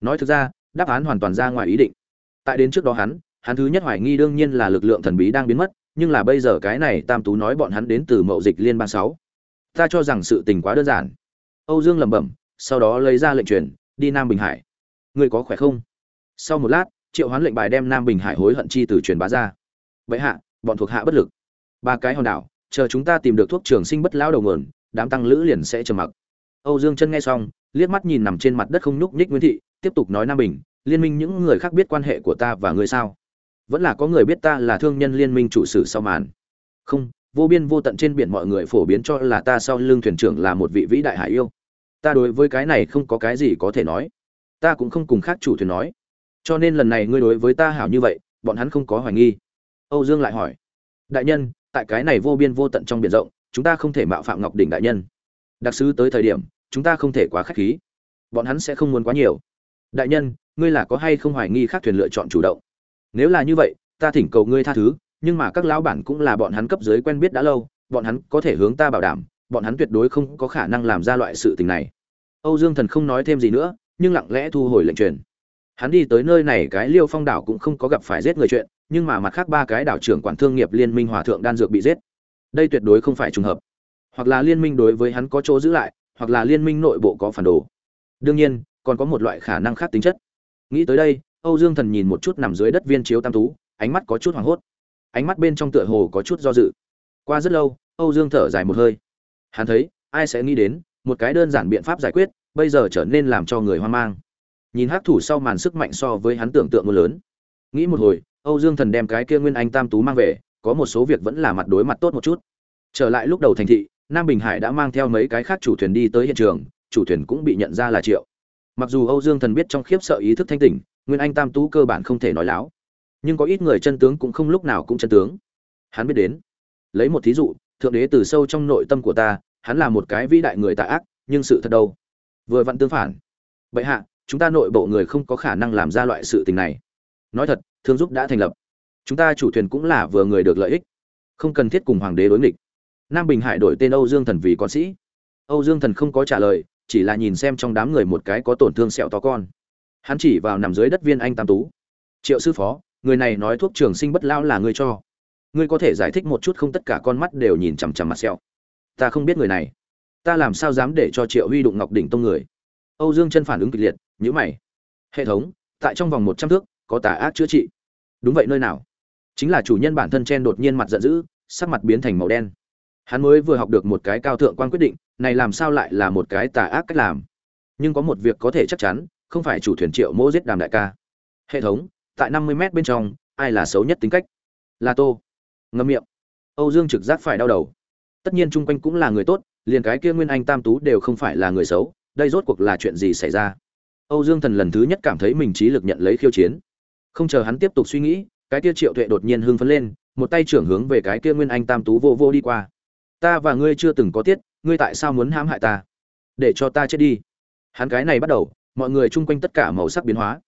nói thực ra, đáp án hoàn toàn ra ngoài ý định. Tại đến trước đó hắn hắn thứ nhất hoài nghi đương nhiên là lực lượng thần bí đang biến mất, nhưng là bây giờ cái này tam tú nói bọn hắn đến từ mậu dịch liên bang sáu. Ta cho rằng sự tình quá đơn giản. Âu dương lẩm bẩm, sau đó lấy ra lệnh truyền, đi nam bình hải. Ngươi có khỏe không? Sau một lát, triệu hoán lệnh bài đem nam bình hải hối hận chi từ truyền bá ra. Vậy hạ, bọn thuộc hạ bất lực. Ba cái hòn đảo, chờ chúng ta tìm được thuốc trường sinh bất lão đầu nguồn, đám tăng lữ liền sẽ trầm mặc. Âu dương chân nghe xong, liếc mắt nhìn nằm trên mặt đất không nhúc nhích nguyễn thị tiếp tục nói nam bình, liên minh những người khác biết quan hệ của ta và ngươi sao? Vẫn là có người biết ta là thương nhân liên minh chủ sử sau màn. Không, vô biên vô tận trên biển mọi người phổ biến cho là ta sau lưng thuyền trưởng là một vị vĩ đại hải yêu. Ta đối với cái này không có cái gì có thể nói. Ta cũng không cùng khác chủ thuyền nói. Cho nên lần này ngươi đối với ta hảo như vậy, bọn hắn không có hoài nghi. Âu dương lại hỏi. Đại nhân, tại cái này vô biên vô tận trong biển rộng, chúng ta không thể mạo phạm ngọc đỉnh đại nhân. Đặc sứ tới thời điểm, chúng ta không thể quá khách khí. Bọn hắn sẽ không muốn quá nhiều đại nhân, ngươi là có hay không hoài nghi khác thuyền lựa chọn chủ động? Nếu là như vậy, ta thỉnh cầu ngươi tha thứ, nhưng mà các lão bản cũng là bọn hắn cấp dưới quen biết đã lâu, bọn hắn có thể hướng ta bảo đảm, bọn hắn tuyệt đối không có khả năng làm ra loại sự tình này. Âu dương thần không nói thêm gì nữa, nhưng lặng lẽ thu hồi lệnh truyền. Hắn đi tới nơi này cái liêu phong đảo cũng không có gặp phải giết người chuyện, nhưng mà mặt khác ba cái đảo trưởng quản thương nghiệp liên minh hòa thượng đan dược bị giết. Đây tuyệt đối không phải trùng hợp. Hoặc là liên minh đối với hắn có chỗ giữ lại, hoặc là liên minh nội bộ có phản đồ. Đương nhiên còn có một loại khả năng khác tính chất. Nghĩ tới đây, âu dương thần nhìn một chút nằm dưới đất viên chiếu tam tú, ánh mắt có chút hoảng hốt. Ánh mắt bên trong tựa hồ có chút do dự. Qua rất lâu, âu dương thở dài một hơi. Hắn thấy, ai sẽ nghĩ đến, một cái đơn giản biện pháp giải quyết, bây giờ trở nên làm cho người hoang mang. Nhìn hắc thủ sau màn sức mạnh so với hắn tưởng tượng một lớn. Nghĩ một hồi, âu dương thần đem cái kia nguyên anh tam tú mang về, có một số việc vẫn là mặt đối mặt tốt một chút. Trở lại lúc đầu thành thị, nam bình hải đã mang theo mấy cái khác chủ thuyền đi tới hiện trường, chủ thuyền cũng bị nhận ra là triệu mặc dù âu dương thần biết trong khiếp sợ ý thức thanh tỉnh, nguyên anh tam tú cơ bản không thể nói láo. Nhưng có ít người chân tướng cũng không lúc nào cũng chân tướng. Hắn biết đến. Lấy một thí dụ, thượng đế từ sâu trong nội tâm của ta, hắn là một cái vĩ đại người tà ác, nhưng sự thật đâu? Vừa vặn tương phản. Bệ hạ, chúng ta nội bộ người không có khả năng làm ra loại sự tình này. Nói thật, thương giúp đã thành lập. Chúng ta chủ thuyền cũng là vừa người được lợi ích. Không cần thiết cùng hoàng đế đối nghịch. Nam bình hải đổi tên âu dương thần vì con sĩ. Âu dương thần không có trả lời chỉ là nhìn xem trong đám người một cái có tổn thương sẹo to con. Hắn chỉ vào nằm dưới đất viên anh tam tú. Triệu sư phó, người này nói thuốc trường sinh bất lao là ngươi cho. Ngươi có thể giải thích một chút không tất cả con mắt đều nhìn chằm chằm mặt sẹo. Ta không biết người này. Ta làm sao dám để cho triệu huy đụng ngọc đỉnh tông người? Âu dương chân phản ứng kịch liệt nhữ mày. Hệ thống, tại trong vòng một trăm thước, có tà ác chữa trị. Đúng vậy, nơi nào? Chính là chủ nhân bản thân chen đột nhiên mặt giận dữ, sắc mặt biến thành màu đen. Hắn mới vừa học được một cái cao thượng quan quyết định này làm sao lại là một cái tà ác cách làm? Nhưng có một việc có thể chắc chắn, không phải chủ thuyền triệu mỗ giết đàm đại ca. Hệ thống, tại năm mươi m bên trong, ai là xấu nhất tính cách? Là tô. Ngâm miệng. Âu dương trực giác phải đau đầu. Tất nhiên chung quanh cũng là người tốt, liền cái kia nguyên anh tam tú đều không phải là người xấu, đây rốt cuộc là chuyện gì xảy ra? Âu dương thần lần thứ nhất cảm thấy mình trí lực nhận lấy khiêu chiến. Không chờ hắn tiếp tục suy nghĩ, cái kia triệu tuệ đột nhiên hưng phấn lên, một tay trưởng hướng về cái kia nguyên anh tam tú vô vô đi qua. Ta và ngươi chưa từng có tiết ngươi tại sao muốn hãm hại ta? Để cho ta chết đi. Hắn cái này bắt đầu, mọi người chung quanh tất cả màu sắc biến hóa.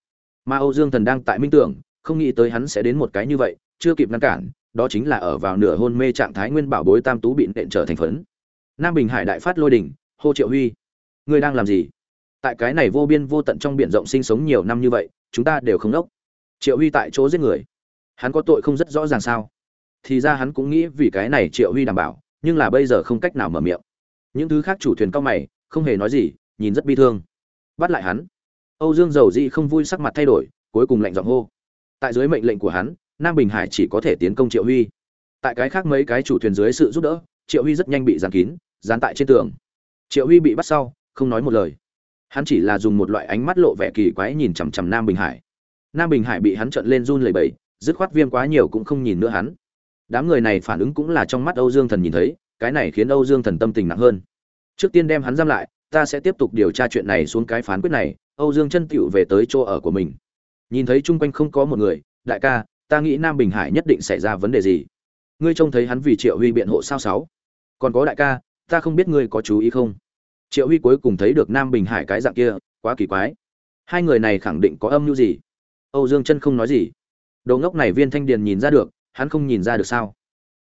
Mà âu dương thần đang tại minh tưởng, không nghĩ tới hắn sẽ đến một cái như vậy, chưa kịp ngăn cản, đó chính là ở vào nửa hôn mê trạng thái nguyên bảo bối tam tú bị nện trở thành phấn. Nam bình hải đại phát lôi đỉnh, hô triệu huy, ngươi đang làm gì? Tại cái này vô biên vô tận trong biển rộng sinh sống nhiều năm như vậy, chúng ta đều không đốc. Triệu huy tại chỗ giết người. Hắn có tội không rất rõ ràng sao? Thì ra hắn cũng nghĩ vì cái này triệu huy đảm bảo, nhưng là bây giờ không cách nào mở miệng những thứ khác chủ thuyền cao mày, không hề nói gì, nhìn rất bi thương. Bắt lại hắn. Âu dương dầu dị không vui sắc mặt thay đổi, cuối cùng lệnh giọng hô. Tại dưới mệnh lệnh của hắn, nam bình hải chỉ có thể tiến công triệu huy. Tại cái khác mấy cái chủ thuyền dưới sự giúp đỡ, triệu huy rất nhanh bị dàn kín, dán tại trên tường. Triệu huy bị bắt sau, không nói một lời. Hắn chỉ là dùng một loại ánh mắt lộ vẻ kỳ quái nhìn chằm chằm nam bình hải. Nam bình hải bị hắn trợn lên run lẩy bẩy, dứt khoát viêm quá nhiều cũng không nhìn nữa hắn. Đám người này phản ứng cũng là trong mắt âu dương thần nhìn thấy, cái này khiến âu dương thần tâm tình nặng hơn trước tiên đem hắn giam lại, ta sẽ tiếp tục điều tra chuyện này xuống cái phán quyết này, âu dương chân tựu về tới chỗ ở của mình. Nhìn thấy chung quanh không có một người, đại ca, ta nghĩ nam bình hải nhất định xảy ra vấn đề gì? Ngươi trông thấy hắn vì triệu huy biện hộ sao sáu? Còn có đại ca, ta không biết ngươi có chú ý không? Triệu huy cuối cùng thấy được nam bình hải cái dạng kia, quá kỳ quái. Hai người này khẳng định có âm mưu gì? Âu dương chân không nói gì. Đồ ngốc này viên thanh điền nhìn ra được, hắn không nhìn ra được sao?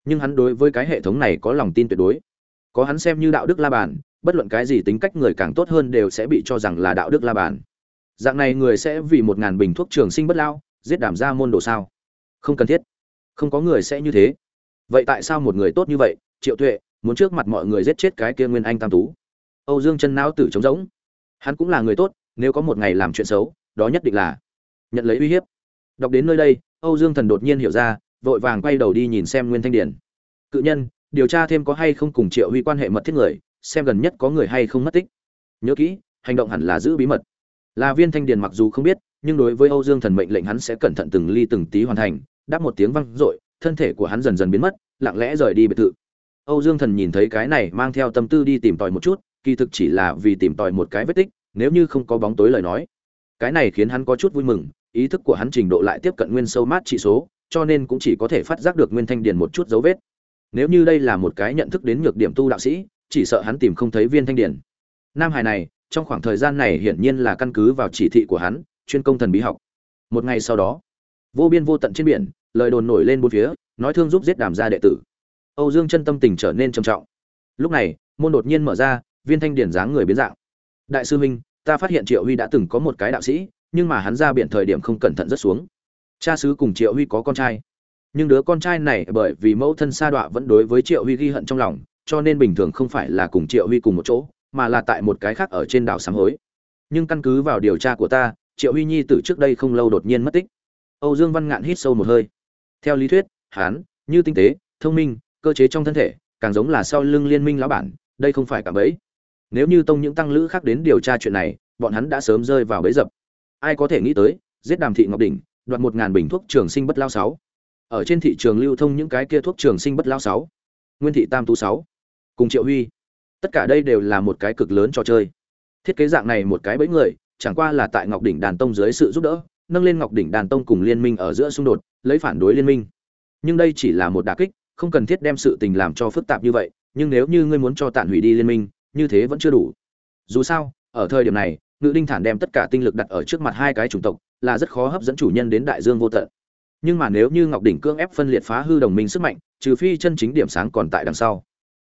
Nhưng hắn đối với cái hệ thống này có lòng tin tuyệt đối có hắn xem như đạo đức la bàn, bất luận cái gì tính cách người càng tốt hơn đều sẽ bị cho rằng là đạo đức la bàn. Dạng này người sẽ vì một ngàn bình thuốc trường sinh bất lao, giết đảm ra môn đồ sao? Không cần thiết. Không có người sẽ như thế. Vậy tại sao một người tốt như vậy, triệu tuệ, muốn trước mặt mọi người giết chết cái kia nguyên anh tam tú? Âu dương chân não tử trống rỗng. Hắn cũng là người tốt, nếu có một ngày làm chuyện xấu, đó nhất định là nhận lấy uy hiếp. Đọc đến nơi đây, âu dương thần đột nhiên hiểu ra, vội vàng quay đầu đi nhìn xem nguyên thanh điển cự nhân điều tra thêm có hay không cùng triệu huy quan hệ mật thiết người, xem gần nhất có người hay không mất tích. Nhớ kỹ, hành động hẳn là giữ bí mật. Là viên thanh điền mặc dù không biết, nhưng đối với âu dương thần mệnh lệnh hắn sẽ cẩn thận từng ly từng tí hoàn thành, đáp một tiếng vang dội, thân thể của hắn dần dần biến mất, lặng lẽ rời đi biệt thự. Âu dương thần nhìn thấy cái này mang theo tâm tư đi tìm tòi một chút, kỳ thực chỉ là vì tìm tòi một cái vết tích, nếu như không có bóng tối lời nói. Cái này khiến hắn có chút vui mừng, ý thức của hắn trình độ lại tiếp cận nguyên sâu mát trị số, cho nên cũng chỉ có thể phát giác được nguyên thanh điền một chút dấu vết nếu như đây là một cái nhận thức đến nhược điểm tu đạo sĩ, chỉ sợ hắn tìm không thấy viên thanh điển. Nam hải này, trong khoảng thời gian này hiển nhiên là căn cứ vào chỉ thị của hắn, chuyên công thần bí học. Một ngày sau đó, vô biên vô tận trên biển, lời đồn nổi lên bốn phía, nói thương giúp giết đàm gia đệ tử. Âu dương chân tâm tình trở nên trầm trọng. Lúc này, môn đột nhiên mở ra, viên thanh điển dáng người biến dạng. Đại sư huynh, ta phát hiện triệu huy đã từng có một cái đạo sĩ, nhưng mà hắn ra biển thời điểm không cẩn thận rất xuống. Cha xứ cùng triệu huy có con trai nhưng đứa con trai này bởi vì mẫu thân sa đọa vẫn đối với triệu huy ghi hận trong lòng, cho nên bình thường không phải là cùng triệu huy cùng một chỗ, mà là tại một cái khác ở trên đảo sám hối. Nhưng căn cứ vào điều tra của ta, triệu huy nhi từ trước đây không lâu đột nhiên mất tích. Âu dương văn ngạn hít sâu một hơi. Theo lý thuyết hán như tinh tế, thông minh, cơ chế trong thân thể, càng giống là sau lưng liên minh lão bản, đây không phải cả bẫy. Nếu như tông những tăng lữ khác đến điều tra chuyện này, bọn hắn đã sớm rơi vào bẫy dập. Ai có thể nghĩ tới, giết đàm thị ngọc đỉnh, đoạt một ngàn bình thuốc trường sinh bất lao sáu ở trên thị trường lưu thông những cái kia thuốc trường sinh bất lao sáu, nguyên thị tam tú sáu, cùng triệu huy. Tất cả đây đều là một cái cực lớn trò chơi. Thiết kế dạng này một cái bẫy người, chẳng qua là tại ngọc đỉnh đàn tông dưới sự giúp đỡ, nâng lên ngọc đỉnh đàn tông cùng liên minh ở giữa xung đột, lấy phản đối liên minh. Nhưng đây chỉ là một đà kích, không cần thiết đem sự tình làm cho phức tạp như vậy, nhưng nếu như ngươi muốn cho tản hủy đi liên minh, như thế vẫn chưa đủ. Dù sao, ở thời điểm này, ngự đinh thản đem tất cả tinh lực đặt ở trước mặt hai cái chủng tộc, là rất khó hấp dẫn chủ nhân đến đại dương vô tận nhưng mà nếu như ngọc đỉnh cương ép phân liệt phá hư đồng minh sức mạnh, trừ phi chân chính điểm sáng còn tại đằng sau.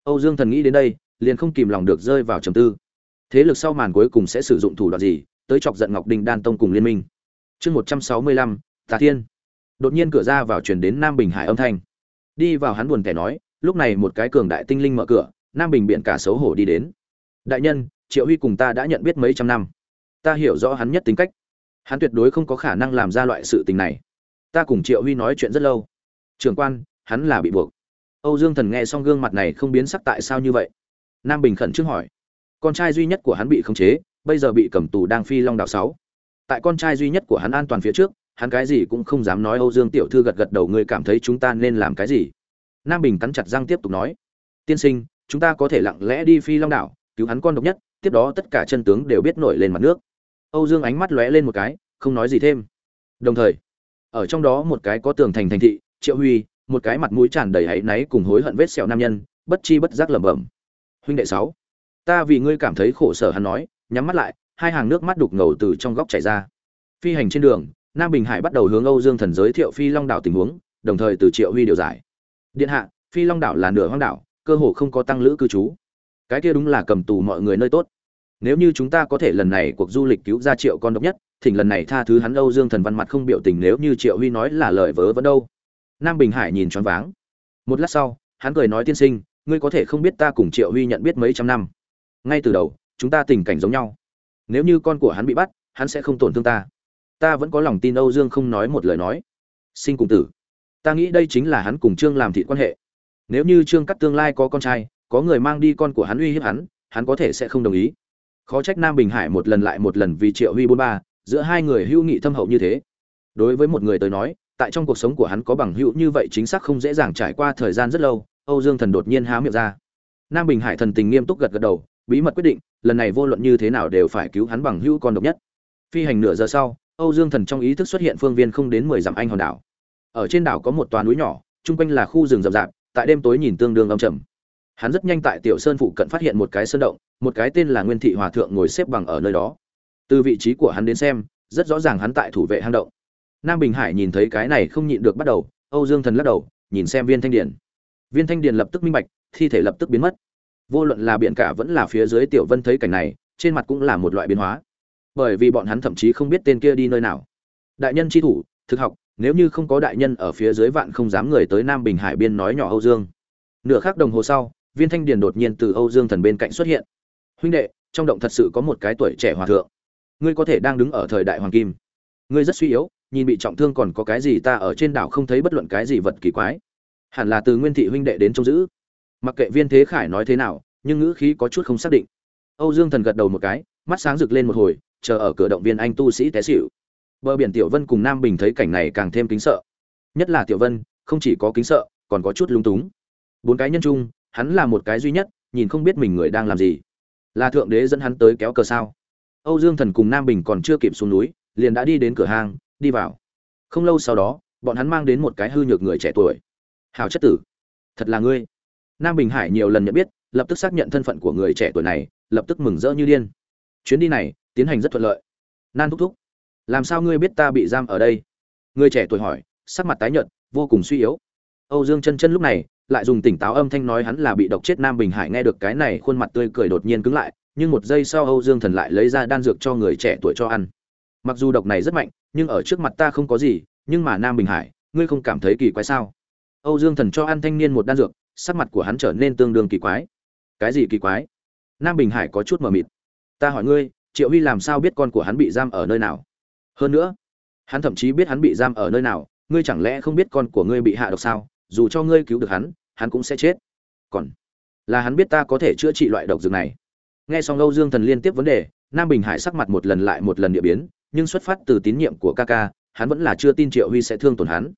Âu dương thần nghĩ đến đây, liền không kìm lòng được rơi vào trầm tư. Thế lực sau màn cuối cùng sẽ sử dụng thủ đoạn gì, tới chọc giận ngọc đình đan tông cùng liên minh? Chương một trăm sáu mươi lăm, tà thiên. Đột nhiên cửa ra vào chuyển đến nam bình hải âm thanh. Đi vào hắn buồn kẻ nói, lúc này một cái cường đại tinh linh mở cửa, nam bình biện cả xấu hổ đi đến. Đại nhân, triệu huy cùng ta đã nhận biết mấy trăm năm. Ta hiểu rõ hắn nhất tính cách. Hắn tuyệt đối không có khả năng làm ra loại sự tình này ta cùng triệu huy nói chuyện rất lâu. Trường quan, hắn là bị buộc. Âu dương thần nghe xong gương mặt này không biến sắc tại sao như vậy? Nam bình khẩn trước hỏi. Con trai duy nhất của hắn bị khống chế, bây giờ bị cầm tù đang phi long đảo sáu. Tại con trai duy nhất của hắn an toàn phía trước, hắn cái gì cũng không dám nói. Âu dương tiểu thư gật gật đầu, ngươi cảm thấy chúng ta nên làm cái gì? Nam bình cắn chặt răng tiếp tục nói. Tiên sinh, chúng ta có thể lặng lẽ đi phi long đảo, cứu hắn con độc nhất, tiếp đó tất cả chân tướng đều biết nổi lên mặt nước. Âu dương ánh mắt lóe lên một cái, không nói gì thêm. Đồng thời ở trong đó một cái có tường thành thành thị, triệu huy, một cái mặt mũi tràn đầy hãy náy cùng hối hận vết sẹo nam nhân, bất chi bất giác lẩm bẩm. Huynh đệ sáu, ta vì ngươi cảm thấy khổ sở hắn nói, nhắm mắt lại, hai hàng nước mắt đục ngầu từ trong góc chảy ra. Phi hành trên đường, nam bình hải bắt đầu hướng âu dương thần giới thiệu phi long đảo tình huống, đồng thời từ triệu huy điều giải. Điện hạ, phi long đảo là nửa hoang đảo, cơ hồ không có tăng lữ cư trú. Cái kia đúng là cầm tù mọi người nơi tốt. Nếu như chúng ta có thể lần này cuộc du lịch cứu ra triệu con độc nhất thỉnh lần này tha thứ hắn âu dương thần văn mặt không biểu tình nếu như triệu huy nói là lời vớ vẫn đâu. Nam bình hải nhìn choáng váng. Một lát sau, hắn cười nói tiên sinh, ngươi có thể không biết ta cùng triệu huy nhận biết mấy trăm năm. Ngay từ đầu, chúng ta tình cảnh giống nhau. Nếu như con của hắn bị bắt, hắn sẽ không tổn thương ta. Ta vẫn có lòng tin âu dương không nói một lời nói. Sinh cùng tử. Ta nghĩ đây chính là hắn cùng trương làm thị quan hệ. Nếu như trương cắt tương lai có con trai, có người mang đi con của hắn uy hiếp hắn hắn có thể sẽ không đồng ý. Khó trách nam bình hải một lần lại một lần vì triệu huy bốn ba giữa hai người hữu nghị thâm hậu như thế. Đối với một người tới nói, tại trong cuộc sống của hắn có bằng hữu như vậy chính xác không dễ dàng trải qua thời gian rất lâu, âu dương thần đột nhiên há miệng ra. Nam bình hải thần tình nghiêm túc gật gật đầu, bí mật quyết định, lần này vô luận như thế nào đều phải cứu hắn bằng hữu con độc nhất. Phi hành nửa giờ sau, âu dương thần trong ý thức xuất hiện phương viên không đến mười dặm anh hòn đảo. Ở trên đảo có một toà núi nhỏ, chung quanh là khu rừng rậm rạp, tại đêm tối nhìn tương đương âm trầm. Hắn rất nhanh tại tiểu sơn phụ cận phát hiện một cái sơn động, một cái tên là nguyên thị hòa thượng ngồi xếp bằng ở nơi đó từ vị trí của hắn đến xem, rất rõ ràng hắn tại thủ vệ hang động. Nam bình hải nhìn thấy cái này không nhịn được bắt đầu, âu dương thần lắc đầu, nhìn xem viên thanh Điền. viên thanh Điền lập tức minh bạch, thi thể lập tức biến mất. Vô luận là biển cả vẫn là phía dưới tiểu vân thấy cảnh này, trên mặt cũng là một loại biến hóa. Bởi vì bọn hắn thậm chí không biết tên kia đi nơi nào. Đại nhân tri thủ, thực học, nếu như không có đại nhân ở phía dưới vạn không dám người tới nam bình hải biên nói nhỏ âu dương. Nửa khắc đồng hồ sau, viên thanh điền đột nhiên từ âu dương thần bên cạnh xuất hiện. Huynh đệ, trong động thật sự có một cái tuổi trẻ hòa thượng ngươi có thể đang đứng ở thời đại hoàng kim. Ngươi rất suy yếu, nhìn bị trọng thương còn có cái gì ta ở trên đảo không thấy bất luận cái gì vật kỳ quái. Hẳn là từ nguyên thị huynh đệ đến trông giữ. Mặc kệ viên thế khải nói thế nào, nhưng ngữ khí có chút không xác định. Âu dương thần gật đầu một cái, mắt sáng rực lên một hồi, chờ ở cửa động viên anh tu sĩ té xịu bờ biển tiểu vân cùng nam bình thấy cảnh này càng thêm kính sợ. Nhất là tiểu vân, không chỉ có kính sợ, còn có chút lung túng. Bốn cái nhân chung hắn là một cái duy nhất, nhìn không biết mình người đang làm gì. Là thượng đế dẫn hắn tới kéo cờ sao? Âu dương thần cùng nam bình còn chưa kịp xuống núi, liền đã đi đến cửa hang, đi vào. Không lâu sau đó, bọn hắn mang đến một cái hư nhược người trẻ tuổi. Hảo chất tử, thật là ngươi. Nam bình hải nhiều lần nhận biết, lập tức xác nhận thân phận của người trẻ tuổi này, lập tức mừng rỡ như điên. Chuyến đi này, tiến hành rất thuận lợi. Nan thúc thúc, làm sao ngươi biết ta bị giam ở đây? Người trẻ tuổi hỏi, sắc mặt tái nhợt, vô cùng suy yếu. Âu dương chân chân lúc này, lại dùng tỉnh táo âm thanh nói hắn là bị độc chết. Nam bình hải nghe được cái này, khuôn mặt tươi cười đột nhiên cứng lại nhưng một giây sau âu dương thần lại lấy ra đan dược cho người trẻ tuổi cho ăn. Mặc dù độc này rất mạnh, nhưng ở trước mặt ta không có gì, nhưng mà nam bình hải, ngươi không cảm thấy kỳ quái sao? Âu dương thần cho ăn thanh niên một đan dược, sắc mặt của hắn trở nên tương đương kỳ quái. Cái gì kỳ quái? Nam bình hải có chút mờ mịt. Ta hỏi ngươi, triệu huy làm sao biết con của hắn bị giam ở nơi nào? Hơn nữa, hắn thậm chí biết hắn bị giam ở nơi nào, ngươi chẳng lẽ không biết con của ngươi bị hạ độc sao? Dù cho ngươi cứu được hắn hắn cũng sẽ chết. Còn là hắn biết ta có thể chữa trị loại độc dược này nghe xong âu dương thần liên tiếp vấn đề, nam bình hải sắc mặt một lần lại một lần địa biến, nhưng xuất phát từ tín nhiệm của ca ca, hắn vẫn là chưa tin triệu huy sẽ thương tổn hắn.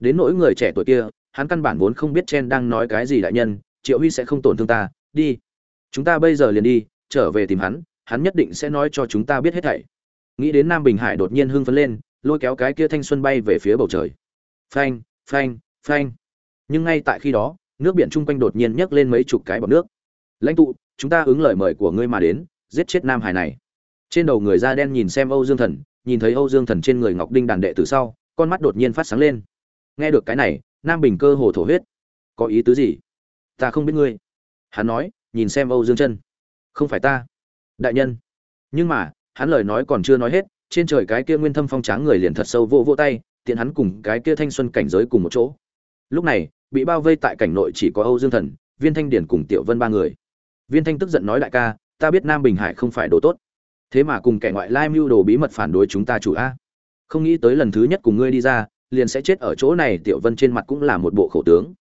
Đến nỗi người trẻ tuổi kia, hắn căn bản vốn không biết chen đang nói cái gì đại nhân, triệu huy sẽ không tổn thương ta, đi. Chúng ta bây giờ liền đi, trở về tìm hắn hắn nhất định sẽ nói cho chúng ta biết hết thảy. Nghĩ đến nam bình hải đột nhiên hưng phấn lên, lôi kéo cái kia thanh xuân bay về phía bầu trời. Phanh phanh phanh. Nhưng ngay tại khi đó, nước biển chung quanh đột nhiên nhấc lên mấy chục cái bọt nước. Lãnh tụ chúng ta ứng lời mời của ngươi mà đến, giết chết nam hải này. Trên đầu người da đen nhìn xem âu dương thần, nhìn thấy âu dương thần trên người ngọc đinh đàn đệ từ sau, con mắt đột nhiên phát sáng lên. Nghe được cái này, nam bình cơ hồ thổ huyết. Có ý tứ gì? Ta không biết ngươi. Hắn nói, nhìn xem âu dương chân không phải ta. Đại nhân. Nhưng mà, hắn lời nói còn chưa nói hết, trên trời cái kia nguyên thâm phong tráng người liền thật sâu vô vô tay, tiện hắn cùng cái kia thanh xuân cảnh giới cùng một chỗ. Lúc này, bị bao vây tại cảnh nội chỉ có âu dương thần, viên thanh điển cùng tiểu vân ba người viên thanh tức giận nói đại ca, ta biết nam bình hải không phải đồ tốt. Thế mà cùng kẻ ngoại lai mưu đồ bí mật phản đối chúng ta chủ a. Không nghĩ tới lần thứ nhất cùng ngươi đi ra, liền sẽ chết ở chỗ này, tiểu vân trên mặt cũng là một bộ khổ tướng.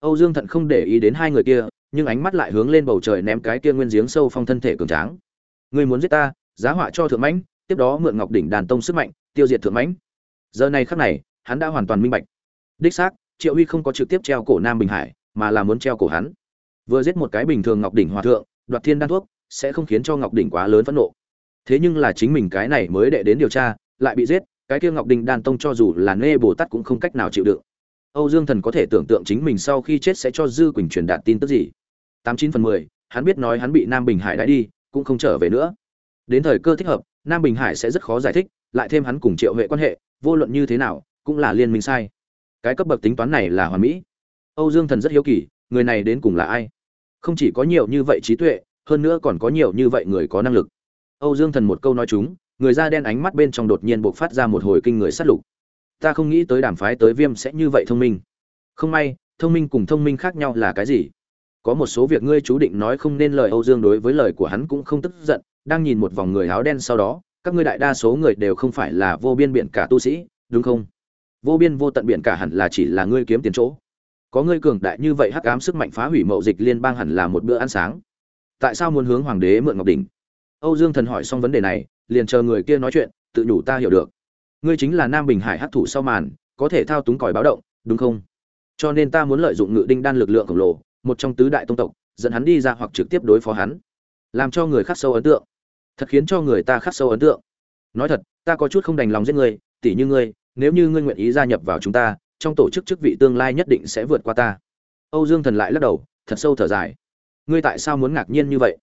Âu dương thận không để ý đến hai người kia, nhưng ánh mắt lại hướng lên bầu trời ném cái kia nguyên giếng sâu phong thân thể cường tráng. Ngươi muốn giết ta, giá họa cho thượng mãnh, tiếp đó mượn ngọc đỉnh đàn tông sức mạnh, tiêu diệt thượng mãnh. Giờ này khắc này, hắn đã hoàn toàn minh bạch. Đích xác, triệu huy không có trực tiếp treo cổ nam bình hải, mà là muốn treo cổ hắn vừa giết một cái bình thường ngọc đỉnh hòa thượng, đoạt thiên đan thuốc, sẽ không khiến cho ngọc đỉnh quá lớn phẫn nộ. Thế nhưng là chính mình cái này mới đệ đến điều tra, lại bị giết, cái kia ngọc đỉnh đan tông cho dù là nê bồ tát cũng không cách nào chịu đựng. Âu dương thần có thể tưởng tượng chính mình sau khi chết sẽ cho dư quỳnh truyền đạt tin tức gì. Tám chín phần mười, hắn biết nói hắn bị nam bình hải đãi đi, cũng không trở về nữa. Đến thời cơ thích hợp, nam bình hải sẽ rất khó giải thích, lại thêm hắn cùng triệu huệ quan hệ, vô luận như thế nào, cũng là liên minh sai. Cái cấp bậc tính toán này là hoàn mỹ. Âu dương thần rất hiếu kỳ, người này đến cùng là ai? Không chỉ có nhiều như vậy trí tuệ, hơn nữa còn có nhiều như vậy người có năng lực. Âu dương thần một câu nói chúng, người da đen ánh mắt bên trong đột nhiên buộc phát ra một hồi kinh người sát lục. Ta không nghĩ tới đàm phái tới viêm sẽ như vậy thông minh. Không may, thông minh cùng thông minh khác nhau là cái gì? Có một số việc ngươi chú định nói không nên lời âu dương đối với lời của hắn cũng không tức giận, đang nhìn một vòng người áo đen sau đó, các ngươi đại đa số người đều không phải là vô biên biển cả tu sĩ, đúng không? Vô biên vô tận biển cả hẳn là chỉ là ngươi kiếm tiền chỗ có ngươi cường đại như vậy hắc ám sức mạnh phá hủy mậu dịch liên bang hẳn là một bữa ăn sáng. Tại sao muốn hướng hoàng đế mượn ngọc đỉnh? Âu dương thần hỏi xong vấn đề này, liền chờ người kia nói chuyện, tự nhủ ta hiểu được. Ngươi chính là nam bình hải hắc thủ sau màn, có thể thao túng còi báo động, đúng không? Cho nên ta muốn lợi dụng ngự đinh đan lực lượng khổng lồ, một trong tứ đại tông tộc, dẫn hắn đi ra hoặc trực tiếp đối phó hắn, làm cho người khắc sâu ấn tượng. Thật khiến cho người ta khắc sâu ấn tượng. Nói thật, ta có chút không đành lòng giết ngươi, tỉ như ngươi, nếu như ngươi nguyện ý gia nhập vào chúng ta trong tổ chức chức vị tương lai nhất định sẽ vượt qua ta. Âu dương thần lại lắc đầu, thật sâu thở dài. Ngươi tại sao muốn ngạc nhiên như vậy?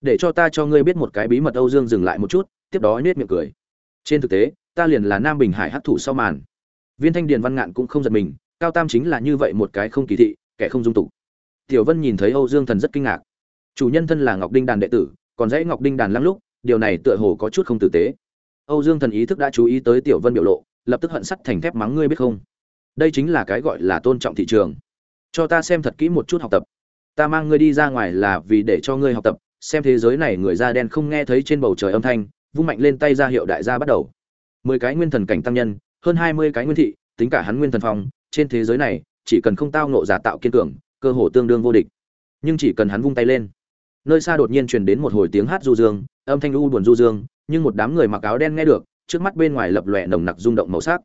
Để cho ta cho ngươi biết một cái bí mật, âu dương dừng lại một chút, tiếp đó nhếch miệng cười. Trên thực tế, ta liền là nam bình hải hắc thủ sau màn. Viên thanh điền văn ngạn cũng không giật mình, cao tam chính là như vậy một cái không kỳ thị, kẻ không dung tục. Tiểu vân nhìn thấy âu dương thần rất kinh ngạc. Chủ nhân thân là ngọc đinh đàn đệ tử, còn dãy ngọc đinh đàn lăng lúc, điều này tựa hồ có chút không tử tế. Âu dương thần ý thức đã chú ý tới tiểu vân biểu lộ, lập tức hận sắt thành thép mắng ngươi biết không? Đây chính là cái gọi là tôn trọng thị trường. Cho ta xem thật kỹ một chút học tập. Ta mang ngươi đi ra ngoài là vì để cho ngươi học tập, xem thế giới này người da đen không nghe thấy trên bầu trời âm thanh, vung mạnh lên tay ra hiệu đại gia bắt đầu. Mười cái nguyên thần cảnh tăng nhân, hơn hai mươi cái nguyên thị, tính cả hắn nguyên thần phong, trên thế giới này, chỉ cần không tao nộ giả tạo kiên cường, cơ hồ tương đương vô địch. Nhưng chỉ cần hắn vung tay lên, nơi xa đột nhiên truyền đến một hồi tiếng hát du dương, âm thanh u buồn du dương, nhưng một đám người mặc áo đen nghe được, trước mắt bên ngoài lập lòe nồng nặc rung động màu sắc.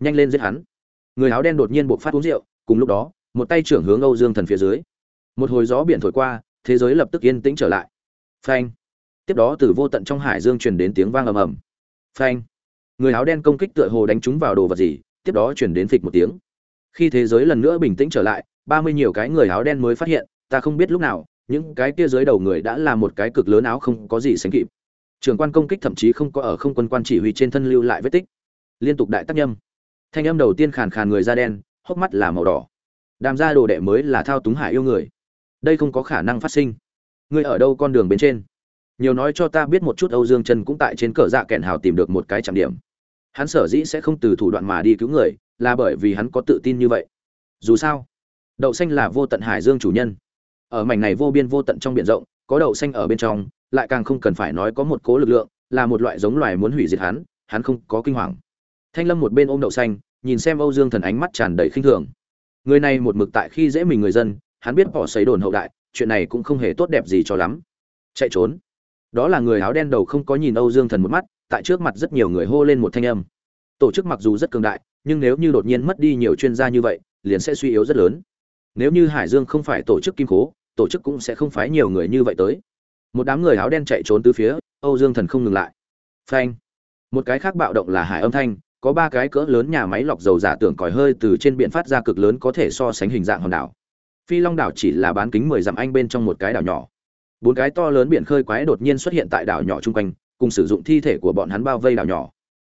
Nhanh lên giết hắn người áo đen đột nhiên buộc phát uống rượu, cùng lúc đó, một tay trưởng hướng âu dương thần phía dưới. Một hồi gió biển thổi qua, thế giới lập tức yên tĩnh trở lại. Phanh. Tiếp đó từ vô tận trong hải dương truyền đến tiếng vang ầm ầm. Phanh. Người áo đen công kích tựa hồ đánh trúng vào đồ vật gì, tiếp đó truyền đến phịch một tiếng. Khi thế giới lần nữa bình tĩnh trở lại, ba mươi nhiều cái người áo đen mới phát hiện, ta không biết lúc nào, những cái kia dưới đầu người đã là một cái cực lớn áo không có gì sánh kịp. Trường quan công kích thậm chí không có ở không quân quan chỉ huy trên thân lưu lại vết tích. Liên tục đại tác nhâm thanh âm đầu tiên khàn khàn người da đen, hốc mắt là màu đỏ. Đàm ra đồ đệ mới là thao túng hải yêu người. Đây không có khả năng phát sinh. Ngươi ở đâu con đường bên trên? Nhiều nói cho ta biết một chút, âu dương chân cũng tại trên cờ dạ kẹn hào tìm được một cái trạm điểm. Hắn sở dĩ sẽ không từ thủ đoạn mà đi cứu người, là bởi vì hắn có tự tin như vậy. Dù sao, đậu xanh là vô tận hải dương chủ nhân. Ở mảnh này vô biên vô tận trong biển rộng, có đậu xanh ở bên trong, lại càng không cần phải nói có một cố lực lượng, là một loại giống loài muốn hủy diệt hắn hắn không có kinh hoàng thanh lâm một bên ôm đậu xanh, nhìn xem âu dương thần ánh mắt tràn đầy khinh thường. Người này một mực tại khi dễ mình người dân, hắn biết bỏ xấy đồn hậu đại, chuyện này cũng không hề tốt đẹp gì cho lắm. Chạy trốn. Đó là người áo đen đầu không có nhìn âu dương thần một mắt, tại trước mặt rất nhiều người hô lên một thanh âm. Tổ chức mặc dù rất cường đại, nhưng nếu như đột nhiên mất đi nhiều chuyên gia như vậy, liền sẽ suy yếu rất lớn. Nếu như hải dương không phải tổ chức kim cố, tổ chức cũng sẽ không phái nhiều người như vậy tới. Một đám người áo đen chạy trốn từ phía âu dương thần không ngừng lại. Phanh. Một cái khác bạo động là hải âm thanh có ba cái cỡ lớn nhà máy lọc dầu giả tưởng còi hơi từ trên biển phát ra cực lớn có thể so sánh hình dạng hòn đảo. Phi long đảo chỉ là bán kính mười dặm anh bên trong một cái đảo nhỏ. Bốn cái to lớn biển khơi quái đột nhiên xuất hiện tại đảo nhỏ chung quanh, cùng sử dụng thi thể của bọn hắn bao vây đảo nhỏ.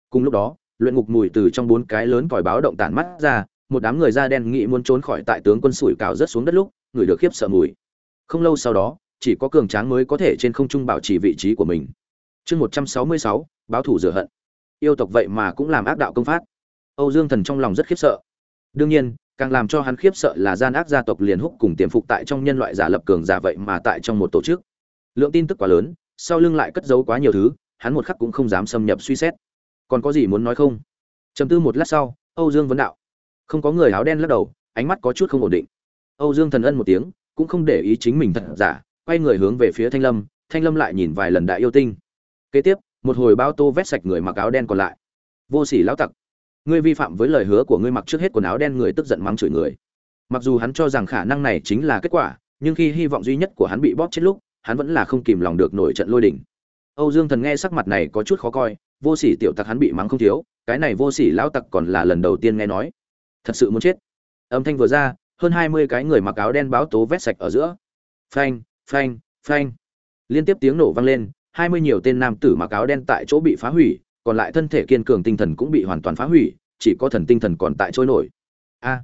Cùng lúc đó, luyện ngục mùi từ trong bốn cái lớn còi báo động tản mắt ra, một đám người da đen nghĩ muốn trốn khỏi tại tướng quân sủi cào rất xuống đất lúc, người được khiếp sợ mùi. Không lâu sau đó, chỉ có cường tráng mới có thể trên không trung bảo trì vị trí của mình. Chương một trăm sáu mươi sáu, báo thủ rửa hận yêu tộc vậy mà cũng làm ác đạo công phát âu dương thần trong lòng rất khiếp sợ. Đương nhiên, càng làm cho hắn khiếp sợ là gian ác gia tộc liền húc cùng tiềm phục tại trong nhân loại giả lập cường giả vậy mà tại trong một tổ chức. Lượng tin tức quá lớn, sau lưng lại cất giấu quá nhiều thứ, hắn một khắc cũng không dám xâm nhập suy xét. Còn có gì muốn nói không? Chấm tư một lát sau, âu dương vấn đạo. Không có người áo đen lắc đầu, ánh mắt có chút không ổn định. Âu dương thần ân một tiếng, cũng không để ý chính mình thật giả, quay người hướng về phía thanh lâm thanh lâm lại nhìn vài lần đại yêu tinh. Kế tiếp một hồi bao tô vét sạch người mặc áo đen còn lại. Vô sỉ lão tặc, ngươi vi phạm với lời hứa của ngươi mặc trước hết quần áo đen người tức giận mắng chửi người. Mặc dù hắn cho rằng khả năng này chính là kết quả, nhưng khi hy vọng duy nhất của hắn bị bóp chết lúc, hắn vẫn là không kìm lòng được nổi trận lôi đỉnh âu dương thần nghe sắc mặt này có chút khó coi, vô sỉ tiểu tặc hắn bị mắng không thiếu, cái này vô sỉ lão tặc còn là lần đầu tiên nghe nói. Thật sự muốn chết. Âm thanh vừa ra, hơn hai mươi cái người mặc áo đen báo tố vét sạch ở giữa. Phanh phanh phanh. Liên tiếp tiếng nổ vang lên hai mươi nhiều tên nam tử mặc áo đen tại chỗ bị phá hủy còn lại thân thể kiên cường tinh thần cũng bị hoàn toàn phá hủy chỉ có thần tinh thần còn tại trôi nổi. A. À,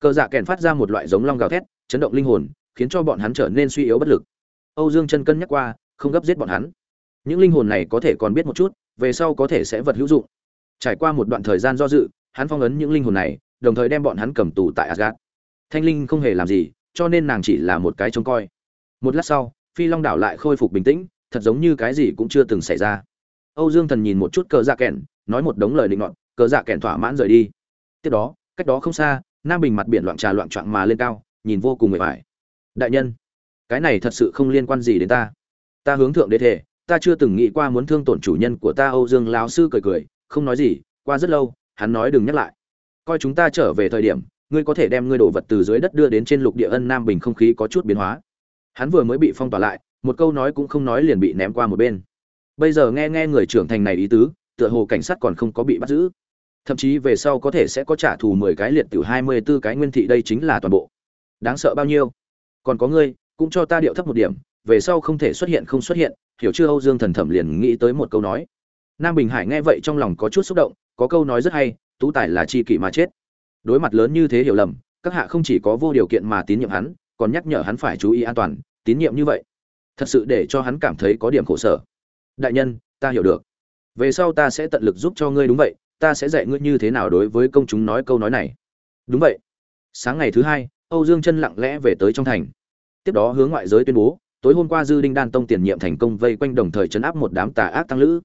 cờ dạ kèn phát ra một loại giống long gào thét chấn động linh hồn khiến cho bọn hắn trở nên suy yếu bất lực. Âu dương chân cân nhắc qua không gấp giết bọn hắn. Những linh hồn này có thể còn biết một chút về sau có thể sẽ vật hữu dụng. Trải qua một đoạn thời gian do dự hắn phong ấn những linh hồn này đồng thời đem bọn hắn cầm tù tại asgad thanh linh không hề làm gì cho nên nàng chỉ là một cái trông coi. Một lát sau phi long đảo lại khôi phục bình tĩnh thật giống như cái gì cũng chưa từng xảy ra. Âu dương thần nhìn một chút cờ dạ kèn nói một đống lời định ngọn cờ dạ kèn thỏa mãn rời đi. Tiếp đó, cách đó không xa, nam bình mặt biển loạn trà loạn trọn mà lên cao, nhìn vô cùng mệt mỏi. Đại nhân, cái này thật sự không liên quan gì đến ta. Ta hướng thượng đế thể ta chưa từng nghĩ qua muốn thương tổn chủ nhân của ta, âu dương lão sư cười cười, không nói gì, qua rất lâu, hắn nói đừng nhắc lại. Coi chúng ta trở về thời điểm, ngươi có thể đem ngươi đồ vật từ dưới đất đưa đến trên lục địa ân nam bình không khí có chút biến hóa. Hắn vừa mới bị phong tỏa lại một câu nói cũng không nói liền bị ném qua một bên. Bây giờ nghe nghe người trưởng thành này ý tứ, tựa hồ cảnh sát còn không có bị bắt giữ. Thậm chí về sau có thể sẽ có trả thù mười cái liệt tiểu hai mươi 24 cái nguyên thị đây chính là toàn bộ. Đáng sợ bao nhiêu? Còn có ngươi, cũng cho ta điệu thấp một điểm, về sau không thể xuất hiện không xuất hiện, hiểu chưa? Âu dương thần thẩm liền nghĩ tới một câu nói. Nam bình hải nghe vậy trong lòng có chút xúc động, có câu nói rất hay, tú tài là chi kỷ mà chết. Đối mặt lớn như thế hiểu lầm, các hạ không chỉ có vô điều kiện mà tín nhiệm hắn, còn nhắc nhở hắn phải chú ý an toàn, tín nhiệm như vậy thật sự để cho hắn cảm thấy có điểm khổ sở. Đại nhân, ta hiểu được. Về sau ta sẽ tận lực giúp cho ngươi đúng vậy, ta sẽ dạy ngươi như thế nào đối với công chúng nói câu nói này. Đúng vậy. Sáng ngày thứ hai, âu dương chân lặng lẽ về tới trong thành. Tiếp đó hướng ngoại giới tuyên bố, tối hôm qua dư đinh đan tông tiền nhiệm thành công vây quanh đồng thời chấn áp một đám tà ác tăng lữ.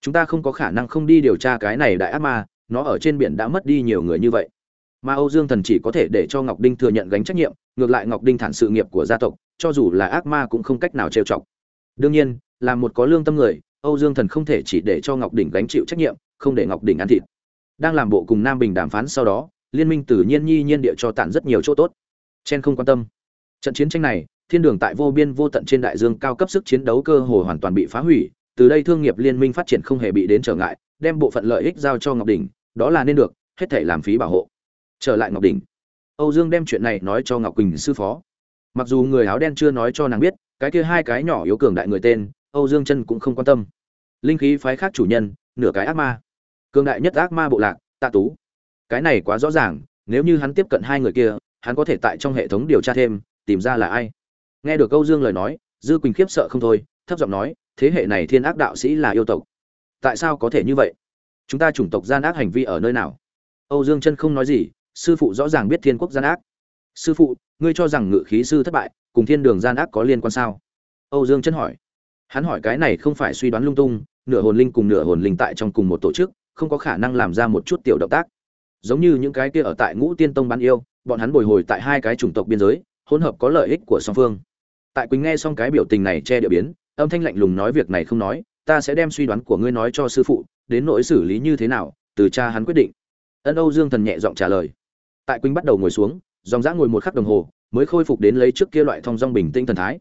Chúng ta không có khả năng không đi điều tra cái này đại ác ma, nó ở trên biển đã mất đi nhiều người như vậy mà âu dương thần chỉ có thể để cho ngọc đinh thừa nhận gánh trách nhiệm, ngược lại ngọc đinh thản sự nghiệp của gia tộc, cho dù là ác ma cũng không cách nào trêu chọc. Đương nhiên, là một có lương tâm người, âu dương thần không thể chỉ để cho ngọc đỉnh gánh chịu trách nhiệm, không để ngọc đỉnh ăn thịt. Đang làm bộ cùng nam bình đàm phán sau đó, liên minh tự nhiên nhi nhiên địa cho tản rất nhiều chỗ tốt. Chen không quan tâm. Trận chiến tranh này, thiên đường tại vô biên vô tận trên đại dương cao cấp sức chiến đấu cơ hồ hoàn toàn bị phá hủy, từ đây thương nghiệp liên minh phát triển không hề bị đến trở ngại, đem bộ phận lợi ích giao cho ngọc đỉnh đó là nên được, hết thảy làm phí bảo hộ trở lại ngọc đỉnh. Âu dương đem chuyện này nói cho ngọc quỳnh sư phó. Mặc dù người áo đen chưa nói cho nàng biết, cái kia hai cái nhỏ yếu cường đại người tên, âu dương chân cũng không quan tâm. Linh khí phái khác chủ nhân, nửa cái ác ma. Cường đại nhất ác ma bộ lạc, tạ tú. Cái này quá rõ ràng, nếu như hắn tiếp cận hai người kia, hắn có thể tại trong hệ thống điều tra thêm, tìm ra là ai. Nghe được âu dương lời nói, dư quỳnh khiếp sợ không thôi, thấp giọng nói, thế hệ này thiên ác đạo sĩ là yêu tộc. Tại sao có thể như vậy? Chúng ta chủng tộc gian ác hành vi ở nơi nào? Âu dương chân không nói gì sư phụ rõ ràng biết thiên quốc gian ác. Sư phụ, ngươi cho rằng ngự khí sư thất bại, cùng thiên đường gian ác có liên quan sao? Âu dương chân hỏi. Hắn hỏi cái này không phải suy đoán lung tung, nửa hồn linh cùng nửa hồn linh tại trong cùng một tổ chức, không có khả năng làm ra một chút tiểu động tác. Giống như những cái kia ở tại ngũ tiên tông bán yêu, bọn hắn bồi hồi tại hai cái chủng tộc biên giới, hỗn hợp có lợi ích của song phương. Tại quỳnh nghe xong cái biểu tình này che địa biến, âm thanh lạnh lùng nói việc này không nói, ta sẽ đem suy đoán của ngươi nói cho sư phụ, đến nỗi xử lý như thế nào, từ cha hắn quyết định. Ân âu dương thần nhẹ giọng trả lời tại quỳnh bắt đầu ngồi xuống, dòng dã ngồi một khắc đồng hồ, mới khôi phục đến lấy trước kia loại thong dong bình tĩnh thần thái.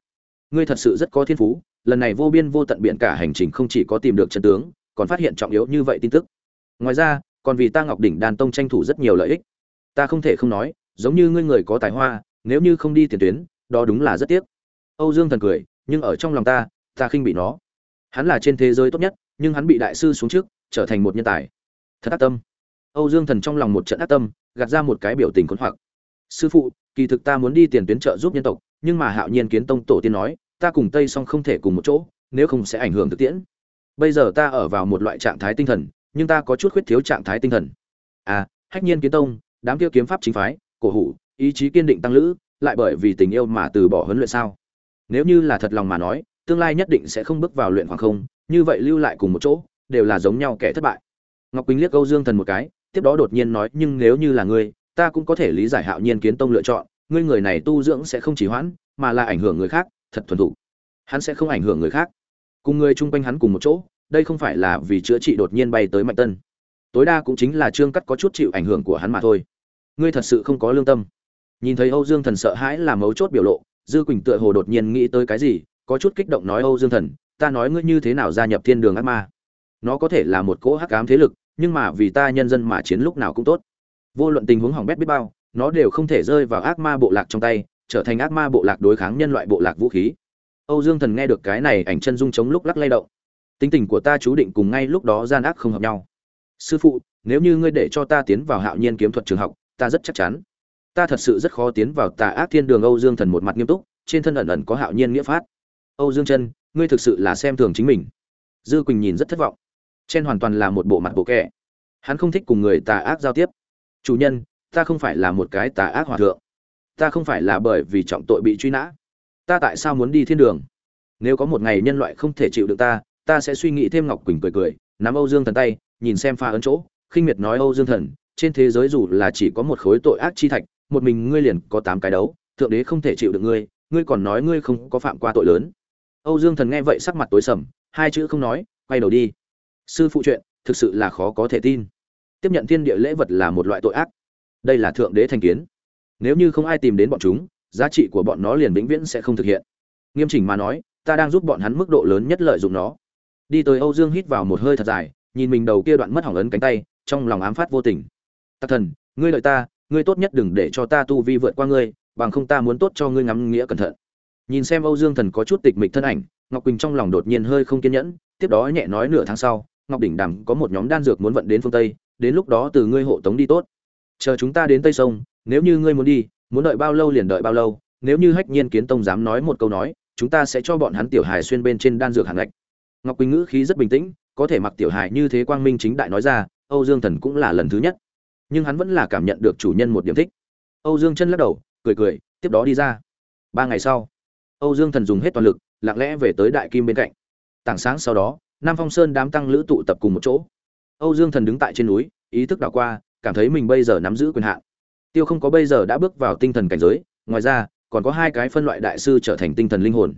Ngươi thật sự rất có thiên phú, lần này vô biên vô tận biện cả hành trình không chỉ có tìm được chân tướng, còn phát hiện trọng yếu như vậy tin tức. Ngoài ra, còn vì ta ngọc đỉnh đàn tông tranh thủ rất nhiều lợi ích. Ta không thể không nói, giống như ngươi người có tài hoa, nếu như không đi tiền tuyến, đó đúng là rất tiếc. Âu dương thần cười, nhưng ở trong lòng ta ta khinh bị nó. Hắn là trên thế giới tốt nhất, nhưng hắn bị đại sư xuống trước, trở thành một nhân tài. Thật ác tâm âu dương thần trong lòng một trận ác tâm, gạt ra một cái biểu tình khốn hoặc sư phụ, kỳ thực ta muốn đi tiền tuyến trợ giúp nhân tộc, nhưng mà hạo nhiên kiến tông tổ tiên nói, ta cùng tây song không thể cùng một chỗ, nếu không sẽ ảnh hưởng thực tiễn. Bây giờ ta ở vào một loại trạng thái tinh thần, nhưng ta có chút khuyết thiếu trạng thái tinh thần. À hách nhiên kiến tông, đám kia kiếm pháp chính phái, cổ hủ, ý chí kiên định tăng lữ, lại bởi vì tình yêu mà từ bỏ huấn luyện sao? Nếu như là thật lòng mà nói, tương lai nhất định sẽ không bước vào luyện hoàng không, như vậy lưu lại cùng một chỗ, đều là giống nhau kẻ thất bại. Ngọc quỳnh liếc Âu dương thần một cái tiếp đó đột nhiên nói, nhưng nếu như là ngươi, ta cũng có thể lý giải hạo nhiên kiến tông lựa chọn. Ngươi người này tu dưỡng sẽ không chỉ hoãn, mà là ảnh hưởng người khác, thật thuần thủ hắn sẽ không ảnh hưởng người khác. Cùng người chung quanh hắn cùng một chỗ, đây không phải là vì chữa trị đột nhiên bay tới mạnh tân. Tối đa cũng chính là trương cắt có chút chịu ảnh hưởng của hắn mà thôi. Ngươi thật sự không có lương tâm. Nhìn thấy âu dương thần sợ hãi là mấu chốt biểu lộ, dư quỳnh tựa hồ đột nhiên nghĩ tới cái gì, có chút kích động nói, âu dương thần, ta nói ngươi như thế nào gia nhập thiên đường ác ma? Nó có thể là một cỗ hắc ám thế lực nhưng mà vì ta nhân dân mà chiến lúc nào cũng tốt. Vô luận tình huống hỏng bét biết bao, nó đều không thể rơi vào ác ma bộ lạc trong tay, trở thành ác ma bộ lạc đối kháng nhân loại bộ lạc vũ khí. Âu dương thần nghe được cái này ảnh chân dung chống lúc lắc lay động. Tính tình của ta chú định cùng ngay lúc đó gian ác không hợp nhau. Sư phụ, nếu như ngươi để cho ta tiến vào hạo nhiên kiếm thuật trường học, ta rất chắc chắn. Ta thật sự rất khó tiến vào tà ác thiên đường âu dương thần một mặt nghiêm túc, trên thân ẩn ẩn có hạo nhiên nghĩa phát. Âu dương chân, ngươi thực sự là xem thường chính mình. Dư quỳnh nhìn rất thất vọng trên hoàn toàn là một bộ mặt bộ kẻ. Hắn không thích cùng người tà ác giao tiếp. Chủ nhân, ta không phải là một cái tà ác hòa thượng. Ta không phải là bởi vì trọng tội bị truy nã. Ta tại sao muốn đi thiên đường? Nếu có một ngày nhân loại không thể chịu được ta ta sẽ suy nghĩ thêm ngọc quỳnh cười cười, nắm âu dương thần tay, nhìn xem pha ấn chỗ, khinh miệt nói âu dương thần, trên thế giới dù là chỉ có một khối tội ác chi thạch, một mình ngươi liền có tám cái đấu, thượng đế không thể chịu được ngươi ngươi còn nói ngươi không có phạm qua tội lớn. Âu dương thần nghe vậy sắc mặt tối sầm, hai chữ không nói, quay đầu đi sư phụ chuyện, thực sự là khó có thể tin. Tiếp nhận thiên địa lễ vật là một loại tội ác. Đây là thượng đế thành kiến. Nếu như không ai tìm đến bọn chúng, giá trị của bọn nó liền vĩnh viễn sẽ không thực hiện. Nghiêm chỉnh mà nói, ta đang giúp bọn hắn mức độ lớn nhất lợi dụng nó. Đi tới âu dương hít vào một hơi thật dài, nhìn mình đầu kia đoạn mất hỏng ấn cánh tay, trong lòng ám phát vô tình. Tặc thần, ngươi lợi ta, ngươi tốt nhất đừng để cho ta tu vi vượt qua ngươi, bằng không ta muốn tốt cho ngươi ngắm nghĩa cẩn thận. Nhìn xem âu dương thần có chút tịch mịch thân ảnh, ngọc quỳnh trong lòng đột nhiên hơi không kiên nhẫn, tiếp đó nhẹ nói nửa tháng sau ngọc đỉnh đàm có một nhóm đan dược muốn vận đến phương tây, đến lúc đó từ ngươi hộ tống đi tốt. Chờ chúng ta đến tây sông, nếu như ngươi muốn đi, muốn đợi bao lâu liền đợi bao lâu, nếu như hách nhiên kiến tông dám nói một câu nói, chúng ta sẽ cho bọn hắn tiểu hài xuyên bên trên đan dược hàng ngạch. Ngọc quỳnh ngữ khí rất bình tĩnh, có thể mặc tiểu hài như thế quang minh chính đại nói ra, âu dương thần cũng là lần thứ nhất. Nhưng hắn vẫn là cảm nhận được chủ nhân một điểm thích. Âu dương chân lắc đầu, cười cười, tiếp đó đi ra. Ba ngày sau, âu dương thần dùng hết toàn lực, lặng lẽ về tới đại kim bên cạnh. Tảng sáng sau đó nam phong sơn đám tăng lữ tụ tập cùng một chỗ. Âu dương thần đứng tại trên núi, ý thức đảo qua, cảm thấy mình bây giờ nắm giữ quyền hạn. Tiêu không có bây giờ đã bước vào tinh thần cảnh giới, ngoài ra, còn có hai cái phân loại đại sư trở thành tinh thần linh hồn.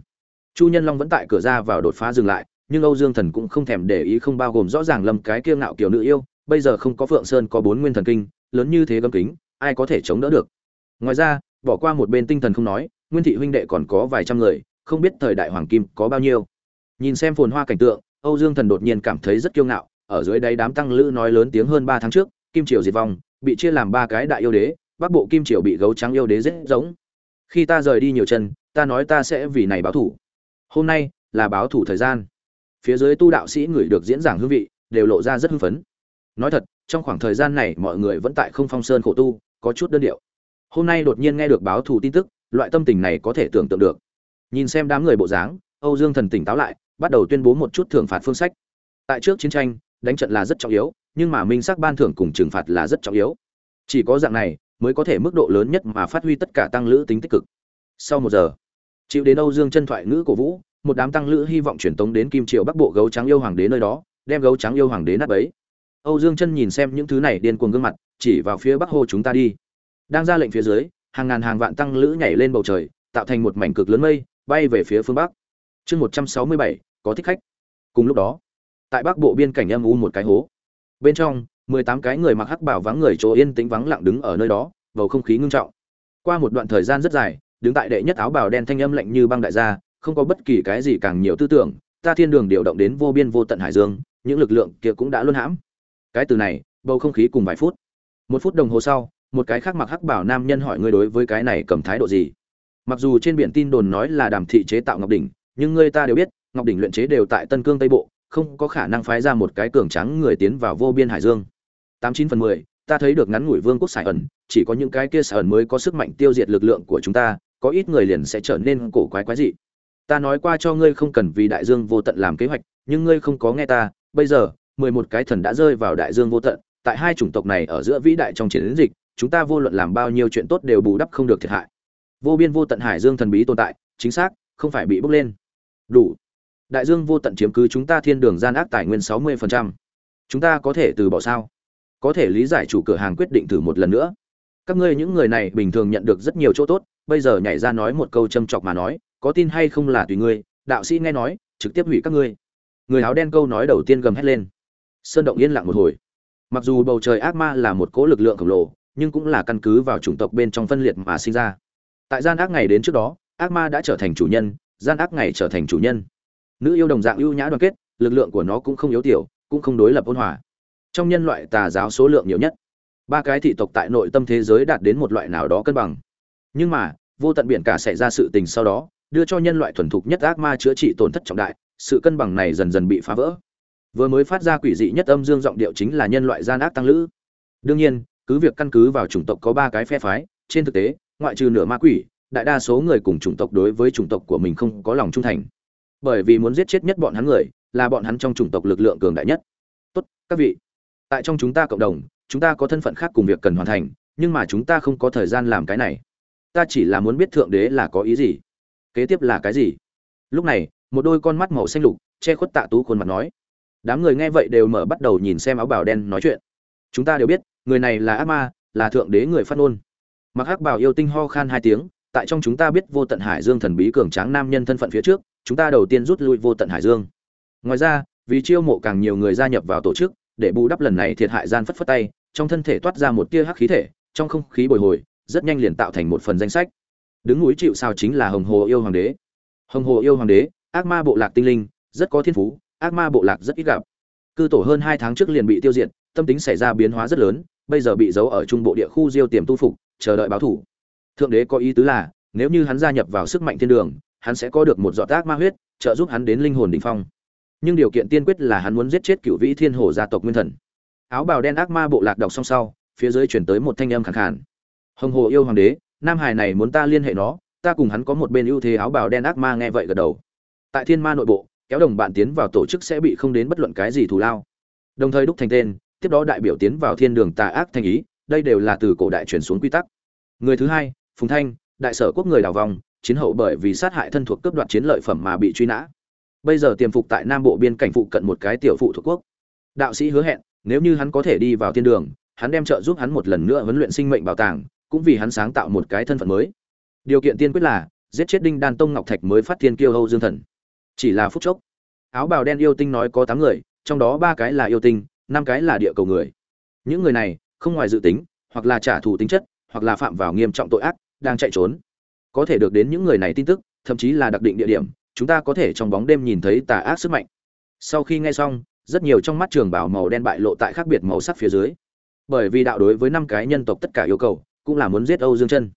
Chu nhân long vẫn tại cửa ra vào đột phá dừng lại, nhưng âu dương thần cũng không thèm để ý không bao gồm rõ ràng lâm cái kiêng ngạo kiểu nữ yêu, bây giờ không có phượng sơn có bốn nguyên thần kinh, lớn như thế gâm kính, ai có thể chống đỡ được? Ngoài ra, bỏ qua một bên tinh thần không nói, nguyên thị huynh đệ còn có vài trăm người, không biết thời đại hoàng kim có bao nhiêu. Nhìn xem phồn hoa cảnh tượng âu dương thần đột nhiên cảm thấy rất kiêu ngạo, ở dưới đáy đám tăng lữ nói lớn tiếng hơn ba tháng trước, kim triều diệt vong, bị chia làm ba cái đại yêu đế, bắc bộ kim triều bị gấu trắng yêu đế giết. giống. Khi ta rời đi nhiều chân, ta nói ta sẽ vì này báo thủ. Hôm nay là báo thủ thời gian. Phía dưới tu đạo sĩ người được diễn giảng hương vị, đều lộ ra rất hưng phấn. Nói thật, trong khoảng thời gian này mọi người vẫn tại không phong sơn khổ tu, có chút đơn điệu. Hôm nay đột nhiên nghe được báo thù tin tức, loại tâm tình này có thể tưởng tượng được. Nhìn xem đám người bộ dáng, âu dương thần tỉnh táo lại bắt đầu tuyên bố một chút thưởng phạt phương sách. Tại trước chiến tranh, đánh trận là rất trọng yếu, nhưng mà minh xác ban thưởng cùng trừng phạt là rất trọng yếu. Chỉ có dạng này mới có thể mức độ lớn nhất mà phát huy tất cả tăng lữ tính tích cực. Sau một giờ, chịu đến Âu Dương chân thoại ngữ cổ vũ, một đám tăng lữ hy vọng truyền tống đến Kim Triệu Bắc Bộ gấu trắng yêu hoàng đế nơi đó, đem gấu trắng yêu hoàng đế nát bấy. Âu Dương chân nhìn xem những thứ này điên cuồng gương mặt, chỉ vào phía Bắc Hồ chúng ta đi. Đang ra lệnh phía dưới, hàng ngàn hàng vạn tăng lữ nhảy lên bầu trời, tạo thành một mảnh cực lớn mây, bay về phía phương bắc. Chương 167, có thích khách. Cùng lúc đó, tại bắc bộ biên cảnh âm u một cái hố. Bên trong, mười tám cái người mặc hắc bảo vắng người chỗ yên tĩnh vắng lặng đứng ở nơi đó, bầu không khí ngưng trọng. Qua một đoạn thời gian rất dài, đứng tại đệ nhất áo bào đen thanh âm lạnh như băng đại gia, không có bất kỳ cái gì càng nhiều tư tưởng, ta thiên đường điều động đến vô biên vô tận hải dương, những lực lượng kia cũng đã luân hãm. Cái từ này, bầu không khí cùng vài phút. Một phút đồng hồ sau, một cái khác mặc hắc bảo nam nhân hỏi ngươi đối với cái này cầm thái độ gì? Mặc dù trên biển tin đồn nói là đàm thị chế tạo ngọc đỉnh, nhưng ngươi ta đều biết ngọc đỉnh luyện chế đều tại tân cương tây bộ, không có khả năng phái ra một cái cường trắng người tiến vào vô biên hải dương. Tám chín phần mười, ta thấy được ngắn ngủi vương quốc sài ẩn, chỉ có những cái kia sài ẩn mới có sức mạnh tiêu diệt lực lượng của chúng ta, có ít người liền sẽ trở nên cổ quái quái dị. Ta nói qua cho ngươi không cần vì đại dương vô tận làm kế hoạch, nhưng ngươi không có nghe ta, bây giờ, mười một cái thần đã rơi vào đại dương vô tận, tại hai chủng tộc này ở giữa vĩ đại trong chiến dịch, chúng ta vô luận làm bao nhiêu chuyện tốt đều bù đắp không được thiệt hại. Vô biên vô tận hải dương thần bí tồn tại, chính xác, không phải bị bốc lên. Đủ đại dương vô tận chiếm cứ chúng ta thiên đường gian ác tài nguyên sáu mươi chúng ta có thể từ bỏ sao? Có thể lý giải chủ cửa hàng quyết định thử một lần nữa. Các ngươi những người này bình thường nhận được rất nhiều chỗ tốt, bây giờ nhảy ra nói một câu châm chọc mà nói, có tin hay không là tùy ngươi, đạo sĩ nghe nói, trực tiếp hủy các ngươi. Người áo đen câu nói đầu tiên gầm hét lên. Sơn động yên lặng một hồi. Mặc dù bầu trời ác ma là một cỗ lực lượng khổng lồ, nhưng cũng là căn cứ vào chủng tộc bên trong phân liệt mà sinh ra. Tại gian ác ngày đến trước đó, ác ma đã trở thành chủ nhân, gian ác ngày trở thành chủ nhân nữ yêu đồng dạng ưu nhã đoàn kết, lực lượng của nó cũng không yếu tiểu, cũng không đối lập ôn hòa. Trong nhân loại tà giáo số lượng nhiều nhất, ba cái thị tộc tại nội tâm thế giới đạt đến một loại nào đó cân bằng. Nhưng mà, vô tận biển cả xảy ra sự tình sau đó, đưa cho nhân loại thuần thục nhất ác ma chữa trị tổn thất trọng đại, sự cân bằng này dần dần bị phá vỡ. Vừa mới phát ra quỷ dị nhất âm dương giọng điệu chính là nhân loại gian ác tăng lữ. Đương nhiên, cứ việc căn cứ vào chủng tộc có ba cái phe phái, trên thực tế, ngoại trừ nửa ma quỷ, đại đa số người cùng chủng tộc đối với chủng tộc của mình không có lòng trung thành bởi vì muốn giết chết nhất bọn hắn người, là bọn hắn trong chủng tộc lực lượng cường đại nhất. Tốt, các vị, tại trong chúng ta cộng đồng, chúng ta có thân phận khác cùng việc cần hoàn thành, nhưng mà chúng ta không có thời gian làm cái này. Ta chỉ là muốn biết thượng đế là có ý gì, kế tiếp là cái gì. Lúc này, một đôi con mắt màu xanh lục, che khuất tạ tú khuôn mặt nói, đám người nghe vậy đều mở bắt đầu nhìn xem áo bào đen nói chuyện. Chúng ta đều biết, người này là ác ma, là thượng đế người phát ngôn. Mặc hắc bảo yêu tinh ho khan hai tiếng, tại trong chúng ta biết vô tận hải dương thần bí cường tráng nam nhân thân phận phía trước chúng ta đầu tiên rút lui vô tận hải dương. Ngoài ra, vì chiêu mộ càng nhiều người gia nhập vào tổ chức, để bù đắp lần này thiệt hại gian phất phất tay, trong thân thể toát ra một tia hắc khí thể, trong không khí bồi hồi, rất nhanh liền tạo thành một phần danh sách. Đứng núi chịu sao chính là hồng hồ yêu hoàng đế. Hồng hồ yêu hoàng đế, ác ma bộ lạc tinh linh, rất có thiên phú, ác ma bộ lạc rất ít gặp. Cư tổ hơn hai tháng trước liền bị tiêu diệt, tâm tính xảy ra biến hóa rất lớn, bây giờ bị giấu ở trung bộ địa khu diêu tiềm tu phục, chờ đợi báo thủ. Thượng đế có ý tứ là, nếu như hắn gia nhập vào sức mạnh thiên đường hắn sẽ có được một giọt tác ma huyết, trợ giúp hắn đến linh hồn đỉnh phong. Nhưng điều kiện tiên quyết là hắn muốn giết chết cựu vĩ thiên hồ gia tộc nguyên thần. Áo bào đen ác ma bộ lạc đọc xong sau, phía dưới chuyển tới một thanh âm khẳng khàn. Hồng hồ yêu hoàng đế, nam hải này muốn ta liên hệ nó, ta cùng hắn có một bên ưu thế áo bào đen ác ma nghe vậy gật đầu. Tại thiên ma nội bộ, kéo đồng bạn tiến vào tổ chức sẽ bị không đến bất luận cái gì thù lao. Đồng thời đúc thành tên, tiếp đó đại biểu tiến vào thiên đường tà ác thành ý, đây đều là từ cổ đại truyền xuống quy tắc. Người thứ hai, phùng thanh, đại sở quốc người đào vòng chiến hậu bởi vì sát hại thân thuộc cướp đoạt chiến lợi phẩm mà bị truy nã. Bây giờ tiềm phục tại nam bộ biên cảnh phụ cận một cái tiểu phụ thuộc quốc. Đạo sĩ hứa hẹn, nếu như hắn có thể đi vào thiên đường, hắn đem trợ giúp hắn một lần nữa huấn luyện sinh mệnh bảo tàng, cũng vì hắn sáng tạo một cái thân phận mới. Điều kiện tiên quyết là, giết chết đinh đan tông ngọc thạch mới phát thiên kiêu hâu dương thần. Chỉ là phút chốc, áo bào đen yêu tinh nói có tám người, trong đó ba cái là yêu tinh, năm cái là địa cầu người. Những người này, không ngoài dự tính, hoặc là trả thù tính chất, hoặc là phạm vào nghiêm trọng tội ác, đang chạy trốn có thể được đến những người này tin tức, thậm chí là đặc định địa điểm, chúng ta có thể trong bóng đêm nhìn thấy tà ác sức mạnh. Sau khi nghe xong, rất nhiều trong mắt trường bảo màu đen bại lộ tại khác biệt màu sắc phía dưới. Bởi vì đạo đối với năm cái nhân tộc tất cả yêu cầu, cũng là muốn giết âu dương chân.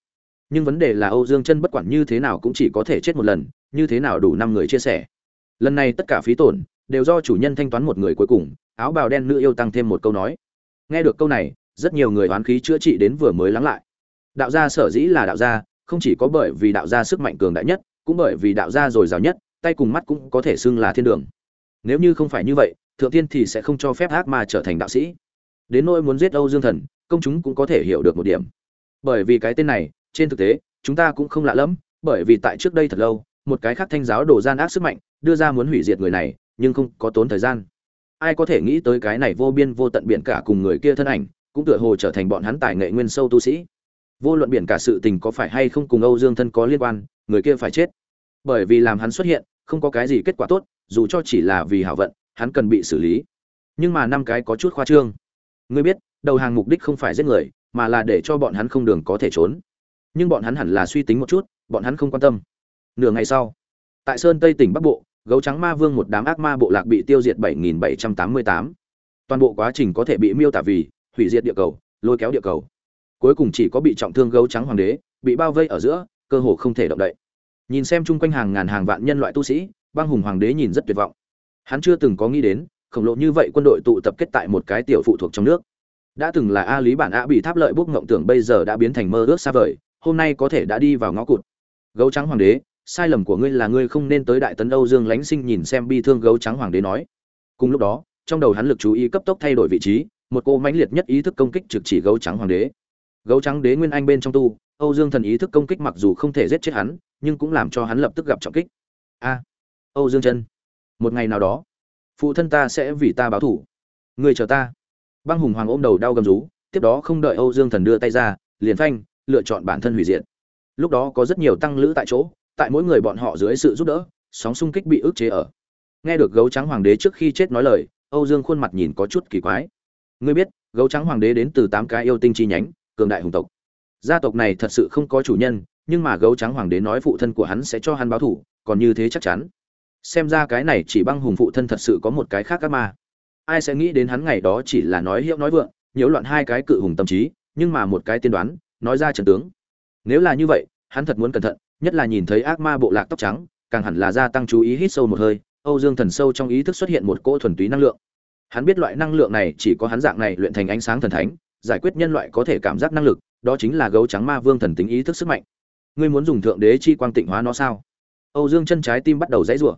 Nhưng vấn đề là âu dương chân bất quản như thế nào cũng chỉ có thể chết một lần, như thế nào đủ năm người chia sẻ. Lần này tất cả phí tổn, đều do chủ nhân thanh toán một người cuối cùng, áo bào đen nữ yêu tăng thêm một câu nói. Nghe được câu này, rất nhiều người oán khí chữa trị đến vừa mới lắng lại. Đạo gia sở dĩ là đạo gia không chỉ có bởi vì đạo gia sức mạnh cường đại nhất, cũng bởi vì đạo gia rồi giàu nhất, tay cùng mắt cũng có thể xưng là thiên đường. Nếu như không phải như vậy, thượng tiên thì sẽ không cho phép ác ma trở thành đạo sĩ. Đến nỗi muốn giết âu dương thần, công chúng cũng có thể hiểu được một điểm. Bởi vì cái tên này, trên thực tế, chúng ta cũng không lạ lắm. bởi vì tại trước đây thật lâu, một cái khác thanh giáo đổ gian ác sức mạnh, đưa ra muốn hủy diệt người này, nhưng không có tốn thời gian. Ai có thể nghĩ tới cái này vô biên vô tận biển cả cùng người kia thân ảnh, cũng tựa hồ trở thành bọn hắn tài nghệ nguyên sâu tu sĩ vô luận biển cả sự tình có phải hay không cùng âu dương thân có liên quan, người kia phải chết. Bởi vì làm hắn xuất hiện, không có cái gì kết quả tốt, dù cho chỉ là vì hảo vận, hắn cần bị xử lý. Nhưng mà năm cái có chút khoa trương. Ngươi biết, đầu hàng mục đích không phải giết người, mà là để cho bọn hắn không đường có thể trốn. Nhưng bọn hắn hẳn là suy tính một chút, bọn hắn không quan tâm. Nửa ngày sau, tại sơn tây tỉnh bắc bộ, gấu trắng ma vương một đám ác ma bộ lạc bị tiêu diệt 7.788. toàn bộ quá trình có thể bị miêu tả vì hủy diệt địa cầu, lôi kéo địa cầu cuối cùng chỉ có bị trọng thương gấu trắng hoàng đế, bị bao vây ở giữa, cơ hồ không thể động đậy. Nhìn xem chung quanh hàng ngàn hàng vạn nhân loại tu sĩ, băng hùng hoàng đế nhìn rất tuyệt vọng. Hắn chưa từng có nghĩ đến, khổng lồ như vậy quân đội tụ tập kết tại một cái tiểu phụ thuộc trong nước. Đã từng là a lý bản a bị tháp lợi bốc ngộng tưởng bây giờ đã biến thành mơ ước xa vời, hôm nay có thể đã đi vào ngõ cụt. Gấu trắng hoàng đế, sai lầm của ngươi là ngươi không nên tới đại tấn âu dương lánh sinh nhìn xem bi thương gấu trắng hoàng đế nói. Cùng lúc đó, trong đầu hắn lực chú ý cấp tốc thay đổi vị trí, một cô mãnh liệt nhất ý thức công kích trực chỉ gấu trắng hoàng đế gấu trắng đế nguyên anh bên trong tu, âu dương thần ý thức công kích mặc dù không thể giết chết hắn, nhưng cũng làm cho hắn lập tức gặp trọng kích. A, âu dương chân, một ngày nào đó, phụ thân ta sẽ vì ta báo thủ. Người chờ ta. Băng hùng hoàng ôm đầu đau gầm rú, tiếp đó không đợi âu dương thần đưa tay ra, liền phanh, lựa chọn bản thân hủy diệt. Lúc đó có rất nhiều tăng lữ tại chỗ, tại mỗi người bọn họ dưới sự giúp đỡ, sóng xung kích bị ức chế ở. Nghe được gấu trắng hoàng đế trước khi chết nói lời, âu dương khuôn mặt nhìn có chút kỳ quái. Ngươi biết, gấu trắng hoàng đế đến từ tám cái yêu tinh chi nhánh cường đại hùng tộc. Gia tộc này thật sự không có chủ nhân, nhưng mà gấu trắng hoàng đế nói phụ thân của hắn sẽ cho hắn báo thủ còn như thế chắc chắn. Xem ra cái này chỉ băng hùng phụ thân thật sự có một cái khác các ma. Ai sẽ nghĩ đến hắn ngày đó chỉ là nói hiệu nói vượng, nhiễu loạn hai cái cự hùng tâm trí, nhưng mà một cái tiên đoán, nói ra trần tướng. Nếu là như vậy, hắn thật muốn cẩn thận, nhất là nhìn thấy ác ma bộ lạc tóc trắng, càng hẳn là gia tăng chú ý hít sâu một hơi, âu dương thần sâu trong ý thức xuất hiện một cỗ thuần túy năng lượng. Hắn biết loại năng lượng này chỉ có hắn dạng này luyện thành ánh sáng thần thánh giải quyết nhân loại có thể cảm giác năng lực, đó chính là gấu trắng ma vương thần tính ý thức sức mạnh. Ngươi muốn dùng thượng đế chi quang tịnh hóa nó sao? Âu dương chân trái tim bắt đầu dãy rủa.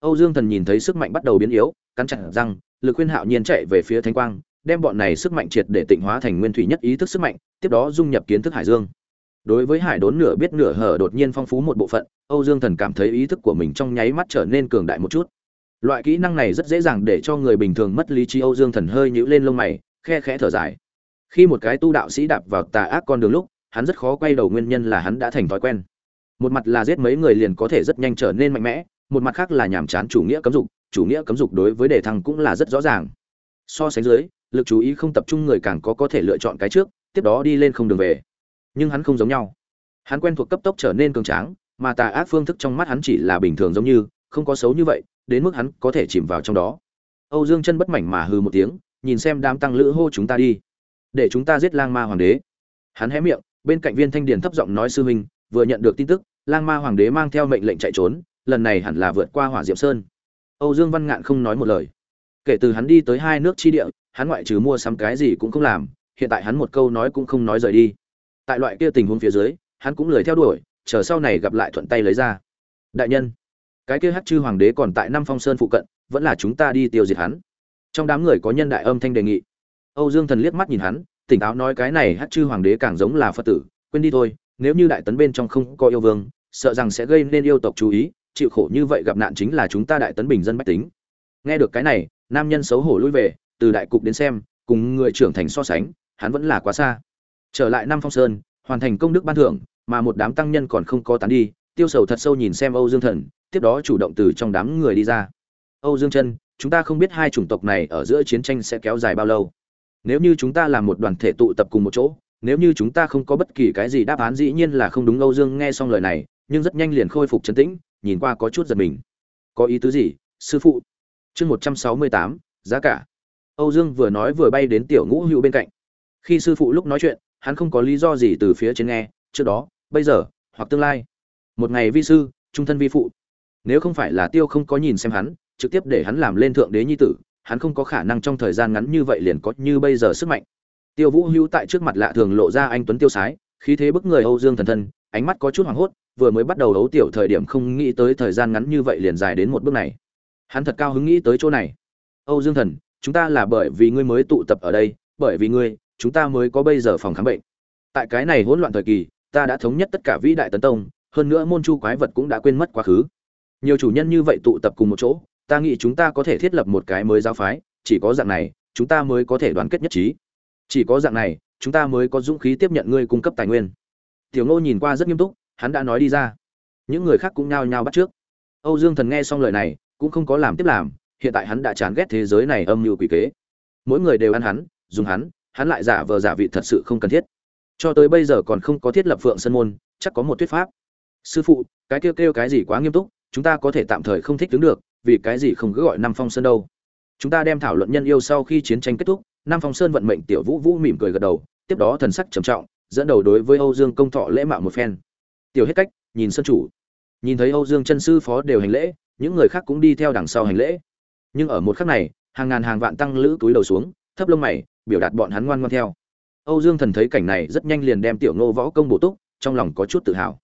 Âu dương thần nhìn thấy sức mạnh bắt đầu biến yếu, cắn chặt răng, lực khuyên hạo nhiên chạy về phía thánh quang, đem bọn này sức mạnh triệt để tịnh hóa thành nguyên thủy nhất ý thức sức mạnh, tiếp đó dung nhập kiến thức hải dương. Đối với hải đốn nửa biết nửa hở đột nhiên phong phú một bộ phận, âu dương thần cảm thấy ý thức của mình trong nháy mắt trở nên cường đại một chút. Loại kỹ năng này rất dễ dàng để cho người bình thường mất lý trí, âu dương thần hơi nhữ lên lông mày, khe khẽ thở dài khi một cái tu đạo sĩ đạp vào tà ác con đường lúc, hắn rất khó quay đầu nguyên nhân là hắn đã thành thói quen. Một mặt là giết mấy người liền có thể rất nhanh trở nên mạnh mẽ, một mặt khác là nhàm chán chủ nghĩa cấm dục, chủ nghĩa cấm dục đối với đề thăng cũng là rất rõ ràng. So sánh dưới, lực chú ý không tập trung người càng có có thể lựa chọn cái trước, tiếp đó đi lên không đường về. Nhưng hắn không giống nhau. Hắn quen thuộc cấp tốc trở nên cường tráng, mà tà ác phương thức trong mắt hắn chỉ là bình thường giống như, không có xấu như vậy, đến mức hắn có thể chìm vào trong đó. Âu dương chân bất mảnh mà hừ một tiếng, nhìn xem đám tăng lữ hô chúng ta đi để chúng ta giết lang ma hoàng đế. Hắn hé miệng, bên cạnh viên thanh điền thấp giọng nói sư huynh, vừa nhận được tin tức, lang ma hoàng đế mang theo mệnh lệnh chạy trốn, lần này hẳn là vượt qua hỏa diệm sơn. Âu dương văn ngạn không nói một lời. Kể từ hắn đi tới hai nước chi địa, hắn ngoại trừ mua sắm cái gì cũng không làm, hiện tại hắn một câu nói cũng không nói rời đi. Tại loại kia tình huống phía dưới, hắn cũng lười theo đuổi, chờ sau này gặp lại thuận tay lấy ra. Đại nhân, cái kia hát chư hoàng đế còn tại năm phong sơn phụ cận, vẫn là chúng ta đi tiêu diệt hắn. Trong đám người có nhân đại âm thanh đề nghị âu dương thần liếc mắt nhìn hắn, tỉnh táo nói cái này hắc chư hoàng đế càng giống là phật tử, quên đi thôi, nếu như đại tấn bên trong không có yêu vương, sợ rằng sẽ gây nên yêu tộc chú ý, chịu khổ như vậy gặp nạn chính là chúng ta đại tấn bình dân bách tính. Nghe được cái này, nam nhân xấu hổ lui về, từ đại cục đến xem, cùng người trưởng thành so sánh, hắn vẫn là quá xa. Trở lại Nam phong sơn, hoàn thành công đức ban thưởng, mà một đám tăng nhân còn không có tán đi, tiêu sầu thật sâu nhìn xem âu dương thần, tiếp đó chủ động từ trong đám người đi ra. Âu dương chân chúng ta không biết hai chủng tộc này ở giữa chiến tranh sẽ kéo dài bao lâu nếu như chúng ta làm một đoàn thể tụ tập cùng một chỗ, nếu như chúng ta không có bất kỳ cái gì đáp án, dĩ nhiên là không đúng. Âu dương nghe xong lời này, nhưng rất nhanh liền khôi phục chấn tĩnh, nhìn qua có chút giật mình. Có ý tứ gì, sư phụ? Chương một trăm sáu mươi tám, giá cả. Âu dương vừa nói vừa bay đến tiểu ngũ hữu bên cạnh. Khi sư phụ lúc nói chuyện, hắn không có lý do gì từ phía trên nghe. Trước đó, bây giờ, hoặc tương lai. Một ngày vi sư, trung thân vi phụ. Nếu không phải là tiêu không có nhìn xem hắn, trực tiếp để hắn làm lên thượng đế nhi tử hắn không có khả năng trong thời gian ngắn như vậy liền có như bây giờ sức mạnh. Tiêu vũ hữu tại trước mặt lạ thường lộ ra anh tuấn tiêu sái, khí thế bức người âu dương thần thân, ánh mắt có chút hoảng hốt, vừa mới bắt đầu đấu tiểu thời điểm không nghĩ tới thời gian ngắn như vậy liền dài đến một bước này. Hắn thật cao hứng nghĩ tới chỗ này. Âu dương thần, chúng ta là bởi vì ngươi mới tụ tập ở đây, bởi vì ngươi, chúng ta mới có bây giờ phòng khám bệnh. Tại cái này hỗn loạn thời kỳ, ta đã thống nhất tất cả vĩ đại tấn tông, hơn nữa môn chu quái vật cũng đã quên mất quá khứ. Nhiều chủ nhân như vậy tụ tập cùng một chỗ ta nghĩ chúng ta có thể thiết lập một cái mới giáo phái, chỉ có dạng này, chúng ta mới có thể đoàn kết nhất trí. Chỉ có dạng này, chúng ta mới có dũng khí tiếp nhận ngươi cung cấp tài nguyên. Tiểu ngô nhìn qua rất nghiêm túc, hắn đã nói đi ra. Những người khác cũng nhao nhao bắt trước. Âu dương thần nghe xong lời này, cũng không có làm tiếp làm, hiện tại hắn đã chán ghét thế giới này âm mưu quỷ kế. Mỗi người đều ăn hắn, dùng hắn hắn lại giả vờ giả vị thật sự không cần thiết. Cho tới bây giờ còn không có thiết lập phượng sân môn, chắc có một thuyết pháp. Sư phụ, cái kêu kêu cái gì quá nghiêm túc, chúng ta có thể tạm thời không thích đứng được vì cái gì không cứ gọi năm phong sơn đâu. Chúng ta đem thảo luận nhân yêu sau khi chiến tranh kết thúc năm phong sơn vận mệnh tiểu vũ vũ mỉm cười gật đầu, tiếp đó thần sắc trầm trọng, dẫn đầu đối với âu dương công thọ lễ mạo một phen. Tiểu hết cách, nhìn sân chủ. Nhìn thấy âu dương chân sư phó đều hành lễ, những người khác cũng đi theo đằng sau hành lễ. Nhưng ở một khắc này, hàng ngàn hàng vạn tăng lữ túi đầu xuống, thấp lông mày, biểu đạt bọn hắn ngoan ngoan theo. Âu dương thần thấy cảnh này rất nhanh liền đem tiểu ngô võ công bổ túc, trong lòng có chút tự hào.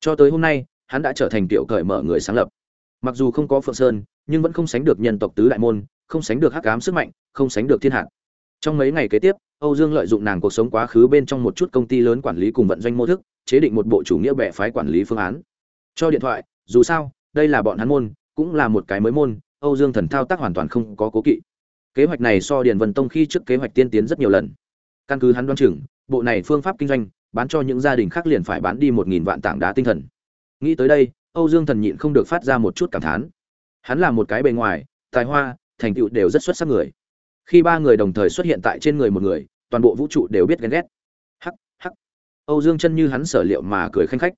Cho tới hôm nay, hắn đã trở thành tiểu cởi mở người sáng lập mặc dù không có phượng sơn, nhưng vẫn không sánh được nhân tộc tứ đại môn, không sánh được hắc ám sức mạnh, không sánh được thiên hạ trong mấy ngày kế tiếp, âu dương lợi dụng nàng cuộc sống quá khứ bên trong một chút công ty lớn quản lý cùng vận doanh mô thức, chế định một bộ chủ nghĩa bẻ phái quản lý phương án. Cho điện thoại, dù sao, đây là bọn hắn môn, cũng là một cái mới môn, âu dương thần thao tác hoàn toàn không có cố kỵ. Kế hoạch này so điền vân tông khi trước kế hoạch tiên tiến rất nhiều lần. Căn cứ hắn đoán chừng, bộ này phương pháp kinh doanh, bán cho những gia đình khác liền phải bán đi một nghìn vạn tảng đá tinh thần. Nghĩ tới đây âu dương thần nhịn không được phát ra một chút cảm thán. Hắn là một cái bề ngoài, tài hoa, thành tựu đều rất xuất sắc người. Khi ba người đồng thời xuất hiện tại trên người một người, toàn bộ vũ trụ đều biết ghen ghét. Hắc hắc. Âu dương chân như hắn sở liệu mà cười khanh khách.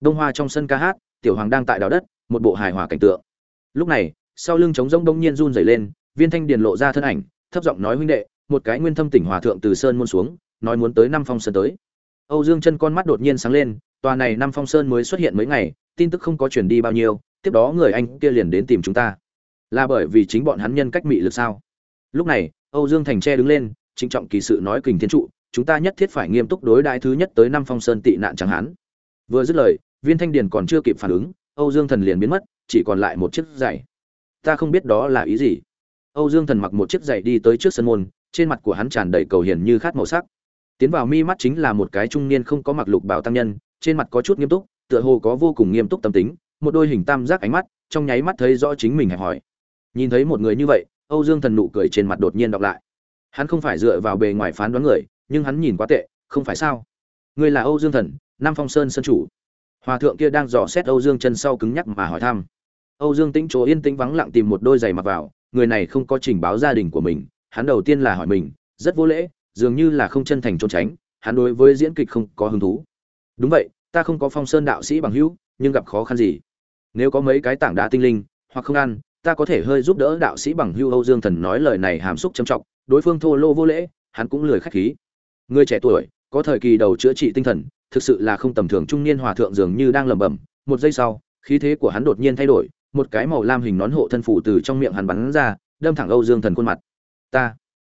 Đông hoa trong sân ca hát, tiểu hoàng đang tại đào đất, một bộ hài hòa cảnh tượng. Lúc này, sau lưng trống rỗng đông nhiên run rẩy lên, viên thanh điền lộ ra thân ảnh, thấp giọng nói huynh đệ, một cái nguyên thâm tỉnh hòa thượng từ sơn muôn xuống, nói muốn tới năm phong sơn tới. Âu dương chân con mắt đột nhiên sáng lên, tòa này năm phong sơn mới xuất hiện mấy ngày tin tức không có truyền đi bao nhiêu, tiếp đó người anh kia liền đến tìm chúng ta. Là bởi vì chính bọn hắn nhân cách mị lực sao? Lúc này, âu dương thành tre đứng lên, trịnh trọng kỳ sự nói kình thiên trụ, chúng ta nhất thiết phải nghiêm túc đối đại thứ nhất tới năm phong sơn tị nạn chẳng hắn vừa dứt lời, viên thanh điền còn chưa kịp phản ứng, âu dương thần liền biến mất, chỉ còn lại một chiếc giày. Ta không biết đó là ý gì. Âu dương thần mặc một chiếc giày đi tới trước sân môn, trên mặt của hắn tràn đầy cầu hiền như khát màu sắc. Tiến vào mi mắt chính là một cái trung niên không có mặc lục bảo tăng nhân, trên mặt có chút nghiêm túc tựa hồ có vô cùng nghiêm túc tâm tính, một đôi hình tam giác ánh mắt, trong nháy mắt thấy rõ chính mình hẹp hỏi nhìn thấy một người như vậy, âu dương thần nụ cười trên mặt đột nhiên đọc lại. Hắn không phải dựa vào bề ngoài phán đoán người, nhưng hắn nhìn quá tệ, không phải sao? Người là âu dương thần, nam phong sơn sơn chủ. Hòa thượng kia đang dò xét âu dương chân sau cứng nhắc mà hỏi thăm. Âu dương tĩnh chỗ yên tĩnh vắng lặng tìm một đôi giày mặc vào, người này không có trình báo gia đình của mình, hắn đầu tiên là hỏi mình, rất vô lễ, dường như là không chân thành trốn tránh, hắn đối với diễn kịch không có hứng thú. Đúng vậy ta không có phong sơn đạo sĩ bằng hữu, nhưng gặp khó khăn gì? Nếu có mấy cái tảng đá tinh linh, hoặc không ăn, ta có thể hơi giúp đỡ đạo sĩ bằng hữu âu dương thần nói lời này hàm xúc trầm trọng, đối phương thô lô vô lễ, hắn cũng lười khách khí. Người trẻ tuổi, có thời kỳ đầu chữa trị tinh thần, thực sự là không tầm thường, trung niên hòa thượng dường như đang lẩm bẩm, một giây sau, khí thế của hắn đột nhiên thay đổi, một cái màu lam hình nón hộ thân phủ từ trong miệng hắn bắn ra, đâm thẳng âu dương thần khuôn mặt. Ta.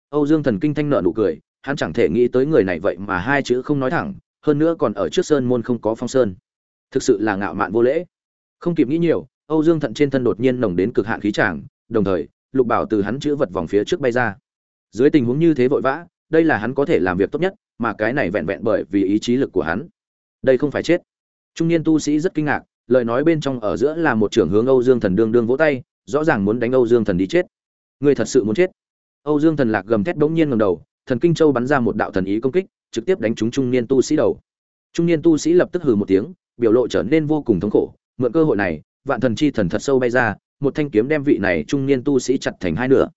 Âu dương thần kinh thanh nợ nụ cười, hắn chẳng thể nghĩ tới người này vậy mà hai chữ không nói thẳng hơn nữa còn ở trước sơn môn không có phong sơn. Thực sự là ngạo mạn vô lễ. Không kịp nghĩ nhiều, âu dương thận trên thân đột nhiên nồng đến cực hạn khí tràng, đồng thời, lục bảo từ hắn chữ vật vòng phía trước bay ra. Dưới tình huống như thế vội vã, đây là hắn có thể làm việc tốt nhất, mà cái này vẹn vẹn bởi vì ý chí lực của hắn. Đây không phải chết. Trung niên tu sĩ rất kinh ngạc, lời nói bên trong ở giữa là một trưởng hướng âu dương thần đương đương vỗ tay, rõ ràng muốn đánh âu dương thần đi chết. Người thật sự muốn chết. Âu dương thần lạc gầm thét bỗng nhiên ngầm đầu, thần kinh châu bắn ra một đạo thần ý công kích trực tiếp đánh trúng trung niên tu sĩ đầu. Trung niên tu sĩ lập tức hừ một tiếng, biểu lộ trở nên vô cùng thống khổ. Mượn cơ hội này, vạn thần chi thần thật sâu bay ra, một thanh kiếm đem vị này trung niên tu sĩ chặt thành hai nửa.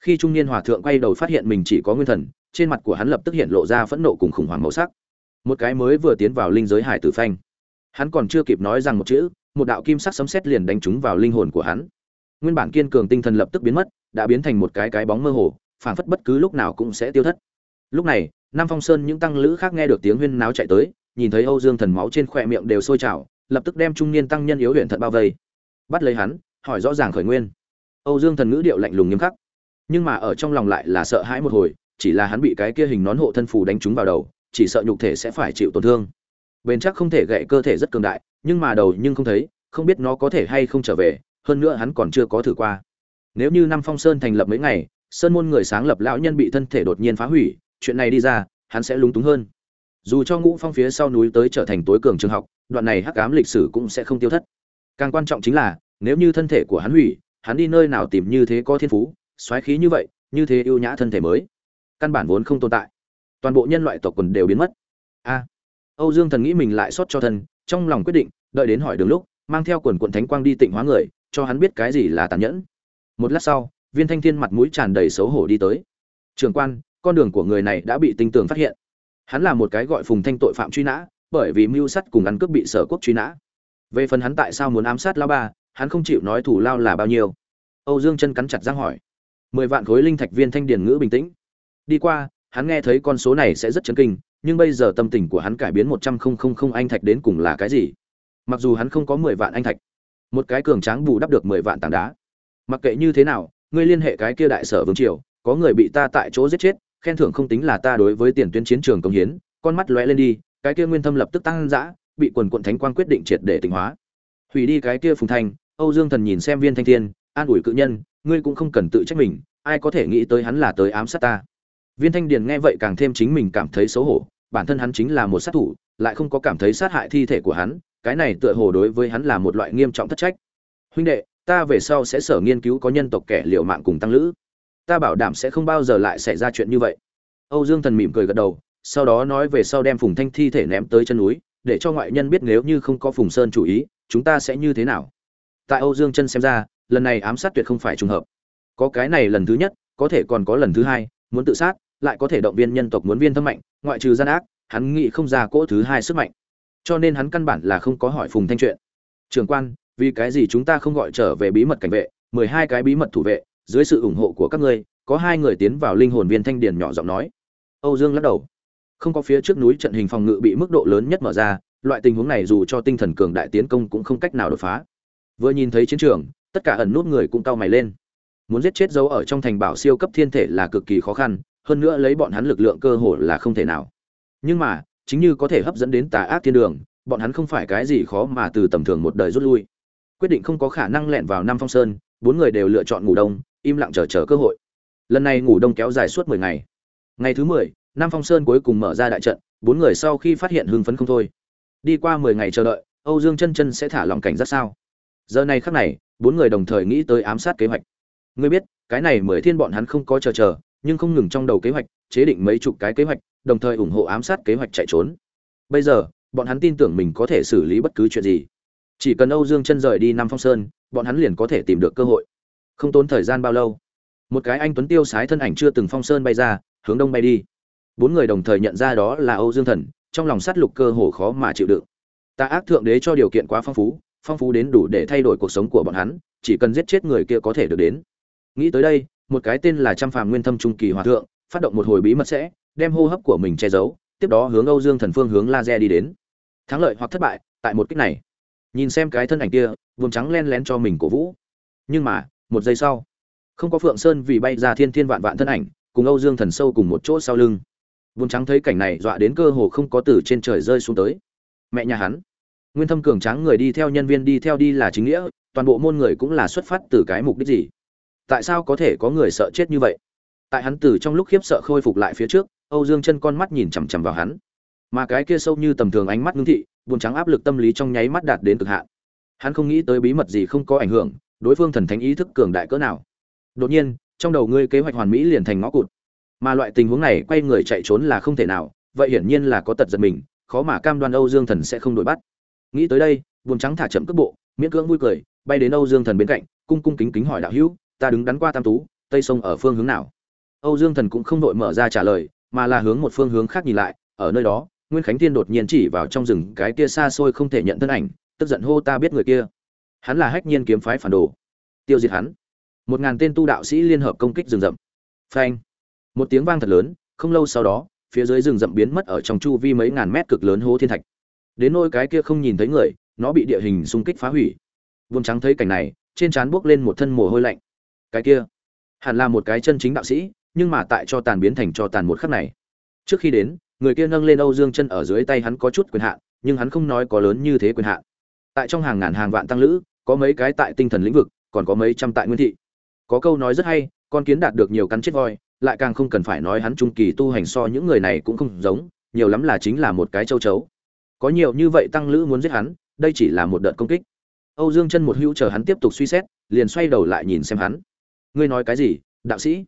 Khi trung niên hòa thượng quay đầu phát hiện mình chỉ có nguyên thần, trên mặt của hắn lập tức hiện lộ ra phẫn nộ cùng khủng hoảng màu sắc. Một cái mới vừa tiến vào linh giới hải tử phanh. Hắn còn chưa kịp nói rằng một chữ, một đạo kim sắc sấm sét liền đánh trúng vào linh hồn của hắn. Nguyên bản kiên cường tinh thần lập tức biến mất, đã biến thành một cái cái bóng mơ hồ, phảng phất bất cứ lúc nào cũng sẽ tiêu thất. Lúc này nam phong sơn những tăng lữ khác nghe được tiếng huyên náo chạy tới, nhìn thấy âu dương thần máu trên khóe miệng đều sôi trào, lập tức đem trung niên tăng nhân yếu huyền thận bao vây. Bắt lấy hắn, hỏi rõ ràng khởi nguyên. Âu dương thần ngữ điệu lạnh lùng nghiêm khắc. Nhưng mà ở trong lòng lại là sợ hãi một hồi, chỉ là hắn bị cái kia hình nón hộ thân phù đánh trúng vào đầu, chỉ sợ nhục thể sẽ phải chịu tổn thương. Bền chắc không thể gãy cơ thể rất cường đại, nhưng mà đầu nhưng không thấy, không biết nó có thể hay không trở về, hơn nữa hắn còn chưa có thử qua. Nếu như năm phong sơn thành lập mấy ngày, sơn môn người sáng lập lão nhân bị thân thể đột nhiên phá hủy chuyện này đi ra, hắn sẽ lúng túng hơn. Dù cho ngũ phong phía sau núi tới trở thành tối cường trường học, đoạn này hắc ám lịch sử cũng sẽ không tiêu thất. Càng quan trọng chính là, nếu như thân thể của hắn hủy, hắn đi nơi nào tìm như thế có thiên phú, xoáy khí như vậy, như thế ưu nhã thân thể mới. Căn bản vốn không tồn tại. Toàn bộ nhân loại tộc quần đều biến mất. A. Âu dương thần nghĩ mình lại sót cho thân, trong lòng quyết định, đợi đến hỏi đường lúc, mang theo quần quận thánh quang đi tịnh hóa người, cho hắn biết cái gì là tàn nhẫn. Một lát sau, viên thanh thiên mặt mũi tràn đầy xấu hổ đi tới. Trường quan con đường của người này đã bị tinh tường phát hiện. Hắn là một cái gọi phùng thanh tội phạm truy nã, bởi vì mưu sắt cùng ăn cướp bị sở quốc truy nã. Về phần hắn tại sao muốn ám sát lao ba, hắn không chịu nói thủ lao là bao nhiêu. Âu dương chân cắn chặt răng hỏi. Mười vạn khối linh thạch viên thanh điền ngữ bình tĩnh. Đi qua, hắn nghe thấy con số này sẽ rất chấn kinh, nhưng bây giờ tâm tình của hắn cải biến một trăm không không không anh thạch đến cùng là cái gì? Mặc dù hắn không có mười vạn anh thạch, một cái cường tráng bù đắp được mười vạn tảng đá. Mặc kệ như thế nào, ngươi liên hệ cái kia đại sở vương triều, có người bị ta tại chỗ giết chết khen thưởng không tính là ta đối với tiền tuyến chiến trường công hiến, con mắt lóe lên đi, cái kia nguyên thâm lập tức tăng dã, bị quần quận thánh quang quyết định triệt để tỉnh hóa. Hủy đi cái kia phùng thanh âu dương thần nhìn xem viên thanh thiên, an ủi cự nhân, ngươi cũng không cần tự trách mình, ai có thể nghĩ tới hắn là tới ám sát ta. Viên thanh điền nghe vậy càng thêm chính mình cảm thấy xấu hổ, bản thân hắn chính là một sát thủ, lại không có cảm thấy sát hại thi thể của hắn, cái này tựa hồ đối với hắn là một loại nghiêm trọng thất trách. Huynh đệ, ta về sau sẽ sở nghiên cứu có nhân tộc kẻ liệu mạng cùng tăng lữ ta bảo đảm sẽ không bao giờ lại xảy ra chuyện như vậy. Âu dương thần mỉm cười gật đầu, sau đó nói về sau đem phùng thanh thi thể ném tới chân núi, để cho ngoại nhân biết nếu như không có phùng sơn chủ ý, chúng ta sẽ như thế nào. Tại âu dương chân xem ra, lần này ám sát tuyệt không phải trùng hợp. Có cái này lần thứ nhất, có thể còn có lần thứ hai, muốn tự sát, lại có thể động viên nhân tộc muốn viên thâm mạnh, ngoại trừ gian ác, hắn nghĩ không ra cỗ thứ hai sức mạnh. Cho nên hắn căn bản là không có hỏi phùng thanh chuyện. Trường quan, vì cái gì chúng ta không gọi trở về bí mật cảnh vệ, mười hai cái bí mật thủ vệ dưới sự ủng hộ của các ngươi, có hai người tiến vào linh hồn viên thanh điền nhỏ giọng nói. Âu dương lắc đầu. Không có phía trước núi trận hình phòng ngự bị mức độ lớn nhất mở ra, loại tình huống này dù cho tinh thần cường đại tiến công cũng không cách nào đột phá. Vừa nhìn thấy chiến trường, tất cả ẩn nút người cũng cau mày lên. Muốn giết chết dấu ở trong thành bảo siêu cấp thiên thể là cực kỳ khó khăn, hơn nữa lấy bọn hắn lực lượng cơ hồ là không thể nào. Nhưng mà, chính như có thể hấp dẫn đến tà ác thiên đường, bọn hắn không phải cái gì khó mà từ tầm thường một đời rút lui. Quyết định không có khả năng lẹn vào năm phong sơn, bốn người đều lựa chọn ngủ đông im lặng chờ chờ cơ hội. Lần này ngủ đông kéo dài suốt mười ngày. Ngày thứ mười, nam phong sơn cuối cùng mở ra đại trận, bốn người sau khi phát hiện hưng phấn không thôi. Đi qua mười ngày chờ đợi, âu dương chân chân sẽ thả lòng cảnh giác sao? Giờ này khắc này, bốn người đồng thời nghĩ tới ám sát kế hoạch. Ngươi biết, cái này mười thiên bọn hắn không có chờ chờ, nhưng không ngừng trong đầu kế hoạch, chế định mấy chục cái kế hoạch, đồng thời ủng hộ ám sát kế hoạch chạy trốn. Bây giờ, bọn hắn tin tưởng mình có thể xử lý bất cứ chuyện gì. Chỉ cần âu dương chân rời đi nam phong sơn, bọn hắn liền có thể tìm được cơ hội không tốn thời gian bao lâu, một cái anh tuấn tiêu sái thân ảnh chưa từng phong sơn bay ra, hướng đông bay đi. Bốn người đồng thời nhận ra đó là âu dương thần, trong lòng sát lục cơ hồ khó mà chịu đựng. Ta ác thượng đế cho điều kiện quá phong phú phong phú đến đủ để thay đổi cuộc sống của bọn hắn, chỉ cần giết chết người kia có thể được đến. Nghĩ tới đây, một cái tên là trăm phàm nguyên thâm trung kỳ hòa thượng, phát động một hồi bí mật sẽ, đem hô hấp của mình che giấu, tiếp đó hướng âu dương thần phương hướng laser đi đến. Thắng lợi hoặc thất bại, tại một kích này. Nhìn xem cái thân ảnh kia, vùng trắng len lén cho mình cổ vũ. Nhưng mà một giây sau, không có phượng sơn vì bay ra thiên thiên vạn vạn thân ảnh, cùng âu dương thần sâu cùng một chỗ sau lưng. Vốn trắng thấy cảnh này, dọa đến cơ hồ không có từ trên trời rơi xuống tới. Mẹ nhà hắn, nguyên thâm cường tráng người đi theo nhân viên đi theo đi là chính nghĩa, toàn bộ môn người cũng là xuất phát từ cái mục đích gì? Tại sao có thể có người sợ chết như vậy? Tại hắn từ trong lúc khiếp sợ khôi phục lại phía trước, âu dương chân con mắt nhìn chằm chằm vào hắn. Mà cái kia sâu như tầm thường ánh mắt ngưng thị buồn trắng áp lực tâm lý trong nháy mắt đạt đến cực hạn. Hắn không nghĩ tới bí mật gì không có ảnh hưởng đối phương thần thánh ý thức cường đại cỡ nào. Đột nhiên, trong đầu ngươi kế hoạch hoàn mỹ liền thành ngõ cụt. Mà loại tình huống này quay người chạy trốn là không thể nào, vậy hiển nhiên là có tật giật mình, khó mà cam đoan âu dương thần sẽ không đổi bắt. Nghĩ tới đây, buồn trắng thả chậm cước bộ, miễn cưỡng vui cười, bay đến âu dương thần bên cạnh, cung cung kính kính hỏi đạo hữu, ta đứng đắn qua tam tú, tây sông ở phương hướng nào? Âu dương thần cũng không đội mở ra trả lời, mà là hướng một phương hướng khác nhìn lại, ở nơi đó, nguyên khánh thiên đột nhiên chỉ vào trong rừng cái kia xa xôi không thể nhận thân ảnh, tức giận hô, ta biết người kia hắn là hách nhiên kiếm phái phản đồ. Tiêu diệt hắn. Một ngàn tên tu đạo sĩ liên hợp công kích rừng rậm. Phanh. Một tiếng vang thật lớn, không lâu sau đó, phía dưới rừng rậm biến mất ở trong chu vi mấy ngàn mét cực lớn hố thiên thạch. Đến nôi cái kia không nhìn thấy người, nó bị địa hình xung kích phá hủy. Vùng trắng thấy cảnh này, trên trán buốc lên một thân mồ hôi lạnh. Cái kia, hẳn là một cái chân chính đạo sĩ, nhưng mà tại cho tàn biến thành cho tàn một khắc này. Trước khi đến, người kia nâng lên âu dương chân ở dưới tay hắn có chút quyền hạn, nhưng hắn không nói có lớn như thế quyền hạn. Tại trong hàng ngàn hàng vạn tăng lữ có mấy cái tại tinh thần lĩnh vực, còn có mấy trăm tại nguyên thị. Có câu nói rất hay, con kiến đạt được nhiều cắn chết voi, lại càng không cần phải nói hắn trung kỳ tu hành so những người này cũng không giống, nhiều lắm là chính là một cái châu chấu. Có nhiều như vậy tăng lữ muốn giết hắn, đây chỉ là một đợt công kích. Âu dương chân một hữu chờ hắn tiếp tục suy xét, liền xoay đầu lại nhìn xem hắn. Ngươi nói cái gì, đạo sĩ?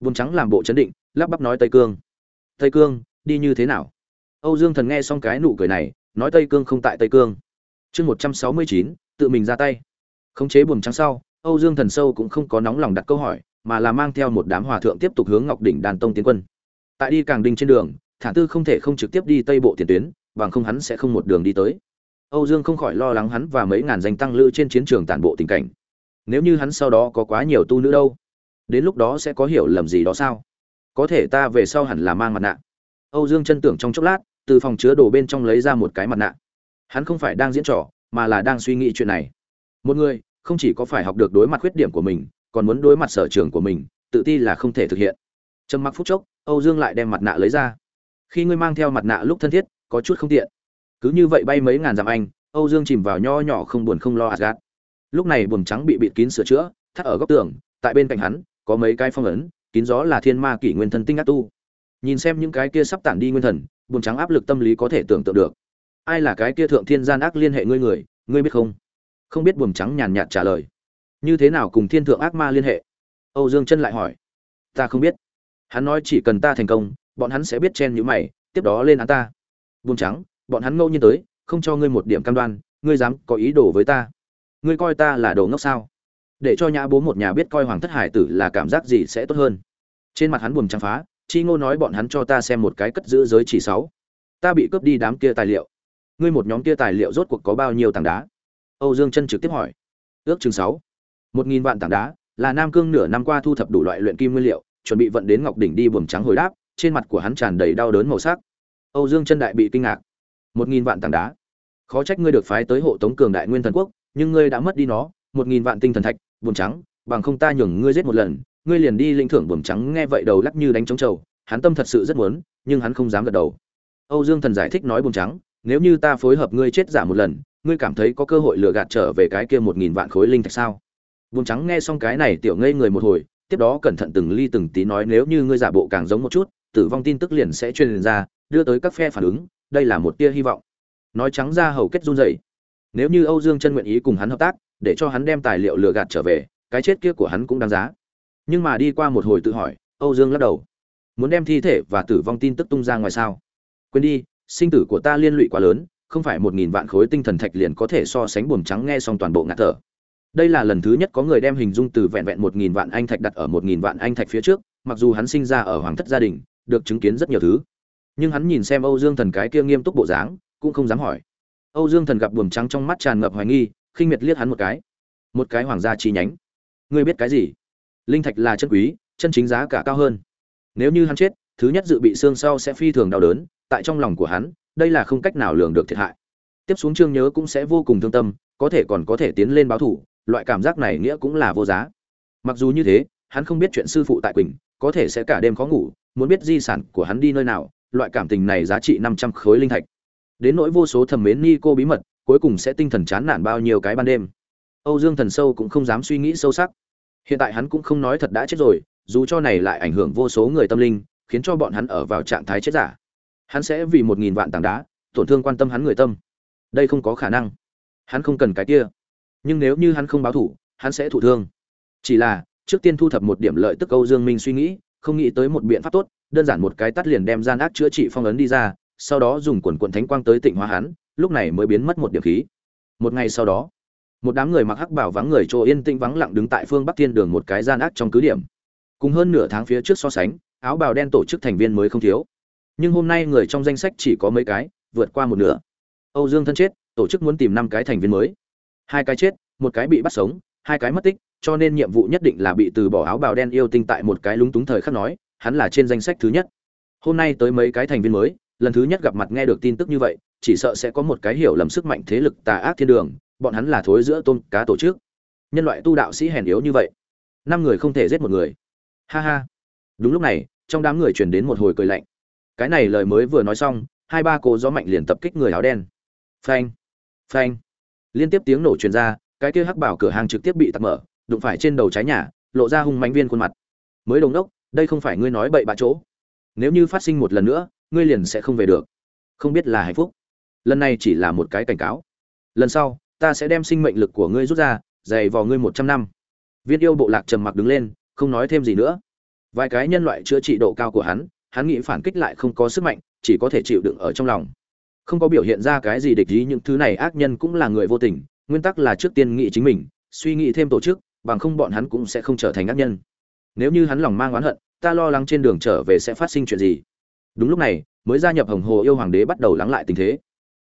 Vùng trắng làm bộ chấn định, lắp bắp nói tây cương. Tây cương, đi như thế nào? Âu dương thần nghe xong cái nụ cười này, nói tây cương không tại tây cương. Chương một trăm sáu mươi chín tự mình ra tay. Khống chế buồm trắng sau, âu dương thần sâu cũng không có nóng lòng đặt câu hỏi, mà là mang theo một đám hòa thượng tiếp tục hướng ngọc đỉnh đàn tông tiến quân. Tại đi càng đinh trên đường, thả tư không thể không trực tiếp đi tây bộ tiền tuyến, bằng không hắn sẽ không một đường đi tới. Âu dương không khỏi lo lắng hắn và mấy ngàn danh tăng lữ trên chiến trường tản bộ tình cảnh. Nếu như hắn sau đó có quá nhiều tu nữ đâu, đến lúc đó sẽ có hiểu lầm gì đó sao? Có thể ta về sau hẳn là mang mặt nạ. Âu dương chân tưởng trong chốc lát, từ phòng chứa đồ bên trong lấy ra một cái mặt nạ. Hắn không phải đang diễn trò mà là đang suy nghĩ chuyện này. Một người không chỉ có phải học được đối mặt khuyết điểm của mình, còn muốn đối mặt sở trường của mình, tự ti là không thể thực hiện. Trầm mặc phút chốc, âu dương lại đem mặt nạ lấy ra. Khi ngươi mang theo mặt nạ lúc thân thiết, có chút không tiện. Cứ như vậy bay mấy ngàn dặm anh, âu dương chìm vào nho nhỏ không buồn không lo ạt gạt lúc này buồm trắng bị bịt kín sửa chữa, thắt ở góc tường, tại bên cạnh hắn, có mấy cái phong ấn, kín gió là thiên ma kỷ nguyên thần tinh ác tu. Nhìn xem những cái kia sắp tản đi nguyên thần buồn trắng áp lực tâm lý có thể tưởng tượng được ai là cái kia thượng thiên gian ác liên hệ ngươi người, ngươi biết không? Không biết buồm trắng nhàn nhạt trả lời. Như thế nào cùng thiên thượng ác ma liên hệ? Âu dương chân lại hỏi. Ta không biết. Hắn nói chỉ cần ta thành công, bọn hắn sẽ biết chen nhữ mày, tiếp đó lên án ta. Buồm trắng, bọn hắn ngẫu nhiên tới, không cho ngươi một điểm cam đoan, ngươi dám có ý đồ với ta. Ngươi coi ta là đồ ngốc sao? Để cho nhã bố một nhà biết coi hoàng thất hải tử là cảm giác gì sẽ tốt hơn. Trên mặt hắn buồm trắng phá, chi ngô nói bọn hắn cho ta xem một cái cất giữ giới chỉ sáu. Ta bị cướp đi đám kia tài liệu ngươi một nhóm kia tài liệu rốt cuộc có bao nhiêu tảng đá? Âu dương chân trực tiếp hỏi. Ước chừng sáu. Một nghìn vạn tảng đá, là nam cương nửa năm qua thu thập đủ loại luyện kim nguyên liệu, chuẩn bị vận đến ngọc đỉnh đi buồm trắng hồi đáp, trên mặt của hắn tràn đầy đau đớn màu sắc. Âu dương chân đại bị kinh ngạc. Một nghìn vạn tảng đá. Khó trách ngươi được phái tới hộ tống cường đại nguyên thần quốc, nhưng ngươi đã mất đi nó. Một nghìn vạn tinh thần thạch buồm trắng, bằng không ta nhường ngươi giết một lần, ngươi liền đi lĩnh thưởng buồm trắng, nghe vậy đầu lắc như đánh trống trầu, hắn tâm thật sự rất muốn, nhưng hắn không dám gật đầu. Âu dương thần giải thích nói buồm trắng nếu như ta phối hợp ngươi chết giả một lần, ngươi cảm thấy có cơ hội lừa gạt trở về cái kia một nghìn vạn khối linh thạch sao? Vùng trắng nghe xong cái này, tiểu ngây người một hồi, tiếp đó cẩn thận từng ly từng tí nói nếu như ngươi giả bộ càng giống một chút, tử vong tin tức liền sẽ truyền ra, đưa tới các phe phản ứng, đây là một tia hy vọng. Nói trắng ra hầu kết run rẩy. Nếu như âu dương chân nguyện ý cùng hắn hợp tác, để cho hắn đem tài liệu lừa gạt trở về, cái chết kia của hắn cũng đáng giá. Nhưng mà đi qua một hồi tự hỏi, âu dương lắc đầu. Muốn đem thi thể và tử vong tin tức tung ra ngoài sao? Quên đi sinh tử của ta liên lụy quá lớn, không phải một nghìn vạn khối tinh thần thạch liền có thể so sánh buồm trắng nghe xong toàn bộ ngạt thở. Đây là lần thứ nhất có người đem hình dung từ vẹn vẹn một nghìn vạn anh thạch đặt ở một nghìn vạn anh thạch phía trước, mặc dù hắn sinh ra ở hoàng thất gia đình, được chứng kiến rất nhiều thứ. Nhưng hắn nhìn xem âu dương thần cái kia nghiêm túc bộ dáng, cũng không dám hỏi. Âu dương thần gặp buồm trắng trong mắt tràn ngập hoài nghi, khinh miệt liếc hắn một cái. Một cái hoàng gia chi nhánh. Ngươi biết cái gì? Linh thạch là chân quý, chân chính giá cả cao hơn. Nếu như hắn chết thứ nhất dự bị xương sau sẽ phi thường đau đớn, tại trong lòng của hắn, đây là không cách nào lường được thiệt hại. Tiếp xuống trương nhớ cũng sẽ vô cùng thương tâm, có thể còn có thể tiến lên báo thủ, loại cảm giác này nghĩa cũng là vô giá. Mặc dù như thế, hắn không biết chuyện sư phụ tại quỳnh, có thể sẽ cả đêm khó ngủ, muốn biết di sản của hắn đi nơi nào, loại cảm tình này giá trị năm trăm khối linh thạch. Đến nỗi vô số thẩm mến ni cô bí mật, cuối cùng sẽ tinh thần chán nản bao nhiêu cái ban đêm. Âu dương thần sâu cũng không dám suy nghĩ sâu sắc. Hiện tại hắn cũng không nói thật đã chết rồi, dù cho này lại ảnh hưởng vô số người tâm linh khiến cho bọn hắn ở vào trạng thái chết giả. Hắn sẽ vì một nghìn vạn tảng đá, tổn thương quan tâm hắn người tâm. Đây không có khả năng. Hắn không cần cái kia. Nhưng nếu như hắn không báo thủ, hắn sẽ thụ thương. Chỉ là, trước tiên thu thập một điểm lợi tức âu dương minh suy nghĩ, không nghĩ tới một biện pháp tốt, đơn giản một cái tắt liền đem gian ác chữa trị phong ấn đi ra, sau đó dùng quần quận thánh quang tới tịnh hóa hắn, lúc này mới biến mất một điểm khí. Một ngày sau đó, một đám người mặc hắc bảo vắng người chỗ yên tĩnh vắng lặng đứng tại phương bắc thiên đường một cái gian ác trong cứ điểm. Cùng hơn nửa tháng phía trước so sánh áo bào đen tổ chức thành viên mới không thiếu. Nhưng hôm nay người trong danh sách chỉ có mấy cái, vượt qua một nửa. Âu dương thân chết, tổ chức muốn tìm năm cái thành viên mới. Hai cái chết, một cái bị bắt sống, hai cái mất tích, cho nên nhiệm vụ nhất định là bị từ bỏ áo bào đen yêu tinh tại một cái lúng túng thời khắc nói, hắn là trên danh sách thứ nhất. Hôm nay tới mấy cái thành viên mới, lần thứ nhất gặp mặt nghe được tin tức như vậy, chỉ sợ sẽ có một cái hiểu lầm sức mạnh thế lực tà ác thiên đường, bọn hắn là thối giữa tôn cá tổ chức. Nhân loại tu đạo sĩ hèn yếu như vậy, năm người không thể giết một người. Ha ha đúng lúc này, trong đám người truyền đến một hồi cười lạnh. Cái này lời mới vừa nói xong, hai ba cô gió mạnh liền tập kích người áo đen. Phanh phanh. Liên tiếp tiếng nổ truyền ra, cái kia hắc bảo cửa hàng trực tiếp bị tạt mở, đụng phải trên đầu trái nhà, lộ ra hung mánh viên khuôn mặt. Mới đồng đốc, đây không phải ngươi nói bậy bạ chỗ. Nếu như phát sinh một lần nữa, ngươi liền sẽ không về được. Không biết là hạnh phúc. Lần này chỉ là một cái cảnh cáo. Lần sau, ta sẽ đem sinh mệnh lực của ngươi rút ra, dày vò ngươi một trăm năm. Viên yêu bộ lạc trầm mặc đứng lên, không nói thêm gì nữa vài cái nhân loại chữa trị độ cao của hắn hắn nghĩ phản kích lại không có sức mạnh, chỉ có thể chịu đựng ở trong lòng. Không có biểu hiện ra cái gì địch ý những thứ này, ác nhân cũng là người vô tình, nguyên tắc là trước tiên nghĩ chính mình, suy nghĩ thêm tổ chức, bằng không bọn hắn cũng sẽ không trở thành ác nhân. Nếu như hắn lòng mang oán hận, ta lo lắng trên đường trở về sẽ phát sinh chuyện gì? Đúng lúc này, mới gia nhập hồng hồ yêu hoàng đế bắt đầu lắng lại tình thế.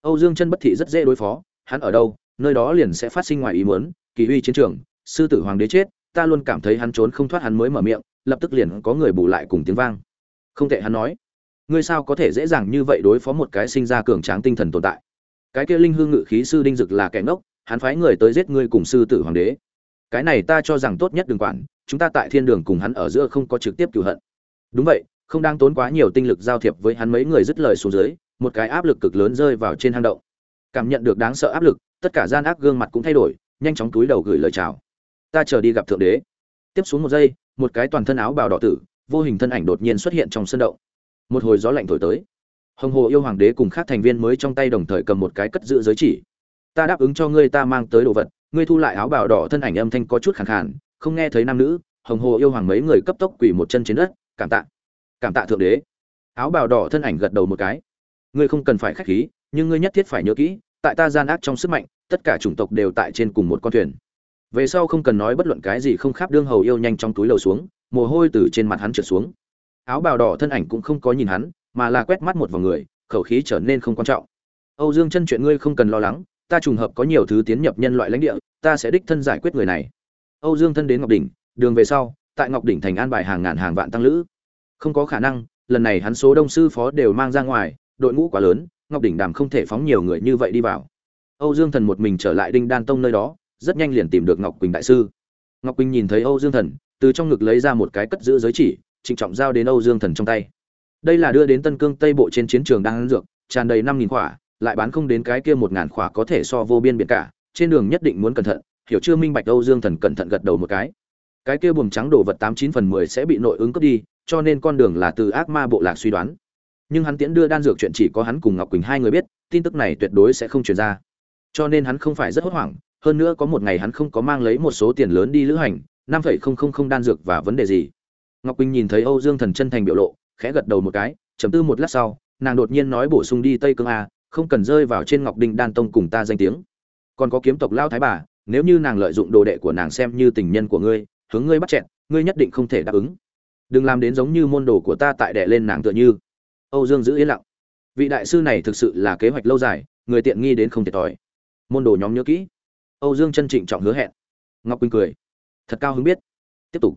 Âu dương chân bất thị rất dễ đối phó, hắn ở đâu, nơi đó liền sẽ phát sinh ngoài ý muốn, kỳ uy chiến trường, sư tử hoàng đế chết, ta luôn cảm thấy hắn trốn không thoát hắn mới mở miệng lập tức liền có người bù lại cùng tiếng vang. Không thể hắn nói. Ngươi sao có thể dễ dàng như vậy đối phó một cái sinh ra cường tráng tinh thần tồn tại? Cái kia linh hương ngự khí sư đinh dực là kẻ ngốc, hắn phái người tới giết ngươi cùng sư tử hoàng đế. Cái này ta cho rằng tốt nhất đừng quản, chúng ta tại thiên đường cùng hắn ở giữa không có trực tiếp cửu hận. Đúng vậy, không đang tốn quá nhiều tinh lực giao thiệp với hắn mấy người dứt lời xuống dưới, một cái áp lực cực lớn rơi vào trên hang động. Cảm nhận được đáng sợ áp lực, tất cả gian ác gương mặt cũng thay đổi, nhanh chóng túi đầu gửi lời chào. Ta chờ đi gặp thượng đế tiếp xuống một giây, một cái toàn thân áo bào đỏ tử, vô hình thân ảnh đột nhiên xuất hiện trong sân động. Một hồi gió lạnh thổi tới. Hồng hồ yêu hoàng đế cùng các thành viên mới trong tay đồng thời cầm một cái cất giữ giới chỉ. Ta đáp ứng cho ngươi ta mang tới đồ vật, ngươi thu lại áo bào đỏ thân ảnh âm thanh có chút khẳng khàn, không nghe thấy nam nữ, hồng hồ yêu hoàng mấy người cấp tốc quỳ một chân trên đất, cảm tạ. Cảm tạ thượng đế. Áo bào đỏ thân ảnh gật đầu một cái. Ngươi không cần phải khách khí, nhưng ngươi nhất thiết phải nhớ kỹ, tại ta gian ác trong sức mạnh, tất cả chủng tộc đều tại trên cùng một con thuyền về sau không cần nói bất luận cái gì không khác đương hầu yêu nhanh trong túi lầu xuống, mồ hôi từ trên mặt hắn trượt xuống. Áo bào đỏ thân ảnh cũng không có nhìn hắn, mà là quét mắt một vào người, khẩu khí trở nên không quan trọng. Âu dương chân chuyện ngươi không cần lo lắng, ta trùng hợp có nhiều thứ tiến nhập nhân loại lãnh địa, ta sẽ đích thân giải quyết người này. Âu dương thân đến ngọc đỉnh, đường về sau, tại ngọc đỉnh thành an bài hàng ngàn hàng vạn tăng lữ. Không có khả năng, lần này hắn số đông sư phó đều mang ra ngoài, đội ngũ quá lớn, ngọc đỉnh đàm không thể phóng nhiều người như vậy đi vào. Âu dương thần một mình trở lại đinh đan tông nơi đó rất nhanh liền tìm được ngọc quỳnh đại sư. Ngọc quỳnh nhìn thấy âu dương thần, từ trong ngực lấy ra một cái cất giữ giới chỉ, trịnh trọng giao đến âu dương thần trong tay. Đây là đưa đến tân cương tây bộ trên chiến trường đang ăn dược, tràn đầy năm nghìn khỏa, lại bán không đến cái kia một ngàn khỏa có thể so vô biên biển cả, trên đường nhất định muốn cẩn thận, hiểu chưa minh bạch âu dương thần cẩn thận gật đầu một cái. Cái kia buồng trắng đổ vật tám chín phần mười sẽ bị nội ứng cướp đi, cho nên con đường là từ ác ma bộ lạc suy đoán. Nhưng hắn tiễn đưa đan dược chuyện chỉ có hắn cùng ngọc quỳnh hai người biết, tin tức này tuyệt đối sẽ không truyền ra. Cho nên hắn không phải rất hốt hoảng hơn nữa có một ngày hắn không có mang lấy một số tiền lớn đi lữ hành, năm phẩy không không không đan dược và vấn đề gì. Ngọc quỳnh nhìn thấy âu dương thần chân thành biểu lộ, khẽ gật đầu một cái chấm tư một lát sau, nàng đột nhiên nói bổ sung đi tây cương a, không cần rơi vào trên ngọc đinh đan tông cùng ta danh tiếng. Còn có kiếm tộc lao thái bà, nếu như nàng lợi dụng đồ đệ của nàng xem như tình nhân của ngươi, hướng ngươi bắt chẹn ngươi nhất định không thể đáp ứng. Đừng làm đến giống như môn đồ của ta tại đệ lên nàng tựa như. Âu dương giữ yên lặng. Vị đại sư này thực sự là kế hoạch lâu dài, người tiện nghi đến không thiệt thòi. Môn đồ nhóm nhớ kỹ âu dương chân trịnh trọng hứa hẹn. Ngọc quỳnh cười. Thật cao hứng biết. Tiếp tục.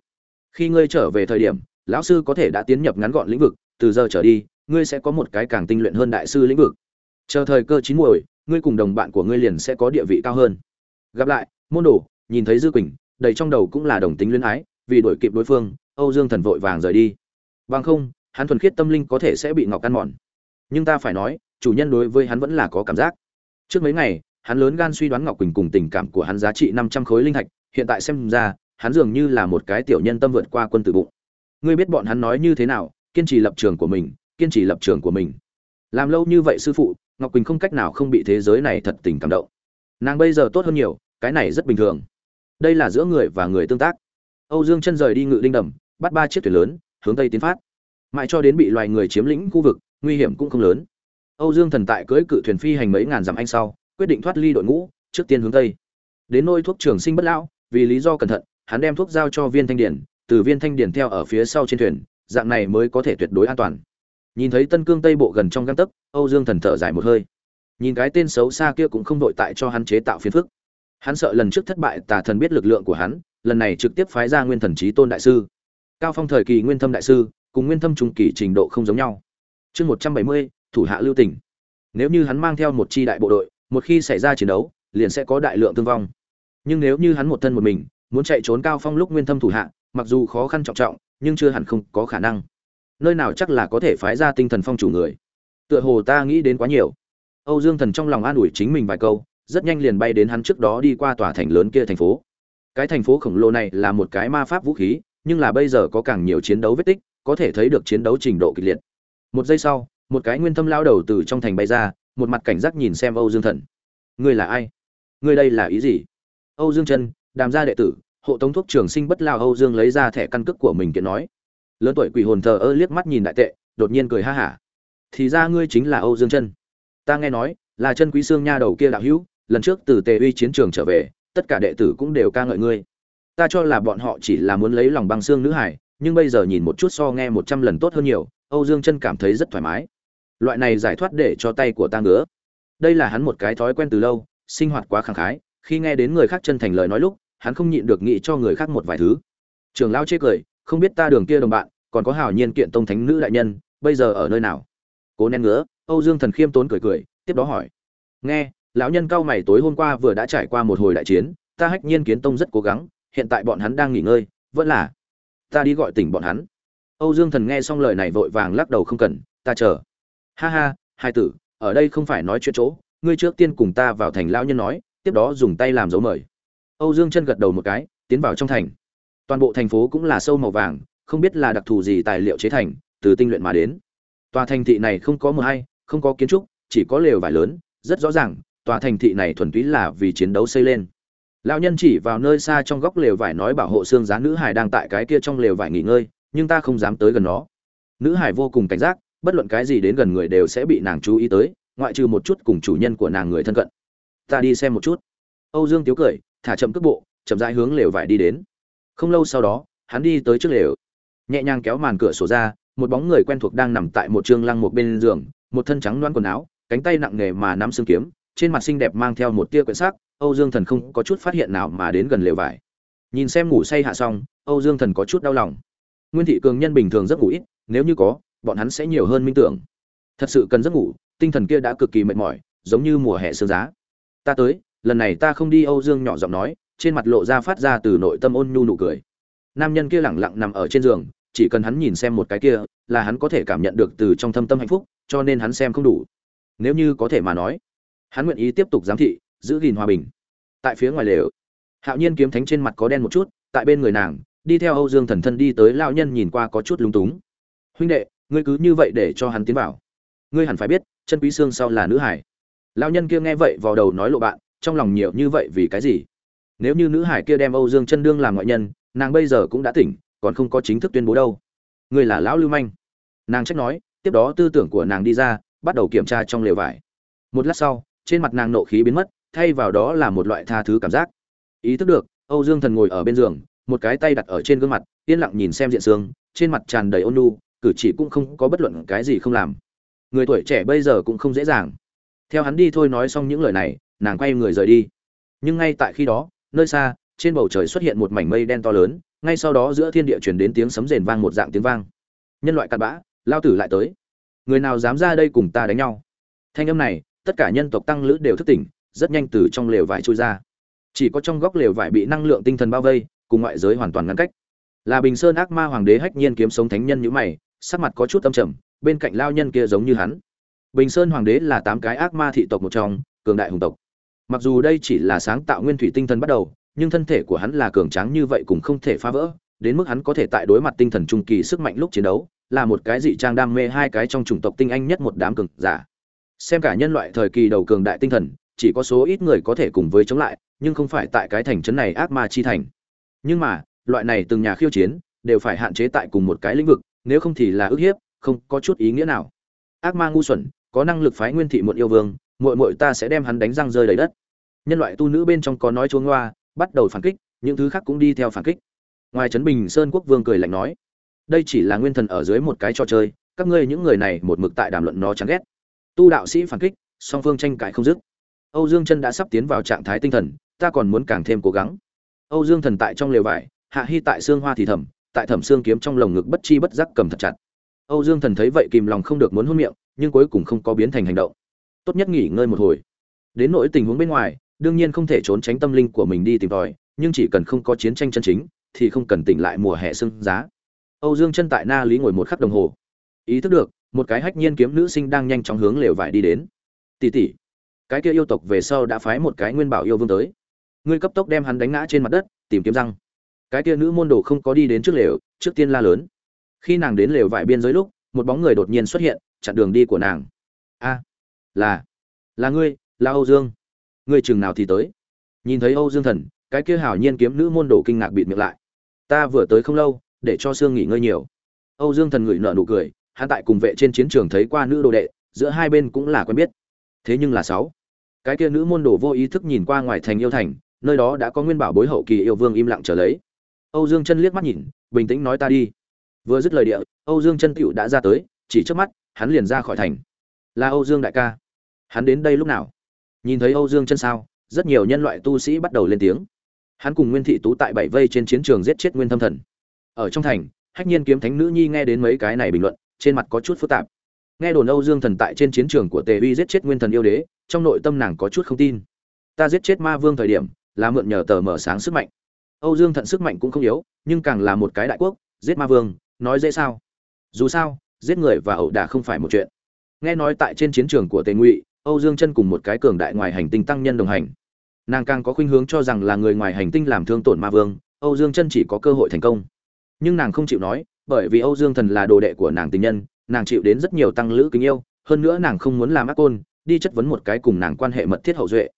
Khi ngươi trở về thời điểm, lão sư có thể đã tiến nhập ngắn gọn lĩnh vực, từ giờ trở đi, ngươi sẽ có một cái càng tinh luyện hơn đại sư lĩnh vực. Chờ thời cơ chín muồi, ngươi cùng đồng bạn của ngươi liền sẽ có địa vị cao hơn. Gặp lại, môn đồ, nhìn thấy dư quỳnh, đầy trong đầu cũng là đồng tính luyến ái, vì đổi kịp đối phương, âu dương thần vội vàng rời đi. Bằng không, hắn thuần khiết tâm linh có thể sẽ bị ngọc ăn mòn. Nhưng ta phải nói, chủ nhân đối với hắn vẫn là có cảm giác. Trước mấy ngày hắn lớn gan suy đoán ngọc quỳnh cùng tình cảm của hắn giá trị năm trăm khối linh thạch hiện tại xem ra, hắn dường như là một cái tiểu nhân tâm vượt qua quân tử bụng. Ngươi biết bọn hắn nói như thế nào, kiên trì lập trường của mình, kiên trì lập trường của mình. Làm lâu như vậy sư phụ, ngọc quỳnh không cách nào không bị thế giới này thật tình cảm động. Nàng bây giờ tốt hơn nhiều, cái này rất bình thường. Đây là giữa người và người tương tác. Âu dương chân rời đi ngự đinh đầm, bắt ba chiếc thuyền lớn, hướng tây tiến phát. Mãi cho đến bị loài người chiếm lĩnh khu vực, nguy hiểm cũng không lớn. Âu dương thần tại cưỡi cự thuyền phi hành mấy ngàn dặm anh sau quyết định thoát ly đội ngũ, trước tiên hướng tây. Đến nôi thuốc trường sinh bất lão, vì lý do cẩn thận, hắn đem thuốc giao cho viên thanh điển, từ viên thanh điển theo ở phía sau trên thuyền, dạng này mới có thể tuyệt đối an toàn. Nhìn thấy tân cương tây bộ gần trong găng tấc, âu dương thần thở dài một hơi. Nhìn cái tên xấu xa kia cũng không đội tại cho hắn chế tạo phiền phức. Hắn sợ lần trước thất bại, tà thần biết lực lượng của hắn, lần này trực tiếp phái ra nguyên thần trí tôn đại sư. Cao phong thời kỳ nguyên thâm đại sư, cùng nguyên thâm trung kỳ trình độ không giống nhau. Chương một trăm bảy mươi, thủ hạ lưu tỉnh nếu như hắn mang theo một chi đại bộ đội một khi xảy ra chiến đấu, liền sẽ có đại lượng thương vong. Nhưng nếu như hắn một thân một mình, muốn chạy trốn cao phong lúc nguyên thâm thủ hạ, mặc dù khó khăn trọng trọng, nhưng chưa hẳn không có khả năng. Nơi nào chắc là có thể phái ra tinh thần phong chủ người. Tựa hồ ta nghĩ đến quá nhiều. Âu dương thần trong lòng an ủi chính mình vài câu, rất nhanh liền bay đến hắn trước đó đi qua tòa thành lớn kia thành phố. Cái thành phố khổng lồ này là một cái ma pháp vũ khí, nhưng là bây giờ có càng nhiều chiến đấu vết tích, có thể thấy được chiến đấu trình độ kịch liệt. Một giây sau, một cái nguyên thâm lao đầu từ trong thành bay ra một mặt cảnh giác nhìn xem âu dương thần. Ngươi là ai? Ngươi đây là ý gì? Âu dương Trân, đàm gia đệ tử hộ tống thuốc trường sinh bất lao âu dương lấy ra thẻ căn cước của mình kiện nói. Lớn tuổi quỷ hồn thờ ơ liếc mắt nhìn đại tệ đột nhiên cười ha hả. Thì ra ngươi chính là âu dương Trân, ta nghe nói là chân quý xương nha đầu kia đạo hữu lần trước từ tề uy chiến trường trở về tất cả đệ tử cũng đều ca ngợi ngươi. Ta cho là bọn họ chỉ là muốn lấy lòng băng xương nữ hải nhưng bây giờ nhìn một chút so nghe một trăm lần tốt hơn nhiều âu dương chân cảm thấy rất thoải mái loại này giải thoát để cho tay của ta ngứa. Đây là hắn một cái thói quen từ lâu, sinh hoạt quá khẳng khái, khi nghe đến người khác chân thành lời nói lúc, hắn không nhịn được nghĩ cho người khác một vài thứ. Trường lao chê cười, không biết ta đường kia đồng bạn, còn có hảo nhiên kiện tông thánh nữ đại nhân, bây giờ ở nơi nào? Cố nén ngứa, âu dương thần khiêm tốn cười cười, tiếp đó hỏi, nghe, lão nhân cao mày tối hôm qua vừa đã trải qua một hồi đại chiến, ta hách nhiên kiến tông rất cố gắng, hiện tại bọn hắn đang nghỉ ngơi, vẫn là, ta đi gọi tỉnh bọn hắn. Âu dương thần nghe xong lời này vội vàng lắc đầu không cần, ta chờ ha ha hai tử, ở đây không phải nói chuyện chỗ, ngươi trước tiên cùng ta vào thành lão nhân nói, tiếp đó dùng tay làm dấu mời. Âu dương chân gật đầu một cái, tiến vào trong thành. Toàn bộ thành phố cũng là sâu màu vàng, không biết là đặc thù gì tài liệu chế thành, từ tinh luyện mà đến. Tòa thành thị này không có mờ hay, không có kiến trúc, chỉ có lều vải lớn, rất rõ ràng, tòa thành thị này thuần túy là vì chiến đấu xây lên. Lão nhân chỉ vào nơi xa trong góc lều vải nói bảo hộ xương giá nữ hải đang tại cái kia trong lều vải nghỉ ngơi, nhưng ta không dám tới gần nó. Nữ hải vô cùng cảnh giác bất luận cái gì đến gần người đều sẽ bị nàng chú ý tới, ngoại trừ một chút cùng chủ nhân của nàng người thân cận. Ta đi xem một chút. Âu dương tiếu cười, thả chậm cước bộ, chậm rãi hướng lều vải đi đến. Không lâu sau đó, hắn đi tới trước lều. Nhẹ nhàng kéo màn cửa sổ ra, một bóng người quen thuộc đang nằm tại một trường lăng một bên giường, một thân trắng loan quần áo, cánh tay nặng nề mà nắm xương kiếm, trên mặt xinh đẹp mang theo một tia quyển sắc, âu dương thần không có chút phát hiện nào mà đến gần lều vải. Nhìn xem ngủ say hạ xong, âu dương thần có chút đau lòng. Nguyên thị cường nhân bình thường rất ngủ ít, nếu như có bọn hắn sẽ nhiều hơn minh tưởng. Thật sự cần giấc ngủ, tinh thần kia đã cực kỳ mệt mỏi, giống như mùa hè sương giá. Ta tới, lần này ta không đi âu dương nhỏ giọng nói, trên mặt lộ ra phát ra từ nội tâm ôn nhu nụ cười. Nam nhân kia lẳng lặng nằm ở trên giường, chỉ cần hắn nhìn xem một cái kia, là hắn có thể cảm nhận được từ trong thâm tâm hạnh phúc, cho nên hắn xem không đủ. Nếu như có thể mà nói, hắn nguyện ý tiếp tục giám thị, giữ gìn hòa bình. Tại phía ngoài lều, hạo nhiên kiếm thánh trên mặt có đen một chút, tại bên người nàng, đi theo âu dương thần thân đi tới lao nhân nhìn qua có chút lúng túng. Huynh đệ ngươi cứ như vậy để cho hắn tiến vào. Ngươi hẳn phải biết, chân quý xương sau là nữ hải. Lao nhân kia nghe vậy vào đầu nói lộ bạn, trong lòng nhiều như vậy vì cái gì? Nếu như nữ hải kia đem âu dương chân đương làm ngoại nhân, nàng bây giờ cũng đã tỉnh, còn không có chính thức tuyên bố đâu. Ngươi là lão lưu manh. Nàng trách nói, tiếp đó tư tưởng của nàng đi ra, bắt đầu kiểm tra trong lều vải. Một lát sau, trên mặt nàng nộ khí biến mất, thay vào đó là một loại tha thứ cảm giác. Ý thức được, âu dương thần ngồi ở bên giường, một cái tay đặt ở trên gương mặt, yên lặng nhìn xem diện xương, trên mặt tràn đầy ôn nu cử chỉ cũng không có bất luận cái gì không làm. Người tuổi trẻ bây giờ cũng không dễ dàng. Theo hắn đi thôi nói xong những lời này, nàng quay người rời đi. Nhưng ngay tại khi đó, nơi xa, trên bầu trời xuất hiện một mảnh mây đen to lớn, ngay sau đó giữa thiên địa truyền đến tiếng sấm rền vang một dạng tiếng vang. Nhân loại cặn bã, lao tử lại tới. Người nào dám ra đây cùng ta đánh nhau? Thanh âm này, tất cả nhân tộc tăng lữ đều thức tỉnh, rất nhanh từ trong lều vải trôi ra. Chỉ có trong góc lều vải bị năng lượng tinh thần bao vây, cùng ngoại giới hoàn toàn ngăn cách. Là bình sơn ác ma hoàng đế hách nhiên kiếm sống thánh nhân như mày sắc mặt có chút âm trầm, bên cạnh lao nhân kia giống như hắn. Bình sơn hoàng đế là tám cái ác ma thị tộc một trong, cường đại hùng tộc. Mặc dù đây chỉ là sáng tạo nguyên thủy tinh thần bắt đầu, nhưng thân thể của hắn là cường tráng như vậy cũng không thể phá vỡ, đến mức hắn có thể tại đối mặt tinh thần trung kỳ sức mạnh lúc chiến đấu, là một cái dị trang đam mê hai cái trong chủng tộc tinh anh nhất một đám cường giả. Xem cả nhân loại thời kỳ đầu cường đại tinh thần, chỉ có số ít người có thể cùng với chống lại, nhưng không phải tại cái thành trấn này ác ma chi thành. Nhưng mà, loại này từng nhà khiêu chiến, đều phải hạn chế tại cùng một cái lĩnh vực nếu không thì là ức hiếp, không có chút ý nghĩa nào. Ác ma ngu xuẩn, có năng lực phái nguyên thị muộn yêu vương, muội muội ta sẽ đem hắn đánh răng rơi đầy đất. Nhân loại tu nữ bên trong có nói chuông loa bắt đầu phản kích, những thứ khác cũng đi theo phản kích. Ngoài trấn bình sơn quốc vương cười lạnh nói, đây chỉ là nguyên thần ở dưới một cái trò chơi, các ngươi những người này một mực tại đàm luận nó chán ghét. Tu đạo sĩ phản kích, song phương tranh cãi không dứt. Âu dương chân đã sắp tiến vào trạng thái tinh thần, ta còn muốn càng thêm cố gắng. Âu dương thần tại trong lều vải, hạ hy tại xương hoa thì thầm tại thẩm xương kiếm trong lồng ngực bất chi bất giác cầm thật chặt. Âu dương thần thấy vậy kìm lòng không được muốn hôn miệng, nhưng cuối cùng không có biến thành hành động. Tốt nhất nghỉ ngơi một hồi. Đến nỗi tình huống bên ngoài, đương nhiên không thể trốn tránh tâm linh của mình đi tìm tòi, nhưng chỉ cần không có chiến tranh chân chính, thì không cần tỉnh lại mùa hè sưng giá. Âu dương chân tại na lý ngồi một khắc đồng hồ. Ý thức được, một cái hách nhiên kiếm nữ sinh đang nhanh chóng hướng lều vải đi đến. Tỷ tỷ, cái kia yêu tộc về sau đã phái một cái nguyên bảo yêu vương tới. Ngươi cấp tốc đem hắn đánh ngã trên mặt đất, tìm kiếm răng cái kia nữ môn đồ không có đi đến trước lều, trước tiên la lớn. Khi nàng đến lều vải biên giới lúc, một bóng người đột nhiên xuất hiện, chặn đường đi của nàng. A, là là ngươi, là âu dương. Ngươi chừng nào thì tới. Nhìn thấy âu dương thần, cái kia hảo nhiên kiếm nữ môn đồ kinh ngạc bịt miệng lại. Ta vừa tới không lâu, để cho sương nghỉ ngơi nhiều. Âu dương thần ngửi nợ nụ cười, hắn tại cùng vệ trên chiến trường thấy qua nữ đồ đệ, giữa hai bên cũng là quen biết. Thế nhưng là sáu, cái kia nữ môn đồ vô ý thức nhìn qua ngoài thành yêu thành, nơi đó đã có nguyên bảo bối hậu kỳ yêu vương im lặng trở lấy âu dương chân liếc mắt nhìn, bình tĩnh nói ta đi. Vừa dứt lời địa, âu dương chân tiểu đã ra tới, chỉ trước mắt, hắn liền ra khỏi thành. Là âu dương đại ca. Hắn đến đây lúc nào? Nhìn thấy âu dương chân sao, rất nhiều nhân loại tu sĩ bắt đầu lên tiếng. Hắn cùng nguyên thị tú tại bảy vây trên chiến trường giết chết nguyên thâm thần. Ở trong thành, hách nhiên kiếm thánh nữ nhi nghe đến mấy cái này bình luận, trên mặt có chút phức tạp. Nghe đồn âu dương thần tại trên chiến trường của tề uy giết chết nguyên thần yêu đế, trong nội tâm nàng có chút không tin. Ta giết chết ma vương thời điểm, là mượn nhờ tờ mở sáng sức mạnh âu dương thận sức mạnh cũng không yếu, nhưng càng là một cái đại quốc, giết ma vương, nói dễ sao? Dù sao, giết người và ẩu đả không phải một chuyện. Nghe nói tại trên chiến trường của tề ngụy, âu dương chân cùng một cái cường đại ngoài hành tinh tăng nhân đồng hành. Nàng càng có khuynh hướng cho rằng là người ngoài hành tinh làm thương tổn ma vương, âu dương chân chỉ có cơ hội thành công. Nhưng nàng không chịu nói, bởi vì âu dương thần là đồ đệ của nàng tình nhân, nàng chịu đến rất nhiều tăng lữ kính yêu, hơn nữa nàng không muốn làm ác côn, đi chất vấn một cái cùng nàng quan hệ mật thiết hậu duệ.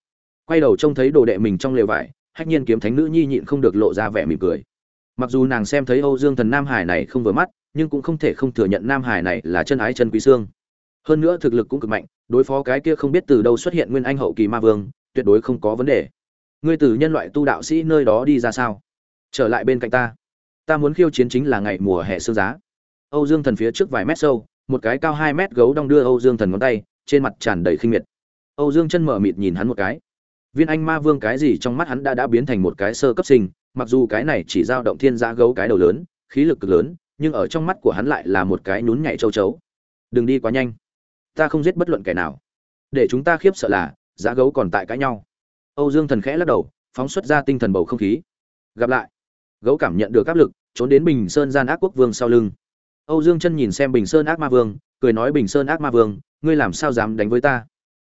Quay đầu trông thấy đồ đệ mình trong lều vải hách nhiên kiếm thánh nữ nhi nhịn không được lộ ra vẻ mỉm cười. Mặc dù nàng xem thấy âu dương thần nam hải này không vừa mắt, nhưng cũng không thể không thừa nhận nam hải này là chân ái chân quý xương. Hơn nữa thực lực cũng cực mạnh, đối phó cái kia không biết từ đâu xuất hiện nguyên anh hậu kỳ ma vương, tuyệt đối không có vấn đề. Ngươi từ nhân loại tu đạo sĩ nơi đó đi ra sao? Trở lại bên cạnh ta. Ta muốn khiêu chiến chính là ngày mùa hè sương giá. Âu dương thần phía trước vài mét sâu, một cái cao hai mét gấu đong đưa âu dương thần ngón tay, trên mặt tràn đầy khinh miệt. Âu dương chân mở mịt nhìn hắn một cái viên anh ma vương cái gì trong mắt hắn đã đã biến thành một cái sơ cấp sinh, mặc dù cái này chỉ dao động thiên giã gấu cái đầu lớn, khí lực cực lớn, nhưng ở trong mắt của hắn lại là một cái nhún nhảy châu chấu. Đừng đi quá nhanh. Ta không giết bất luận kẻ nào. Để chúng ta khiếp sợ là, giã gấu còn tại cãi nhau. Âu dương thần khẽ lắc đầu, phóng xuất ra tinh thần bầu không khí. Gặp lại. Gấu cảm nhận được áp lực, trốn đến bình sơn gian ác quốc vương sau lưng. Âu dương chân nhìn xem bình sơn ác ma vương, cười nói bình sơn ác ma vương, ngươi làm sao dám đánh với ta?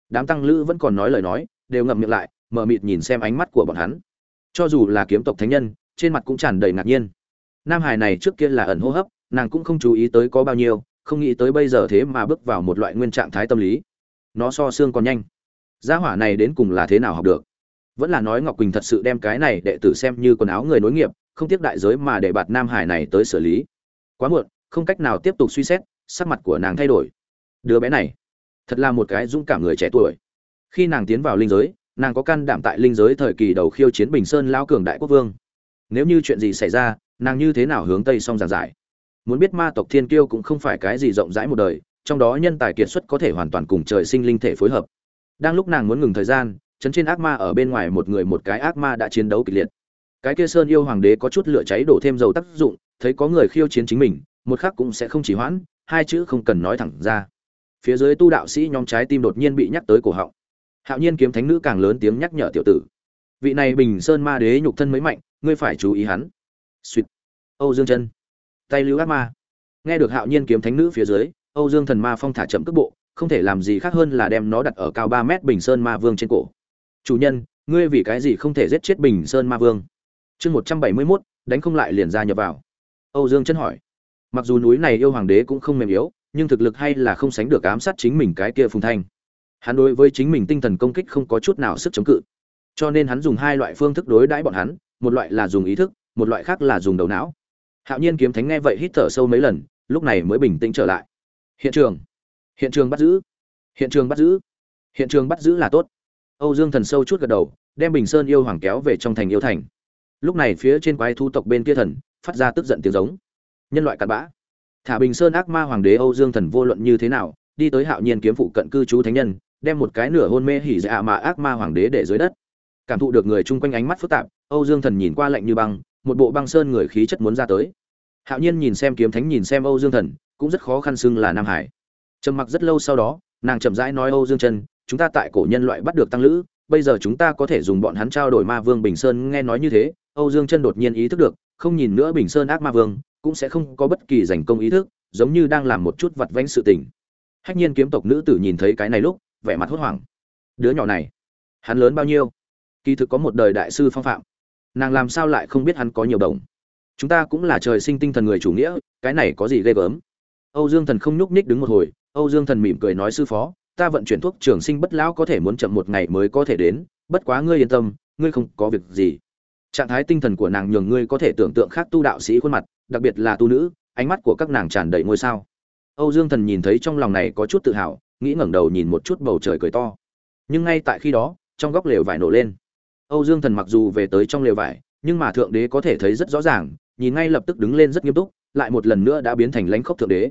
Đám tăng lữ vẫn còn nói lời nói, đều ngậm miệng lại mờ mịt nhìn xem ánh mắt của bọn hắn. Cho dù là kiếm tộc thánh nhân, trên mặt cũng tràn đầy ngạc nhiên. Nam hải này trước kia là ẩn hô hấp, nàng cũng không chú ý tới có bao nhiêu, không nghĩ tới bây giờ thế mà bước vào một loại nguyên trạng thái tâm lý. Nó so xương còn nhanh. Gia hỏa này đến cùng là thế nào học được? Vẫn là nói ngọc quỳnh thật sự đem cái này đệ tử xem như quần áo người nối nghiệp, không tiếc đại giới mà để bạt nam hải này tới xử lý. Quá muộn, không cách nào tiếp tục suy xét, sắc mặt của nàng thay đổi. Đứa bé này, thật là một cái dũng cảm người trẻ tuổi. Khi nàng tiến vào linh giới nàng có can đảm tại linh giới thời kỳ đầu khiêu chiến bình sơn lao cường đại quốc vương. Nếu như chuyện gì xảy ra, nàng như thế nào hướng tây song giảng giải? Muốn biết ma tộc thiên kiêu cũng không phải cái gì rộng rãi một đời, trong đó nhân tài kiệt xuất có thể hoàn toàn cùng trời sinh linh thể phối hợp. Đang lúc nàng muốn ngừng thời gian, chấn trên ác ma ở bên ngoài một người một cái ác ma đã chiến đấu kịch liệt. Cái kia sơn yêu hoàng đế có chút lửa cháy đổ thêm dầu tác dụng, thấy có người khiêu chiến chính mình, một khắc cũng sẽ không chỉ hoãn, hai chữ không cần nói thẳng ra. Phía dưới tu đạo sĩ nhóm trái tim đột nhiên bị nhắc tới cổ họng hạo nhiên kiếm thánh nữ càng lớn tiếng nhắc nhở tiểu tử. Vị này bình sơn ma đế nhục thân mới mạnh, ngươi phải chú ý hắn. Suýt âu dương chân. Tay lưu ác ma. Nghe được hạo nhiên kiếm thánh nữ phía dưới, âu dương thần ma phong thả chậm cước bộ, không thể làm gì khác hơn là đem nó đặt ở cao ba mét bình sơn ma vương trên cổ. Chủ nhân, ngươi vì cái gì không thể giết chết bình sơn ma vương? Chương một trăm bảy mươi mốt, đánh không lại liền ra nhập vào. Âu dương chân hỏi. Mặc dù núi này yêu hoàng đế cũng không mềm yếu, nhưng thực lực hay là không sánh được ám sát chính mình cái kia phùng thanh hắn đối với chính mình tinh thần công kích không có chút nào sức chống cự. Cho nên hắn dùng hai loại phương thức đối đãi bọn hắn, một loại là dùng ý thức, một loại khác là dùng đầu não. Hạo nhiên kiếm thánh nghe vậy hít thở sâu mấy lần, lúc này mới bình tĩnh trở lại. Hiện trường. Hiện trường bắt giữ. Hiện trường bắt giữ. Hiện trường bắt giữ là tốt. Âu dương thần sâu chút gật đầu, đem bình sơn yêu hoàng kéo về trong thành yêu thành. Lúc này phía trên quái thu tộc bên kia thần, phát ra tức giận tiếng giống. Nhân loại cặn bã. Thả bình sơn ác ma hoàng đế âu dương thần vô luận như thế nào, đi tới hạo nhiên kiếm phụ cận cư trú thánh nhân đem một cái nửa hôn mê hỉ dạ mà ác ma hoàng đế để dưới đất. Cảm thụ được người chung quanh ánh mắt phức tạp, âu dương thần nhìn qua lạnh như băng, một bộ băng sơn người khí chất muốn ra tới. Hạo nhiên nhìn xem kiếm thánh nhìn xem âu dương thần, cũng rất khó khăn xưng là nam hải. Trầm mặc rất lâu sau đó, nàng chậm rãi nói âu dương chân chúng ta tại cổ nhân loại bắt được tăng lữ, bây giờ chúng ta có thể dùng bọn hắn trao đổi ma vương bình sơn. Nghe nói như thế, âu dương chân đột nhiên ý thức được, không nhìn nữa bình sơn ác ma vương, cũng sẽ không có bất kỳ giành công ý thức, giống như đang làm một chút vặt vãnh sự tình. Hách nhiên kiếm tộc nữ tử nhìn thấy cái này lúc vẻ mặt hốt hoảng. Đứa nhỏ này, hắn lớn bao nhiêu? Kỳ thực có một đời đại sư phong phạm. Nàng làm sao lại không biết hắn có nhiều đồng? Chúng ta cũng là trời sinh tinh thần người chủ nghĩa, cái này có gì ghê gớm? Âu dương thần không nhúc nhích đứng một hồi, âu dương thần mỉm cười nói, sư phó, ta vận chuyển thuốc trường sinh bất lão có thể muốn chậm một ngày mới có thể đến, bất quá ngươi yên tâm, ngươi không có việc gì. Trạng thái tinh thần của nàng nhường ngươi có thể tưởng tượng khác tu đạo sĩ khuôn mặt, đặc biệt là tu nữ, ánh mắt của các nàng tràn đầy ngôi sao. Âu dương thần nhìn thấy trong lòng này có chút tự hào nghĩ ngẩng đầu nhìn một chút bầu trời cười to. Nhưng ngay tại khi đó, trong góc lều vải nổ lên. Âu dương thần mặc dù về tới trong lều vải, nhưng mà thượng đế có thể thấy rất rõ ràng, nhìn ngay lập tức đứng lên rất nghiêm túc, lại một lần nữa đã biến thành lãnh khốc thượng đế.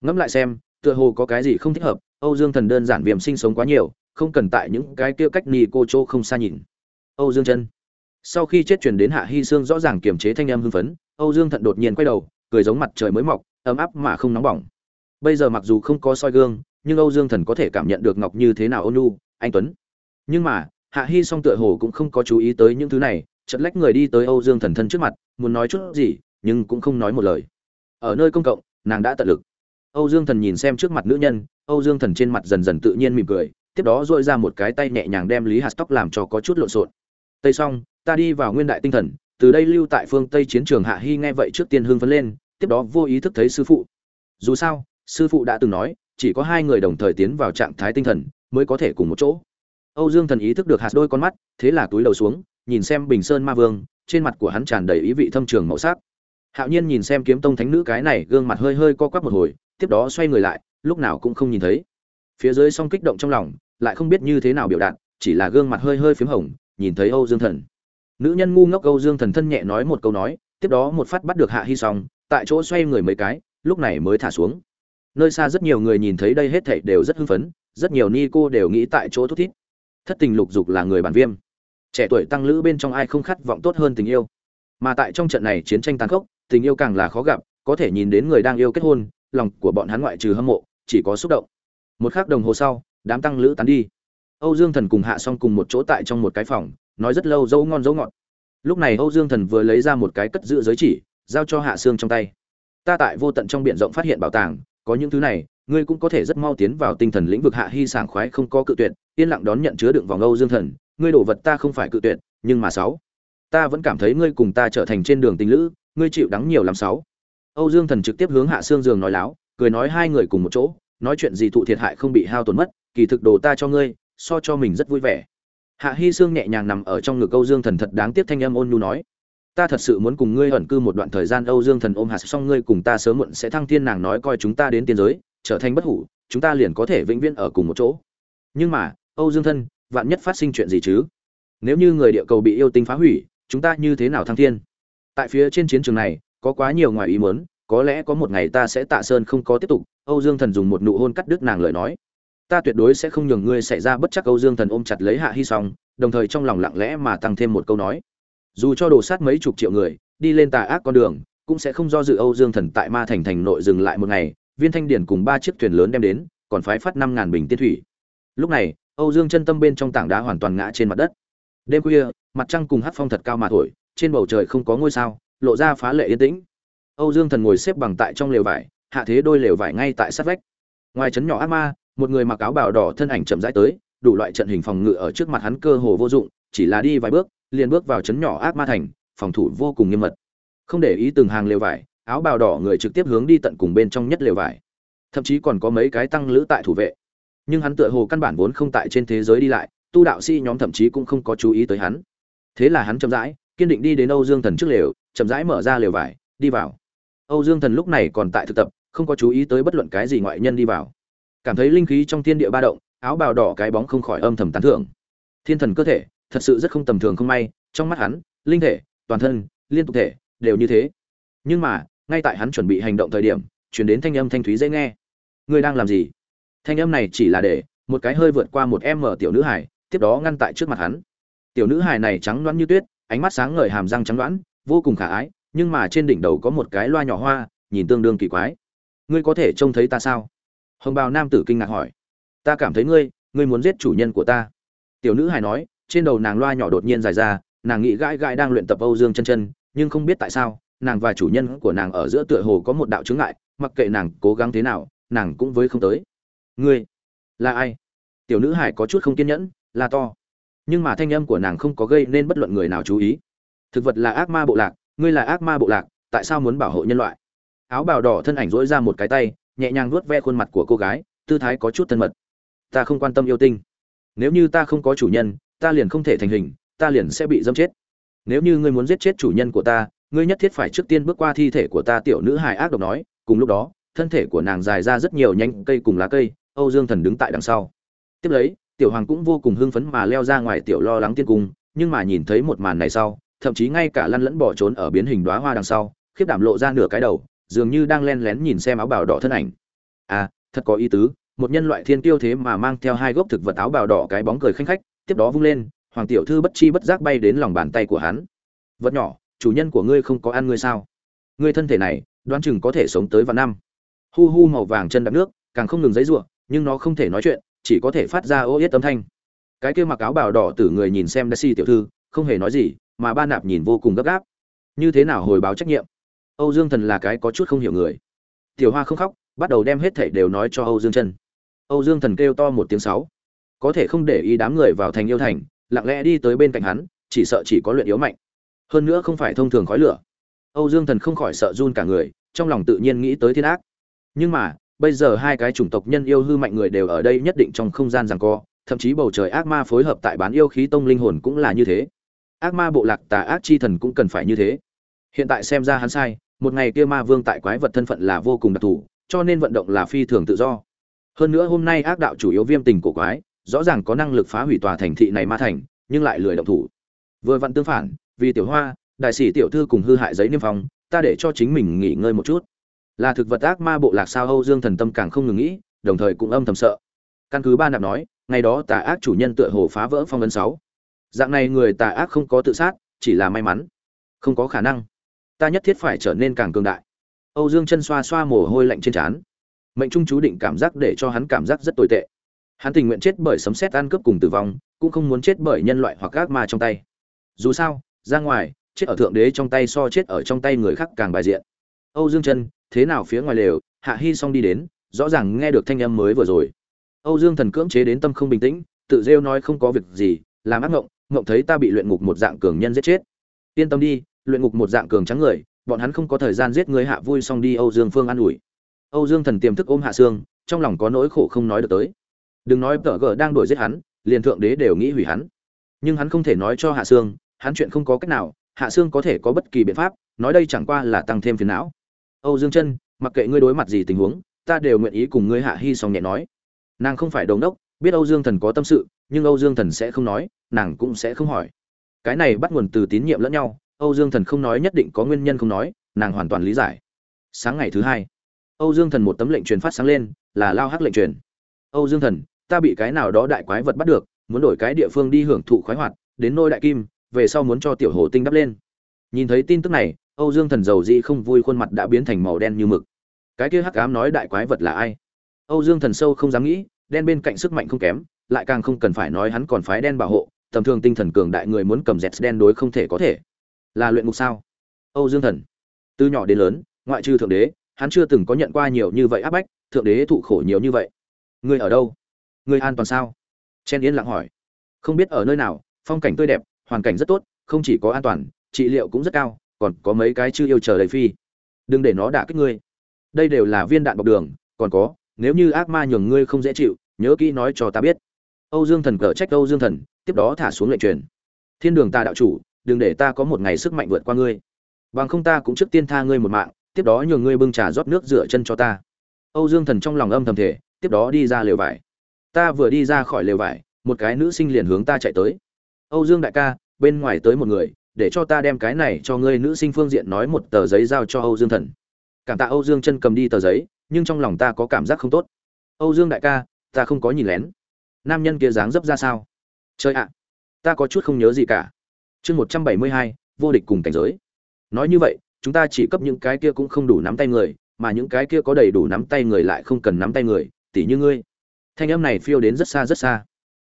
Ngẫm lại xem, tựa hồ có cái gì không thích hợp, âu dương thần đơn giản viêm sinh sống quá nhiều, không cần tại những cái kia cách ni cô chỗ không xa nhìn. Âu dương chân. Sau khi chết truyền đến hạ hy sương rõ ràng kiềm chế thanh âm hưng phấn, âu dương thận đột nhiên quay đầu, cười giống mặt trời mới mọc, ấm áp mà không nóng bỏng. Bây giờ mặc dù không có soi gương nhưng âu dương thần có thể cảm nhận được ngọc như thế nào ôn nhu, anh tuấn. Nhưng mà hạ Hi song tựa hồ cũng không có chú ý tới những thứ này chợt lách người đi tới âu dương thần thân trước mặt muốn nói chút gì nhưng cũng không nói một lời. Ở nơi công cộng nàng đã tận lực. Âu dương thần nhìn xem trước mặt nữ nhân âu dương thần trên mặt dần dần tự nhiên mỉm cười tiếp đó duỗi ra một cái tay nhẹ nhàng đem lý hạt tóc làm cho có chút lộn xộn. Tây Song, ta đi vào nguyên đại tinh thần từ đây lưu tại phương tây chiến trường hạ Hi nghe vậy trước tiên hưng phấn lên tiếp đó vô ý thức thấy sư phụ. Dù sao sư phụ đã từng nói chỉ có hai người đồng thời tiến vào trạng thái tinh thần, mới có thể cùng một chỗ. Âu dương thần ý thức được hạt đôi con mắt, thế là túi đầu xuống, nhìn xem bình sơn ma vương, trên mặt của hắn tràn đầy ý vị thâm trường màu sắc. Hạo nhiên nhìn xem kiếm tông thánh nữ cái này, gương mặt hơi hơi co quắp một hồi, tiếp đó xoay người lại, lúc nào cũng không nhìn thấy. Phía dưới song kích động trong lòng, lại không biết như thế nào biểu đạt, chỉ là gương mặt hơi hơi phím hồng, nhìn thấy âu dương thần. Nữ nhân ngu ngốc âu dương thần thân nhẹ nói một câu nói, tiếp đó một phát bắt được hạ hy xong, tại chỗ xoay người mấy cái, lúc này mới thả xuống nơi xa rất nhiều người nhìn thấy đây hết thảy đều rất hưng phấn, rất nhiều ni cô đều nghĩ tại chỗ thút thít. Thất tình lục dục là người bản viêm. Trẻ tuổi tăng lữ bên trong ai không khát vọng tốt hơn tình yêu. Mà tại trong trận này chiến tranh tàn khốc, tình yêu càng là khó gặp, có thể nhìn đến người đang yêu kết hôn, lòng của bọn hắn ngoại trừ hâm mộ, chỉ có xúc động. Một khắc đồng hồ sau, đám tăng lữ tán đi. Âu dương thần cùng hạ xong cùng một chỗ tại trong một cái phòng, nói rất lâu dấu ngon dấu ngọt. Lúc này âu dương thần vừa lấy ra một cái cất giữ giới chỉ, giao cho hạ Sương trong tay. Ta tại vô tận trong biển rộng phát hiện bảo tàng có những thứ này, ngươi cũng có thể rất mau tiến vào tinh thần lĩnh vực hạ hy sảng khoái không có cự tuyệt, yên lặng đón nhận chứa đựng vòng âu dương thần, ngươi đổ vật ta không phải cự tuyệt, nhưng mà sáu. Ta vẫn cảm thấy ngươi cùng ta trở thành trên đường tình lữ, ngươi chịu đắng nhiều lắm sáu. Âu dương thần trực tiếp hướng hạ xương giường nói láo, cười nói hai người cùng một chỗ, nói chuyện gì thụ thiệt hại không bị hao tổn mất, kỳ thực đồ ta cho ngươi, so cho mình rất vui vẻ. Hạ hy sương nhẹ nhàng nằm ở trong ngực âu dương thần thật đáng tiếc thanh âm ôn nhu nói ta thật sự muốn cùng ngươi ẩn cư một đoạn thời gian âu dương thần ôm hạt xong ngươi cùng ta sớm muộn sẽ thăng thiên nàng nói coi chúng ta đến tiên giới, trở thành bất hủ, chúng ta liền có thể vĩnh viễn ở cùng một chỗ. Nhưng mà, âu dương thân, vạn nhất phát sinh chuyện gì chứ? Nếu như người địa cầu bị yêu tinh phá hủy, chúng ta như thế nào thăng thiên? Tại phía trên chiến trường này, có quá nhiều ngoài ý muốn, có lẽ có một ngày ta sẽ tạ sơn không có tiếp tục, âu dương thần dùng một nụ hôn cắt đứt nàng lời nói. Ta tuyệt đối sẽ không nhường ngươi xảy ra bất chắc âu dương thần ôm chặt lấy hạ hy xong, đồng thời trong lòng lặng lẽ mà tăng thêm một câu nói dù cho đổ sát mấy chục triệu người, đi lên tà ác con đường, cũng sẽ không do dự âu dương thần tại ma thành thành nội dừng lại một ngày, viên thanh điển cùng ba chiếc thuyền lớn đem đến, còn phái phát năm ngàn bình tiên thủy. Lúc này, âu dương chân tâm bên trong tảng đá hoàn toàn ngã trên mặt đất. Đêm khuya, mặt trăng cùng hát phong thật cao mà thổi, trên bầu trời không có ngôi sao, lộ ra phá lệ yên tĩnh. Âu dương thần ngồi xếp bằng tại trong lều vải, hạ thế đôi lều vải ngay tại sát vách. Ngoài trấn nhỏ ác ma, một người mặc áo bào đỏ thân ảnh chậm rãi tới, đủ loại trận hình phòng ngự ở trước mặt hắn cơ hồ vô dụng, chỉ là đi vài bước liền bước vào chấn nhỏ ác ma thành, phòng thủ vô cùng nghiêm mật. Không để ý từng hàng lều vải, áo bào đỏ người trực tiếp hướng đi tận cùng bên trong nhất lều vải. Thậm chí còn có mấy cái tăng lữ tại thủ vệ. Nhưng hắn tựa hồ căn bản vốn không tại trên thế giới đi lại, tu đạo sĩ nhóm thậm chí cũng không có chú ý tới hắn. Thế là hắn chậm rãi, kiên định đi đến âu dương thần trước lều, chậm rãi mở ra lều vải, đi vào. Âu dương thần lúc này còn tại thực tập, không có chú ý tới bất luận cái gì ngoại nhân đi vào. Cảm thấy linh khí trong thiên địa ba động, áo bào đỏ cái bóng không khỏi âm thầm tán thưởng. Thiên thần cơ thể thật sự rất không tầm thường không may, trong mắt hắn, linh thể, toàn thân, liên tục thể, đều như thế. Nhưng mà, ngay tại hắn chuẩn bị hành động thời điểm, chuyển đến thanh âm thanh thúy dễ nghe. Ngươi đang làm gì? Thanh âm này chỉ là để một cái hơi vượt qua một em mở tiểu nữ hải tiếp đó ngăn tại trước mặt hắn. Tiểu nữ hải này trắng loãng như tuyết, ánh mắt sáng ngời hàm răng trắng loãng, vô cùng khả ái, nhưng mà trên đỉnh đầu có một cái loa nhỏ hoa, nhìn tương đương kỳ quái. Ngươi có thể trông thấy ta sao? Hồng bào nam tử kinh ngạc hỏi. Ta cảm thấy ngươi ngươi muốn giết chủ nhân của ta. Tiểu nữ hải nói trên đầu nàng loa nhỏ đột nhiên dài ra, nàng nghĩ gãi gãi đang luyện tập âu dương chân chân, nhưng không biết tại sao, nàng và chủ nhân của nàng ở giữa tựa hồ có một đạo chướng ngại, mặc kệ nàng cố gắng thế nào, nàng cũng với không tới. Ngươi là ai? Tiểu nữ hải có chút không kiên nhẫn là to. Nhưng mà thanh âm của nàng không có gây nên bất luận người nào chú ý. Thực vật là ác ma bộ lạc, ngươi là ác ma bộ lạc, tại sao muốn bảo hộ nhân loại? Áo bào đỏ thân ảnh dỗi ra một cái tay, nhẹ nhàng nuốt ve khuôn mặt của cô gái, tư thái có chút thân mật. Ta không quan tâm yêu tinh. Nếu như ta không có chủ nhân ta liền không thể thành hình, ta liền sẽ bị dâm chết. Nếu như ngươi muốn giết chết chủ nhân của ta, ngươi nhất thiết phải trước tiên bước qua thi thể của ta, tiểu nữ hài ác độc nói, cùng lúc đó, thân thể của nàng dài ra rất nhiều nhánh cây cùng lá cây, âu dương thần đứng tại đằng sau. Tiếp lấy, tiểu hoàng cũng vô cùng hưng phấn mà leo ra ngoài tiểu lo lắng tiên cung, nhưng mà nhìn thấy một màn này sau, thậm chí ngay cả lăn lẫn bỏ trốn ở biến hình đoá hoa đằng sau, khiếp đảm lộ ra nửa cái đầu, dường như đang len lén nhìn xem áo bào đỏ thân ảnh. À thật có ý tứ, một nhân loại thiên tiêu thế mà mang theo hai gốc thực vật áo bào đỏ cái bóng cười khanh khách tiếp đó vung lên, hoàng tiểu thư bất chi bất giác bay đến lòng bàn tay của hắn. Vật nhỏ, chủ nhân của ngươi không có ăn ngươi sao? Ngươi thân thể này, đoán chừng có thể sống tới vạn năm. Hu hu màu vàng chân đạp nước, càng không ngừng giấy ruộng nhưng nó không thể nói chuyện, chỉ có thể phát ra ô yết âm thanh. Cái kia mặc áo bào đỏ từ người nhìn xem Daisy tiểu thư, không hề nói gì, mà ba nạp nhìn vô cùng gấp gáp. Như thế nào hồi báo trách nhiệm? Âu dương thần là cái có chút không hiểu người. Tiểu hoa không khóc, bắt đầu đem hết thảy đều nói cho âu dương chân. Âu dương thần kêu to một tiếng sáu có thể không để ý đám người vào thành yêu thành, lặng lẽ đi tới bên cạnh hắn, chỉ sợ chỉ có luyện yếu mạnh. Hơn nữa không phải thông thường khói lửa. Âu dương thần không khỏi sợ run cả người, trong lòng tự nhiên nghĩ tới thiên ác. Nhưng mà, bây giờ hai cái chủng tộc nhân yêu hư mạnh người đều ở đây nhất định trong không gian rằng co, thậm chí bầu trời ác ma phối hợp tại bán yêu khí tông linh hồn cũng là như thế. Ác ma bộ lạc tà ác chi thần cũng cần phải như thế. Hiện tại xem ra hắn sai, một ngày kia ma vương tại quái vật thân phận là vô cùng đặc thù, cho nên vận động là phi thường tự do. Hơn nữa hôm nay ác đạo chủ yếu viêm tình của quái rõ ràng có năng lực phá hủy tòa thành thị này ma thành, nhưng lại lười động thủ. Vừa vặn tương phản, vì tiểu hoa, đại sĩ tiểu thư cùng hư hại giấy niêm phong, ta để cho chính mình nghỉ ngơi một chút. Là thực vật ác ma bộ lạc sao âu dương thần tâm càng không ngừng nghĩ, đồng thời cũng âm thầm sợ. Căn cứ ba nạp nói, ngày đó tà ác chủ nhân tựa hồ phá vỡ phong ấn sáu. Dạng này người tà ác không có tự sát, chỉ là may mắn. Không có khả năng. Ta nhất thiết phải trở nên càng cường đại. Âu dương chân xoa xoa mồ hôi lạnh trên trán. Mệnh trung chú định cảm giác để cho hắn cảm giác rất tồi tệ hắn tình nguyện chết bởi sấm sét ăn cướp cùng tử vong, cũng không muốn chết bởi nhân loại hoặc ác ma trong tay. Dù sao, ra ngoài, chết ở thượng đế trong tay so chết ở trong tay người khác càng bài diện. Âu dương chân thế nào phía ngoài lều, hạ hy xong đi đến, rõ ràng nghe được thanh âm mới vừa rồi. Âu dương thần cưỡng chế đến tâm không bình tĩnh, tự rêu nói không có việc gì, làm ác ngộng ngộng thấy ta bị luyện ngục một dạng cường nhân giết chết. Yên tâm đi, luyện ngục một dạng cường trắng người, bọn hắn không có thời gian giết người hạ vui xong đi âu dương phương an ủi. Âu dương thần tiềm thức ôm hạ xương trong lòng có nỗi khổ không nói được tới đừng nói tờ gờ đang đuổi giết hắn, liền thượng đế đều nghĩ hủy hắn. Nhưng hắn không thể nói cho hạ xương hắn chuyện không có cách nào, hạ xương có thể có bất kỳ biện pháp, nói đây chẳng qua là tăng thêm phiền não. Âu dương chân mặc kệ ngươi đối mặt gì tình huống, ta đều nguyện ý cùng ngươi hạ hy xong nhẹ nói. Nàng không phải đống đốc, biết âu dương thần có tâm sự, nhưng âu dương thần sẽ không nói, nàng cũng sẽ không hỏi. Cái này bắt nguồn từ tín nhiệm lẫn nhau, âu dương thần không nói nhất định có nguyên nhân không nói, nàng hoàn toàn lý giải. Sáng ngày thứ hai, âu dương thần một tấm lệnh truyền phát sáng lên, là lao hắc lệnh truyền. Âu dương thần ta bị cái nào đó đại quái vật bắt được, muốn đổi cái địa phương đi hưởng thụ khoái hoạt, đến nôi đại kim, về sau muốn cho tiểu hồ tinh đắp lên. Nhìn thấy tin tức này, âu dương thần dầu dĩ không vui khuôn mặt đã biến thành màu đen như mực. Cái kia hắc ám nói đại quái vật là ai? Âu dương thần sâu không dám nghĩ, đen bên cạnh sức mạnh không kém, lại càng không cần phải nói hắn còn phái đen bảo hộ, tầm thường tinh thần cường đại người muốn cầm dẹt đen đối không thể có thể. Là luyện ngục sao? Âu dương thần, từ nhỏ đến lớn, ngoại trừ thượng đế, hắn chưa từng có nhận qua nhiều như vậy áp bách, thượng đế thụ khổ nhiều như vậy. Ngươi ở đâu? Người an toàn sao? Chen yên lặng hỏi. Không biết ở nơi nào, phong cảnh tươi đẹp, hoàn cảnh rất tốt, không chỉ có an toàn, trị liệu cũng rất cao, còn có mấy cái chưa yêu chờ đầy phi. Đừng để nó đả kích ngươi. Đây đều là viên đạn bọc đường, còn có, nếu như ác ma nhường ngươi không dễ chịu, nhớ kỹ nói cho ta biết. Âu dương thần cờ trách âu dương thần, tiếp đó thả xuống lệnh truyền. Thiên đường ta đạo chủ, đừng để ta có một ngày sức mạnh vượt qua ngươi. Bằng không ta cũng trước tiên tha ngươi một mạng, tiếp đó nhường ngươi bưng trà rót nước rửa chân cho ta. Âu dương thần trong lòng âm thầm thể tiếp đó đi ra lều vải ta vừa đi ra khỏi lều vải, một cái nữ sinh liền hướng ta chạy tới. Âu dương đại ca, bên ngoài tới một người, để cho ta đem cái này cho ngươi nữ sinh phương diện nói một tờ giấy giao cho âu dương thần. Cảm tạ âu dương chân cầm đi tờ giấy, nhưng trong lòng ta có cảm giác không tốt. Âu dương đại ca, ta không có nhìn lén. Nam nhân kia dáng dấp ra sao? Chơi ạ, ta có chút không nhớ gì cả. Chương một trăm bảy mươi hai, vô địch cùng cảnh giới. Nói như vậy, chúng ta chỉ cấp những cái kia cũng không đủ nắm tay người, mà những cái kia có đầy đủ nắm tay người lại không cần nắm tay người, tỉ như ngươi thanh âm này phiêu đến rất xa rất xa.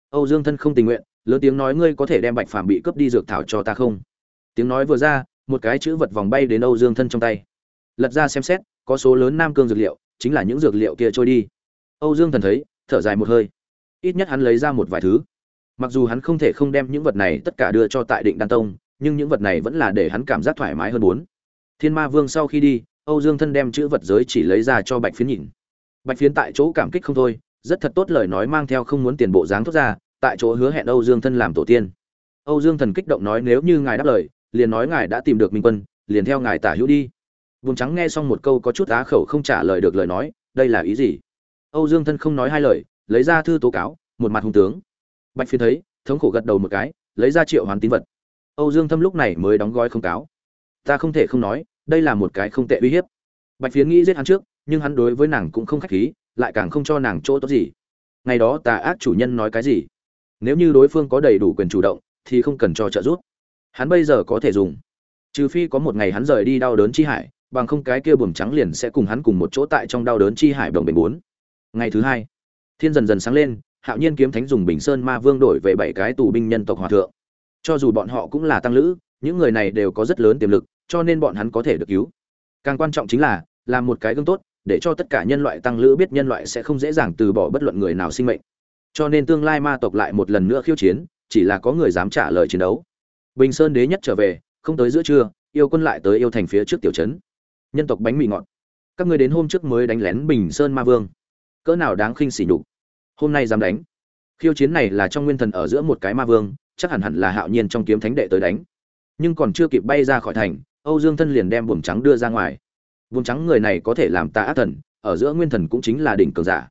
Âu dương thân không tình nguyện, lớn tiếng nói, ngươi có thể đem bạch phàm bị cướp đi dược thảo cho ta không? Tiếng nói vừa ra, một cái chữ vật vòng bay đến âu dương thân trong tay. Lật ra xem xét, có số lớn nam cương dược liệu, chính là những dược liệu kia trôi đi. Âu dương thần thấy, thở dài một hơi. Ít nhất hắn lấy ra một vài thứ. Mặc dù hắn không thể không đem những vật này tất cả đưa cho tại định đan tông, nhưng những vật này vẫn là để hắn cảm giác thoải mái hơn bốn thiên ma vương sau khi đi, âu dương thân đem chữ vật giới chỉ lấy ra cho bạch phiến nhìn. Bạch phiến tại chỗ cảm kích không thôi rất thật tốt lời nói mang theo không muốn tiền bộ dáng thốt ra, tại chỗ hứa hẹn âu dương thân làm tổ tiên. Âu dương thần kích động nói nếu như ngài đáp lời, liền nói ngài đã tìm được minh quân, liền theo ngài tả hữu đi. Vùng trắng nghe xong một câu có chút á khẩu không trả lời được lời nói, đây là ý gì? Âu dương thân không nói hai lời, lấy ra thư tố cáo, một mặt hung tướng. Bạch phiên thấy, thống khổ gật đầu một cái, lấy ra triệu hoán tín vật. Âu dương thâm lúc này mới đóng gói không cáo. Ta không thể không nói, đây là một cái không tệ uy hiếp. Bạch phiến nghĩ giết hắn trước, nhưng hắn đối với nàng cũng không khách khí lại càng không cho nàng chỗ tốt gì. Ngày đó tà ác chủ nhân nói cái gì? Nếu như đối phương có đầy đủ quyền chủ động, thì không cần cho trợ giúp. Hắn bây giờ có thể dùng. Trừ phi có một ngày hắn rời đi đau đớn chi hải, bằng không cái kia buồm trắng liền sẽ cùng hắn cùng một chỗ tại trong đau đớn chi hải đồng bình bốn. Ngày thứ hai, thiên dần dần sáng lên, hạo nhiên kiếm thánh dùng bình sơn ma vương đổi về bảy cái tù binh nhân tộc hòa thượng. Cho dù bọn họ cũng là tăng lữ, những người này đều có rất lớn tiềm lực, cho nên bọn hắn có thể được cứu. Càng quan trọng chính là, làm một cái gương tốt để cho tất cả nhân loại tăng lữ biết nhân loại sẽ không dễ dàng từ bỏ bất luận người nào sinh mệnh. Cho nên tương lai ma tộc lại một lần nữa khiêu chiến, chỉ là có người dám trả lời chiến đấu. Bình sơn đế nhất trở về, không tới giữa trưa, yêu quân lại tới yêu thành phía trước tiểu trấn. Nhân tộc bánh mì ngọt. Các ngươi đến hôm trước mới đánh lén bình sơn ma vương. Cỡ nào đáng khinh sỉ nhục. Hôm nay dám đánh. Khiêu chiến này là trong nguyên thần ở giữa một cái ma vương, chắc hẳn hẳn là hạo nhiên trong kiếm thánh đệ tới đánh. Nhưng còn chưa kịp bay ra khỏi thành, âu dương thân liền đem buồm trắng đưa ra ngoài vùng trắng người này có thể làm tà ác thần, ở giữa nguyên thần cũng chính là đỉnh cường giả.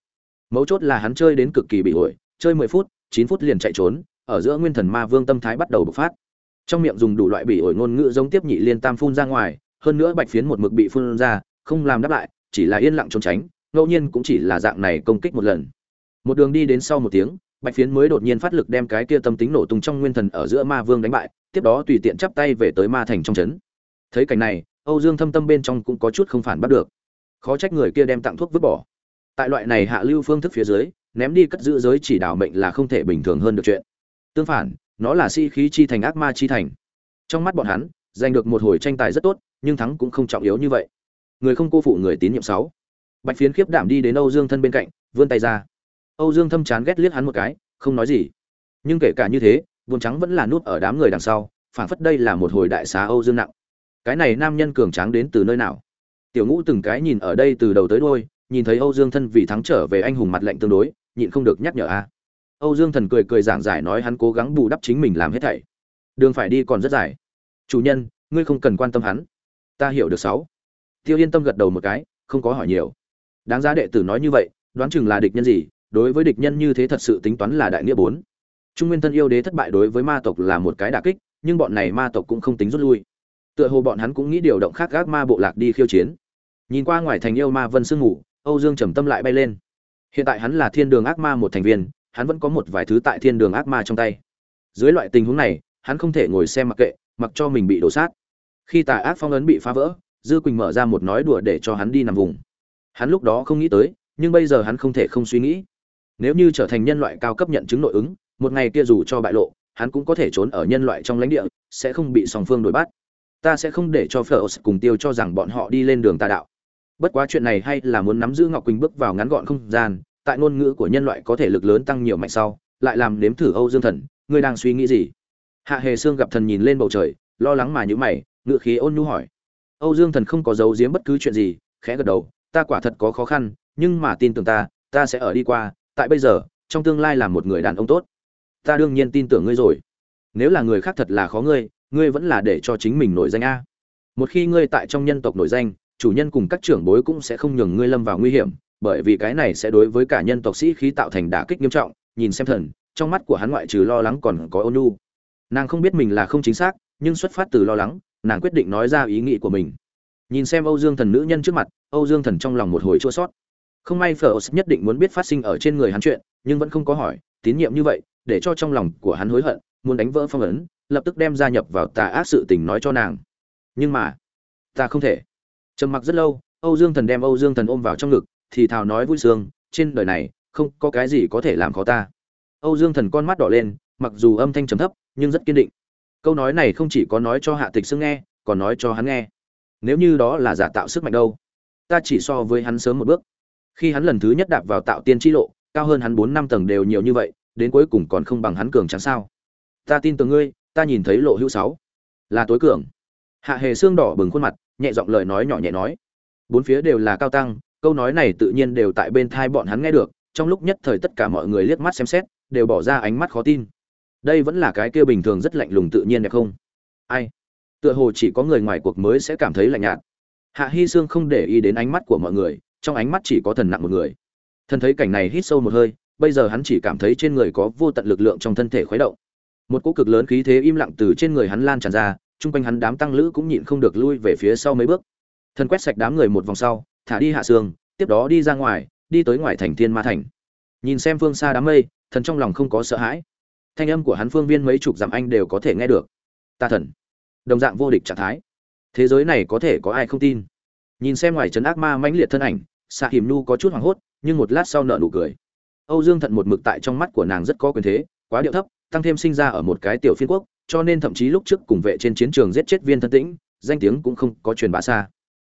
Mấu chốt là hắn chơi đến cực kỳ bị ổi chơi mười phút, chín phút liền chạy trốn, ở giữa nguyên thần ma vương tâm thái bắt đầu bộc phát. Trong miệng dùng đủ loại bị ổi ngôn ngữ giống tiếp nhị liên tam phun ra ngoài, hơn nữa bạch phiến một mực bị phun ra, không làm đáp lại, chỉ là yên lặng trốn tránh, ngẫu nhiên cũng chỉ là dạng này công kích một lần. Một đường đi đến sau một tiếng, bạch phiến mới đột nhiên phát lực đem cái kia tâm tính nổ tung trong nguyên thần ở giữa ma vương đánh bại, tiếp đó tùy tiện chắp tay về tới ma thành trong trấn. Thấy cảnh này âu dương thâm tâm bên trong cũng có chút không phản bắt được. Khó trách người kia đem tặng thuốc vứt bỏ. Tại loại này hạ lưu phương thức phía dưới, ném đi cất giữ giới chỉ đảo mệnh là không thể bình thường hơn được chuyện. Tương phản, nó là si khí chi thành ác ma chi thành. Trong mắt bọn hắn, giành được một hồi tranh tài rất tốt, nhưng thắng cũng không trọng yếu như vậy. Người không cô phụ người tín nhiệm sáu. Bạch phiến khiếp đảm đi đến âu dương thân bên cạnh, vươn tay ra. Âu dương thâm chán ghét liếc hắn một cái, không nói gì. Nhưng kể cả như thế vùng trắng vẫn là nút ở đám người đằng sau, phảng phất đây là một hồi đại xá âu dương nặng cái này nam nhân cường tráng đến từ nơi nào? Tiểu ngũ từng cái nhìn ở đây từ đầu tới đôi nhìn thấy âu dương thân vì thắng trở về anh hùng mặt lệnh tương đối, nhịn không được nhắc nhở a. Âu dương thần cười cười giảng giải nói hắn cố gắng bù đắp chính mình làm hết thảy. Đường phải đi còn rất dài. Chủ nhân, ngươi không cần quan tâm hắn. Ta hiểu được sáu. Tiêu yên tâm gật đầu một cái, không có hỏi nhiều. Đáng giá đệ tử nói như vậy, đoán chừng là địch nhân gì, đối với địch nhân như thế thật sự tính toán là đại nghĩa bốn. Trung nguyên thân yêu đế thất bại đối với ma tộc là một cái đả kích, nhưng bọn này ma tộc cũng không tính rút lui tựa hồ bọn hắn cũng nghĩ điều động khác gác ma bộ lạc đi khiêu chiến. Nhìn qua ngoài thành yêu ma vân sương ngủ, âu dương trầm tâm lại bay lên. Hiện tại hắn là thiên đường ác ma một thành viên, hắn vẫn có một vài thứ tại thiên đường ác ma trong tay. Dưới loại tình huống này, hắn không thể ngồi xem mặc kệ, mặc cho mình bị đổ sát. Khi tà ác phong ấn bị phá vỡ, dư quỳnh mở ra một nói đùa để cho hắn đi nằm vùng. Hắn lúc đó không nghĩ tới, nhưng bây giờ hắn không thể không suy nghĩ. Nếu như trở thành nhân loại cao cấp nhận chứng nội ứng, một ngày kia dù cho bại lộ, hắn cũng có thể trốn ở nhân loại trong lãnh địa, sẽ không bị song phương đuổi bắt ta sẽ không để cho Fleurs cùng tiêu cho rằng bọn họ đi lên đường tà đạo. Bất quá chuyện này hay là muốn nắm giữ ngọc quỳnh bước vào ngắn gọn không gian, tại ngôn ngữ của nhân loại có thể lực lớn tăng nhiều mạnh sau, lại làm nếm thử âu dương thần, ngươi đang suy nghĩ gì? Hạ hề sương gặp thần nhìn lên bầu trời, lo lắng mà nhíu mày ngựa khí ôn nhu hỏi. Âu dương thần không có giấu giếm bất cứ chuyện gì, khẽ gật đầu, ta quả thật có khó khăn, nhưng mà tin tưởng ta ta sẽ ở đi qua, tại bây giờ, trong tương lai là một người đàn ông tốt. Ta đương nhiên tin tưởng ngươi rồi. Nếu là người khác thật là khó ngươi ngươi vẫn là để cho chính mình nổi danh a. Một khi ngươi tại trong nhân tộc nổi danh, chủ nhân cùng các trưởng bối cũng sẽ không nhường ngươi lâm vào nguy hiểm, bởi vì cái này sẽ đối với cả nhân tộc sĩ khí tạo thành đả kích nghiêm trọng, nhìn xem thần, trong mắt của hắn ngoại trừ lo lắng còn có ôn nhu. Nàng không biết mình là không chính xác, nhưng xuất phát từ lo lắng, nàng quyết định nói ra ý nghĩ của mình. Nhìn xem âu dương thần nữ nhân trước mặt, âu dương thần trong lòng một hồi chua sót không may phở nhất định muốn biết phát sinh ở trên người hắn chuyện, nhưng vẫn không có hỏi, tín nhiệm như vậy, để cho trong lòng của hắn hối hận muốn đánh vỡ phong ấn, lập tức đem gia nhập vào tà ác sự tình nói cho nàng. Nhưng mà, ta không thể. Trầm mặc rất lâu, âu dương thần đem âu dương thần ôm vào trong ngực, thì thào nói vui sướng, trên đời này, không có cái gì có thể làm khó ta. Âu dương thần con mắt đỏ lên, mặc dù âm thanh trầm thấp, nhưng rất kiên định. Câu nói này không chỉ có nói cho hạ tịch xưng nghe, còn nói cho hắn nghe. Nếu như đó là giả tạo sức mạnh đâu? Ta chỉ so với hắn sớm một bước. Khi hắn lần thứ nhất đạp vào tạo tiên tri lộ, cao hơn hắn bốn năm tầng đều nhiều như vậy, đến cuối cùng còn không bằng hắn cường chẳng sao? Ta tin tưởng ngươi, ta nhìn thấy lộ hữu sáu. Là tối cường. Hạ hề xương đỏ bừng khuôn mặt, nhẹ giọng lời nói nhỏ nhẹ nói. Bốn phía đều là cao tăng, câu nói này tự nhiên đều tại bên thai bọn hắn nghe được, trong lúc nhất thời tất cả mọi người liếc mắt xem xét, đều bỏ ra ánh mắt khó tin. Đây vẫn là cái kia bình thường rất lạnh lùng tự nhiên đẹp không? Ai? Tựa hồ chỉ có người ngoài cuộc mới sẽ cảm thấy lạnh nhạt. Hạ hy sương không để ý đến ánh mắt của mọi người, trong ánh mắt chỉ có thần nặng một người. Thần thấy cảnh này hít sâu một hơi, bây giờ hắn chỉ cảm thấy trên người có vô tận lực lượng trong thân thể khuấy động một cỗ cực lớn khí thế im lặng từ trên người hắn lan tràn ra, chung quanh hắn đám tăng lữ cũng nhịn không được lui về phía sau mấy bước. Thần quét sạch đám người một vòng sau, thả đi hạ sương, tiếp đó đi ra ngoài, đi tới ngoài thành thiên ma thành. Nhìn xem phương xa đám mây, thần trong lòng không có sợ hãi. Thanh âm của hắn phương viên mấy chục dặm anh đều có thể nghe được. Ta thần. Đồng dạng vô địch trạng thái. Thế giới này có thể có ai không tin? Nhìn xem ngoài trấn ác ma mãnh liệt thân ảnh xạ hiểm nu có chút hoảng hốt, nhưng một lát sau nợ nụ cười. Âu dương thận một mực tại trong mắt của nàng rất có quyền thế quá điệu thấp, tăng thêm sinh ra ở một cái tiểu phiên quốc, cho nên thậm chí lúc trước cùng vệ trên chiến trường giết chết viên thân tĩnh, danh tiếng cũng không có truyền bá xa.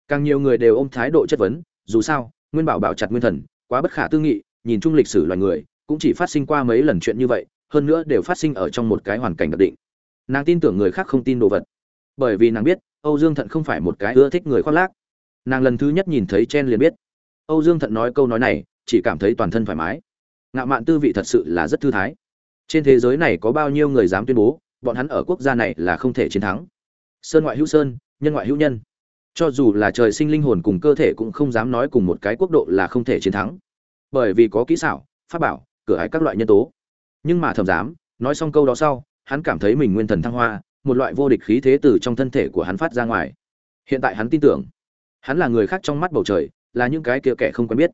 Càng nhiều người đều ôm thái độ chất vấn, dù sao, nguyên bảo bảo chặt nguyên thần, quá bất khả tư nghị, nhìn chung lịch sử loài người, cũng chỉ phát sinh qua mấy lần chuyện như vậy, hơn nữa đều phát sinh ở trong một cái hoàn cảnh đặc định. Nàng tin tưởng người khác không tin đồ vật. Bởi vì nàng biết, âu dương thận không phải một cái ưa thích người khoác lác. Nàng lần thứ nhất nhìn thấy chen liền biết. Âu dương thận nói câu nói này, chỉ cảm thấy toàn thân thoải mái. Ngạo mạn tư vị thật sự là rất thư thái trên thế giới này có bao nhiêu người dám tuyên bố, bọn hắn ở quốc gia này là không thể chiến thắng. Sơn ngoại hữu sơn, nhân ngoại hữu nhân. Cho dù là trời sinh linh hồn cùng cơ thể cũng không dám nói cùng một cái quốc độ là không thể chiến thắng. Bởi vì có kỹ xảo, pháp bảo, cửa ải các loại nhân tố. Nhưng mà thầm dám nói xong câu đó sau, hắn cảm thấy mình nguyên thần thăng hoa, một loại vô địch khí thế từ trong thân thể của hắn phát ra ngoài. Hiện tại hắn tin tưởng, hắn là người khác trong mắt bầu trời, là những cái kia kẻ không quen biết,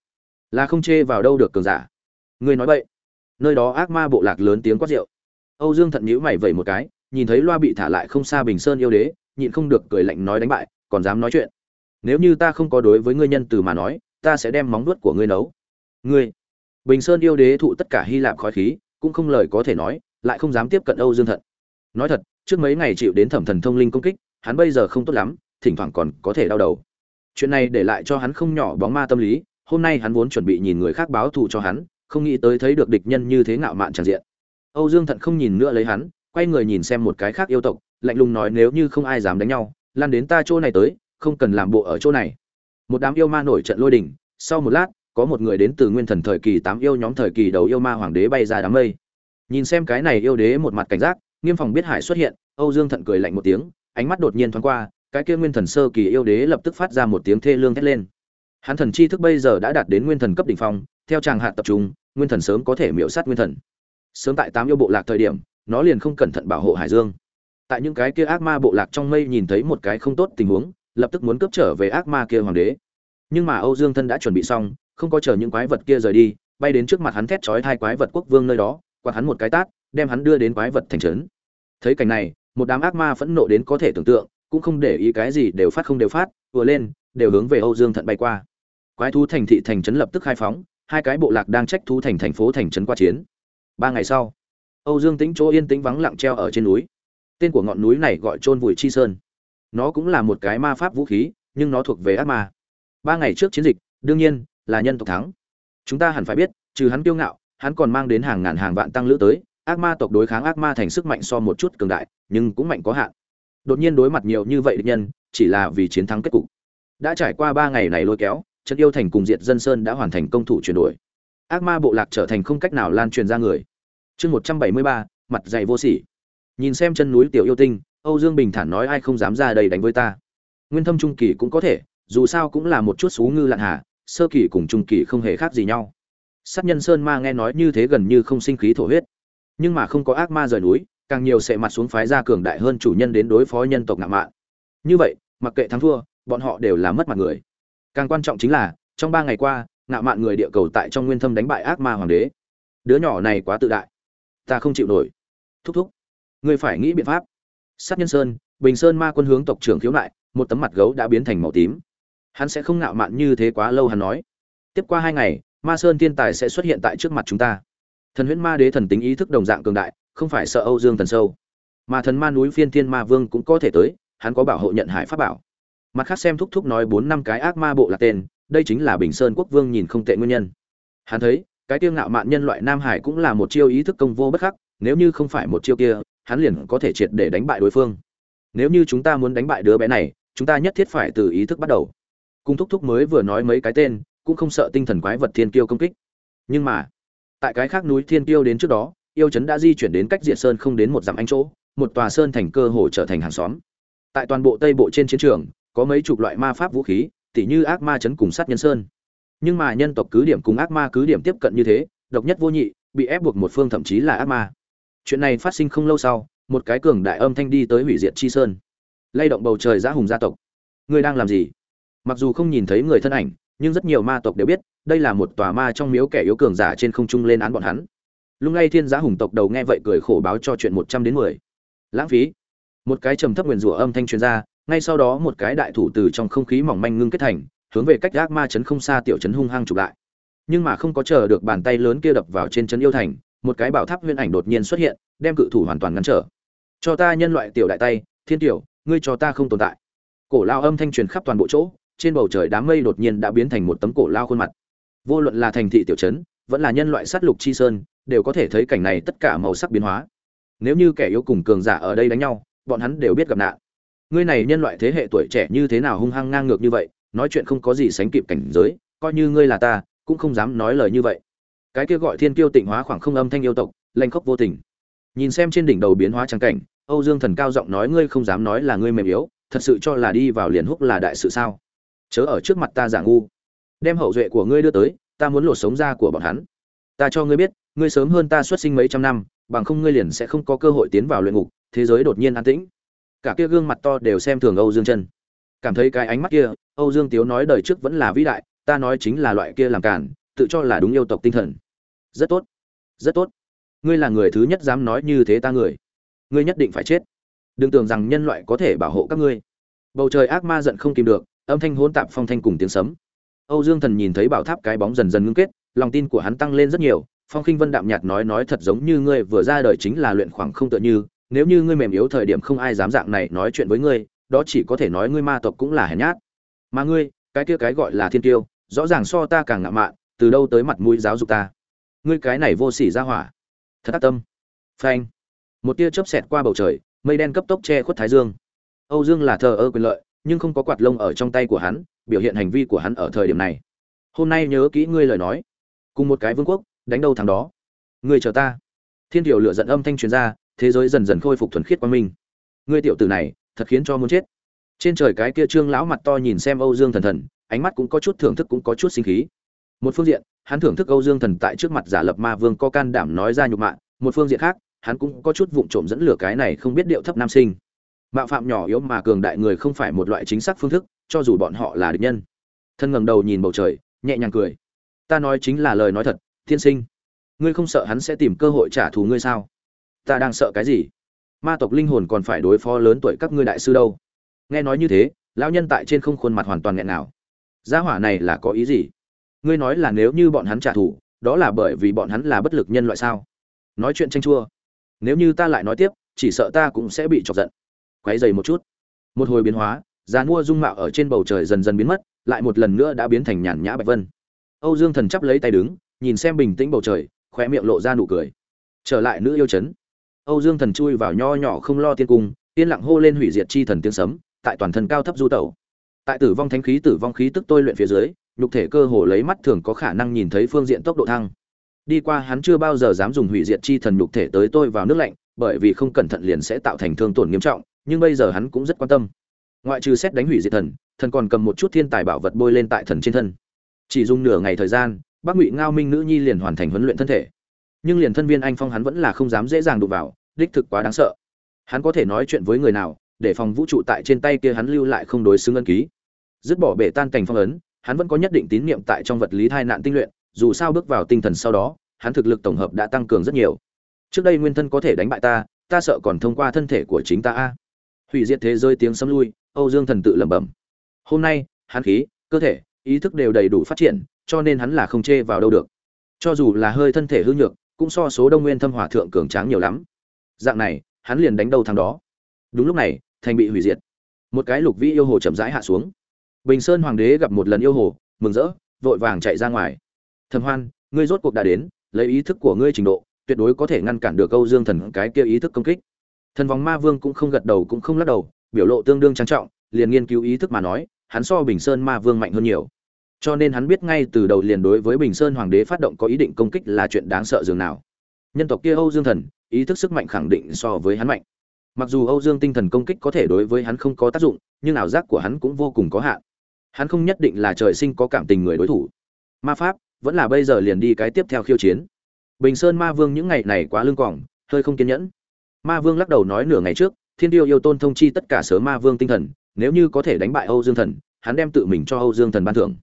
là không chê vào đâu được cường giả. Ngươi nói vậy nơi đó ác ma bộ lạc lớn tiếng quát rượu. Âu dương thận nhíu mày vẩy một cái, nhìn thấy loa bị thả lại không xa bình sơn yêu đế, nhịn không được cười lạnh nói đánh bại, còn dám nói chuyện. Nếu như ta không có đối với ngươi nhân từ mà nói, ta sẽ đem móng vuốt của ngươi nấu. Ngươi, bình sơn yêu đế thụ tất cả hy lạp khói khí, cũng không lời có thể nói, lại không dám tiếp cận âu dương thận. Nói thật, trước mấy ngày chịu đến thẩm thần thông linh công kích, hắn bây giờ không tốt lắm, thỉnh thoảng còn có thể đau đầu. Chuyện này để lại cho hắn không nhỏ bóng ma tâm lý, hôm nay hắn vốn chuẩn bị nhìn người khác báo thù cho hắn không nghĩ tới thấy được địch nhân như thế ngạo mạn tràn diện. Âu dương thận không nhìn nữa lấy hắn quay người nhìn xem một cái khác yêu tộc lạnh lùng nói nếu như không ai dám đánh nhau lan đến ta chỗ này tới không cần làm bộ ở chỗ này. Một đám yêu ma nổi trận lôi đình, sau một lát có một người đến từ nguyên thần thời kỳ tám yêu nhóm thời kỳ đầu yêu ma hoàng đế bay ra đám mây. Nhìn xem cái này yêu đế một mặt cảnh giác nghiêm phòng biết hải xuất hiện âu dương thận cười lạnh một tiếng ánh mắt đột nhiên thoáng qua cái kia nguyên thần sơ kỳ yêu đế lập tức phát ra một tiếng thê lương thét lên. Hắn thần chi thức bây giờ đã đạt đến nguyên thần cấp đỉnh phong theo tràng hạt tập trung, nguyên thần sớm có thể miễu sát nguyên thần. Sớm tại tám yêu bộ lạc thời điểm, nó liền không cẩn thận bảo hộ hải dương. Tại những cái kia ác ma bộ lạc trong mây nhìn thấy một cái không tốt tình huống, lập tức muốn cướp trở về ác ma kia hoàng đế. Nhưng mà âu dương thân đã chuẩn bị xong, không có chờ những quái vật kia rời đi, bay đến trước mặt hắn thét chói hai quái vật quốc vương nơi đó, quạt hắn một cái tát, đem hắn đưa đến quái vật thành trấn. Thấy cảnh này, một đám ác ma phẫn nộ đến có thể tưởng tượng, cũng không để ý cái gì, đều phát không đều phát vừa lên, đều hướng về âu dương thận bay qua. Quái thú thành thị thành trấn lập tức khai phóng hai cái bộ lạc đang trách thú thành thành phố thành trấn qua chiến. Ba ngày sau, âu dương tính chỗ yên tĩnh vắng lặng treo ở trên núi. Tên của ngọn núi này gọi trôn vùi chi sơn. Nó cũng là một cái ma pháp vũ khí, nhưng nó thuộc về ác ma. Ba ngày trước chiến dịch, đương nhiên, là nhân tộc thắng. Chúng ta hẳn phải biết, trừ hắn kiêu ngạo, hắn còn mang đến hàng ngàn hàng vạn tăng lữ tới. Ác ma tộc đối kháng ác ma thành sức mạnh so một chút cường đại, nhưng cũng mạnh có hạn. Đột nhiên đối mặt nhiều như vậy địch nhân, chỉ là vì chiến thắng kết cục. Đã trải qua ba ngày này lôi kéo trận yêu thành cùng diệt dân sơn đã hoàn thành công thủ chuyển đổi. Ác ma bộ lạc trở thành không cách nào lan truyền ra người. Chương một trăm bảy mươi ba, mặt dày vô sỉ. Nhìn xem chân núi tiểu yêu tinh, âu dương bình thản nói ai không dám ra đây đánh với ta. Nguyên thâm trung kỳ cũng có thể, dù sao cũng là một chút xú ngư lạn hà, sơ kỳ cùng trung kỳ không hề khác gì nhau. Sát nhân sơn ma nghe nói như thế gần như không sinh khí thổ huyết. Nhưng mà không có ác ma rời núi, càng nhiều sẽ mặt xuống phái ra cường đại hơn chủ nhân đến đối phó nhân tộc ngạo mạn. Như vậy, mặc kệ thắng thua, bọn họ đều là mất mặt người càng quan trọng chính là, trong ba ngày qua, ngạo mạn người địa cầu tại trong nguyên thâm đánh bại ác ma hoàng đế. Đứa nhỏ này quá tự đại. Ta không chịu nổi. Thúc thúc, ngươi phải nghĩ biện pháp. Sát nhân sơn, bình sơn ma quân hướng tộc trưởng khiếu nại, một tấm mặt gấu đã biến thành màu tím. Hắn sẽ không ngạo mạn như thế quá lâu hắn nói. Tiếp qua hai ngày, ma sơn thiên tài sẽ xuất hiện tại trước mặt chúng ta. Thần huyễn ma đế thần tính ý thức đồng dạng cường đại, không phải sợ âu dương thần sâu. Mà thần ma núi phiên thiên ma vương cũng có thể tới, hắn có bảo hộ nhận hải pháp bảo mặt khác xem thúc thúc nói bốn năm cái ác ma bộ là tên, đây chính là bình sơn quốc vương nhìn không tệ nguyên nhân. Hắn thấy, cái tiêu ngạo mạn nhân loại nam hải cũng là một chiêu ý thức công vô bất khắc, nếu như không phải một chiêu kia, hắn liền có thể triệt để đánh bại đối phương. Nếu như chúng ta muốn đánh bại đứa bé này, chúng ta nhất thiết phải từ ý thức bắt đầu. Cung thúc thúc mới vừa nói mấy cái tên, cũng không sợ tinh thần quái vật thiên kiêu công kích. Nhưng mà, tại cái khác núi thiên kiêu đến trước đó, yêu chấn đã di chuyển đến cách diện sơn không đến một dặm anh chỗ, một tòa sơn thành cơ hồ trở thành hàng xóm. Tại toàn bộ tây bộ trên chiến trường có mấy chục loại ma pháp vũ khí, tỉ như ác ma chấn cùng sát nhân sơn. Nhưng mà nhân tộc cứ điểm cùng ác ma cứ điểm tiếp cận như thế, độc nhất vô nhị, bị ép buộc một phương thậm chí là ác ma. Chuyện này phát sinh không lâu sau, một cái cường đại âm thanh đi tới hủy diệt chi sơn. Lay động bầu trời giã hùng gia tộc. Ngươi đang làm gì? Mặc dù không nhìn thấy người thân ảnh, nhưng rất nhiều ma tộc đều biết, đây là một tòa ma trong miếu kẻ yếu cường giả trên không trung lên án bọn hắn. Lung lay thiên giã hùng tộc đầu nghe vậy cười khổ báo cho chuyện một trăm đến mười. Lãng phí. Một cái trầm thấp nguyền rủa âm thanh truyền ra ngay sau đó một cái đại thủ từ trong không khí mỏng manh ngưng kết thành, hướng về cách ác ma chấn không xa tiểu chấn hung hăng chụp lại. Nhưng mà không có chờ được bàn tay lớn kia đập vào trên chấn yêu thành, một cái bảo tháp huyễn ảnh đột nhiên xuất hiện, đem cự thủ hoàn toàn ngăn trở. Cho ta nhân loại tiểu đại tay, thiên tiểu, ngươi cho ta không tồn tại. Cổ lao âm thanh truyền khắp toàn bộ chỗ, trên bầu trời đám mây đột nhiên đã biến thành một tấm cổ lao khuôn mặt. Vô luận là thành thị tiểu trấn vẫn là nhân loại sát lục chi sơn, đều có thể thấy cảnh này tất cả màu sắc biến hóa. Nếu như kẻ yếu cùng cường giả ở đây đánh nhau, bọn hắn đều biết gặp nạn ngươi này nhân loại thế hệ tuổi trẻ như thế nào hung hăng ngang ngược như vậy, nói chuyện không có gì sánh kịp cảnh giới, coi như ngươi là ta, cũng không dám nói lời như vậy. Cái kia gọi thiên kiêu tịnh hóa khoảng không âm thanh yêu tộc, lanh khóc vô tình. Nhìn xem trên đỉnh đầu biến hóa trắng cảnh, âu dương thần cao giọng nói ngươi không dám nói là ngươi mềm yếu, thật sự cho là đi vào liền húc là đại sự sao? Chớ ở trước mặt ta giả ngu. Đem hậu duệ của ngươi đưa tới, ta muốn lột sống ra của bọn hắn. Ta cho ngươi biết, ngươi sớm hơn ta xuất sinh mấy trăm năm, bằng không ngươi liền sẽ không có cơ hội tiến vào luyện ngục, thế giới đột nhiên an tĩnh cả kia gương mặt to đều xem thường âu dương chân cảm thấy cái ánh mắt kia, âu dương tiếu nói đời trước vẫn là vĩ đại, ta nói chính là loại kia làm cản, tự cho là đúng yêu tộc tinh thần. Rất tốt rất tốt. Ngươi là người thứ nhất dám nói như thế ta người. Ngươi nhất định phải chết. Đừng tưởng rằng nhân loại có thể bảo hộ các ngươi. Bầu trời ác ma giận không kìm được, âm thanh hỗn tạp phong thanh cùng tiếng sấm. Âu dương thần nhìn thấy bảo tháp cái bóng dần dần ngưng kết, lòng tin của hắn tăng lên rất nhiều, phong khinh vân đạm nhạt nói nói thật giống như ngươi vừa ra đời chính là luyện khoảng không tựa như nếu như ngươi mềm yếu thời điểm không ai dám dạng này nói chuyện với ngươi, đó chỉ có thể nói ngươi ma tộc cũng là hèn nhát. Mà ngươi, cái kia cái gọi là thiên tiêu rõ ràng so ta càng ngạo mạn, từ đâu tới mặt mũi giáo dục ta? Ngươi cái này vô sỉ ra hỏa. Thật tâm. Phanh. Một tia chớp xẹt qua bầu trời, mây đen cấp tốc che khuất thái dương. Âu dương là thờ ơ quyền lợi, nhưng không có quạt lông ở trong tay của hắn, biểu hiện hành vi của hắn ở thời điểm này. Hôm nay nhớ kỹ ngươi lời nói. Cùng một cái vương quốc, đánh đâu thằng đó. Ngươi chờ ta. Thiên tiểu lửa giận âm thanh truyền ra thế giới dần dần khôi phục thuần khiết quang minh. Ngươi tiểu tử này, thật khiến cho muốn chết. Trên trời cái kia trương lão mặt to nhìn xem âu dương thần thần, ánh mắt cũng có chút thưởng thức cũng có chút sinh khí. Một phương diện, hắn thưởng thức âu dương thần tại trước mặt giả lập ma vương có can đảm nói ra nhục mạ. Một phương diện khác, hắn cũng có chút vụng trộm dẫn lửa cái này không biết điệu thấp nam sinh. Mạo phạm nhỏ yếu mà cường đại người không phải một loại chính xác phương thức, cho dù bọn họ là địch nhân. Thân ngẩng đầu nhìn bầu trời, nhẹ nhàng cười. Ta nói chính là lời nói thật thiên sinh. Ngươi không sợ hắn sẽ tìm cơ hội trả thù ngươi sao? Ta đang sợ cái gì? Ma tộc linh hồn còn phải đối phó lớn tuổi các ngươi đại sư đâu. Nghe nói như thế, lão nhân tại trên không khuôn mặt hoàn toàn nghẹn nào gia hỏa này là có ý gì? Ngươi nói là nếu như bọn hắn trả thù, đó là bởi vì bọn hắn là bất lực nhân loại sao? Nói chuyện tranh chua. Nếu như ta lại nói tiếp, chỉ sợ ta cũng sẽ bị chọc giận. Quấy dày một chút. Một hồi biến hóa già mua dung mạo ở trên bầu trời dần dần biến mất, lại một lần nữa đã biến thành nhàn nhã bạch vân. Âu dương thần chắp lấy tay đứng, nhìn xem bình tĩnh bầu trời khoe miệng lộ ra nụ cười. Trở lại nữ yêu chấn âu dương thần chui vào nho nhỏ không lo tiên cung, yên lặng hô lên hủy diệt chi thần tiếng sấm, tại toàn thân cao thấp du tẩu. Tại tử vong thánh khí, tử vong khí tức tôi luyện phía dưới, nhục thể cơ hồ lấy mắt thường có khả năng nhìn thấy phương diện tốc độ thăng. Đi qua hắn chưa bao giờ dám dùng hủy diệt chi thần nhục thể tới tôi vào nước lạnh, bởi vì không cẩn thận liền sẽ tạo thành thương tổn nghiêm trọng, nhưng bây giờ hắn cũng rất quan tâm. Ngoại trừ xét đánh hủy diệt thần thần còn cầm một chút thiên tài bảo vật bôi lên tại thần trên thân. Chỉ dùng nửa ngày thời gian, bác ngụy ngao minh nữ nhi liền hoàn thành huấn luyện thân thể. Nhưng liền thân viên anh phong hắn vẫn là không dám dễ dàng đụng vào đích thực quá đáng sợ. Hắn có thể nói chuyện với người nào, để phòng vũ trụ tại trên tay kia hắn lưu lại không đối xứng ân ký. Dứt bỏ bể tan cảnh phong ấn, hắn vẫn có nhất định tín niệm tại trong vật lý thai nạn tinh luyện, dù sao bước vào tinh thần sau đó, hắn thực lực tổng hợp đã tăng cường rất nhiều. Trước đây nguyên thân có thể đánh bại ta ta sợ còn thông qua thân thể của chính ta a. Hủy diệt thế rơi tiếng sấm lui, âu dương thần tự lẩm bẩm. Hôm nay, hắn khí, cơ thể, ý thức đều đầy đủ phát triển, cho nên hắn là không chê vào đâu được. Cho dù là hơi thân thể hư nhược, cũng so số đông nguyên thâm hòa thượng cường tráng nhiều lắm dạng này, hắn liền đánh đầu thằng đó. Đúng lúc này, thành bị hủy diệt. Một cái lục vĩ yêu hồ chậm rãi hạ xuống. Bình sơn hoàng đế gặp một lần yêu hồ, mừng rỡ, vội vàng chạy ra ngoài. Thầm hoan, ngươi rốt cuộc đã đến, lấy ý thức của ngươi trình độ, tuyệt đối có thể ngăn cản được câu dương thần cái kia ý thức công kích. Thần vòng ma vương cũng không gật đầu cũng không lắc đầu, biểu lộ tương đương trang trọng, liền nghiên cứu ý thức mà nói, hắn so bình sơn ma vương mạnh hơn nhiều. Cho nên hắn biết ngay từ đầu liền đối với bình sơn hoàng đế phát động có ý định công kích là chuyện đáng sợ dường nào. Nhân tộc kia âu dương thần ý thức sức mạnh khẳng định so với hắn mạnh. Mặc dù âu dương tinh thần công kích có thể đối với hắn không có tác dụng, nhưng ảo giác của hắn cũng vô cùng có hạn. Hắn không nhất định là trời sinh có cảm tình người đối thủ. Ma pháp vẫn là bây giờ liền đi cái tiếp theo khiêu chiến. Bình sơn ma vương những ngày này quá lưng cỏng hơi không kiên nhẫn. Ma vương lắc đầu nói nửa ngày trước, thiên tiêu yêu tôn thông chi tất cả sớ ma vương tinh thần, nếu như có thể đánh bại âu dương thần, hắn đem tự mình cho âu dương thần ban thưởng.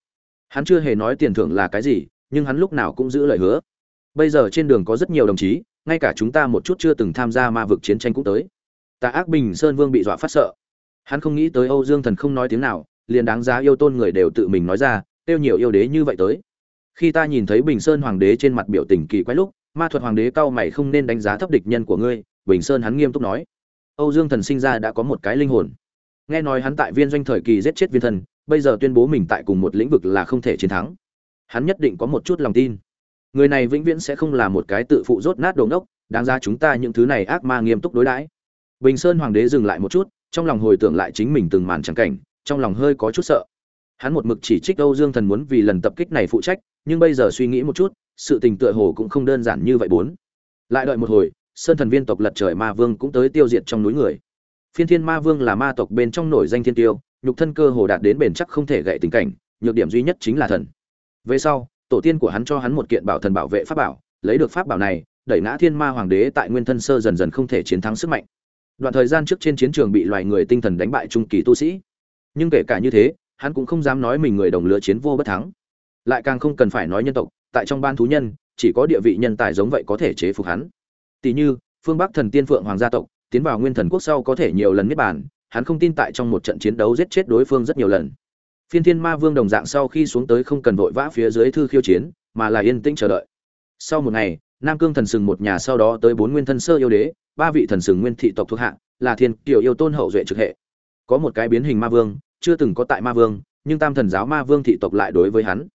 Hắn chưa hề nói tiền thưởng là cái gì, nhưng hắn lúc nào cũng giữ lời hứa. Bây giờ trên đường có rất nhiều đồng chí ngay cả chúng ta một chút chưa từng tham gia ma vực chiến tranh cũng tới. Tà ác bình sơn vương bị dọa phát sợ. Hắn không nghĩ tới âu dương thần không nói tiếng nào, liền đáng giá yêu tôn người đều tự mình nói ra, tiêu nhiều yêu đế như vậy tới. Khi ta nhìn thấy bình sơn hoàng đế trên mặt biểu tình kỳ quái lúc, ma thuật hoàng đế cao mày không nên đánh giá thấp địch nhân của ngươi, bình sơn hắn nghiêm túc nói. Âu dương thần sinh ra đã có một cái linh hồn. Nghe nói hắn tại viên doanh thời kỳ giết chết viên thần, bây giờ tuyên bố mình tại cùng một lĩnh vực là không thể chiến thắng. Hắn nhất định có một chút lòng tin người này vĩnh viễn sẽ không là một cái tự phụ rốt nát đồ ngốc, đáng ra chúng ta những thứ này ác ma nghiêm túc đối đãi. Bình sơn hoàng đế dừng lại một chút, trong lòng hồi tưởng lại chính mình từng màn trắng cảnh, trong lòng hơi có chút sợ. Hắn một mực chỉ trích âu dương thần muốn vì lần tập kích này phụ trách, nhưng bây giờ suy nghĩ một chút, sự tình tựa hồ cũng không đơn giản như vậy bốn. Lại đợi một hồi, sơn thần viên tộc lật trời ma vương cũng tới tiêu diệt trong núi người. Phiên thiên ma vương là ma tộc bên trong nổi danh thiên tiêu, nhục thân cơ hồ đạt đến bền chắc không thể gậy tình cảnh, nhược điểm duy nhất chính là thần. Về sau tổ tiên của hắn cho hắn một kiện bảo thần bảo vệ pháp bảo, lấy được pháp bảo này, đẩy ngã thiên ma hoàng đế tại nguyên thân sơ dần dần không thể chiến thắng sức mạnh. Đoạn thời gian trước trên chiến trường bị loài người tinh thần đánh bại trung kỳ tu sĩ. Nhưng kể cả như thế, hắn cũng không dám nói mình người đồng lứa chiến vô bất thắng. Lại càng không cần phải nói nhân tộc, tại trong ban thú nhân, chỉ có địa vị nhân tài giống vậy có thể chế phục hắn. Tỷ như, phương bắc thần tiên phượng hoàng gia tộc, tiến vào nguyên thần quốc sau có thể nhiều lần miết bàn, hắn không tin tại trong một trận chiến đấu giết chết đối phương rất nhiều lần phiên thiên ma vương đồng dạng sau khi xuống tới không cần vội vã phía dưới thư khiêu chiến, mà là yên tĩnh chờ đợi. Sau một ngày, nam cương thần sừng một nhà sau đó tới bốn nguyên thân sơ yêu đế, ba vị thần sừng nguyên thị tộc thuộc hạ, là thiên kiều yêu tôn hậu duệ trực hệ. Có một cái biến hình ma vương, chưa từng có tại ma vương, nhưng tam thần giáo ma vương thị tộc lại đối với hắn.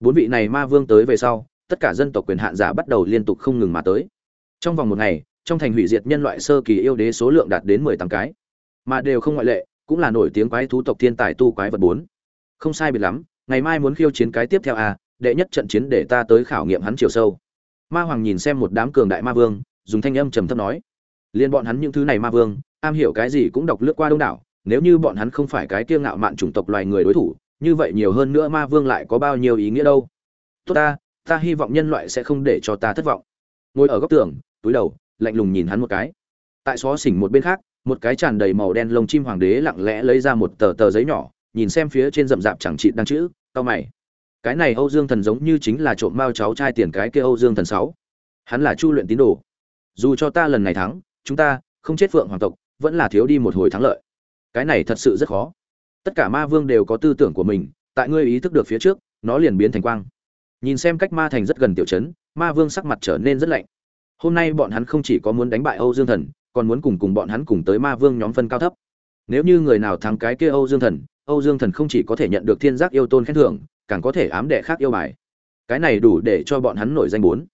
Bốn vị này ma vương tới về sau, tất cả dân tộc quyền hạn giả bắt đầu liên tục không ngừng mà tới. Trong vòng một ngày, trong thành hủy diệt nhân loại sơ kỳ yêu đế số lượng đạt đến mười tám cái. Mà đều không ngoại lệ, cũng là nổi tiếng quái thú tộc thiên tài tu quái vật bốn không sai biệt lắm, ngày mai muốn khiêu chiến cái tiếp theo à đệ nhất trận chiến để ta tới khảo nghiệm hắn chiều sâu. Ma hoàng nhìn xem một đám cường đại ma vương, dùng thanh âm trầm thấp nói, liên bọn hắn những thứ này ma vương, am hiểu cái gì cũng đọc lướt qua đông đảo, nếu như bọn hắn không phải cái kiêng ngạo mạn chủng tộc loài người đối thủ, như vậy nhiều hơn nữa ma vương lại có bao nhiêu ý nghĩa đâu? Tốt ta ta hy vọng nhân loại sẽ không để cho ta thất vọng. Ngồi ở góc tường, túi đầu, lạnh lùng nhìn hắn một cái. Tại xó xỉnh một bên khác, một cái tràn đầy màu đen lông chim hoàng đế lặng lẽ lấy ra một tờ tờ giấy nhỏ nhìn xem phía trên rậm rạp chẳng trị đăng chữ tao mày. Cái này âu dương thần giống như chính là trộm mao cháu trai tiền cái kia âu dương thần sáu. Hắn là chu luyện tín đồ. Dù cho ta lần này thắng, chúng ta không chết phượng hoàng tộc, vẫn là thiếu đi một hồi thắng lợi. Cái này thật sự rất khó. Tất cả ma vương đều có tư tưởng của mình, tại ngươi ý thức được phía trước, nó liền biến thành quang. Nhìn xem cách ma thành rất gần tiểu trấn, ma vương sắc mặt trở nên rất lạnh. Hôm nay bọn hắn không chỉ có muốn đánh bại âu dương thần, còn muốn cùng cùng bọn hắn cùng tới ma vương nhóm phân cao thấp. Nếu như người nào thắng cái kia âu dương thần âu dương thần không chỉ có thể nhận được thiên giác yêu tôn khen thưởng, càng có thể ám đệ khác yêu bài. Cái này đủ để cho bọn hắn nổi danh bốn.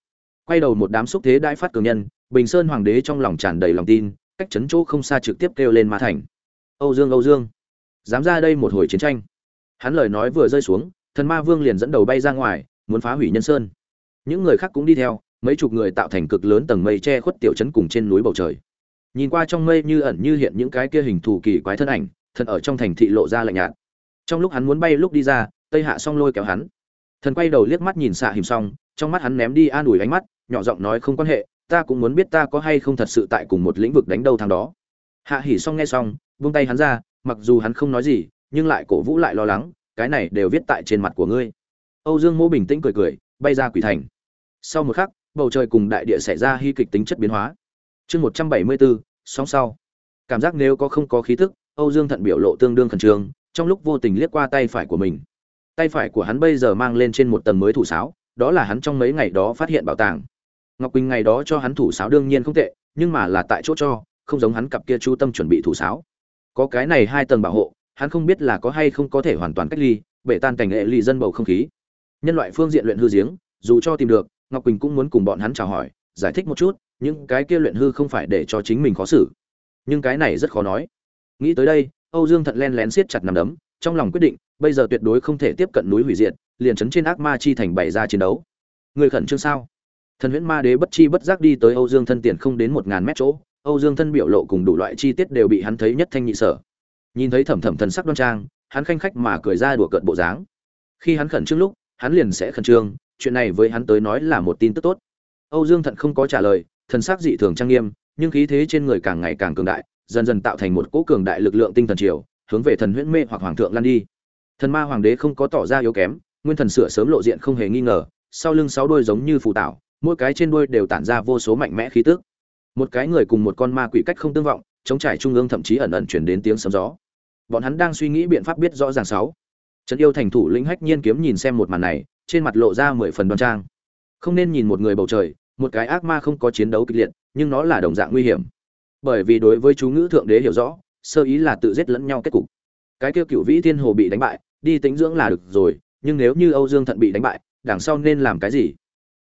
Quay đầu một đám xúc thế đại phát cường nhân, bình sơn hoàng đế trong lòng tràn đầy lòng tin, cách chấn chỗ không xa trực tiếp kêu lên ma thành. Âu dương âu dương, dám ra đây một hồi chiến tranh. Hắn lời nói vừa rơi xuống, thần ma vương liền dẫn đầu bay ra ngoài, muốn phá hủy nhân sơn. Những người khác cũng đi theo, mấy chục người tạo thành cực lớn tầng mây che khuất tiểu trấn cùng trên núi bầu trời. Nhìn qua trong mây như ẩn như hiện những cái kia hình thù kỳ quái thân ảnh thần ở trong thành thị lộ ra lạnh nhạt. Trong lúc hắn muốn bay lúc đi ra, tây hạ song lôi kéo hắn. Thần quay đầu liếc mắt nhìn xạ hiểm xong trong mắt hắn ném đi an ủi ánh mắt, nhỏ giọng nói không quan hệ, ta cũng muốn biết ta có hay không thật sự tại cùng một lĩnh vực đánh đâu thằng đó. Hạ hỉ xong nghe xong, buông tay hắn ra, mặc dù hắn không nói gì, nhưng lại cổ vũ lại lo lắng, cái này đều viết tại trên mặt của ngươi. Âu dương mô bình tĩnh cười cười, bay ra quỷ thành. Sau một khắc, bầu trời cùng đại địa xảy ra hy kịch tính chất biến hóa. Chương một trăm bảy mươi bốn sóng sau. Cảm giác nếu có không có khí thức âu dương thận biểu lộ tương đương khẩn trương, trong lúc vô tình liếc qua tay phải của mình. Tay phải của hắn bây giờ mang lên trên một tầng mới thủ sáo, đó là hắn trong mấy ngày đó phát hiện bảo tàng. Ngọc quỳnh ngày đó cho hắn thủ sáo đương nhiên không tệ, nhưng mà là tại chỗ cho, không giống hắn cặp kia chú tâm chuẩn bị thủ sáo. Có cái này hai tầng bảo hộ, hắn không biết là có hay không có thể hoàn toàn cách ly, bể tan cảnh nghệ ly dân bầu không khí. Nhân loại phương diện luyện hư giếng, dù cho tìm được, ngọc quỳnh cũng muốn cùng bọn hắn chào hỏi, giải thích một chút, những cái kia luyện hư không phải để cho chính mình khó xử. Nhưng cái này rất khó nói nghĩ tới đây, âu dương thận len lén siết chặt nằm đấm, trong lòng quyết định, bây giờ tuyệt đối không thể tiếp cận núi hủy diệt, liền chấn trên ác ma chi thành bày ra chiến đấu. Người khẩn trương sao? Thần huyễn ma đế bất chi bất giác đi tới âu dương thân tiền không đến một ngàn mét chỗ, âu dương thân biểu lộ cùng đủ loại chi tiết đều bị hắn thấy nhất thanh nhị sở. Nhìn thấy thẩm thẩm thần sắc đoan trang, hắn khanh khách mà cười ra đùa cợt bộ dáng. Khi hắn khẩn trương lúc, hắn liền sẽ khẩn trương, chuyện này với hắn tới nói là một tin tức tốt. Âu dương thận không có trả lời, thần sắc dị thường trang nghiêm, nhưng khí thế trên người càng ngày càng cường đại dần dần tạo thành một cỗ cường đại lực lượng tinh thần triều, hướng về thần huyễn mê hoặc hoàng thượng lan đi. Thần ma hoàng đế không có tỏ ra yếu kém, nguyên thần sửa sớm lộ diện không hề nghi ngờ, sau lưng sáu đôi giống như phù tảo mỗi cái trên đuôi đều tản ra vô số mạnh mẽ khí tức. Một cái người cùng một con ma quỷ cách không tương vọng, chống trải trung ương thậm chí ẩn ẩn chuyển đến tiếng sấm gió. Bọn hắn đang suy nghĩ biện pháp biết rõ ràng sáu. Trấn yêu thành thủ lĩnh hách nhiên kiếm nhìn xem một màn này, trên mặt lộ ra mười phần đoan trang. Không nên nhìn một người bầu trời, một cái ác ma không có chiến đấu kịch liệt, nhưng nó là đồng dạng nguy hiểm bởi vì đối với chú ngữ thượng đế hiểu rõ, sơ ý là tự giết lẫn nhau kết cục. Cái kia cựu vĩ thiên hồ bị đánh bại, đi tính dưỡng là được rồi, nhưng nếu như âu dương thận bị đánh bại, đằng sau nên làm cái gì?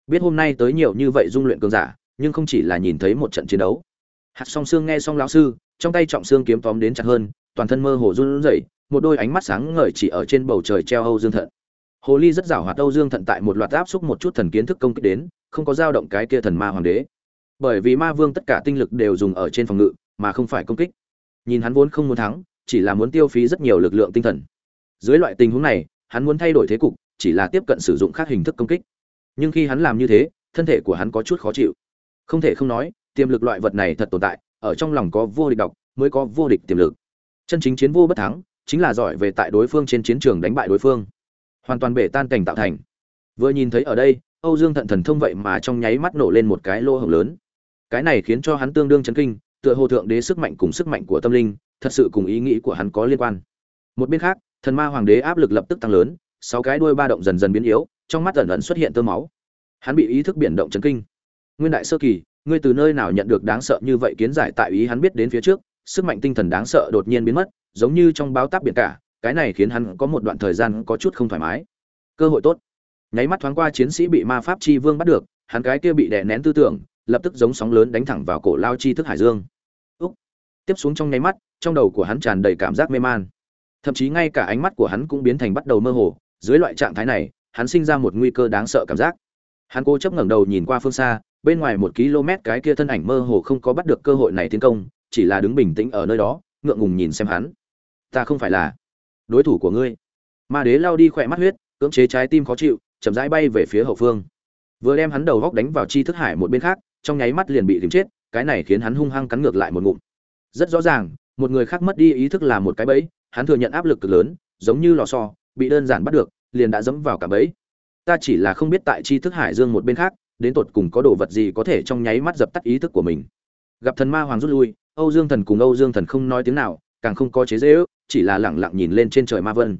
Biết hôm nay tới nhiều như vậy dung luyện cường giả, nhưng không chỉ là nhìn thấy một trận chiến đấu. Hạt song xương nghe xong lão sư, trong tay trọng xương kiếm tóm đến chặt hơn, toàn thân mơ hồ run rẩy, một đôi ánh mắt sáng ngời chỉ ở trên bầu trời treo âu dương thận. Hồ ly rất giảo hoạt âu dương thận tại một loạt áp xúc một chút thần kiến thức công kích đến, không có dao động cái kia thần ma hoàng đế bởi vì ma vương tất cả tinh lực đều dùng ở trên phòng ngự, mà không phải công kích. Nhìn hắn vốn không muốn thắng, chỉ là muốn tiêu phí rất nhiều lực lượng tinh thần. Dưới loại tình huống này, hắn muốn thay đổi thế cục, chỉ là tiếp cận sử dụng khác hình thức công kích. Nhưng khi hắn làm như thế, thân thể của hắn có chút khó chịu. Không thể không nói, tiềm lực loại vật này thật tồn tại, ở trong lòng có vô địch độc, mới có vô địch tiềm lực. Chân chính chiến vô bất thắng, chính là giỏi về tại đối phương trên chiến trường đánh bại đối phương. Hoàn toàn bể tan cảnh tạo thành. Vừa nhìn thấy ở đây, âu dương thận thần thông vậy mà trong nháy mắt nổ lên một cái lô hổng lớn cái này khiến cho hắn tương đương chấn kinh, tựa hồ thượng đế sức mạnh cùng sức mạnh của tâm linh, thật sự cùng ý nghĩ của hắn có liên quan. Một bên khác, thần ma hoàng đế áp lực lập tức tăng lớn, sáu cái đuôi ba động dần dần biến yếu, trong mắt ẩn ẩn xuất hiện tơ máu. Hắn bị ý thức biển động chấn kinh. Nguyên đại sơ kỳ, ngươi từ nơi nào nhận được đáng sợ như vậy kiến giải tại ý hắn biết đến phía trước, sức mạnh tinh thần đáng sợ đột nhiên biến mất, giống như trong báo táp biển cả, cái này khiến hắn có một đoạn thời gian có chút không thoải mái. Cơ hội tốt. Nháy mắt thoáng qua chiến sĩ bị ma pháp chi vương bắt được, hắn cái kia bị đè nén tư tưởng lập tức giống sóng lớn đánh thẳng vào cổ lao chi thức hải dương. Úc. tiếp xuống trong nháy mắt, trong đầu của hắn tràn đầy cảm giác mê man. Thậm chí ngay cả ánh mắt của hắn cũng biến thành bắt đầu mơ hồ, dưới loại trạng thái này, hắn sinh ra một nguy cơ đáng sợ cảm giác. Hắn cố chấp ngẩng đầu nhìn qua phương xa, bên ngoài một km cái kia thân ảnh mơ hồ không có bắt được cơ hội này tiến công, chỉ là đứng bình tĩnh ở nơi đó, ngượng ngùng nhìn xem hắn. Ta không phải là đối thủ của ngươi. Ma đế lao đi khỏe mắt huyết, cưỡng chế trái tim khó chịu, chậm rãi bay về phía hậu phương. Vừa đem hắn đầu góc đánh vào chi thức hải một bên khác trong nháy mắt liền bị tìm chết, cái này khiến hắn hung hăng cắn ngược lại một ngụm. Rất rõ ràng, một người khác mất đi ý thức là một cái bẫy, hắn thừa nhận áp lực cực lớn, giống như lò xo, bị đơn giản bắt được, liền đã dẫm vào cả bẫy. Ta chỉ là không biết tại chi thức hải dương một bên khác, đến tột cùng có đồ vật gì có thể trong nháy mắt dập tắt ý thức của mình. Gặp thần ma hoàng rút lui, âu dương thần cùng âu dương thần không nói tiếng nào, càng không có chế dễ ước chỉ là lẳng lặng nhìn lên trên trời ma vân.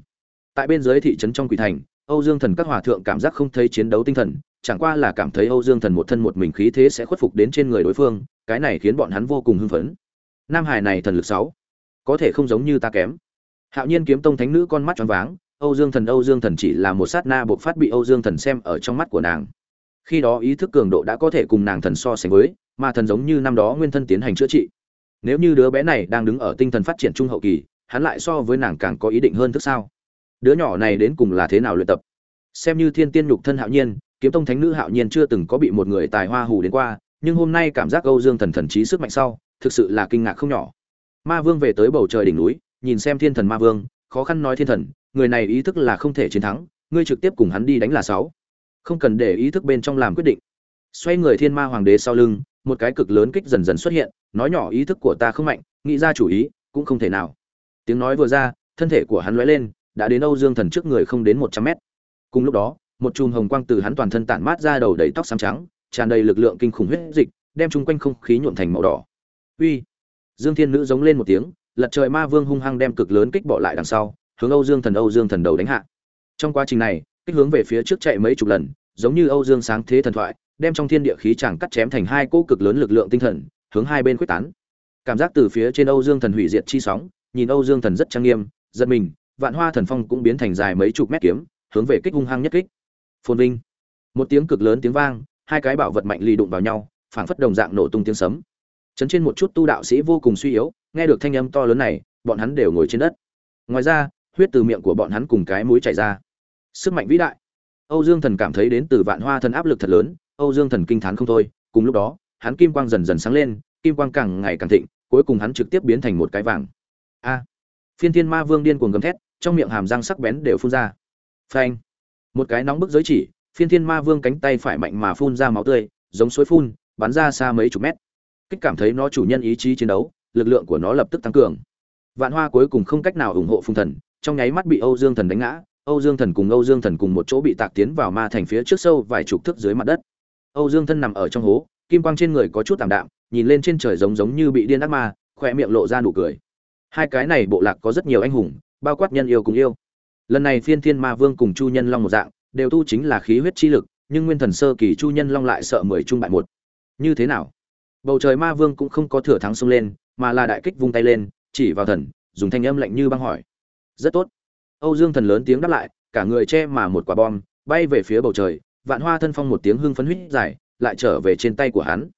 Tại bên dưới thị trấn trong quỷ thành, âu dương thần các hòa thượng cảm giác không thấy chiến đấu tinh thần chẳng qua là cảm thấy âu dương thần một thân một mình khí thế sẽ khuất phục đến trên người đối phương, cái này khiến bọn hắn vô cùng hưng phấn. Nam hải này thần lực sáu, có thể không giống như ta kém. Hạo nhiên kiếm tông thánh nữ con mắt tròn váng, âu dương thần, âu dương thần chỉ là một sát na bộc phát bị âu dương thần xem ở trong mắt của nàng. Khi đó ý thức cường độ đã có thể cùng nàng thần so sánh với, mà thần giống như năm đó nguyên thân tiến hành chữa trị. Nếu như đứa bé này đang đứng ở tinh thần phát triển trung hậu kỳ, hắn lại so với nàng càng có ý định hơn thức sao? Đứa nhỏ này đến cùng là thế nào luyện tập? Xem như thiên tiên nhục thân hạo nhiên kiếm tông thánh nữ hạo nhiên chưa từng có bị một người tài hoa hù đến qua, nhưng hôm nay cảm giác âu dương thần thần trí sức mạnh sau, thực sự là kinh ngạc không nhỏ. Ma vương về tới bầu trời đỉnh núi, nhìn xem thiên thần ma vương, khó khăn nói thiên thần, người này ý thức là không thể chiến thắng, ngươi trực tiếp cùng hắn đi đánh là sáu. Không cần để ý thức bên trong làm quyết định. Xoay người thiên ma hoàng đế sau lưng, một cái cực lớn kích dần dần xuất hiện, nói nhỏ ý thức của ta không mạnh, nghĩ ra chủ ý, cũng không thể nào. Tiếng nói vừa ra, thân thể của hắn lóe lên, đã đến âu dương thần trước người không đến một trăm mét. Cùng lúc đó một chùm hồng quang từ hắn toàn thân tản mát ra đầu đầy tóc xám trắng, tràn đầy lực lượng kinh khủng huyết dịch, đem chung quanh không khí nhuộm thành màu đỏ. Uy! Dương thiên nữ giống lên một tiếng, lật trời ma vương hung hăng đem cực lớn kích bỏ lại đằng sau, hướng âu dương thần âu dương thần đầu đánh hạ. Trong quá trình này, kích hướng về phía trước chạy mấy chục lần, giống như âu dương sáng thế thần thoại, đem trong thiên địa khí chẳng cắt chém thành hai cỗ cực lớn lực lượng tinh thần, hướng hai bên quyết tán. Cảm giác từ phía trên âu dương thần hủy diệt chi sóng, nhìn âu dương thần rất trang nghiêm, giật mình, vạn hoa thần phong cũng biến thành dài mấy chục mét kiếm, hướng về kích hung hăng nhất kích phồn vinh. Một tiếng cực lớn tiếng vang, hai cái bảo vật mạnh lì đụng vào nhau, phảng phất đồng dạng nổ tung tiếng sấm. Chấn trên một chút tu đạo sĩ vô cùng suy yếu, nghe được thanh âm to lớn này, bọn hắn đều ngồi trên đất. Ngoài ra, huyết từ miệng của bọn hắn cùng cái mũi chảy ra. Sức mạnh vĩ đại. Âu dương thần cảm thấy đến từ vạn hoa thần áp lực thật lớn, âu dương thần kinh t h á n không thôi. Cùng lúc đó, hắn kim quang dần dần sáng lên, kim quang càng ngày càng thịnh, cuối cùng hắn trực tiếp biến thành một cái vàng. A. Phiên thiên ma vương điên cuồng gầm thét, trong miệng hàm răng sắc bén đều phun ra. Phanh một cái nóng bức giới chỉ, phiên thiên ma vương cánh tay phải mạnh mà phun ra máu tươi, giống suối phun, bắn ra xa mấy chục mét. Kích cảm thấy nó chủ nhân ý chí chiến đấu, lực lượng của nó lập tức tăng cường. Vạn hoa cuối cùng không cách nào ủng hộ phùng thần, trong nháy mắt bị âu dương thần đánh ngã, âu dương thần cùng âu dương thần cùng một chỗ bị tạc tiến vào ma thành phía trước sâu vài chục thước dưới mặt đất. Âu dương thân nằm ở trong hố, kim quang trên người có chút tạm đạm, nhìn lên trên trời giống giống như bị điên ác ma khoe miệng lộ ra nụ cười. Hai cái này bộ lạc có rất nhiều anh hùng, bao quát nhân yêu cùng yêu lần này phiên thiên ma vương cùng chu nhân long một dạng, đều tu chính là khí huyết chi lực, nhưng nguyên thần sơ kỳ chu nhân long lại sợ mười trung bại một. Như thế nào? Bầu trời ma vương cũng không có thừa thắng xông lên, mà là đại kích vung tay lên, chỉ vào thần, dùng thanh âm lạnh như băng hỏi. Rất tốt. Âu dương thần lớn tiếng đáp lại, cả người che mà một quả bom, bay về phía bầu trời, vạn hoa thân phong một tiếng hưng phấn huýt dài, lại trở về trên tay của hắn.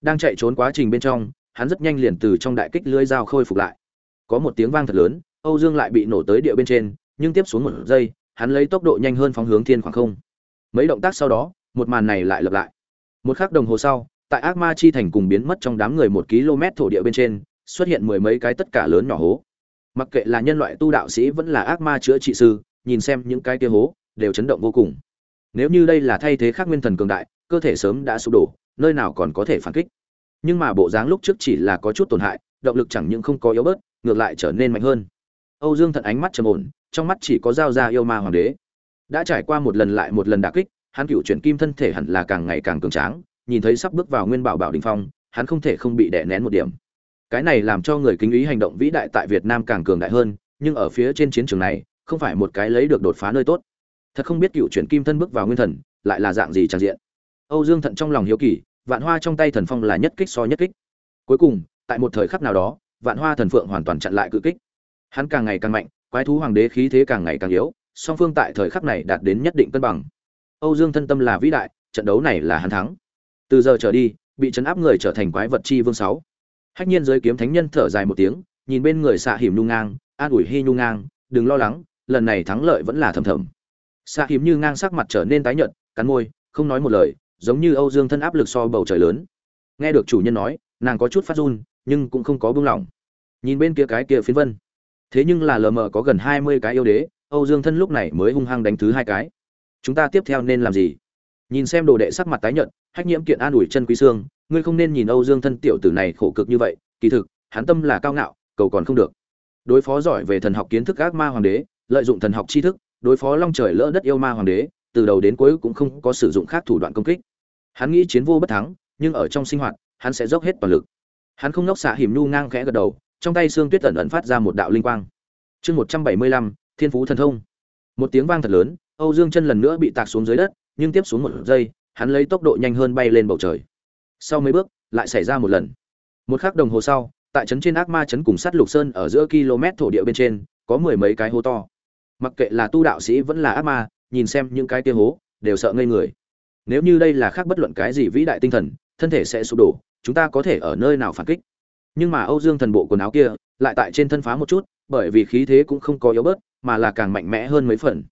Đang chạy trốn quá trình bên trong, hắn rất nhanh liền từ trong đại kích lưới dao khôi phục lại. Có một tiếng vang thật lớn, âu dương lại bị nổ tới địa bên trên nhưng tiếp xuống một giây, hắn lấy tốc độ nhanh hơn phóng hướng thiên khoảng không. Mấy động tác sau đó, một màn này lại lặp lại. Một khắc đồng hồ sau, tại ác ma chi thành cùng biến mất trong đám người một km thổ địa bên trên, xuất hiện mười mấy cái tất cả lớn nhỏ hố. Mặc kệ là nhân loại tu đạo sĩ vẫn là ác ma chữa trị sư, nhìn xem những cái kia hố, đều chấn động vô cùng. Nếu như đây là thay thế khác nguyên thần cường đại, cơ thể sớm đã sụp đổ, nơi nào còn có thể phản kích. Nhưng mà bộ dáng lúc trước chỉ là có chút tổn hại, động lực chẳng những không có yếu bớt, ngược lại trở nên mạnh hơn. Âu dương thận ánh mắt trầm ổn trong mắt chỉ có Giao ra yêu ma hoàng đế. Đã trải qua một lần lại một lần đả kích, hắn cựu chuyển kim thân thể hẳn là càng ngày càng cường tráng, nhìn thấy sắp bước vào nguyên bảo bảo đình phong, hắn không thể không bị đè nén một điểm. Cái này làm cho người kính ý hành động vĩ đại tại việt nam càng cường đại hơn, nhưng ở phía trên chiến trường này, không phải một cái lấy được đột phá nơi tốt. Thật không biết cựu chuyển kim thân bước vào nguyên thần, lại là dạng gì tràn diện. Âu dương thận trong lòng hiếu kỳ, vạn hoa trong tay thần phong là nhất kích so nhất kích. Cuối cùng, tại một thời khắc nào đó, vạn hoa thần phượng hoàn toàn chặn lại cự kích. Hắn càng ngày càng mạnh quái thú hoàng đế khí thế càng ngày càng yếu, song phương tại thời khắc này đạt đến nhất định cân bằng. Âu dương thân tâm là vĩ đại, trận đấu này là hắn thắng. Từ giờ trở đi, bị chấn áp người trở thành quái vật chi vương sáu. Hách nhiên giới kiếm thánh nhân thở dài một tiếng, nhìn bên người xạ hiểm nung ngang, an ủi hy nung ngang, đừng lo lắng, lần này thắng lợi vẫn là thầm thầm. Xạ hiểm như ngang sắc mặt trở nên tái nhợt, cắn môi, không nói một lời, giống như âu dương thân áp lực so bầu trời lớn. Nghe được chủ nhân nói, nàng có chút phát run, nhưng cũng không có buông lỏng. Nhìn bên kia cái kia phiến vân thế nhưng là lờ mờ có gần hai mươi cái yêu đế, âu dương thân lúc này mới hung hăng đánh thứ hai cái. Chúng ta tiếp theo nên làm gì? Nhìn xem đồ đệ sắc mặt tái nhợt, hách nhiễm kiện an ủi chân quý xương ngươi không nên nhìn âu dương thân tiểu tử này khổ cực như vậy, kỳ thực, hắn tâm là cao ngạo, cầu còn không được. Đối phó giỏi về thần học kiến thức ác ma hoàng đế, lợi dụng thần học tri thức, đối phó long trời lỡ đất yêu ma hoàng đế, từ đầu đến cuối cũng không có sử dụng khác thủ đoạn công kích. Hắn nghĩ chiến vô bất thắng, nhưng ở trong sinh hoạt, hắn sẽ dốc hết toàn lực. Hắn không nốc xạ hiểm nhu ngang khẽ gật đầu trong tay xương tuyết tẩn ẩn phát ra một đạo linh quang. Chương một trăm bảy mươi lăm, thiên phú thần thông. Một tiếng vang thật lớn, âu dương chân lần nữa bị tạc xuống dưới đất, nhưng tiếp xuống một giây, hắn lấy tốc độ nhanh hơn bay lên bầu trời. Sau mấy bước, lại xảy ra một lần. Một khắc đồng hồ sau, tại trấn trên ác ma trấn cùng sắt lục sơn ở giữa km thổ địa bên trên, có mười mấy cái hố to. Mặc kệ là tu đạo sĩ vẫn là ác ma, nhìn xem những cái kia hố, đều sợ ngây người. Nếu như đây là khác bất luận cái gì vĩ đại tinh thần, thân thể sẽ sụp đổ, chúng ta có thể ở nơi nào phản kích? Nhưng mà âu dương thần bộ quần áo kia lại tại trên thân phá một chút, bởi vì khí thế cũng không có yếu bớt, mà là càng mạnh mẽ hơn mấy phần.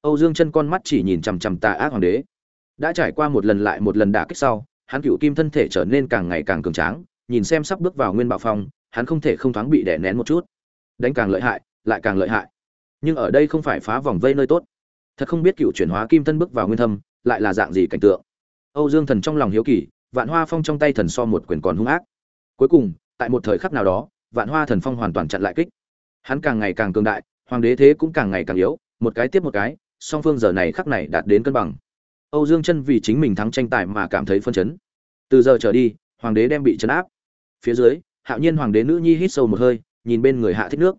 Âu dương chân con mắt chỉ nhìn chằm chằm tà ác hoàng đế. Đã trải qua một lần lại một lần đả kích sau, hắn cựu kim thân thể trở nên càng ngày càng cường tráng, nhìn xem sắp bước vào nguyên bạo phong, hắn không thể không thoáng bị đè nén một chút. Đánh càng lợi hại, lại càng lợi hại. Nhưng ở đây không phải phá vòng vây nơi tốt. Thật không biết cựu chuyển hóa kim thân bước vào nguyên thâm, lại là dạng gì cảnh tượng. Âu dương thần trong lòng hiếu kỳ, vạn hoa phong trong tay thần so một quyền còn hung ác. Cuối cùng tại một thời khắc nào đó, vạn hoa thần phong hoàn toàn chặn lại kích. Hắn càng ngày càng cường đại, hoàng đế thế cũng càng ngày càng yếu, một cái tiếp một cái, song phương giờ này khắc này đạt đến cân bằng. Âu dương chân vì chính mình thắng tranh tài mà cảm thấy phân chấn. Từ giờ trở đi, hoàng đế đem bị chấn áp. Phía dưới, hạo nhiên hoàng đế nữ nhi hít sâu một hơi, nhìn bên người hạ thích nước.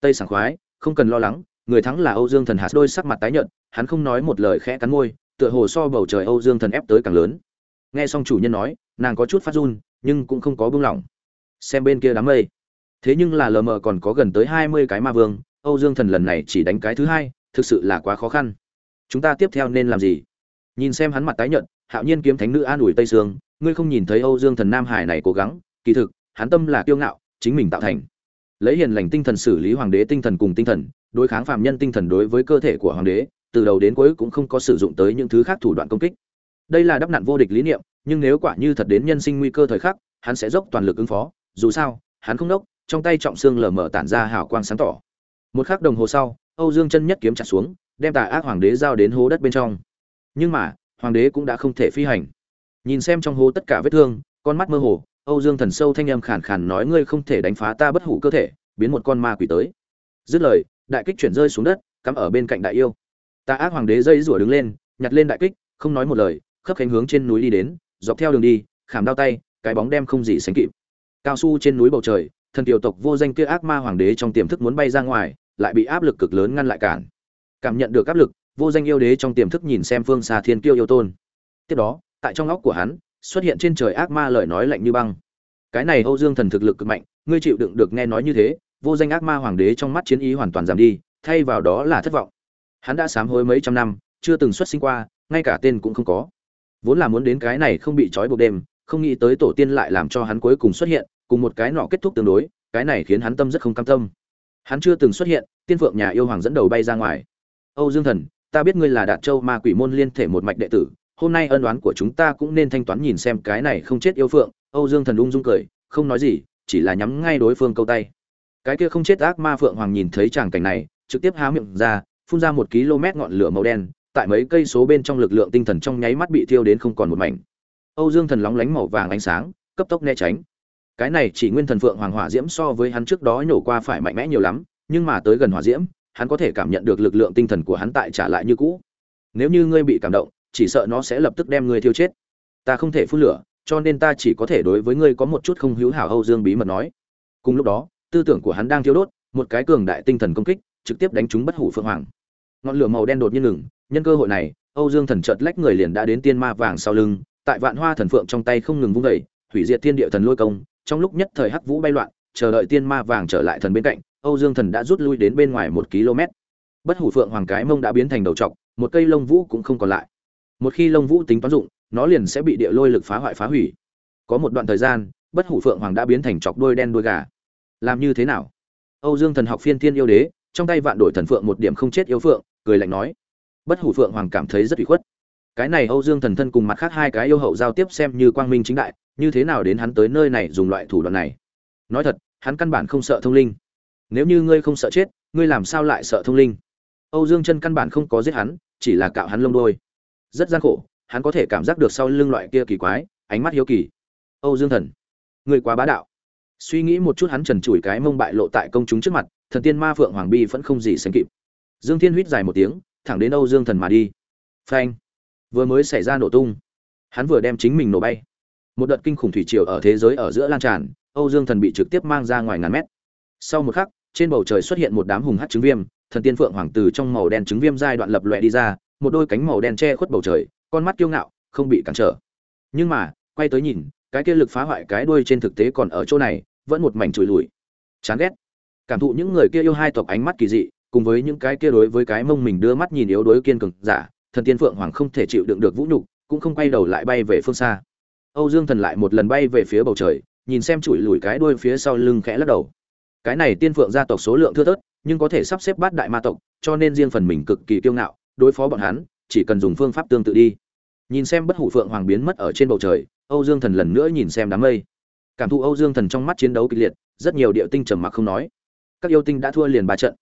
Tây sảng khoái, không cần lo lắng, người thắng là âu dương thần hạ đôi sắc mặt tái nhợt, hắn không nói một lời khẽ cắn môi, tựa hồ so bầu trời âu dương thần ép tới càng lớn. Nghe xong chủ nhân nói, nàng có chút phát run, nhưng cũng không có buông lỏng xem bên kia đám mây. Thế nhưng là lờ mờ còn có gần tới hai mươi cái ma vương, âu dương thần lần này chỉ đánh cái thứ hai, thực sự là quá khó khăn. Chúng ta tiếp theo nên làm gì? Nhìn xem hắn mặt tái nhợt, hạo nhiên kiếm thánh nữ an ủi tây sương, ngươi không nhìn thấy âu dương thần nam hải này cố gắng, kỳ thực, hắn tâm là kiêu ngạo, chính mình tạo thành. Lấy hiền lành tinh thần xử lý hoàng đế tinh thần cùng tinh thần, đối kháng phạm nhân tinh thần đối với cơ thể của hoàng đế, từ đầu đến cuối cũng không có sử dụng tới những thứ khác thủ đoạn công kích. Đây là đắp nặn vô địch lý niệm, nhưng nếu quả như thật đến nhân sinh nguy cơ thời khắc, hắn sẽ dốc toàn lực ứng phó dù sao, hắn không đốc trong tay trọng xương lờ mờ tản ra hào quang sáng tỏ. Một khắc đồng hồ sau, âu dương chân nhất kiếm chặt xuống, đem tà ác hoàng đế giao đến hố đất bên trong. Nhưng mà, hoàng đế cũng đã không thể phi hành. Nhìn xem trong hố tất cả vết thương, con mắt mơ hồ, âu dương thần sâu thanh âm khàn khàn nói, ngươi không thể đánh phá ta bất hủ cơ thể, biến một con ma quỷ tới. Dứt lời, đại kích chuyển rơi xuống đất, cắm ở bên cạnh đại yêu. Tà ác hoàng đế dây rủa đứng lên, nhặt lên đại kích, không nói một lời, khớp cánh hướng trên núi đi đến, dọc theo đường đi, khảm đao tay, cái bóng đem không gì sánh kịp cao su trên núi bầu trời, thần tiểu tộc vô danh kia ác ma hoàng đế trong tiềm thức muốn bay ra ngoài, lại bị áp lực cực lớn ngăn lại cản. Cảm nhận được áp lực, vô danh yêu đế trong tiềm thức nhìn xem phương xa thiên kiêu yêu tôn. Tiếp đó, tại trong óc của hắn, xuất hiện trên trời ác ma lời nói lạnh như băng. Cái này âu dương thần thực lực cực mạnh, ngươi chịu đựng được nghe nói như thế, vô danh ác ma hoàng đế trong mắt chiến ý hoàn toàn giảm đi, thay vào đó là thất vọng. Hắn đã sám hối mấy trăm năm, chưa từng xuất sinh qua, ngay cả tên cũng không có. Vốn là muốn đến cái này không bị trói buộc đêm, không nghĩ tới tổ tiên lại làm cho hắn cuối cùng xuất hiện cùng một cái nọ kết thúc tương đối, cái này khiến hắn tâm rất không cam tâm. Hắn chưa từng xuất hiện, tiên phượng nhà yêu hoàng dẫn đầu bay ra ngoài. Âu dương thần, ta biết ngươi là đạt châu ma quỷ môn liên thể một mạch đệ tử, hôm nay ân oán của chúng ta cũng nên thanh toán nhìn xem cái này không chết yêu phượng, âu dương thần ung dung cười, không nói gì, chỉ là nhắm ngay đối phương câu tay. Cái kia không chết ác ma phượng hoàng nhìn thấy tràng cảnh này, trực tiếp há miệng ra, phun ra một km ngọn lửa màu đen, tại mấy cây số bên trong lực lượng tinh thần trong nháy mắt bị thiêu đến không còn một mảnh. Âu dương thần lóng lánh màu vàng ánh sáng, cấp tốc né tránh cái này chỉ nguyên thần phượng hoàng hỏa diễm so với hắn trước đó nhổ qua phải mạnh mẽ nhiều lắm, nhưng mà tới gần hỏa diễm, hắn có thể cảm nhận được lực lượng tinh thần của hắn tại trả lại như cũ. Nếu như ngươi bị cảm động, chỉ sợ nó sẽ lập tức đem ngươi thiêu chết. Ta không thể phun lửa, cho nên ta chỉ có thể đối với ngươi có một chút không hữu hảo âu dương bí mật nói. Cùng lúc đó, tư tưởng của hắn đang thiêu đốt, một cái cường đại tinh thần công kích, trực tiếp đánh trúng bất hủ phượng hoàng. Ngọn lửa màu đen đột nhiên ngừng, nhân cơ hội này, âu dương thần chợt lách người liền đã đến tiên ma vàng sau lưng, tại vạn hoa thần phượng trong tay không ngừng vung đẩy hủy diệt thiên địa thần lôi công trong lúc nhất thời hắc vũ bay loạn, chờ đợi tiên ma vàng trở lại thần bên cạnh, âu dương thần đã rút lui đến bên ngoài một km. Bất hủ phượng hoàng cái mông đã biến thành đầu trọc, một cây lông vũ cũng không còn lại. Một khi lông vũ tính toán dụng, nó liền sẽ bị địa lôi lực phá hoại phá hủy. Có một đoạn thời gian, bất hủ phượng hoàng đã biến thành chọc đôi đen đuôi gà. Làm như thế nào? Âu dương thần học phiên thiên yêu đế, trong tay vạn đổi thần phượng một điểm không chết yêu phượng, cười lạnh nói. Bất hủ phượng hoàng cảm thấy rất bị khuất cái này âu dương thần thân cùng mặt khác hai cái yêu hậu giao tiếp xem như quang minh chính đại, như thế nào đến hắn tới nơi này dùng loại thủ đoạn này? Nói thật, hắn căn bản không sợ thông linh. Nếu như ngươi không sợ chết, ngươi làm sao lại sợ thông linh? Âu dương chân căn bản không có giết hắn, chỉ là cạo hắn lông đôi rất gian khổ, hắn có thể cảm giác được sau lưng loại kia kỳ quái, ánh mắt hiếu kỳ. Âu dương thần người quá bá đạo. Suy nghĩ một chút hắn trần trụi cái mông bại lộ tại công chúng trước mặt, thần tiên ma phượng hoàng bi vẫn không gì sánh kịp. Dương thiên huýt dài một tiếng, thẳng đến âu dương thần mà đi. Phanh vừa mới xảy ra nổ tung. Hắn vừa đem chính mình nổ bay. Một đợt kinh khủng thủy triều ở thế giới ở giữa lan tràn, âu dương thần bị trực tiếp mang ra ngoài ngàn mét. Sau một khắc, trên bầu trời xuất hiện một đám hùng hát trứng viêm, thần tiên phượng hoàng từ trong màu đen trứng viêm giai đoạn lập lòe đi ra, một đôi cánh màu đen che khuất bầu trời, con mắt kiêu ngạo, không bị cản trở. Nhưng mà, quay tới nhìn, cái kia lực phá hoại cái đuôi trên thực tế còn ở chỗ này, vẫn một mảnh chùi lùi. Chán ghét. Cảm thụ những người kia yêu hai tộc ánh mắt kỳ dị, cùng với những cái kia đối với cái mông mình đưa mắt nhìn yếu đối kiên cường giả thần tiên phượng hoàng không thể chịu đựng được vũ nhục, cũng không quay đầu lại bay về phương xa. Âu dương thần lại một lần bay về phía bầu trời, nhìn xem chùi lùi cái đuôi phía sau lưng khẽ lắc đầu. Cái này tiên phượng gia tộc số lượng thưa thớt, nhưng có thể sắp xếp bát đại ma tộc, cho nên riêng phần mình cực kỳ kiêu ngạo, đối phó bọn hắn, chỉ cần dùng phương pháp tương tự đi. Nhìn xem bất hủ phượng hoàng biến mất ở trên bầu trời, âu dương thần lần nữa nhìn xem đám mây. Cảm thụ âu dương thần trong mắt chiến đấu kịch liệt, rất nhiều địa tinh trầm mặc không nói. Các yêu tinh đã thua liền ba trận.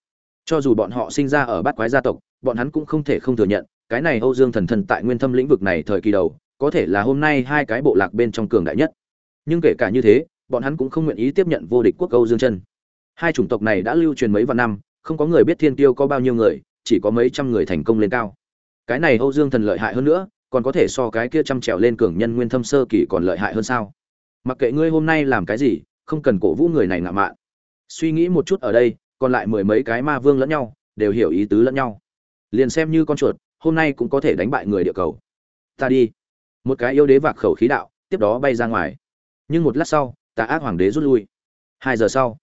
Cho dù bọn họ sinh ra ở bát quái gia tộc, bọn hắn cũng không thể không thừa nhận cái này âu dương thần thần tại nguyên thâm lĩnh vực này thời kỳ đầu, có thể là hôm nay hai cái bộ lạc bên trong cường đại nhất. Nhưng kể cả như thế, bọn hắn cũng không nguyện ý tiếp nhận vô địch quốc âu dương chân. Hai chủng tộc này đã lưu truyền mấy vạn năm, không có người biết thiên tiêu có bao nhiêu người, chỉ có mấy trăm người thành công lên cao. Cái này âu dương thần lợi hại hơn nữa, còn có thể so cái kia trăm trèo lên cường nhân nguyên thâm sơ kỳ còn lợi hại hơn sao? Mặc kệ ngươi hôm nay làm cái gì, không cần cổ vũ người này ngạo mạn. Suy nghĩ một chút ở đây, còn lại mười mấy cái ma vương lẫn nhau, đều hiểu ý tứ lẫn nhau. Liền xem như con chuột hôm nay cũng có thể đánh bại người địa cầu. Ta đi. Một cái yêu đế vạc khẩu khí đạo, tiếp đó bay ra ngoài. Nhưng một lát sau, tà ác hoàng đế rút lui. Hai giờ sau,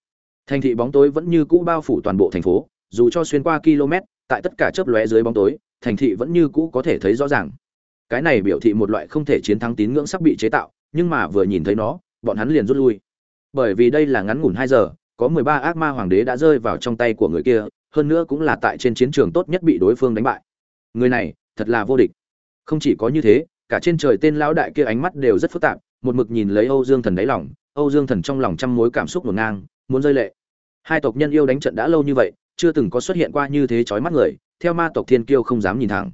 thành thị bóng tối vẫn như cũ bao phủ toàn bộ thành phố, dù cho xuyên qua km, tại tất cả chớp lóe dưới bóng tối, thành thị vẫn như cũ có thể thấy rõ ràng. Cái này biểu thị một loại không thể chiến thắng tín ngưỡng sắp bị chế tạo, nhưng mà vừa nhìn thấy nó, bọn hắn liền rút lui. Bởi vì đây là ngắn ngủn hai giờ, có mười ba ác ma hoàng đế đã rơi vào trong tay của người kia, hơn nữa cũng là tại trên chiến trường tốt nhất bị đối phương đánh bại người này, thật là vô địch. Không chỉ có như thế, cả trên trời tên lão đại kia ánh mắt đều rất phức tạp, một mực nhìn lấy âu dương thần đáy lòng, âu dương thần trong lòng trăm mối cảm xúc ngổn ngang, muốn rơi lệ. Hai tộc nhân yêu đánh trận đã lâu như vậy, chưa từng có xuất hiện qua như thế chói mắt người, theo ma tộc thiên kiêu không dám nhìn thẳng.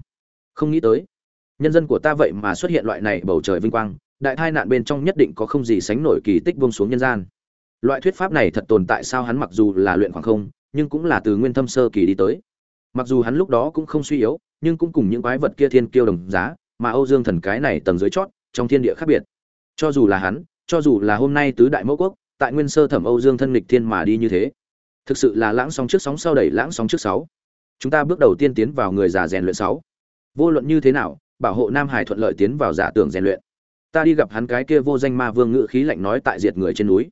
Không nghĩ tới, nhân dân của ta vậy mà xuất hiện loại này bầu trời vinh quang, đại tai nạn bên trong nhất định có không gì sánh nổi kỳ tích buông xuống nhân gian. Loại thuyết pháp này thật tồn tại sao hắn mặc dù là luyện khoảng không, nhưng cũng là từ nguyên thâm sơ kỳ đi tới. Mặc dù hắn lúc đó cũng không suy yếu nhưng cũng cùng những quái vật kia thiên kiêu đồng giá, mà âu dương thần cái này tầng dưới chót, trong thiên địa khác biệt. Cho dù là hắn, cho dù là hôm nay tứ đại mẫu quốc, tại nguyên sơ thẩm âu dương thân lịch thiên mà đi như thế. Thực sự là lãng sóng trước sóng sau đẩy lãng sóng trước sáu. Chúng ta bước đầu tiên tiến vào người già rèn luyện sáu. Vô luận như thế nào, bảo hộ nam hải thuận lợi tiến vào giả tưởng rèn luyện. Ta đi gặp hắn cái kia vô danh ma vương ngự khí lạnh nói tại diệt người trên núi.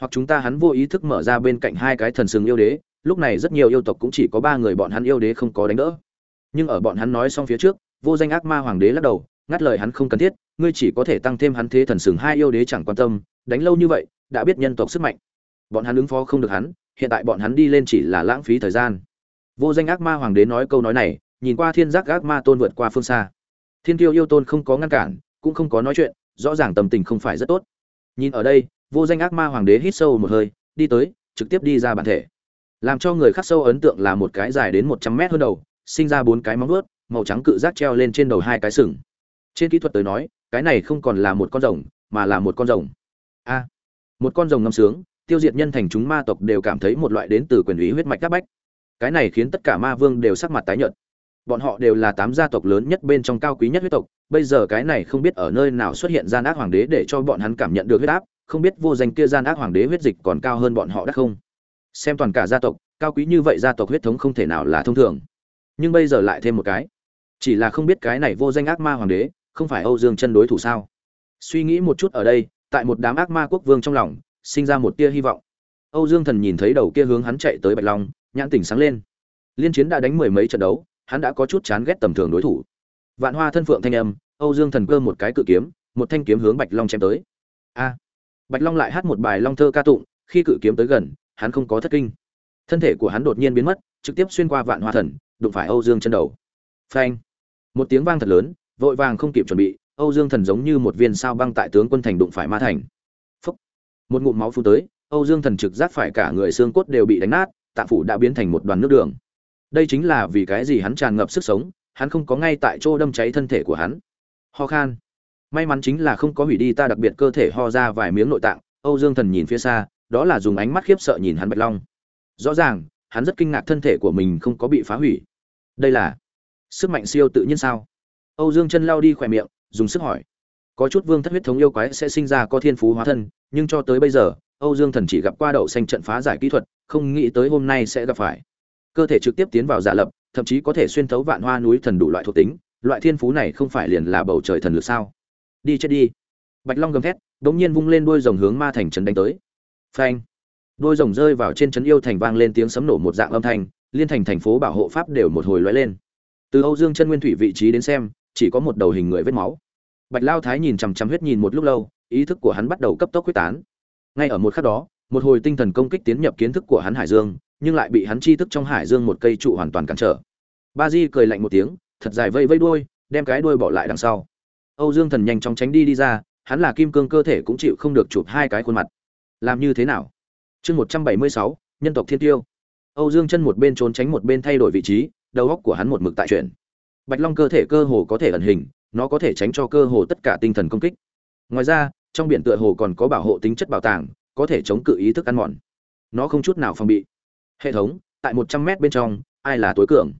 Hoặc chúng ta hắn vô ý thức mở ra bên cạnh hai cái thần sừng yêu đế, lúc này rất nhiều yêu tộc cũng chỉ có ba người bọn hắn yêu đế không có đánh đỡ nhưng ở bọn hắn nói xong phía trước, vô danh ác ma hoàng đế lắc đầu, ngắt lời hắn không cần thiết, ngươi chỉ có thể tăng thêm hắn thế thần sừng hai yêu đế chẳng quan tâm, đánh lâu như vậy, đã biết nhân tộc sức mạnh. Bọn hắn ứng phó không được hắn, hiện tại bọn hắn đi lên chỉ là lãng phí thời gian. Vô danh ác ma hoàng đế nói câu nói này, nhìn qua thiên giác ác ma tôn vượt qua phương xa. Thiên tiêu yêu tôn không có ngăn cản, cũng không có nói chuyện, rõ ràng tâm tình không phải rất tốt. Nhìn ở đây, vô danh ác ma hoàng đế hít sâu một hơi, đi tới, trực tiếp đi ra bản thể. Làm cho người khắc sâu ấn tượng là một cái dài đến một trăm mét hơn đầu sinh ra bốn cái móng vuốt, màu trắng cự giác treo lên trên đầu hai cái sừng. Trên kỹ thuật tới nói, cái này không còn là một con rồng, mà là một con rồng. A. Một con rồng ngâm sướng, tiêu diệt nhân thành chúng ma tộc đều cảm thấy một loại đến từ quyền ý huyết mạch các bách. Cái này khiến tất cả ma vương đều sắc mặt tái nhợt. Bọn họ đều là tám gia tộc lớn nhất bên trong cao quý nhất huyết tộc, bây giờ cái này không biết ở nơi nào xuất hiện gian ác hoàng đế để cho bọn hắn cảm nhận được huyết áp, không biết vô danh kia gian ác hoàng đế huyết dịch còn cao hơn bọn họ đắc không? Xem toàn cả gia tộc, cao quý như vậy gia tộc huyết thống không thể nào là thông thường nhưng bây giờ lại thêm một cái. Chỉ là không biết cái này vô danh ác ma hoàng đế, không phải âu dương chân đối thủ sao? Suy nghĩ một chút ở đây, tại một đám ác ma quốc vương trong lòng, sinh ra một tia hy vọng. Âu dương thần nhìn thấy đầu kia hướng hắn chạy tới bạch long, nhãn tỉnh sáng lên. Liên chiến đã đánh mười mấy trận đấu, hắn đã có chút chán ghét tầm thường đối thủ. Vạn hoa thân phượng thanh âm, âu dương thần cơ một cái cự kiếm, một thanh kiếm hướng bạch long chém tới. A! Bạch long lại hát một bài long thơ ca tụng, khi cự kiếm tới gần, hắn không có thất kinh. Thân thể của hắn đột nhiên biến mất, trực tiếp xuyên qua vạn hoa thần đụng phải âu dương chân đầu. Phanh. Một tiếng vang thật lớn, vội vàng không kịp chuẩn bị, âu dương thần giống như một viên sao băng tại tướng quân thành đụng phải ma thành. Phúc. một ngụm máu phun tới, âu dương thần trực giác phải cả người xương cốt đều bị đánh nát, tạng phủ đã biến thành một đoàn nước đường. Đây chính là vì cái gì hắn tràn ngập sức sống, hắn không có ngay tại chỗ đâm cháy thân thể của hắn. Ho khan. May mắn chính là không có hủy đi ta đặc biệt cơ thể ho ra vài miếng nội tạng, âu dương thần nhìn phía xa, đó là dùng ánh mắt khiếp sợ nhìn hắn bạch long. Rõ ràng hắn rất kinh ngạc thân thể của mình không có bị phá hủy. Đây là sức mạnh siêu tự nhiên sao? Âu dương chân lao đi khỏe miệng, dùng sức hỏi. Có chút vương thất huyết thống yêu quái sẽ sinh ra có thiên phú hóa thân, nhưng cho tới bây giờ, âu dương thần chỉ gặp qua đậu xanh trận phá giải kỹ thuật, không nghĩ tới hôm nay sẽ gặp phải. Cơ thể trực tiếp tiến vào giả lập, thậm chí có thể xuyên thấu vạn hoa núi thần đủ loại thuộc tính, loại thiên phú này không phải liền là bầu trời thần lực sao? Đi chết đi. Bạch long gầm thét đ ỗ n g nhiên vung lên đuôi rồng hướng ma thành trấn đánh tới. Phanh đôi rồng rơi vào trên trấn yêu thành vang lên tiếng sấm nổ một dạng âm thanh, liên thành thành phố bảo hộ pháp đều một hồi lóe lên. Từ âu dương chân nguyên thủy vị trí đến xem, chỉ có một đầu hình người vết máu. Bạch lao thái nhìn chằm chằm huyết nhìn một lúc lâu, ý thức của hắn bắt đầu cấp tốc quyết tán. Ngay ở một khắc đó, một hồi tinh thần công kích tiến nhập kiến thức của hắn hải dương, nhưng lại bị hắn chi thức trong hải dương một cây trụ hoàn toàn cản trở. Ba di cười lạnh một tiếng, thật dài vây vây đuôi, đem cái đuôi bỏ lại đằng sau. Âu dương thần nhanh chóng tránh đi đi ra, hắn là kim cương cơ thể cũng chịu không được chụp hai cái khuôn mặt. Làm như thế nào? Chương một trăm bảy mươi sáu, nhân tộc thiên tiêu. Âu dương chân một bên trốn tránh một bên thay đổi vị trí, đầu óc của hắn một mực tại chuyển. Bạch long cơ thể cơ hồ có thể ẩn hình, nó có thể tránh cho cơ hồ tất cả tinh thần công kích. Ngoài ra, trong biển tựa hồ còn có bảo hộ tính chất bảo tàng, có thể chống cự ý thức ăn mòn. Nó không chút nào phòng bị. Hệ thống, tại một trăm mét bên trong, ai là tối cường?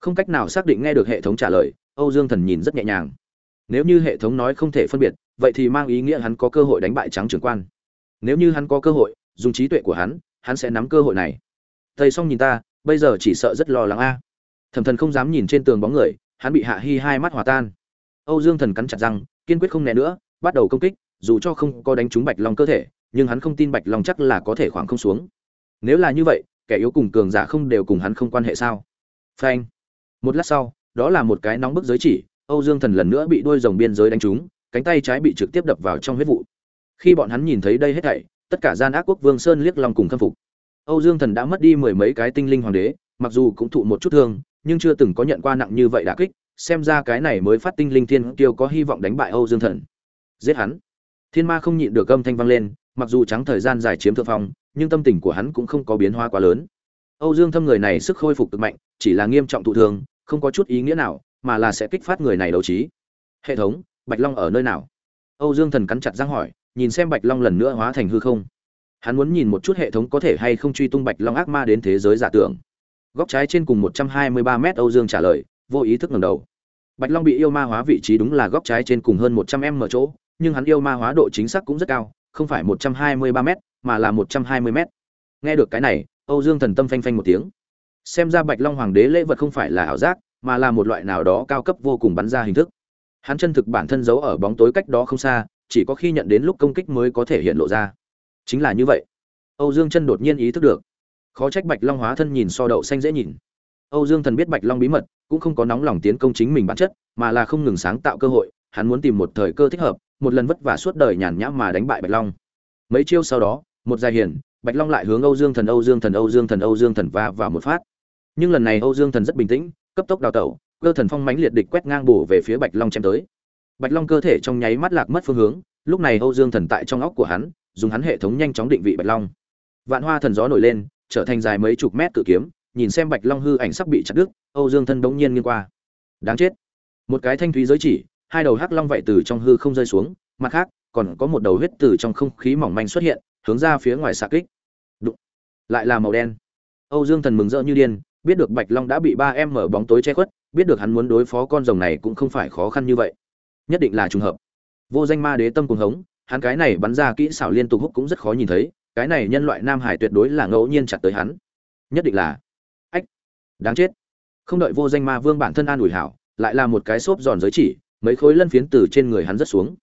Không cách nào xác định nghe được hệ thống trả lời, âu dương thần nhìn rất nhẹ nhàng. Nếu như hệ thống nói không thể phân biệt, vậy thì mang ý nghĩa hắn có cơ hội đánh bại trắng trưởng quan. Nếu như hắn có cơ hội dùng trí tuệ của hắn hắn sẽ nắm cơ hội này. Thầy xong nhìn ta, bây giờ chỉ sợ rất lo lắng a. Thẩm thần không dám nhìn trên tường bóng người, hắn bị hạ hy hai mắt hòa tan. Âu dương thần cắn chặt răng, kiên quyết không né nữa, bắt đầu công kích, dù cho không có đánh trúng bạch long cơ thể, nhưng hắn không tin bạch long chắc là có thể khoảng không xuống. Nếu là như vậy, kẻ yếu cùng cường giả không đều cùng hắn không quan hệ sao? Phanh. Một lát sau, đó là một cái nóng bức giới chỉ, âu dương thần lần nữa bị đuôi rồng biên giới đánh trúng, cánh tay trái bị trực tiếp đập vào trong huyết vụ. Khi bọn hắn nhìn thấy đây hết thảy tất cả gian ác quốc vương sơn liếc lòng cùng khâm phục. Âu dương thần đã mất đi mười mấy cái tinh linh hoàng đế, mặc dù cũng thụ một chút thương, nhưng chưa từng có nhận qua nặng như vậy đả kích, xem ra cái này mới phát tinh linh thiên tiêu có hy vọng đánh bại âu dương thần. Giết hắn. Thiên ma không nhịn được âm thanh vang lên, mặc dù trắng thời gian dài chiếm thượng phong, nhưng tâm tình của hắn cũng không có biến hóa quá lớn. Âu dương thâm người này sức khôi phục cực mạnh, chỉ là nghiêm trọng thụ thương, không có chút ý nghĩa nào, mà là sẽ kích phát người này đấu trí. Hệ thống, bạch long ở nơi nào? Âu dương thần cắn chặt răng hỏi nhìn xem bạch long lần nữa hóa thành hư không. Hắn muốn nhìn một chút hệ thống có thể hay không truy tung bạch long ác ma đến thế giới giả tưởng. Góc trái trên cùng một trăm hai mươi ba m âu dương trả lời, vô ý thức ngẩng đầu. Bạch long bị yêu ma hóa vị trí đúng là góc trái trên cùng hơn một trăm m chỗ, nhưng hắn yêu ma hóa độ chính xác cũng rất cao, không phải một trăm hai mươi ba m mà là một trăm hai mươi m nghe được cái này, âu dương thần tâm phanh phanh một tiếng. Xem ra bạch long hoàng đế lễ vật không phải là ảo giác, mà là một loại nào đó cao cấp vô cùng bắn ra hình thức. Hắn chân thực bản thân giấu ở bóng tối cách đó không xa chỉ có khi nhận đến lúc công kích mới có thể hiện lộ ra. Chính là như vậy. Âu dương chân đột nhiên ý thức được. Khó trách bạch long hóa thân nhìn so đậu xanh dễ nhìn. Âu dương thần biết bạch long bí mật, cũng không có nóng lòng tiến công chính mình bản chất, mà là không ngừng sáng tạo cơ hội, hắn muốn tìm một thời cơ thích hợp, một lần vất vả suốt đời nhàn nhã mà đánh bại bạch long. Mấy chiêu sau đó, một dài hiển, bạch long lại hướng âu dương thần, âu dương thần, âu dương thần, âu dương thần va vào một phát. Nhưng lần này âu dương thần rất bình tĩnh, cấp tốc đào tẩu, cơ thần phong mãnh liệt địch quét ngang bổ về phía bạch long chém tới bạch long cơ thể trong nháy mắt lạc mất phương hướng, lúc này âu dương thần tại trong óc của hắn, dùng hắn hệ thống nhanh chóng định vị bạch long. Vạn hoa thần gió nổi lên, trở thành dài mấy chục mét cự kiếm, nhìn xem bạch long hư ảnh sắp bị chặt đứt, âu dương thân bỗng nhiên nghiêng qua. Đáng chết. Một cái thanh thúy giới chỉ, hai đầu hắc long vậy từ trong hư không rơi xuống, mặt khác, còn có một đầu huyết từ trong không khí mỏng manh xuất hiện, hướng ra phía ngoài xạ kích. Đụng. lại là màu đen. Âu dương thần mừng rỡ như điên, biết được bạch long đã bị ba em mở bóng tối che khuất, biết được hắn muốn đối phó con rồng này cũng không phải khó khăn như vậy nhất định là trùng hợp. Vô danh ma đế tâm cuồng hống, hắn cái này bắn ra kỹ xảo liên tục hút cũng rất khó nhìn thấy, cái này nhân loại nam hải tuyệt đối là ngẫu nhiên chặt tới hắn. Nhất định là. Ách, đáng chết. Không đợi vô danh ma vương bản thân an ủi hảo, lại là một cái xốp giòn giới chỉ, mấy khối lân phiến từ trên người hắn rất xuống.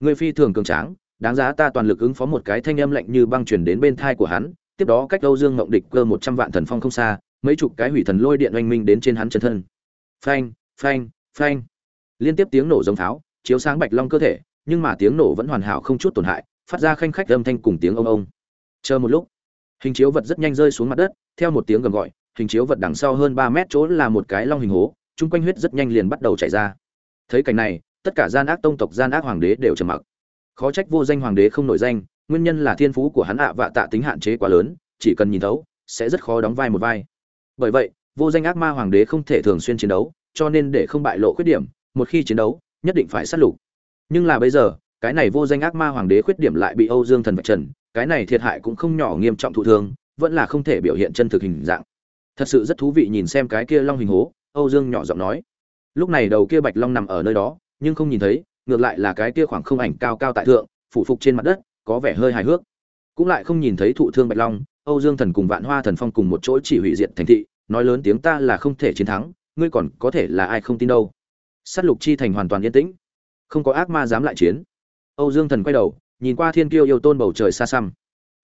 Người phi thường cường tráng, đáng giá ta toàn lực ứng phó một cái thanh âm lạnh như băng truyền đến bên thai của hắn, tiếp đó cách âu dương ngộng địch cơ một trăm vạn thần phong không xa, mấy chục cái hủy thần lôi điện oanh minh đến trên hắn chân thân. Phanh phanh phanh. Liên tiếp tiếng nổ giống pháo chiếu sáng bạch long cơ thể, nhưng mà tiếng nổ vẫn hoàn hảo không chút tổn hại, phát ra khanh khách âm thanh cùng tiếng ông ông. Chờ một lúc, hình chiếu vật rất nhanh rơi xuống mặt đất, theo một tiếng gầm gọi, hình chiếu vật đằng sau hơn ba mét chỗ là một cái long hình hố, chung quanh huyết rất nhanh liền bắt đầu chảy ra. Thấy cảnh này, tất cả gian ác tông tộc, gian ác hoàng đế đều trầm mặc. Khó trách vô danh hoàng đế không nổi danh, nguyên nhân là thiên phú của hắn ạ vạ tạ tính hạn chế quá lớn, chỉ cần nhìn thấu, sẽ rất khó đóng vai một vai. Bởi vậy, vô danh ác ma hoàng đế không thể thường xuyên chiến đấu, cho nên để không bại lộ khuyết điểm, một khi chiến đấu nhất định phải sát lục. Nhưng là bây giờ, cái này vô danh ác ma hoàng đế khuyết điểm lại bị âu dương thần vạch trần, cái này thiệt hại cũng không nhỏ nghiêm trọng thụ thương vẫn là không thể biểu hiện chân thực hình dạng. Thật sự rất thú vị nhìn xem cái kia long hình hố, âu dương nhỏ giọng nói. Lúc này đầu kia bạch long nằm ở nơi đó, nhưng không nhìn thấy, ngược lại là cái kia khoảng không ảnh cao cao tại thượng, phủ phục trên mặt đất, có vẻ hơi hài hước. Cũng lại không nhìn thấy thụ thương bạch long, âu dương thần cùng vạn hoa thần phong cùng một chỗ chỉ hủy diệt thành thị, nói lớn tiếng ta là không thể chiến thắng, ngươi còn có thể là ai không tin đâu s á t lục chi thành hoàn toàn yên tĩnh. Không có ác ma dám lại chiến. Âu dương thần quay đầu, nhìn qua thiên kiêu yêu tôn bầu trời xa xăm.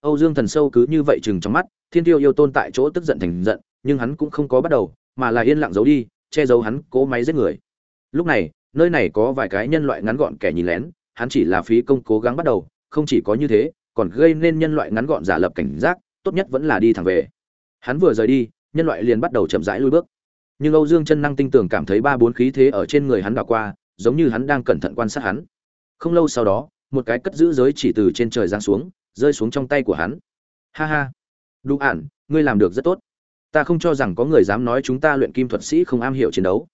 Âu dương thần sâu cứ như vậy chừng trong mắt, thiên kiêu yêu tôn tại chỗ tức giận thành giận, nhưng hắn cũng không có bắt đầu, mà là yên lặng giấu đi, che giấu hắn, cố máy giết người. Lúc này, nơi này có vài cái nhân loại ngắn gọn kẻ nhìn lén, hắn chỉ là phí công cố gắng bắt đầu, không chỉ có như thế, còn gây nên nhân loại ngắn gọn giả lập cảnh giác, tốt nhất vẫn là đi thẳng về. Hắn vừa rời đi, nhân loại liền bắt đầu chậm rãi lui bước nhưng âu dương chân năng tinh tường cảm thấy ba bốn khí thế ở trên người hắn đảo qua, giống như hắn đang cẩn thận quan sát hắn. Không lâu sau đó, một cái cất giữ giới chỉ từ trên trời giáng xuống, rơi xuống trong tay của hắn. Ha ha. Đủ ản ngươi làm được rất tốt. Ta không cho rằng có người dám nói chúng ta luyện kim thuật sĩ không am hiểu chiến đấu.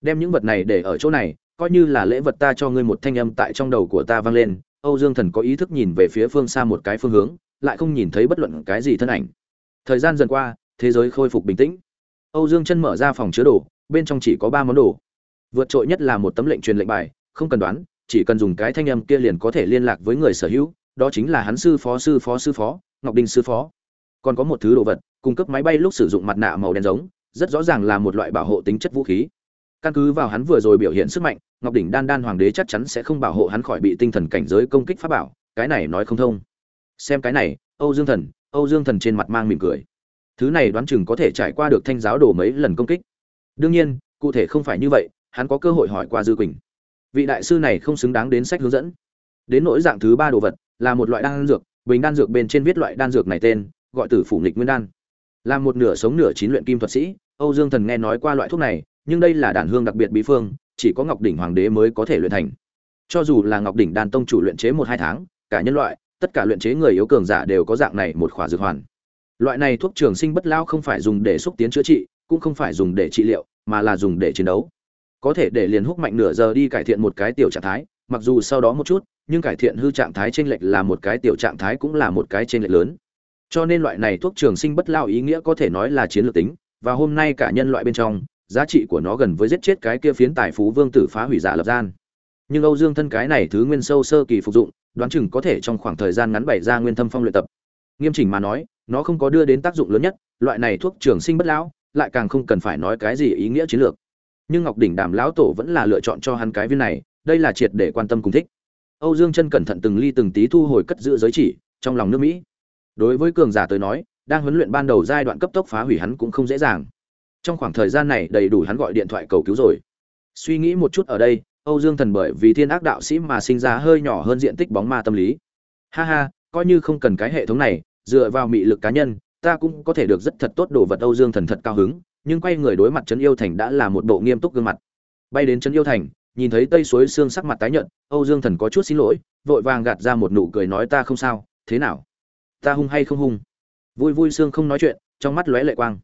Đem những vật này để ở chỗ này, coi như là lễ vật ta cho ngươi một thanh âm tại trong đầu của ta vang lên, âu dương thần có ý thức nhìn về phía phương xa một cái phương hướng, lại không nhìn thấy bất luận cái gì thân ảnh. Thời gian dần qua, thế giới khôi phục bình tĩnh âu dương chân mở ra phòng chứa đồ, bên trong chỉ có ba món đồ. Vượt trội nhất là một tấm lệnh truyền lệnh bài, không cần đoán, chỉ cần dùng cái thanh âm kia liền có thể liên lạc với người sở hữu, đó chính là hắn sư phó sư phó sư phó, ngọc Đình sư phó. Còn có một thứ đồ vật, cung cấp máy bay lúc sử dụng mặt nạ màu đen giống, rất rõ ràng là một loại bảo hộ tính chất vũ khí. Căn cứ vào hắn vừa rồi biểu hiện sức mạnh, ngọc đỉnh đan đan hoàng đế chắc chắn sẽ không bảo hộ hắn khỏi bị tinh thần cảnh giới công kích phá bảo, cái này nói không thông. Xem cái này, âu dương thần, âu dương thần trên mặt mang mỉm cười thứ này đoán chừng có thể trải qua được thanh giáo đồ mấy lần công kích. Đương nhiên, cụ thể không phải như vậy, hắn có cơ hội hỏi qua dư quỳnh. Vị đại sư này không xứng đáng đến sách hướng dẫn. Đến nỗi dạng thứ ba đồ vật, là một loại đan dược, bình đan dược bên trên viết loại đan dược này tên, gọi tử phủ nghịch nguyên đan. Là một nửa sống nửa chín luyện kim thuật sĩ, âu dương thần nghe nói qua loại thuốc này, nhưng đây là đàn hương đặc biệt bí phương, chỉ có ngọc đỉnh hoàng đế mới có thể luyện thành. Cho dù là ngọc đỉnh đan tông chủ luyện chế một hai tháng, cả nhân loại, tất cả luyện chế người yếu cường giả đều có dạng này một khỏa dược hoàn loại này thuốc trường sinh bất lao không phải dùng để xúc tiến chữa trị, cũng không phải dùng để trị liệu, mà là dùng để chiến đấu. Có thể để liền hút mạnh nửa giờ đi cải thiện một cái tiểu trạng thái, mặc dù sau đó một chút, nhưng cải thiện hư trạng thái trên lệch là một cái tiểu trạng thái cũng là một cái trên lệch lớn. Cho nên loại này thuốc trường sinh bất lao ý nghĩa có thể nói là chiến lược tính, và hôm nay cả nhân loại bên trong, giá trị của nó gần với giết chết cái kia phiến tài phú vương tử phá hủy giả lập gian. Nhưng âu dương thân cái này thứ nguyên sâu sơ kỳ phục dụng, đoán chừng có thể trong khoảng thời gian ngắn bày ra nguyên thâm phong luyện tập. Nghiêm chỉnh mà nói nó không có đưa đến tác dụng lớn nhất, loại này thuốc trường sinh bất lão, lại càng không cần phải nói cái gì ý nghĩa chiến lược. Nhưng ngọc đỉnh đàm lão tổ vẫn là lựa chọn cho hắn cái viên này, đây là triệt để quan tâm cùng thích. Âu dương chân cẩn thận từng ly từng tí thu hồi cất giữ giới chỉ, trong lòng nước mỹ. Đối với cường giả tới nói, đang huấn luyện ban đầu giai đoạn cấp tốc phá hủy hắn cũng không dễ dàng. Trong khoảng thời gian này đầy đủ hắn gọi điện thoại cầu cứu rồi. Suy nghĩ một chút ở đây, âu dương thần bởi vì thiên ác đạo sĩ mà sinh ra hơi nhỏ hơn diện tích bóng ma tâm lý. Ha ha, coi như không cần cái hệ thống này dựa vào mị lực cá nhân, ta cũng có thể được rất thật tốt đồ vật âu dương thần thật cao hứng, nhưng quay người đối mặt trấn yêu thành đã là một bộ nghiêm túc gương mặt. Bay đến trấn yêu thành, nhìn thấy tây suối xương sắc mặt tái nhợt, âu dương thần có chút xin lỗi, vội vàng gạt ra một nụ cười nói ta không sao, thế nào? Ta hung hay không hung? Vui vui xương không nói chuyện, trong mắt lóe lệ quang.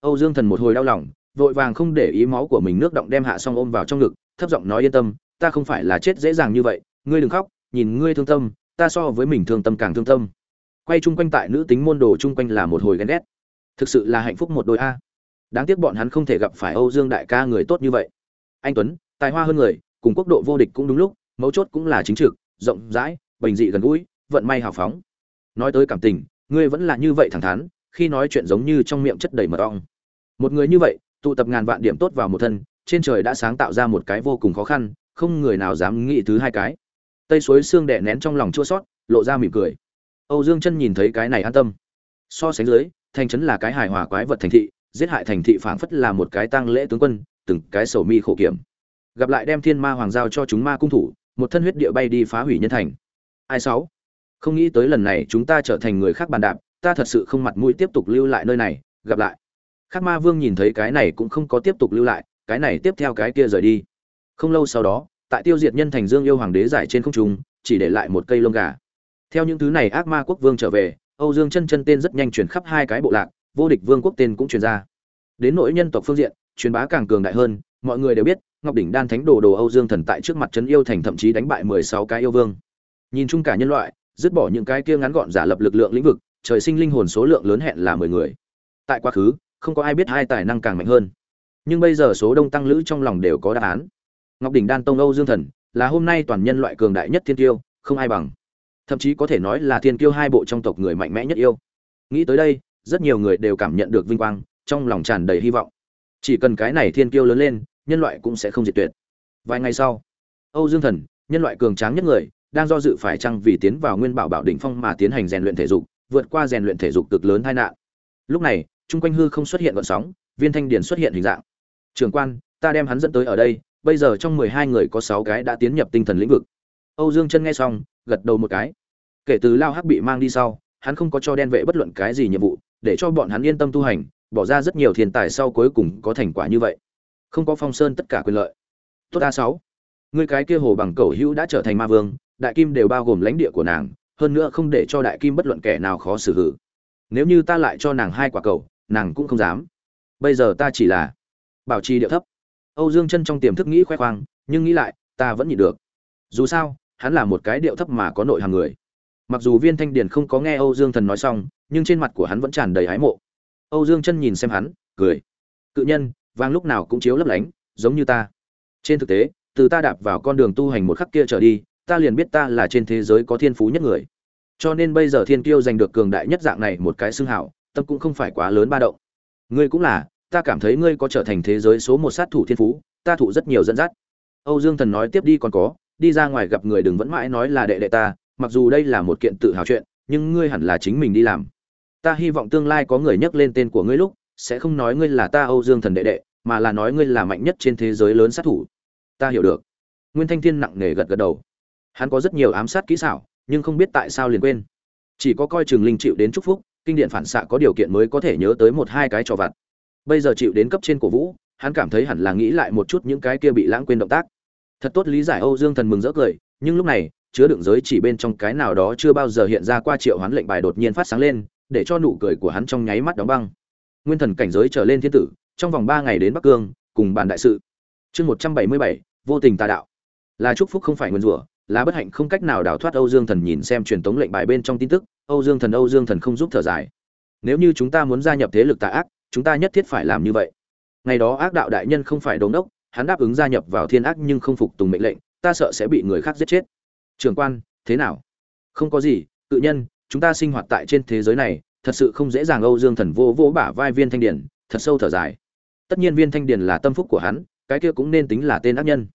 Âu dương thần một hồi đau lòng, vội vàng không để ý máu của mình nước động đem hạ xong ôm vào trong ngực, thấp giọng nói yên tâm, ta không phải là chết dễ dàng như vậy, ngươi đừng khóc, nhìn ngươi thương tâm, ta so với mình thương tâm càng thương tâm quay chung quanh tại nữ tính môn đồ chung quanh là một hồi ghen ghét. Thực sự là hạnh phúc một đôi a. Đáng tiếc bọn hắn không thể gặp phải âu dương đại ca người tốt như vậy. Anh tuấn, tài hoa hơn người, cùng quốc độ vô địch cũng đúng lúc, mấu chốt cũng là chính trực, rộng rãi, bình dị gần gũi, vận may hào phóng. Nói tới cảm tình, ngươi vẫn là như vậy thẳng thắn, khi nói chuyện giống như trong miệng chất đầy mật ong. Một người như vậy, tụ tập ngàn vạn điểm tốt vào một thân, trên trời đã sáng tạo ra một cái vô cùng khó khăn, không người nào dám nghĩ thứ hai cái. Tây suối xương đẻ nén trong lòng chua sót lộ ra mỉm cười âu dương chân nhìn thấy cái này an tâm. So sánh dưới, thành trấn là cái hài hòa quái vật thành thị, giết hại thành thị phảng phất là một cái tang lễ tướng quân, từng cái sầu mi khổ kiểm. Gặp lại đem thiên ma hoàng giao cho chúng ma cung thủ, một thân huyết địa bay đi phá hủy nhân thành. Ai sáu? Không nghĩ tới lần này chúng ta trở thành người khác bàn đạp, ta thật sự không mặt mũi tiếp tục lưu lại nơi này, gặp lại. Khác ma vương nhìn thấy cái này cũng không có tiếp tục lưu lại, cái này tiếp theo cái kia rời đi. Không lâu sau đó, tại tiêu diệt nhân thành dương yêu hoàng đế giải trên không trung, chỉ để lại một cây lông gà theo những thứ này ác ma quốc vương trở về, âu dương chân chân tên rất nhanh chuyển khắp hai cái bộ lạc, vô địch vương quốc tên cũng truyền ra. Đến nỗi nhân tộc phương diện, truyền bá càng cường đại hơn, mọi người đều biết, ngọc đỉnh đan thánh đồ đồ âu dương thần tại trước mặt trấn yêu thành thậm chí đánh bại mười sáu cái yêu vương. Nhìn chung cả nhân loại, dứt bỏ những cái kia ngắn gọn giả lập lực lượng lĩnh vực, trời sinh linh hồn số lượng lớn hẹn là mười người. Tại quá khứ, không có ai biết hai tài năng càng mạnh hơn. Nhưng bây giờ số đông tăng lữ trong lòng đều có đáp án. Ngọc đỉnh đan tông âu dương thần, là hôm nay toàn nhân loại cường đại nhất thiên tiêu, không ai bằng thậm chí có thể nói là thiên kiêu hai bộ trong tộc người mạnh mẽ nhất yêu. Nghĩ tới đây, rất nhiều người đều cảm nhận được vinh quang, trong lòng tràn đầy hy vọng. Chỉ cần cái này thiên kiêu lớn lên, nhân loại cũng sẽ không diệt tuyệt. Vài ngày sau, âu dương thần, nhân loại cường tráng nhất người, đang do dự phải chăng vì tiến vào nguyên bảo bảo đỉnh phong mà tiến hành rèn luyện thể dục, vượt qua rèn luyện thể dục cực lớn tai nạn. Lúc này trung quanh hư không xuất hiện gợn sóng, viên thanh điền xuất hiện hình dạng. Trường quan, ta đem hắn dẫn tới ở đây, bây giờ trong mười hai người có sáu cái đã tiến nhập tinh thần lĩnh vực. Âu dương chân nghe xong, gật đầu một cái kể từ lao hắc bị mang đi sau, hắn không có cho đen vệ bất luận cái gì nhiệm vụ, để cho bọn hắn yên tâm tu hành, bỏ ra rất nhiều thiên tài sau cuối cùng có thành quả như vậy. Không có phong sơn tất cả quyền lợi. Tốt a sáu. Người cái kia hồ bằng cầu hữu đã trở thành ma vương, đại kim đều bao gồm lãnh địa của nàng, hơn nữa không để cho đại kim bất luận kẻ nào khó xử hử. Nếu như ta lại cho nàng hai quả cầu, nàng cũng không dám. Bây giờ ta chỉ là bảo trì điệu thấp. Âu dương chân trong tiềm thức nghĩ khoe khoang, nhưng nghĩ lại, ta vẫn nhịn được. Dù sao, hắn là một cái điệu thấp mà có nội hàng người mặc dù viên thanh điền không có nghe âu dương thần nói xong, nhưng trên mặt của hắn vẫn tràn đầy hái mộ. Âu dương chân nhìn xem hắn, cười. Cự nhân vang lúc nào cũng chiếu lấp lánh, giống như ta. Trên thực tế, từ ta đạp vào con đường tu hành một khắc kia trở đi, ta liền biết ta là trên thế giới có thiên phú nhất người. Cho nên bây giờ thiên kiêu giành được cường đại nhất dạng này một cái xưng hảo, tâm cũng không phải quá lớn ba động. Ngươi cũng là, ta cảm thấy ngươi có trở thành thế giới số một sát thủ thiên phú, ta thụ rất nhiều dẫn dắt. Âu dương thần nói tiếp đi còn có, đi ra ngoài gặp người đừng vẫn mãi nói là đệ đệ ta mặc dù đây là một kiện tự hào chuyện, nhưng ngươi hẳn là chính mình đi làm. Ta hy vọng tương lai có người nhắc lên tên của ngươi lúc, sẽ không nói ngươi là ta âu dương thần đệ đệ, mà là nói ngươi là mạnh nhất trên thế giới lớn sát thủ. Ta hiểu được. Nguyên thanh thiên nặng nề gật gật đầu. Hắn có rất nhiều ám sát kỹ xảo, nhưng không biết tại sao liền quên. Chỉ có coi trường linh chịu đến chúc phúc, kinh điện phản xạ có điều kiện mới có thể nhớ tới một hai cái trò vặt. Bây giờ chịu đến cấp trên cổ vũ, hắn cảm thấy hẳn là nghĩ lại một chút những cái kia bị lãng quên động tác. Thật tốt lý giải âu dương thần mừng rỡ cười, nhưng lúc này chứa đựng giới chỉ bên trong cái nào đó chưa bao giờ hiện ra qua triệu hoán lệnh bài đột nhiên phát sáng lên, để cho nụ cười của hắn trong nháy mắt đóng băng. Nguyên thần cảnh giới trở lên thiên tử, trong vòng ba ngày đến bắc cương, cùng bàn đại sự. Chương một trăm bảy mươi bảy, vô tình tà đạo. Là chúc phúc không phải nguyên rủa, là bất hạnh không cách nào đào thoát âu dương thần nhìn xem truyền tống lệnh bài bên trong tin tức, âu dương thần, âu dương thần không giúp thở dài. Nếu như chúng ta muốn gia nhập thế lực tà ác, chúng ta nhất thiết phải làm như vậy. Ngày đó ác đạo đại nhân không phải đống đốc, hắn đáp ứng gia nhập vào thiên ác nhưng không phục tùng mệnh lệnh, ta sợ sẽ bị người khác giết chết trường quan, thế nào? Không có gì, tự nhân, chúng ta sinh hoạt tại trên thế giới này, thật sự không dễ dàng âu dương thần vô vô bả vai viên thanh điển thật sâu thở dài. Tất nhiên viên thanh điển là tâm phúc của hắn, cái kia cũng nên tính là tên ác nhân.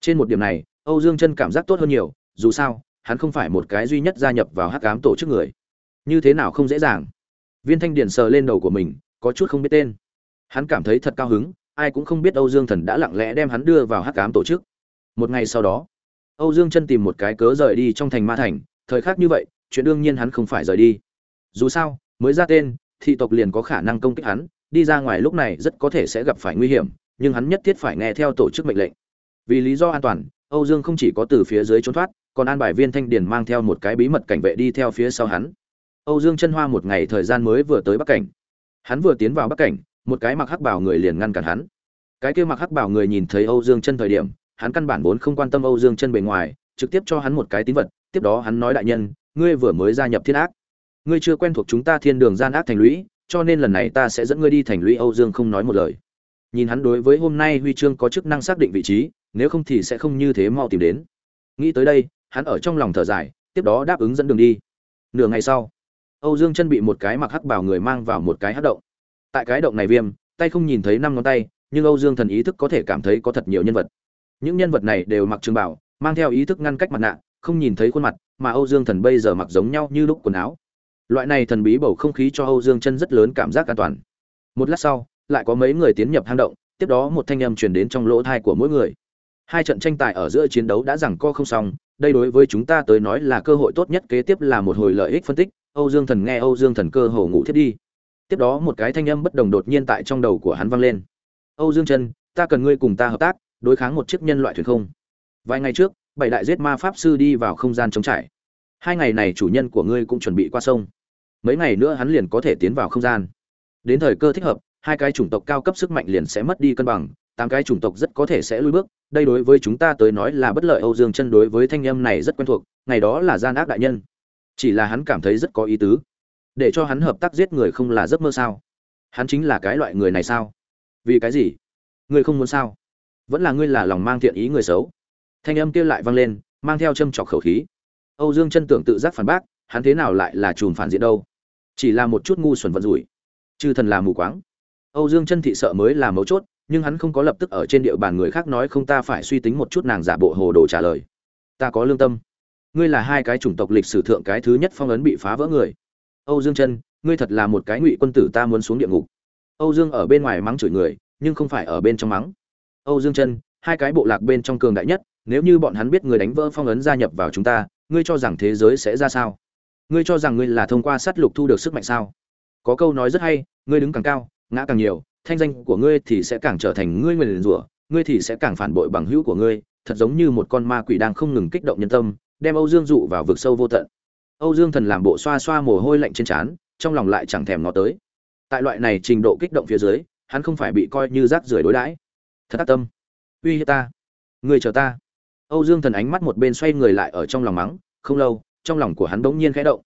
Trên một điểm này, âu dương chân cảm giác tốt hơn nhiều, dù sao, hắn không phải một cái duy nhất gia nhập vào hắc cám tổ chức người. Như thế nào không dễ dàng? Viên thanh điển sờ lên đầu của mình, có chút không biết tên. Hắn cảm thấy thật cao hứng, ai cũng không biết âu dương thần đã lặng lẽ đem hắn đưa vào hắc cám tổ chức. Một ngày sau đó âu dương chân tìm một cái cớ rời đi trong thành ma thành, thời khắc như vậy, chuyện đương nhiên hắn không phải rời đi. Dù sao, mới ra tên, thị tộc liền có khả năng công kích hắn, đi ra ngoài lúc này rất có thể sẽ gặp phải nguy hiểm, nhưng hắn nhất thiết phải nghe theo tổ chức mệnh lệnh. Vì lý do an toàn, âu dương không chỉ có từ phía dưới trốn thoát, còn an bài viên thanh điền mang theo một cái bí mật cảnh vệ đi theo phía sau hắn. Âu dương chân hoa một ngày thời gian mới vừa tới bắc cảnh. Hắn vừa tiến vào bắc cảnh, một cái mặc hắc bảo người liền ngăn cản hắn. Cái kia mặc hắc bảo người nhìn thấy âu dương chân thời điểm hắn căn bản vốn không quan tâm âu dương chân bề ngoài, trực tiếp cho hắn một cái tín vật, tiếp đó hắn nói đại nhân, ngươi vừa mới gia nhập thiên ác. Ngươi chưa quen thuộc chúng ta thiên đường gian ác thành lũy, cho nên lần này ta sẽ dẫn ngươi đi thành lũy âu dương không nói một lời. Nhìn hắn đối với hôm nay huy chương có chức năng xác định vị trí, nếu không thì sẽ không như thế mau tìm đến. Nghĩ tới đây, hắn ở trong lòng thở dài, tiếp đó đáp ứng dẫn đường đi. Nửa ngày sau, âu dương chân bị một cái mặc hắc bảo người mang vào một cái hắc động. Tại cái động này viêm, tay không nhìn thấy năm ngón tay, nhưng âu dương thần ý thức có thể cảm thấy có thật nhiều nhân vật những nhân vật này đều mặc trường bảo, mang theo ý thức ngăn cách mặt nạ, không nhìn thấy khuôn mặt, mà âu dương thần bây giờ mặc giống nhau như lúc quần áo. Loại này thần bí bầu không khí cho âu dương chân rất lớn cảm giác an toàn. Một lát sau, lại có mấy người tiến nhập hang động, tiếp đó một thanh âm truyền đến trong lỗ thai của mỗi người. Hai trận tranh tài ở giữa chiến đấu đã rằng co không xong, đây đối với chúng ta tới nói là cơ hội tốt nhất, kế tiếp là một hồi lợi ích phân tích, âu dương thần nghe âu dương thần cơ hồ ngủ thiết đi. Tiếp đó một cái thanh âm bất đồng đột nhiên tại trong đầu của hắn vang lên. Âu dương chân, ta cần ngươi cùng ta hợp tác đối kháng một chiếc nhân loại thuyền không. Vài ngày trước, bảy đại giết ma pháp sư đi vào không gian chống trải. Hai ngày này chủ nhân của ngươi cũng chuẩn bị qua sông. Mấy ngày nữa hắn liền có thể tiến vào không gian. Đến thời cơ thích hợp, hai cái chủng tộc cao cấp sức mạnh liền sẽ mất đi cân bằng, tám cái chủng tộc rất có thể sẽ lùi bước. Đây đối với chúng ta tới nói là bất lợi âu dương chân đối với thanh âm này rất quen thuộc, ngày đó là gian ác đại nhân. Chỉ là hắn cảm thấy rất có ý tứ. Để cho hắn hợp tác giết người không là giấc mơ sao? Hắn chính là cái loại người này sao? Vì cái gì? Ngươi không muốn sao? Vẫn là ngươi là lòng mang thiện ý người xấu. Thanh âm kia lại vang lên, mang theo châm trọc khẩu khí. Âu dương chân tưởng tự giác phản bác, hắn thế nào lại là chùm phản diện đâu? Chỉ là một chút ngu xuẩn vận rủi. Chư thần là mù quáng. Âu dương chân thị sợ mới là mấu chốt, nhưng hắn không có lập tức ở trên địa bàn người khác nói không ta phải suy tính một chút nàng giả bộ hồ đồ trả lời. Ta có lương tâm. Ngươi là hai cái chủng tộc lịch sử thượng cái thứ nhất phong ấn bị phá vỡ người. Âu dương chân, ngươi thật là một cái ngụy quân tử ta muốn xuống địa ngục. Âu dương ở bên ngoài mắng chửi người, nhưng không phải ở bên trong mắng âu dương chân hai cái bộ lạc bên trong cường đại nhất, nếu như bọn hắn biết người đánh vỡ phong ấn gia nhập vào chúng ta, ngươi cho rằng thế giới sẽ ra sao? Ngươi cho rằng ngươi là thông qua sát lục thu được sức mạnh sao? Có câu nói rất hay, ngươi đứng càng cao, ngã càng nhiều, thanh danh của ngươi thì sẽ càng trở thành ngươi nguyền rủa, ngươi thì sẽ càng phản bội bằng hữu của ngươi, thật giống như một con ma quỷ đang không ngừng kích động nhân tâm, đem âu dương dụ vào vực sâu vô tận. Âu dương thần làm bộ xoa xoa mồ hôi lạnh trên trán, trong lòng lại chẳng thèm ngó tới. Tại loại này trình độ kích động phía dưới, hắn không phải bị coi như rác rưởi đối đãi thật tác tâm. Uy hiếp ta. Người chờ ta. Âu dương thần ánh mắt một bên xoay người lại ở trong lòng mắng, không lâu, trong lòng của hắn bỗng nhiên khẽ động.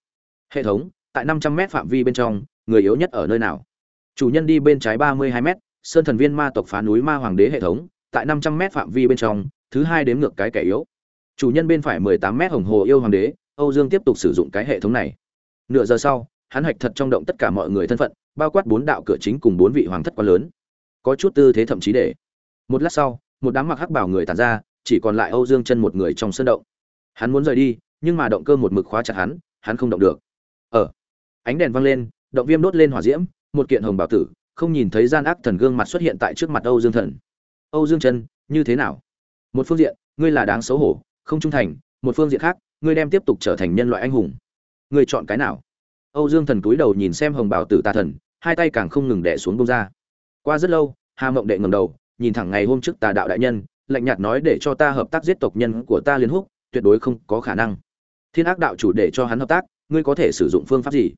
Hệ thống, tại năm trăm mét phạm vi bên trong, người yếu nhất ở nơi nào? Chủ nhân đi bên trái ba mươi hai m sơn thần viên ma tộc phá núi ma hoàng đế hệ thống, tại năm trăm m phạm vi bên trong, thứ hai đếm ngược cái kẻ yếu. Chủ nhân bên phải mười tám m hồng hồ yêu hoàng đế, âu dương tiếp tục sử dụng cái hệ thống này. Nửa giờ sau, hắn hạch thật trong động tất cả mọi người thân phận, bao quát bốn đạo cửa chính cùng bốn vị hoàng thất quá lớn. Có chút tư thế thậm chí để một lát sau, một đám mặc hắc bảo người tàn ra, chỉ còn lại âu dương chân một người trong sân động. Hắn muốn rời đi, nhưng mà động cơ một mực khóa chặt hắn hắn không động được. Ở ánh đèn văng lên, động viêm đốt lên hỏa diễm, một kiện hồng bảo tử, không nhìn thấy gian ác thần gương mặt xuất hiện tại trước mặt âu dương thần. Âu dương chân, như thế nào? Một phương diện, ngươi là đáng xấu hổ, không trung thành, một phương diện khác, ngươi đem tiếp tục trở thành nhân loại anh hùng. Ngươi chọn cái nào? Âu dương thần cúi đầu nhìn xem hồng bảo tử tà thần, hai tay càng không ngừng đẻ xuống bông ra. Qua rất lâu, hà mộng đệ ngầm đầu nhìn thẳng ngày hôm trước tà đạo đại nhân, lạnh nhạt nói để cho ta hợp tác giết tộc nhân của ta liên húc, tuyệt đối không có khả năng. Thiên ác đạo chủ để cho hắn hợp tác, ngươi có thể sử dụng phương pháp gì?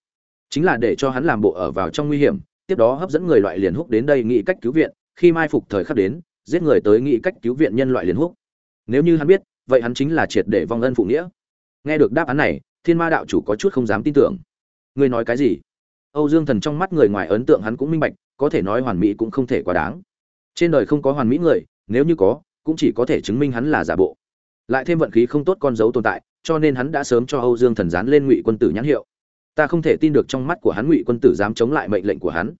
Chính là để cho hắn làm bộ ở vào trong nguy hiểm, tiếp đó hấp dẫn người loại liền húc đến đây nghĩ cách cứu viện, khi mai phục thời khắc đến, giết người tới nghĩ cách cứu viện nhân loại liền húc. Nếu như hắn biết, vậy hắn chính là triệt để vong ân phụ nghĩa. Nghe được đáp án này, thiên ma đạo chủ có chút không dám tin tưởng. Ngươi nói cái gì? Âu dương thần trong mắt người ngoài ấn tượng hắn cũng minh bạch, có thể nói hoàn mỹ cũng không thể quá đáng trên đời không có hoàn mỹ người, nếu như có, cũng chỉ có thể chứng minh hắn là giả bộ. Lại thêm vận khí không tốt con dấu tồn tại, cho nên hắn đã sớm cho âu dương thần Gián lên ngụy quân tử nhãn hiệu. Ta không thể tin được trong mắt của hắn ngụy quân tử dám chống lại mệnh lệnh của hắn.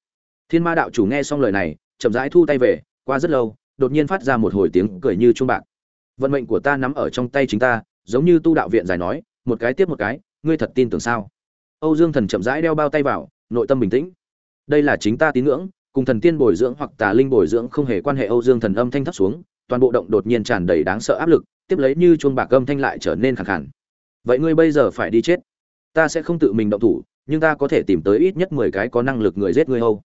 Thiên ma đạo chủ nghe xong lời này, chậm rãi thu tay về, qua rất lâu, đột nhiên phát ra một hồi tiếng cười như chuông bạc. Vận mệnh của ta nắm ở trong tay chính ta, giống như tu đạo viện giải nói, một cái tiếp một cái, ngươi thật tin tưởng sao? Âu dương thần chậm rãi đeo bao tay vào, nội tâm bình tĩnh. Đây là chính ta tín ngưỡng cùng thần tiên bồi dưỡng hoặc tà linh bồi dưỡng không hề quan hệ âu dương thần âm thanh thấp xuống, toàn bộ động đột nhiên tràn đầy đáng sợ áp lực, tiếp lấy như chuông bạc âm thanh lại trở nên khẳng khàn. vậy ngươi bây giờ phải đi chết. Ta sẽ không tự mình động thủ, nhưng ta có thể tìm tới ít nhất mười cái có năng lực người giết ngươi âu.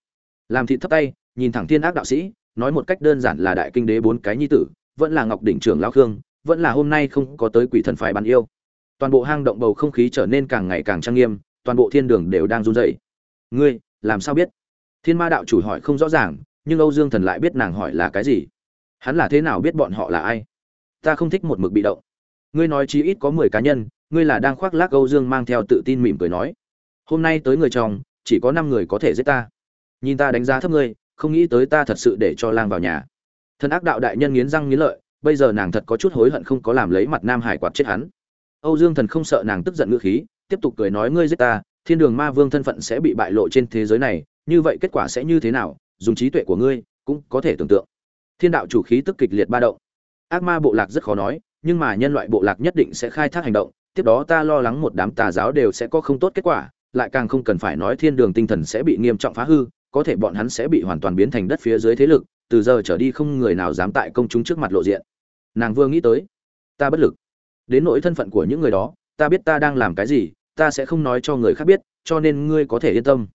Làm thịt thấp tay, nhìn thẳng thiên ác đạo sĩ, nói một cách đơn giản là đại kinh đế bốn cái nhi tử, vẫn là ngọc đỉnh trưởng lão khương, vẫn là hôm nay không có tới quỷ thần phái bàn yêu. Toàn bộ hang động bầu không khí trở nên càng ngày càng trang nghiêm, toàn bộ thiên đường đều đang run rẩy. Ngươi, làm sao biết? Thiên ma đạo chủ hỏi không rõ ràng, nhưng âu dương thần lại biết nàng hỏi là cái gì. Hắn là thế nào biết bọn họ là ai? Ta không thích một mực bị động. Ngươi nói chí ít có mười cá nhân, ngươi là đang khoác lác âu dương mang theo tự tin mỉm cười nói. Hôm nay tới người chồng, chỉ có năm người có thể giết ta. Nhìn ta đánh giá thấp ngươi, không nghĩ tới ta thật sự để cho lang vào nhà. Thần ác đạo đại nhân nghiến răng nghiến lợi, bây giờ nàng thật có chút hối hận không có làm lấy mặt nam hải quạt chết hắn. Âu dương thần không sợ nàng tức giận ngữ khí, tiếp tục cười nói ngươi giết ta, thiên đường ma vương thân phận sẽ bị bại lộ trên thế giới này như vậy kết quả sẽ như thế nào, dùng trí tuệ của ngươi cũng có thể tưởng tượng. Thiên đạo chủ khí tức kịch liệt ba động. Ác ma bộ lạc rất khó nói, nhưng mà nhân loại bộ lạc nhất định sẽ khai thác hành động, tiếp đó ta lo lắng một đám tà giáo đều sẽ có không tốt kết quả, lại càng không cần phải nói thiên đường tinh thần sẽ bị nghiêm trọng phá hư, có thể bọn hắn sẽ bị hoàn toàn biến thành đất phía dưới thế lực, từ giờ trở đi không người nào dám tại công chúng trước mặt lộ diện. Nàng vừa nghĩ tới, ta bất lực. Đến nỗi thân phận của những người đó, ta biết ta đang làm cái gì, ta sẽ không nói cho người khác biết, cho nên ngươi có thể yên tâm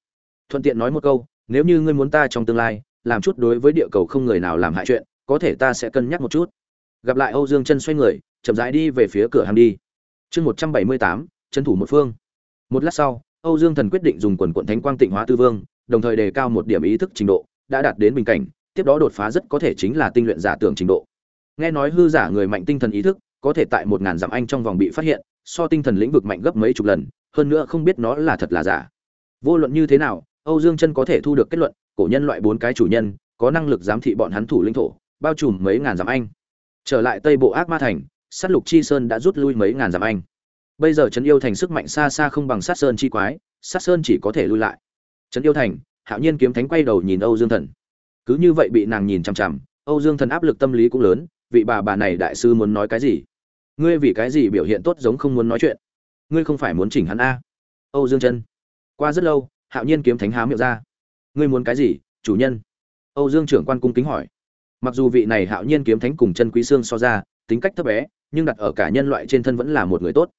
thuận tiện nói một câu, nếu như ngươi muốn ta trong tương lai, làm chút đối với địa cầu không người nào làm hại chuyện, có thể ta sẽ cân nhắc một chút. Gặp lại âu dương chân xoay người, chậm rãi đi về phía cửa hàng đi. Chương một trăm bảy mươi tám, trấn thủ một phương. Một lát sau, âu dương thần quyết định dùng quần quận thánh quang tịnh hóa tư vương, đồng thời đề cao một điểm ý thức trình độ, đã đạt đến bình cảnh, tiếp đó đột phá rất có thể chính là tinh luyện giả tưởng trình độ. Nghe nói hư giả người mạnh tinh thần ý thức, có thể tại một ngàn dặm anh trong vòng bị phát hiện, so tinh thần lĩnh vực mạnh gấp mấy chục lần, hơn nữa không biết nó là thật là giả. Vô luận như thế nào âu dương chân có thể thu được kết luận, cổ nhân loại bốn cái chủ nhân, có năng lực giám thị bọn hắn thủ lĩnh thổ, bao trùm mấy ngàn dặm anh. Trở lại tây bộ ác ma thành, sát lục chi sơn đã rút lui mấy ngàn dặm anh. Bây giờ trấn yêu thành sức mạnh xa xa không bằng sát sơn chi quái, sát sơn chỉ có thể lui lại. Trấn yêu thành, hạo nhiên kiếm thánh quay đầu nhìn âu dương thần. Cứ như vậy bị nàng nhìn chằm chằm, âu dương thần áp lực tâm lý cũng lớn, vị bà bà này đại sư muốn nói cái gì? Ngươi vì cái gì biểu hiện tốt giống không muốn nói chuyện? Ngươi không phải muốn chỉnh hắn a. Âu dương chân. Qua rất lâu hạo nhiên kiếm thánh há miệng ra. Ngươi muốn cái gì, chủ nhân? Âu dương trưởng quan cung kính hỏi. Mặc dù vị này hạo nhiên kiếm thánh cùng chân quý xương so ra, tính cách thấp bé, nhưng đặt ở cả nhân loại trên thân vẫn là một người tốt.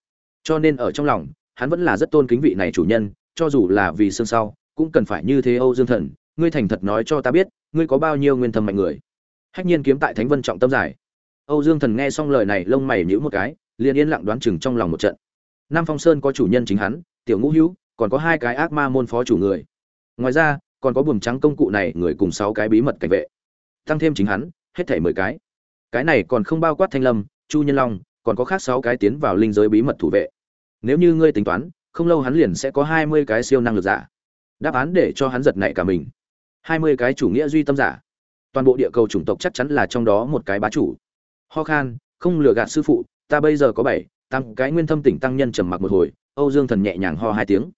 Cho nên ở trong lòng, hắn vẫn là rất tôn kính vị này chủ nhân, cho dù là vì xương sau, cũng cần phải như thế âu dương thần, ngươi thành thật nói cho ta biết, ngươi có bao nhiêu nguyên thâm mạnh người. Hách nhiên kiếm tại thánh vân trọng tâm giải. Âu dương thần nghe xong lời này lông mày nhíu một cái, liền yên lặng đoán chừng trong lòng một trận. Nam phong sơn có chủ nhân chính hắn, tiểu ngũ hữu còn có hai cái ác ma môn phó chủ người. Ngoài ra, còn có buồm trắng công cụ này, người cùng sáu cái bí mật cảnh vệ. Tăng thêm chính hắn, hết thảy mười cái. Cái này còn không bao quát thanh lâm, chu nhân long, còn có khác sáu cái tiến vào linh giới bí mật thủ vệ. Nếu như ngươi tính toán, không lâu hắn liền sẽ có hai mươi cái siêu năng lực giả. Đáp án để cho hắn giật nảy cả mình. Hai mươi cái chủ nghĩa duy tâm giả. Toàn bộ địa cầu chủng tộc chắc chắn là trong đó một cái bá chủ. Ho khan, không lừa gạt sư phụ, ta bây giờ có bảy, tăng cái nguyên thâm tỉnh tăng nhân trầm mặc một hồi, âu dương thần nhẹ nhàng ho hai tiếng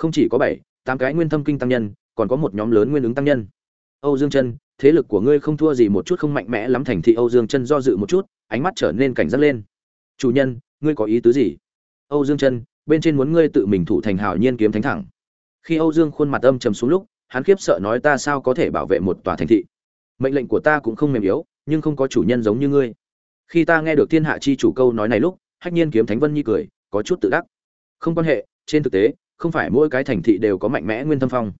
không chỉ có bảy, tám cái nguyên thâm kinh tăng nhân, còn có một nhóm lớn nguyên ứng tăng nhân. Âu dương chân, thế lực của ngươi không thua gì một chút không mạnh mẽ lắm thành thị âu dương chân do dự một chút, ánh mắt trở nên cảnh giác lên. Chủ nhân, ngươi có ý tứ gì? Âu dương chân, bên trên muốn ngươi tự mình thủ thành hào nhiên kiếm thánh thẳng. Khi âu dương khuôn mặt âm trầm xuống lúc, hắn khiếp sợ nói ta sao có thể bảo vệ một tòa thành thị? Mệnh lệnh của ta cũng không mềm yếu, nhưng không có chủ nhân giống như ngươi. Khi ta nghe được thiên hạ chi chủ câu nói này lúc, hách nhiên kiếm thánh vân nhi cười, có chút tự đắc. Không quan hệ, trên thực tế không phải mỗi cái thành thị đều có mạnh mẽ nguyên thâm phong.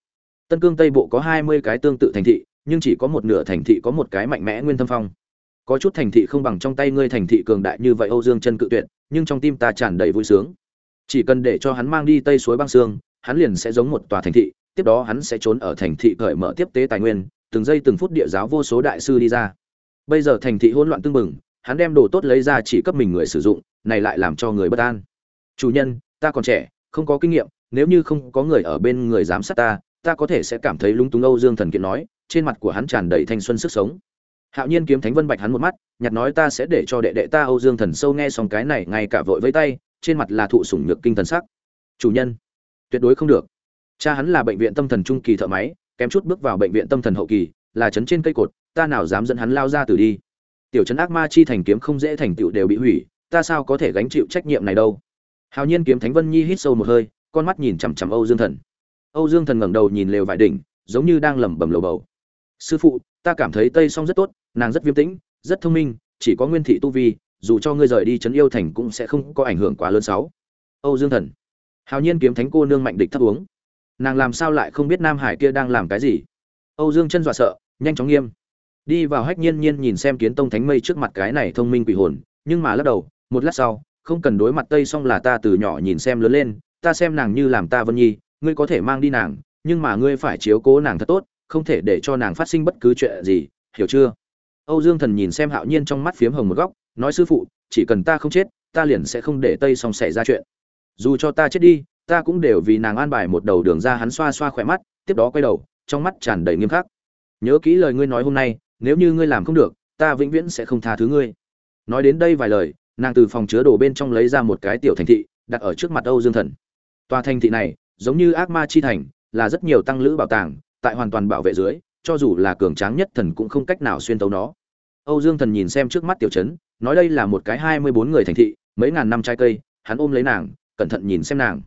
Tân cương tây bộ có hai mươi cái tương tự thành thị, nhưng chỉ có một nửa thành thị có một cái mạnh mẽ nguyên thâm phong. Có chút thành thị không bằng trong tay ngươi thành thị cường đại như vậy âu dương chân cự tuyệt, nhưng trong tim ta tràn đầy vui sướng. Chỉ cần để cho hắn mang đi tây suối băng sương, hắn liền sẽ giống một tòa thành thị, tiếp đó hắn sẽ trốn ở thành thị cởi mở tiếp tế tài nguyên, từng giây từng phút địa giáo vô số đại sư đi ra. Bây giờ thành thị hỗn loạn tương mừng hắn đem đồ tốt lấy ra chỉ cấp mình người sử dụng, này lại làm cho người bất an. Chủ nhân, ta còn trẻ, không có kinh nghiệm nếu như không có người ở bên người giám sát ta ta có thể sẽ cảm thấy lúng túng âu dương thần kiện nói, trên mặt của hắn tràn đầy thanh xuân sức sống. Hạo nhiên kiếm thánh vân bạch hắn một mắt, nhặt nói ta sẽ để cho đệ đệ ta âu dương thần sâu nghe xong cái này ngay cả vội với tay, trên mặt là thụ sủng nhược kinh thần sắc. Chủ nhân, tuyệt đối không được. Cha hắn là bệnh viện tâm thần trung kỳ thợ máy, kém chút bước vào bệnh viện tâm thần hậu kỳ, là chấn trên cây cột, ta nào dám dẫn hắn lao ra từ đi. Tiểu chấn ác ma chi thành kiếm không dễ thành tựu đều bị hủy, ta sao có thể gánh chịu trách nhiệm này đâu? Hào nhiên kiếm thánh vân nhi hít sâu một hơi con mắt nhìn chằm chằm âu dương thần. Âu dương thần ngẩng đầu nhìn lều vải đỉnh, giống như đang lẩm bẩm lầu bầu. Sư phụ, ta cảm thấy tây song rất tốt, nàng rất viêm tĩnh, rất thông minh, chỉ có nguyên thị tu vi, dù cho ngươi rời đi trấn yêu thành cũng sẽ không có ảnh hưởng quá lớn sáu. Âu dương thần. Hào nhiên kiếm thánh cô nương mạnh địch thấp uống. Nàng làm sao lại không biết nam hải kia đang làm cái gì? Âu dương chân dọa sợ, nhanh chóng nghiêm. Đi vào hách nhiên nhiên nhìn xem kiến tông thánh mây trước mặt cái này thông minh quỷ hồn, nhưng mà lắc đầu, một lát sau, không cần đối mặt tây Song là ta từ nhỏ nhìn xem lớn lên ta xem nàng như làm ta vân nhi, ngươi có thể mang đi nàng, nhưng mà ngươi phải chiếu cố nàng thật tốt, không thể để cho nàng phát sinh bất cứ chuyện gì, hiểu chưa? Âu dương thần nhìn xem hạo nhiên trong mắt phiếm hồng một góc, nói sư phụ, chỉ cần ta không chết, ta liền sẽ không để tây Song xảy ra chuyện. Dù cho ta chết đi, ta cũng đều vì nàng an bài một đầu đường ra hắn xoa xoa khỏe mắt, tiếp đó quay đầu, trong mắt tràn đầy nghiêm khắc. Nhớ kỹ lời ngươi nói hôm nay, nếu như ngươi làm không được, ta vĩnh viễn sẽ không tha thứ ngươi. Nói đến đây vài lời, nàng từ phòng chứa đồ bên trong lấy ra một cái tiểu thành thị, đặt ở trước mặt âu dương thần tòa thành thị này, giống như ác ma chi thành, là rất nhiều tăng lữ bảo tàng, tại hoàn toàn bảo vệ dưới, cho dù là cường tráng nhất thần cũng không cách nào xuyên tấu nó. Âu dương thần nhìn xem trước mắt tiểu trấn, nói đây là một cái hai mươi bốn người thành thị, mấy ngàn năm trái cây, hắn ôm lấy nàng, cẩn thận nhìn xem nàng.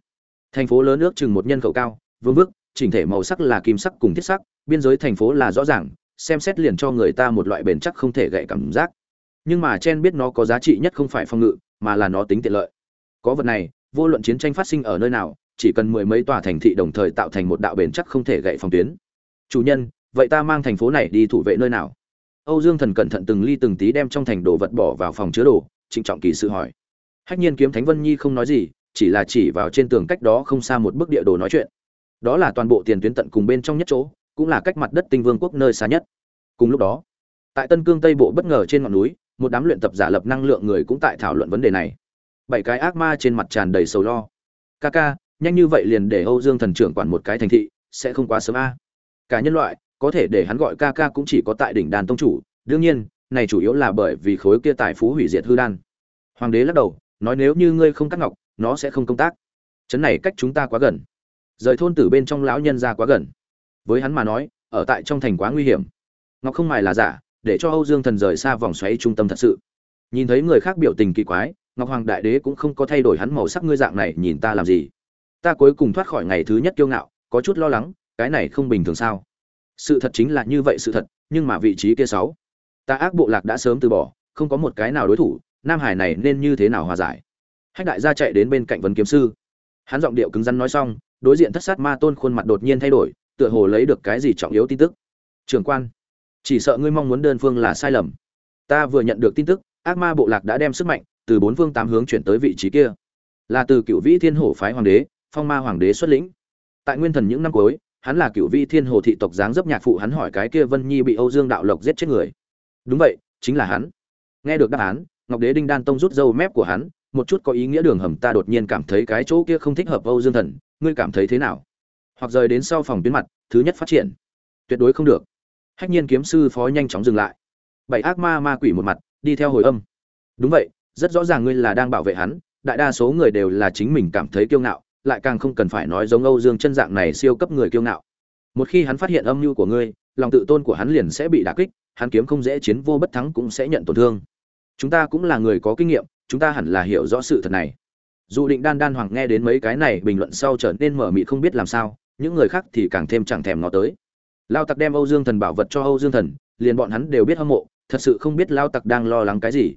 Thành phố lớn ước chừng một nhân khẩu cao, vương vức, chỉnh thể màu sắc là kim sắc cùng thiết sắc, biên giới thành phố là rõ ràng, xem xét liền cho người ta một loại bền chắc không thể gậy cảm giác. Nhưng mà chen biết nó có giá trị nhất không phải phòng ngự, mà là nó tính tiện lợi. Có vật này vô luận chiến tranh phát sinh ở nơi nào, chỉ cần mười mấy tòa thành thị đồng thời tạo thành một đạo bền chắc không thể gậy phòng tuyến. Chủ nhân, vậy ta mang thành phố này đi thủ vệ nơi nào? Âu dương thần cẩn thận từng ly từng tí đem trong thành đồ vật bỏ vào phòng chứa đồ, trịnh trọng kỳ sự hỏi. Hách nhiên kiếm thánh vân nhi không nói gì, chỉ là chỉ vào trên tường cách đó không xa một bức địa đồ nói chuyện. Đó là toàn bộ tiền tuyến tận cùng bên trong nhất chỗ, cũng là cách mặt đất tinh vương quốc nơi xa nhất. Cùng lúc đó, tại tân cương tây bộ bất ngờ trên ngọn núi, một đám luyện tập giả lập năng lượng người cũng tại thảo luận vấn đề này bảy cái ác ma trên mặt tràn đầy sầu lo. Ca ca, nhanh như vậy liền để âu dương thần trưởng quản một cái thành thị, sẽ không quá sớm a. Cả nhân loại, có thể để hắn gọi ca ca cũng chỉ có tại đỉnh đàn tông chủ. Đương nhiên, này chủ yếu là bởi vì khối kia tài phú hủy diệt hư đan. Hoàng đế lắc đầu, nói nếu như ngươi không cắt ngọc, nó sẽ không công tác. Chấn này cách chúng ta quá gần. Rời thôn tử bên trong lão nhân ra quá gần. Với hắn mà nói, ở tại trong thành quá nguy hiểm. Ngọc không mài là giả, để cho âu dương thần rời xa vòng xoáy trung tâm thật sự. Nhìn thấy người khác biểu tình kỳ quái ngọc hoàng đại đế cũng không có thay đổi hắn màu sắc ngươi dạng này, nhìn ta làm gì? Ta cuối cùng thoát khỏi ngày thứ nhất kiêu ngạo, có chút lo lắng, cái này không bình thường sao? Sự thật chính là như vậy sự thật, nhưng mà vị trí kia sáu, ta ác bộ lạc đã sớm từ bỏ, không có một cái nào đối thủ, nam hải này nên như thế nào hòa giải? Hách đại gia chạy đến bên cạnh vấn kiếm sư. Hắn giọng điệu cứng rắn nói xong, đối diện thất sát ma tôn khuôn mặt đột nhiên thay đổi, tựa hồ lấy được cái gì trọng yếu tin tức. Trường quan, chỉ sợ ngươi mong muốn đơn phương là sai lầm. Ta vừa nhận được tin tức, ác ma bộ lạc đã đem sức mạnh từ bốn phương tám hướng chuyển tới vị trí kia. Là từ cựu vĩ thiên hổ phái hoàng đế, phong ma hoàng đế xuất lĩnh. Tại nguyên thần những năm cuối, hắn là cựu vĩ thiên hồ thị tộc dáng dấp nhạc phụ, hắn hỏi cái kia vân nhi bị âu dương đạo lộc giết chết người. Đúng vậy, chính là hắn. Nghe được đáp án, ngọc đế đinh đan tông rút râu mép của hắn, một chút có ý nghĩa đường hầm ta đột nhiên cảm thấy cái chỗ kia không thích hợp âu dương thần, ngươi cảm thấy thế nào? Hoặc rời đến sau phòng biến mặt, thứ nhất phát triển. Tuyệt đối không được. Hách nhiên kiếm sư phó nhanh chóng dừng lại. Bảy ác ma ma quỷ một mặt, đi theo hồi âm. Đúng vậy rất rõ ràng ngươi là đang bảo vệ hắn, đại đa số người đều là chính mình cảm thấy kiêu ngạo, lại càng không cần phải nói giống âu dương chân dạng này siêu cấp người kiêu ngạo. Một khi hắn phát hiện âm mưu của ngươi, lòng tự tôn của hắn liền sẽ bị đả kích, hắn kiếm không dễ chiến vô bất thắng cũng sẽ nhận tổn thương. Chúng ta cũng là người có kinh nghiệm, chúng ta hẳn là hiểu rõ sự thật này. Dù định đan đan hoàng nghe đến mấy cái này bình luận sau trở nên mở mị không biết làm sao, những người khác thì càng thêm chẳng thèm nó tới. Lao tặc đem âu dương thần bảo vật cho âu dương thần, liền bọn hắn đều biết hâm mộ, thật sự không biết lao tặc đang lo lắng cái gì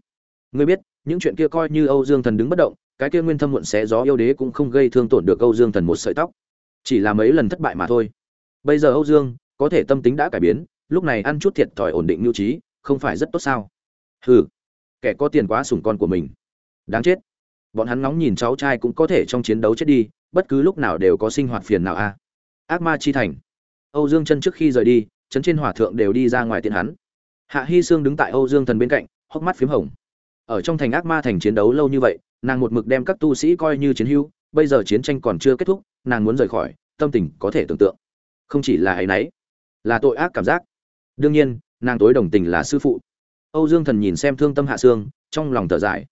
ngươi biết, những chuyện kia coi như âu dương thần đứng bất động, cái kia nguyên thâm muộn xé gió yêu đế cũng không gây thương tổn được âu dương thần một sợi tóc. Chỉ là mấy lần thất bại mà thôi. Bây giờ âu dương, có thể tâm tính đã cải biến, lúc này ăn chút thiệt thòi ổn định mưu trí, không phải rất tốt sao? Hừ, kẻ có tiền quá sủng con của mình. Đáng chết. Bọn hắn ngóng nhìn cháu trai cũng có thể trong chiến đấu chết đi, bất cứ lúc nào đều có sinh hoạt phiền nào a. Ác ma chi thành. Âu dương chân trước khi rời đi chấn trên hỏa thượng đều đi ra ngoài tiện hắn. Hạ hy sương đứng tại âu dương thần bên cạnh, hốc mắt p h í m hồng ở trong thành ác ma thành chiến đấu lâu như vậy, nàng một mực đem các tu sĩ coi như chiến hữu, bây giờ chiến tranh còn chưa kết thúc, nàng muốn rời khỏi, tâm tình có thể tưởng tượng. Không chỉ là hay náy, là tội ác cảm giác. Đương nhiên, nàng tối đồng tình là sư phụ. Âu dương thần nhìn xem thương tâm hạ sương trong lòng thở dài.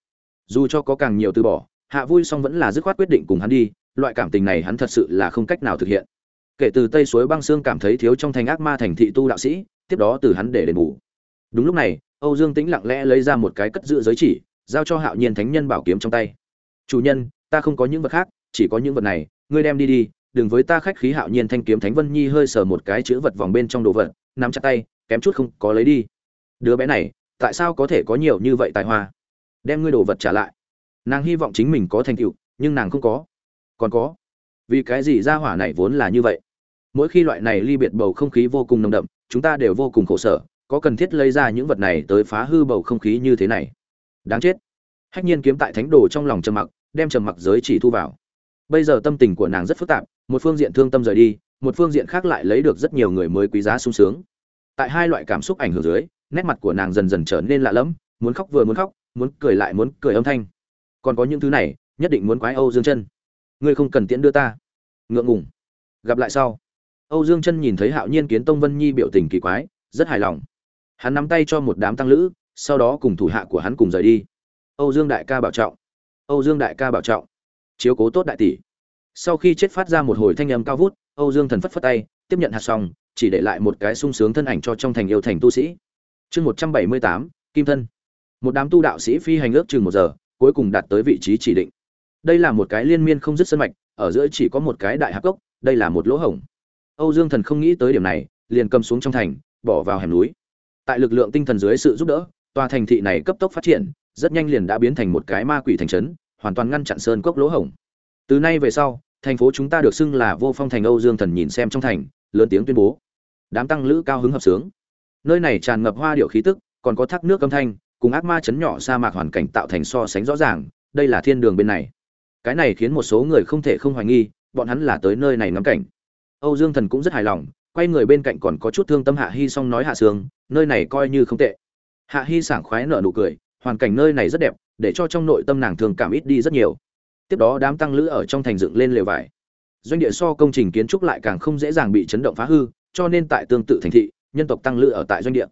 Dù cho có càng nhiều từ bỏ, hạ vui song vẫn là dứt khoát quyết định cùng hắn đi, loại cảm tình này hắn thật sự là không cách nào thực hiện. Kể từ tây suối băng xương cảm thấy thiếu trong thành ác ma thành thị tu đạo sĩ, tiếp đó từ hắn để đền bù. Đúng lúc này âu dương tĩnh lặng lẽ lấy ra một cái cất giữ giới chỉ, giao cho hạo nhiên thánh nhân bảo kiếm trong tay. Chủ nhân, ta không có những vật khác, chỉ có những vật này, ngươi đem đi đi, đừng với ta khách khí. Hạo nhiên thanh kiếm thánh vân nhi hơi sờ một cái chữ vật vòng bên trong đồ vật, nắm chặt tay, kém chút không có lấy đi. Đứa bé này, tại sao có thể có nhiều như vậy tài hoa? Đem ngươi đồ vật trả lại. Nàng hy vọng chính mình có thành tựu, nhưng nàng không có. Còn có, vì cái gì ra hỏa này vốn là như vậy? Mỗi khi loại này ly biệt bầu không khí vô cùng nồng đậm, chúng ta đều vô cùng khổ sở có cần thiết lấy ra những vật này tới phá hư bầu không khí như thế này? Đáng chết. Hách nhiên kiếm tại thánh đồ trong lòng trầm mặc, đem trầm mặc giới chỉ thu vào. Bây giờ tâm tình của nàng rất phức tạp, một phương diện thương tâm rời đi, một phương diện khác lại lấy được rất nhiều người mới quý giá sung sướng. Tại hai loại cảm xúc ảnh hưởng dưới, nét mặt của nàng dần dần trở nên lạ lẫm, muốn khóc vừa muốn khóc, muốn cười lại muốn cười âm thanh. Còn có những thứ này, nhất định muốn quái âu dương chân. Ngươi không cần tiễn đưa ta. Ngượng ngùng. Gặp lại sau. Âu dương chân nhìn thấy hạo nhiên kiến tông vân nhi biểu tình kỳ quái, rất hài lòng hắn nắm tay cho một đám tăng lữ, sau đó cùng thủ hạ của hắn cùng rời đi. Âu dương đại ca bảo trọng. Âu dương đại ca bảo trọng. Chiếu cố tốt đại tỷ. Sau khi chết phát ra một hồi thanh âm cao vút, âu dương thần phất phất tay, tiếp nhận hạt xong, chỉ để lại một cái sung sướng thân ảnh cho trong thành yêu thành tu sĩ. Chương một trăm bảy mươi tám, kim thân. Một đám tu đạo sĩ phi hành ước chừng một giờ, cuối cùng đạt tới vị trí chỉ định. Đây là một cái liên miên không dứt sân mạch, ở giữa chỉ có một cái đại hạp cốc, đây là một lỗ hổng. Âu dương thần không nghĩ tới điểm này, liền cầm xuống trong thành, bỏ vào hẻm núi tại lực lượng tinh thần dưới sự giúp đỡ, tòa thành thị này cấp tốc phát triển, rất nhanh liền đã biến thành một cái ma quỷ thành trấn, hoàn toàn ngăn chặn sơn cốc lỗ hổng. Từ nay về sau, thành phố chúng ta được xưng là vô phong thành âu dương thần nhìn xem trong thành, lớn tiếng tuyên bố. Đám tăng lữ cao hứng hợp sướng. Nơi này tràn ngập hoa điệu khí tức, còn có thác nước âm thanh, cùng ác ma chấn nhỏ sa mạc hoàn cảnh tạo thành so sánh rõ ràng, đây là thiên đường bên này. Cái này khiến một số người không thể không hoài nghi, bọn hắn là tới nơi này ngắm cảnh. Âu dương thần cũng rất hài lòng quay người bên cạnh còn có chút thương tâm hạ hy xong nói hạ sương, nơi này coi như không tệ. Hạ hy sảng khoái nở nụ cười, hoàn cảnh nơi này rất đẹp, để cho trong nội tâm nàng thường cảm ít đi rất nhiều. Tiếp đó đám tăng lữ ở trong thành dựng lên lều vải. Doanh địa so công trình kiến trúc lại càng không dễ dàng bị chấn động phá hư, cho nên tại tương tự thành thị, nhân tộc tăng lữ ở tại doanh địa.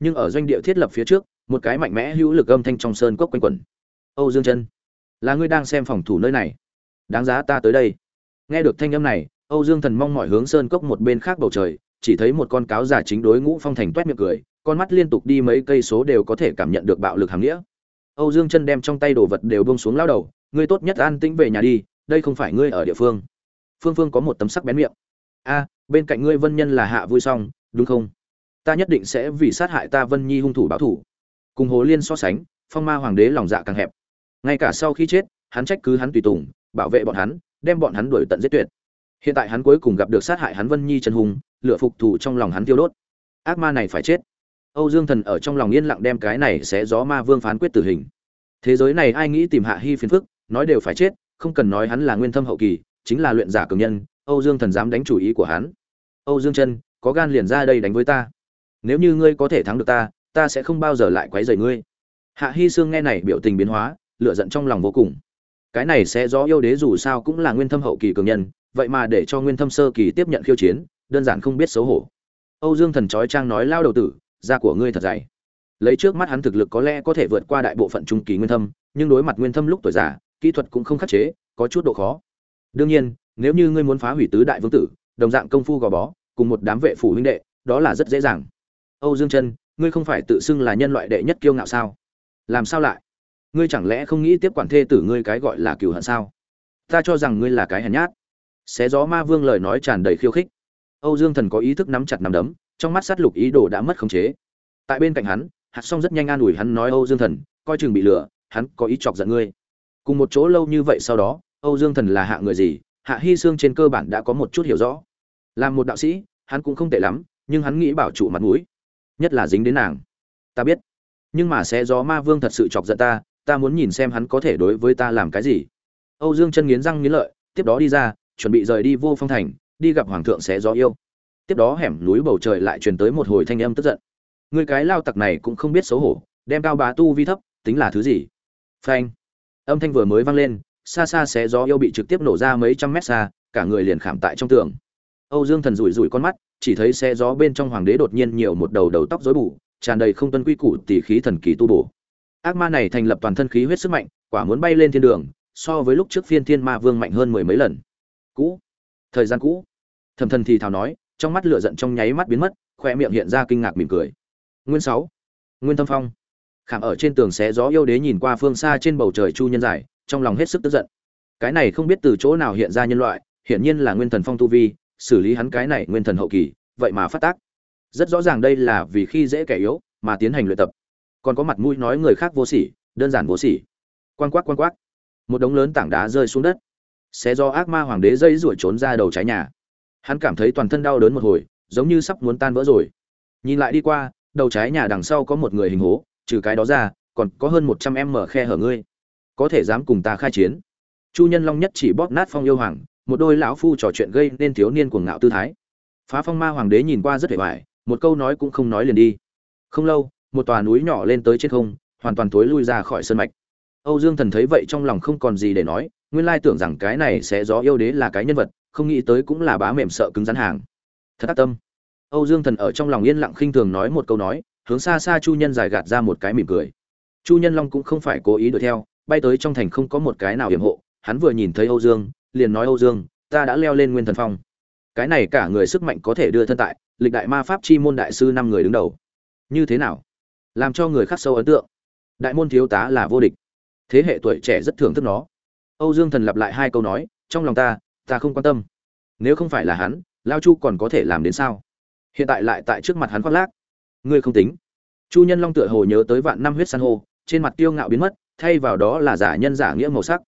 Nhưng ở doanh địa thiết lập phía trước, một cái mạnh mẽ hữu lực âm thanh trong sơn cốc quanh quẩn. Âu dương chân là ngươi đang xem phòng thủ nơi này. Đáng giá ta tới đây. Nghe được thanh âm này âu dương thần mong mọi hướng sơn cốc một bên khác bầu trời chỉ thấy một con cáo già chính đối ngũ phong thành toét miệng cười con mắt liên tục đi mấy cây số đều có thể cảm nhận được bạo lực hàm nghĩa. Âu dương chân đem trong tay đồ vật đều buông xuống lao đầu ngươi tốt nhất an tĩnh về nhà đi đây không phải ngươi ở địa phương. Phương phương có một tấm sắc bén miệng. A bên cạnh ngươi vân nhân là hạ vui Song, đúng không? Ta nhất định sẽ vì sát hại ta vân nhi hung thủ báo thủ cùng hồ liên so sánh phong ma hoàng đế lòng dạ càng hẹp. Ngay cả sau khi chết hắn trách cứ hắn tùy tùng bảo vệ bọn hắn đem bọn hắn đuổi tận giết tuyệt hiện tại hắn cuối cùng gặp được sát hại hắn vân nhi chân hùng lựa phục thù trong lòng hắn tiêu đốt. Ác ma này phải chết. Âu dương thần ở trong lòng yên lặng đem cái này sẽ gió ma vương phán quyết tử hình. Thế giới này ai nghĩ tìm hạ hy phiền phức, nói đều phải chết, không cần nói hắn là nguyên thâm hậu kỳ, chính là luyện giả cường nhân, âu dương thần dám đánh chủ ý của hắn. Âu dương chân có gan liền ra đây đánh với ta. Nếu như ngươi có thể thắng được ta ta sẽ không bao giờ lại quấy rầy ngươi. Hạ hy sương nghe này biểu tình biến hóa, lửa giận trong lòng vô cùng. Cái này sẽ do yêu đế dù sao cũng là nguyên thâm hậu kỳ cường nhân vậy mà để cho nguyên thâm sơ kỳ tiếp nhận khiêu chiến, đơn giản không biết xấu hổ. Âu dương thần trói trang nói lao đầu tử, da của ngươi thật dày. Lấy trước mắt hắn thực lực có lẽ có thể vượt qua đại bộ phận trung kỳ nguyên thâm, nhưng đối mặt nguyên thâm lúc tuổi già, kỹ thuật cũng không khắc chế, có chút độ khó. Đương nhiên, nếu như ngươi muốn phá hủy tứ đại vương tử, đồng dạng công phu gò bó, cùng một đám vệ phủ huynh đệ, đó là rất dễ dàng. Âu dương chân ngươi không phải tự xưng là nhân loại đệ nhất kiêu ngạo sao? Làm sao lại? Ngươi chẳng lẽ không nghĩ tiếp quản thê tử ngươi cái gọi là cừu hận sao? Ta cho rằng ngươi là cái hèn nhát xé gió ma vương lời nói tràn đầy khiêu khích. Âu dương thần có ý thức nắm chặt nắm đấm, trong mắt sát lục ý đồ đã mất khống chế. Tại bên cạnh hắn, hạt song rất nhanh an ủi hắn nói, âu dương thần, coi chừng bị lừa, hắn có ý chọc giận ngươi. Cùng một chỗ lâu như vậy sau đó, âu dương thần là hạ người gì? Hạ hy sương trên cơ bản đã có một chút hiểu rõ. Làm một đạo sĩ, hắn cũng không tệ lắm, nhưng hắn nghĩ bảo trụ mặt mũi, nhất là dính đến nàng. Ta biết, nhưng mà sẽ gió ma vương thật sự chọc giận ta ta muốn nhìn xem hắn có thể đối với ta làm cái gì. Âu dương chân nghiến răng nghiến lợi, tiếp đó đi ra chuẩn bị rời đi vô phong thành, đi gặp hoàng thượng xé gió yêu. Tiếp đó hẻm núi bầu trời lại truyền tới một hồi thanh âm tức giận. Người cái lao tặc này cũng không biết xấu hổ, đem cao bá tu vi thấp, tính là thứ gì? Phanh! Âm thanh vừa mới vang lên, xa xa xé gió yêu bị trực tiếp nổ ra mấy trăm mét xa, cả người liền khảm tại trong tường. Âu dương thần rủi rủi con mắt, chỉ thấy xe gió bên trong hoàng đế đột nhiên nhiều một đầu đầu tóc rối bù, tràn đầy không tuân quy củ tỷ khí thần kỳ tu bổ. Ác ma này thành lập toàn thân khí huyết sức mạnh, quả muốn bay lên thiên đường, so với lúc trước phiên thiên ma vương mạnh hơn mười mấy lần cũ. Thời gian cũ. Thầm thần thì thào nói, trong mắt lửa giận trong nháy mắt biến mất, khoe miệng hiện ra kinh ngạc mỉm cười. Nguyên sáu. Nguyên tâm phong. Khảm ở trên tường xé gió yêu đế nhìn qua phương xa trên bầu trời chu nhân dài trong lòng hết sức tức giận. Cái này không biết từ chỗ nào hiện ra nhân loại, hiển nhiên là nguyên thần phong tu vi, xử lý hắn cái này nguyên thần hậu kỳ, vậy mà phát tác. Rất rõ ràng đây là vì khi dễ kẻ yếu mà tiến hành luyện tập. Còn có mặt mũi nói người khác vô sỉ, đơn giản vô sỉ. Quan quát quan quát một đống lớn tảng đá rơi xuống đất xé do ác ma hoàng đế dây ruổi trốn ra đầu trái nhà. Hắn cảm thấy toàn thân đau đớn một hồi, giống như sắp muốn tan vỡ rồi. Nhìn lại đi qua, đầu trái nhà đằng sau có một người hình hố, trừ cái đó ra, còn có hơn một trăm em mở khe hở ngươi. Có thể dám cùng ta khai chiến. Chu nhân long nhất chỉ bóp nát phong yêu hoàng, một đôi lão phu trò chuyện gây nên thiếu niên cuồng ngạo tư thái. Phá phong ma hoàng đế nhìn qua rất hề hoài, một câu nói cũng không nói liền đi. Không lâu, một tòa núi nhỏ lên tới trên không, hoàn toàn tối lui ra khỏi sân mạch. Âu dương thần thấy vậy trong lòng không còn gì để nói nguyên lai tưởng rằng cái này sẽ gió yêu đế là cái nhân vật, không nghĩ tới cũng là bá mềm sợ cứng rắn hàng. Thật tác tâm. Âu dương thần ở trong lòng yên lặng khinh thường nói một câu nói, hướng xa xa chu nhân dài gạt ra một cái mỉm cười. Chu nhân long cũng không phải cố ý đuổi theo, bay tới trong thành không có một cái nào hiểm hộ, hắn vừa nhìn thấy âu dương, liền nói âu dương, ta đã leo lên nguyên thần phong. Cái này cả người sức mạnh có thể đưa thân tại, lịch đại ma pháp chi môn đại sư năm người đứng đầu. Như thế nào? Làm cho người khắc sâu ấn tượng. Đại môn thiếu tá là vô địch. Thế hệ tuổi trẻ rất thưởng thức nó âu dương thần lặp lại hai câu nói trong lòng ta ta không quan tâm. Nếu không phải là hắn Lão chu còn có thể làm đến sao? Hiện tại lại tại trước mặt hắn khoác lác. Ngươi không tính. Chu nhân long tựa hồ nhớ tới vạn năm huyết san hô trên mặt tiêu ngạo biến mất thay vào đó là giả nhân giả nghĩa màu sắc.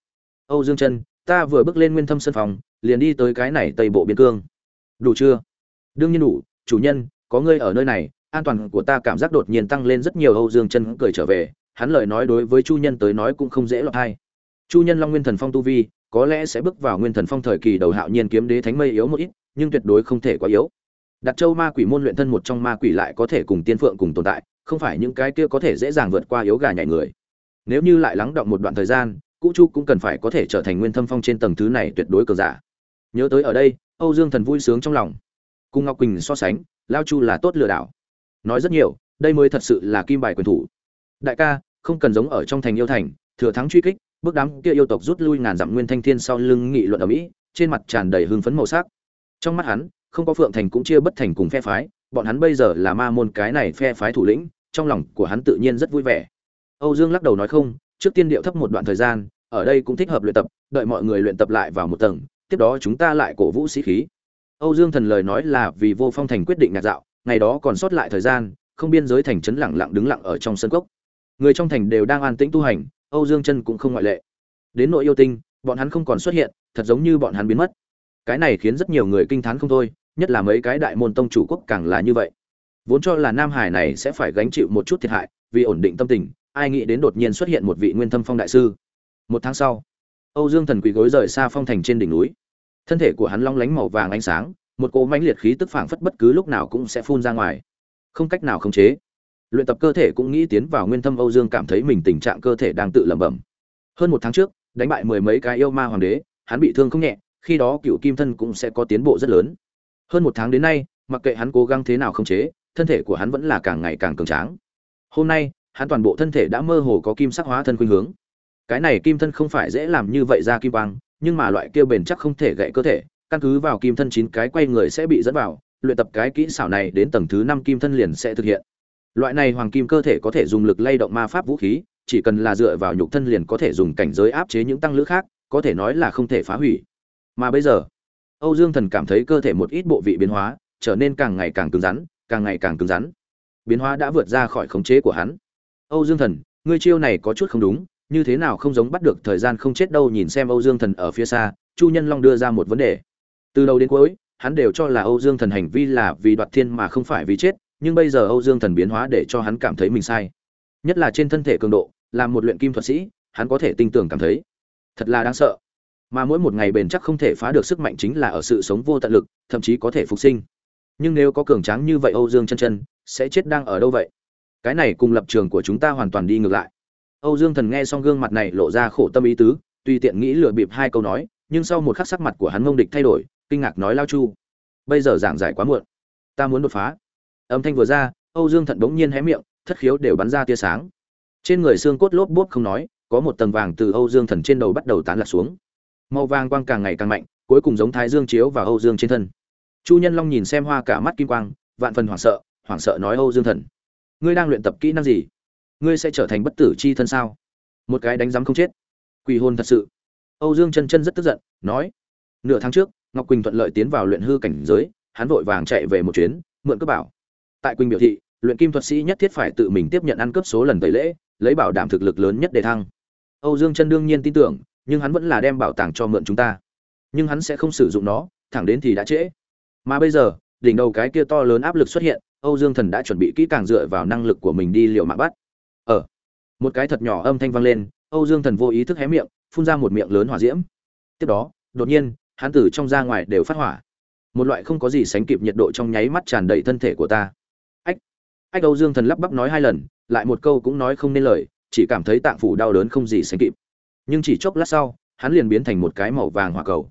Âu dương Trân, ta vừa bước lên nguyên thâm sân phòng liền đi tới cái này tây bộ biên cương. Đủ chưa? Đương nhiên đủ chủ nhân có ngươi ở nơi này an toàn của ta cảm giác đột nhiên tăng lên rất nhiều. Âu dương Trân cười trở về hắn lời nói đối với chu nhân tới nói cũng không dễ lọt hay chu nhân long nguyên thần phong tu vi, có lẽ sẽ bước vào nguyên thần phong thời kỳ đầu hạo nhiên kiếm đế thánh mây yếu một ít, nhưng tuyệt đối không thể quá yếu. Đặt châu ma quỷ môn luyện thân một trong ma quỷ lại có thể cùng tiên phượng cùng tồn tại, không phải những cái kia có thể dễ dàng vượt qua yếu gà nhảy người. Nếu như lại lắng động một đoạn thời gian, cũ chu cũng cần phải có thể trở thành nguyên thâm phong trên tầng thứ này tuyệt đối cờ giả. Nhớ tới ở đây, âu dương thần vui sướng trong lòng. Cùng ngọc quỳnh so sánh, lao chu là tốt lừa đảo. Nói rất nhiều, đây mới thật sự là kim bài quyền thủ. Đại ca, không cần giống ở trong thành yêu thành, thừa thắng truy kích bước đám kia yêu tộc rút lui ngàn dặm nguyên thanh thiên sau lưng nghị luận ở mỹ, trên mặt tràn đầy hưng phấn màu sắc. Trong mắt hắn, không có phượng thành cũng chia bất thành cùng phe phái, bọn hắn bây giờ là ma môn cái này phe phái thủ lĩnh, trong lòng của hắn tự nhiên rất vui vẻ. Âu dương lắc đầu nói không, trước tiên điệu thấp một đoạn thời gian, ở đây cũng thích hợp luyện tập, đợi mọi người luyện tập lại vào một tầng, tiếp đó chúng ta lại cổ vũ sĩ khí. Âu dương thần lời nói là vì vô phong thành quyết định nhạc dạo, ngày đó còn sót lại thời gian, không biên giới thành trấn lặng lặng đứng lặng ở trong sân cốc. Người trong thành đều đang an tĩnh tu hành âu dương chân cũng không ngoại lệ. Đến nội yêu tinh, bọn hắn không còn xuất hiện, thật giống như bọn hắn biến mất. Cái này khiến rất nhiều người kinh thán không thôi, nhất là mấy cái đại môn tông chủ quốc càng là như vậy. Vốn cho là nam hải này sẽ phải gánh chịu một chút thiệt hại, vì ổn định tâm tình, ai nghĩ đến đột nhiên xuất hiện một vị nguyên thâm phong đại sư. Một tháng sau, âu dương thần quỳ gối rời xa phong thành trên đỉnh núi. Thân thể của hắn long lánh màu vàng ánh sáng, một cỗ mãnh liệt khí tức phảng phất bất cứ lúc nào cũng sẽ phun ra ngoài. Không cách nào khống chế luyện tập cơ thể cũng nghĩ tiến vào nguyên thâm âu dương cảm thấy mình tình trạng cơ thể đang tự lẩm bẩm. Hơn một tháng trước, đánh bại mười mấy cái yêu ma hoàng đế, hắn bị thương không nhẹ, khi đó cựu kim thân cũng sẽ có tiến bộ rất lớn. Hơn một tháng đến nay, mặc kệ hắn cố gắng thế nào không chế, thân thể của hắn vẫn là càng ngày càng cường tráng. Hôm nay, hắn toàn bộ thân thể đã mơ hồ có kim sắc hóa thân khuynh hướng. Cái này kim thân không phải dễ làm như vậy ra kim quang, nhưng mà loại kia bền chắc không thể gãy cơ thể, căn cứ vào kim thân chín cái quay người sẽ bị dẫn vào, luyện tập cái kỹ xảo này đến tầng thứ năm kim thân liền sẽ thực hiện loại này hoàng kim cơ thể có thể dùng lực lay động ma pháp vũ khí, chỉ cần là dựa vào nhục thân liền có thể dùng cảnh giới áp chế những tăng lữ khác, có thể nói là không thể phá hủy. Mà bây giờ, âu dương thần cảm thấy cơ thể một ít bộ vị biến hóa, trở nên càng ngày càng cứng rắn, càng ngày càng cứng rắn. Biến hóa đã vượt ra khỏi khống chế của hắn. Âu dương thần, ngươi chiêu này có chút không đúng, như thế nào không giống bắt được thời gian không chết đâu nhìn xem âu dương thần ở phía xa, chu nhân long đưa ra một vấn đề. Từ đầu đến cuối, hắn đều cho là âu dương thần hành vi là vì đoạt thiên mà không phải vì chết nhưng bây giờ âu dương thần biến hóa để cho hắn cảm thấy mình sai. Nhất là trên thân thể cường độ, làm một luyện kim thuật sĩ, hắn có thể tinh tường cảm thấy thật là đáng sợ. Mà mỗi một ngày bền chắc không thể phá được sức mạnh chính là ở sự sống vô tận lực, thậm chí có thể phục sinh. Nhưng nếu có cường tráng như vậy âu dương chân chân, sẽ chết đang ở đâu vậy? Cái này cùng lập trường của chúng ta hoàn toàn đi ngược lại. Âu dương thần nghe xong gương mặt này lộ ra khổ tâm ý tứ tuy tiện nghĩ lừa bịp hai câu nói, nhưng sau một khắc sắc mặt của hắn ngông địch thay đổi, kinh ngạc nói lao chu, bây giờ giảng giải quá muộn, ta muốn đột phá âm thanh vừa ra, âu dương thận bỗng nhiên hé miệng, thất khiếu đều bắn ra tia sáng. Trên người xương cốt lốp bốp không nói, có một tầng vàng từ âu dương thần trên đầu bắt đầu tán lạc xuống. Màu vàng quang càng ngày càng mạnh, cuối cùng giống thái dương chiếu vào âu dương trên thân. Chu nhân long nhìn xem hoa cả mắt kim quang, vạn phần hoảng sợ hoảng sợ nói âu dương thần ngươi đang luyện tập kỹ năng gì? Ngươi sẽ trở thành bất tử chi thân sao? Một cái đánh giám không chết. Quỳ hôn thật sự. Âu dương chân chân rất tức giận, nói, nửa tháng trước, ngọc quỳnh thuận lợi tiến vào luyện hư cảnh giới, hắn vội vàng chạy về một chuyến, mượn cướp bảo tại quỳnh biểu thị, luyện kim thuật sĩ nhất thiết phải tự mình tiếp nhận ăn cướp số lần tẩy lễ, lấy bảo đảm thực lực lớn nhất để thăng. Âu dương chân đương nhiên tin tưởng, nhưng hắn vẫn là đem bảo tàng cho mượn chúng ta. Nhưng hắn sẽ không sử dụng nó, thẳng đến thì đã trễ. Mà bây giờ, đỉnh đầu cái kia to lớn áp lực xuất hiện, âu dương thần đã chuẩn bị kỹ càng dựa vào năng lực của mình đi liệu mạng bắt. Ở một cái thật nhỏ âm thanh vang lên, âu dương thần vô ý thức hé miệng, phun ra một miệng lớn hỏa diễm. Tiếp đó, đột nhiên, hắn từ trong ra ngoài đều phát hỏa. Một loại không có gì sánh kịp nhiệt độ trong nháy mắt tràn đầy thân thể của ta ách âu dương thần lắp bắp nói hai lần, lại một câu cũng nói không nên lời, chỉ cảm thấy tạng phủ đau đớn không gì sánh kịp. Nhưng chỉ chốc lát sau, hắn liền biến thành một cái màu vàng hỏa cầu.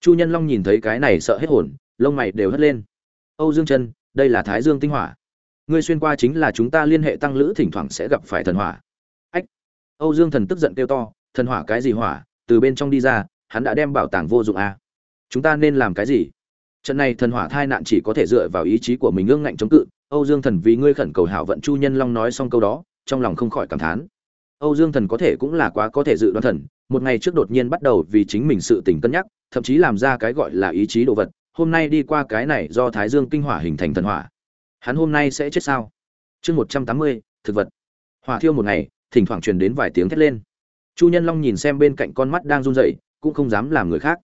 Chu nhân long nhìn thấy cái này sợ hết hồn, lông mày đều hất lên. Âu dương chân đây là thái dương tinh hỏa. Ngươi xuyên qua chính là chúng ta liên hệ tăng lữ thỉnh thoảng sẽ gặp phải thần hỏa. Ách. Âu dương thần tức giận kêu to, thần hỏa cái gì hỏa? Từ bên trong đi ra, hắn đã đem bảo tàng vô dụng à. chúng ta nên làm cái gì? Trận này thần hỏa thai nạn chỉ có thể dựa vào ý chí của mình ương ngạnh chống cự âu dương thần vì ngươi khẩn cầu hảo vận chu nhân long nói xong câu đó trong lòng không khỏi cảm thán Âu Dương Thần có thể cũng là quá có thể dự đoán thần, một ngày trước đột nhiên bắt đầu vì chính mình sự tình cân nhắc, thậm chí làm ra cái gọi là ý chí đồ vật, hôm nay đi qua cái này do Thái Dương kinh hỏa hình thành thần hỏa. Hắn hôm nay sẽ chết sao? Chương 180, thực vật. Hỏa thiêu một ngày, thỉnh thoảng truyền đến vài tiếng thét lên. Chu Nhân Long nhìn xem bên cạnh con mắt đang run rẩy, cũng không dám làm người khác.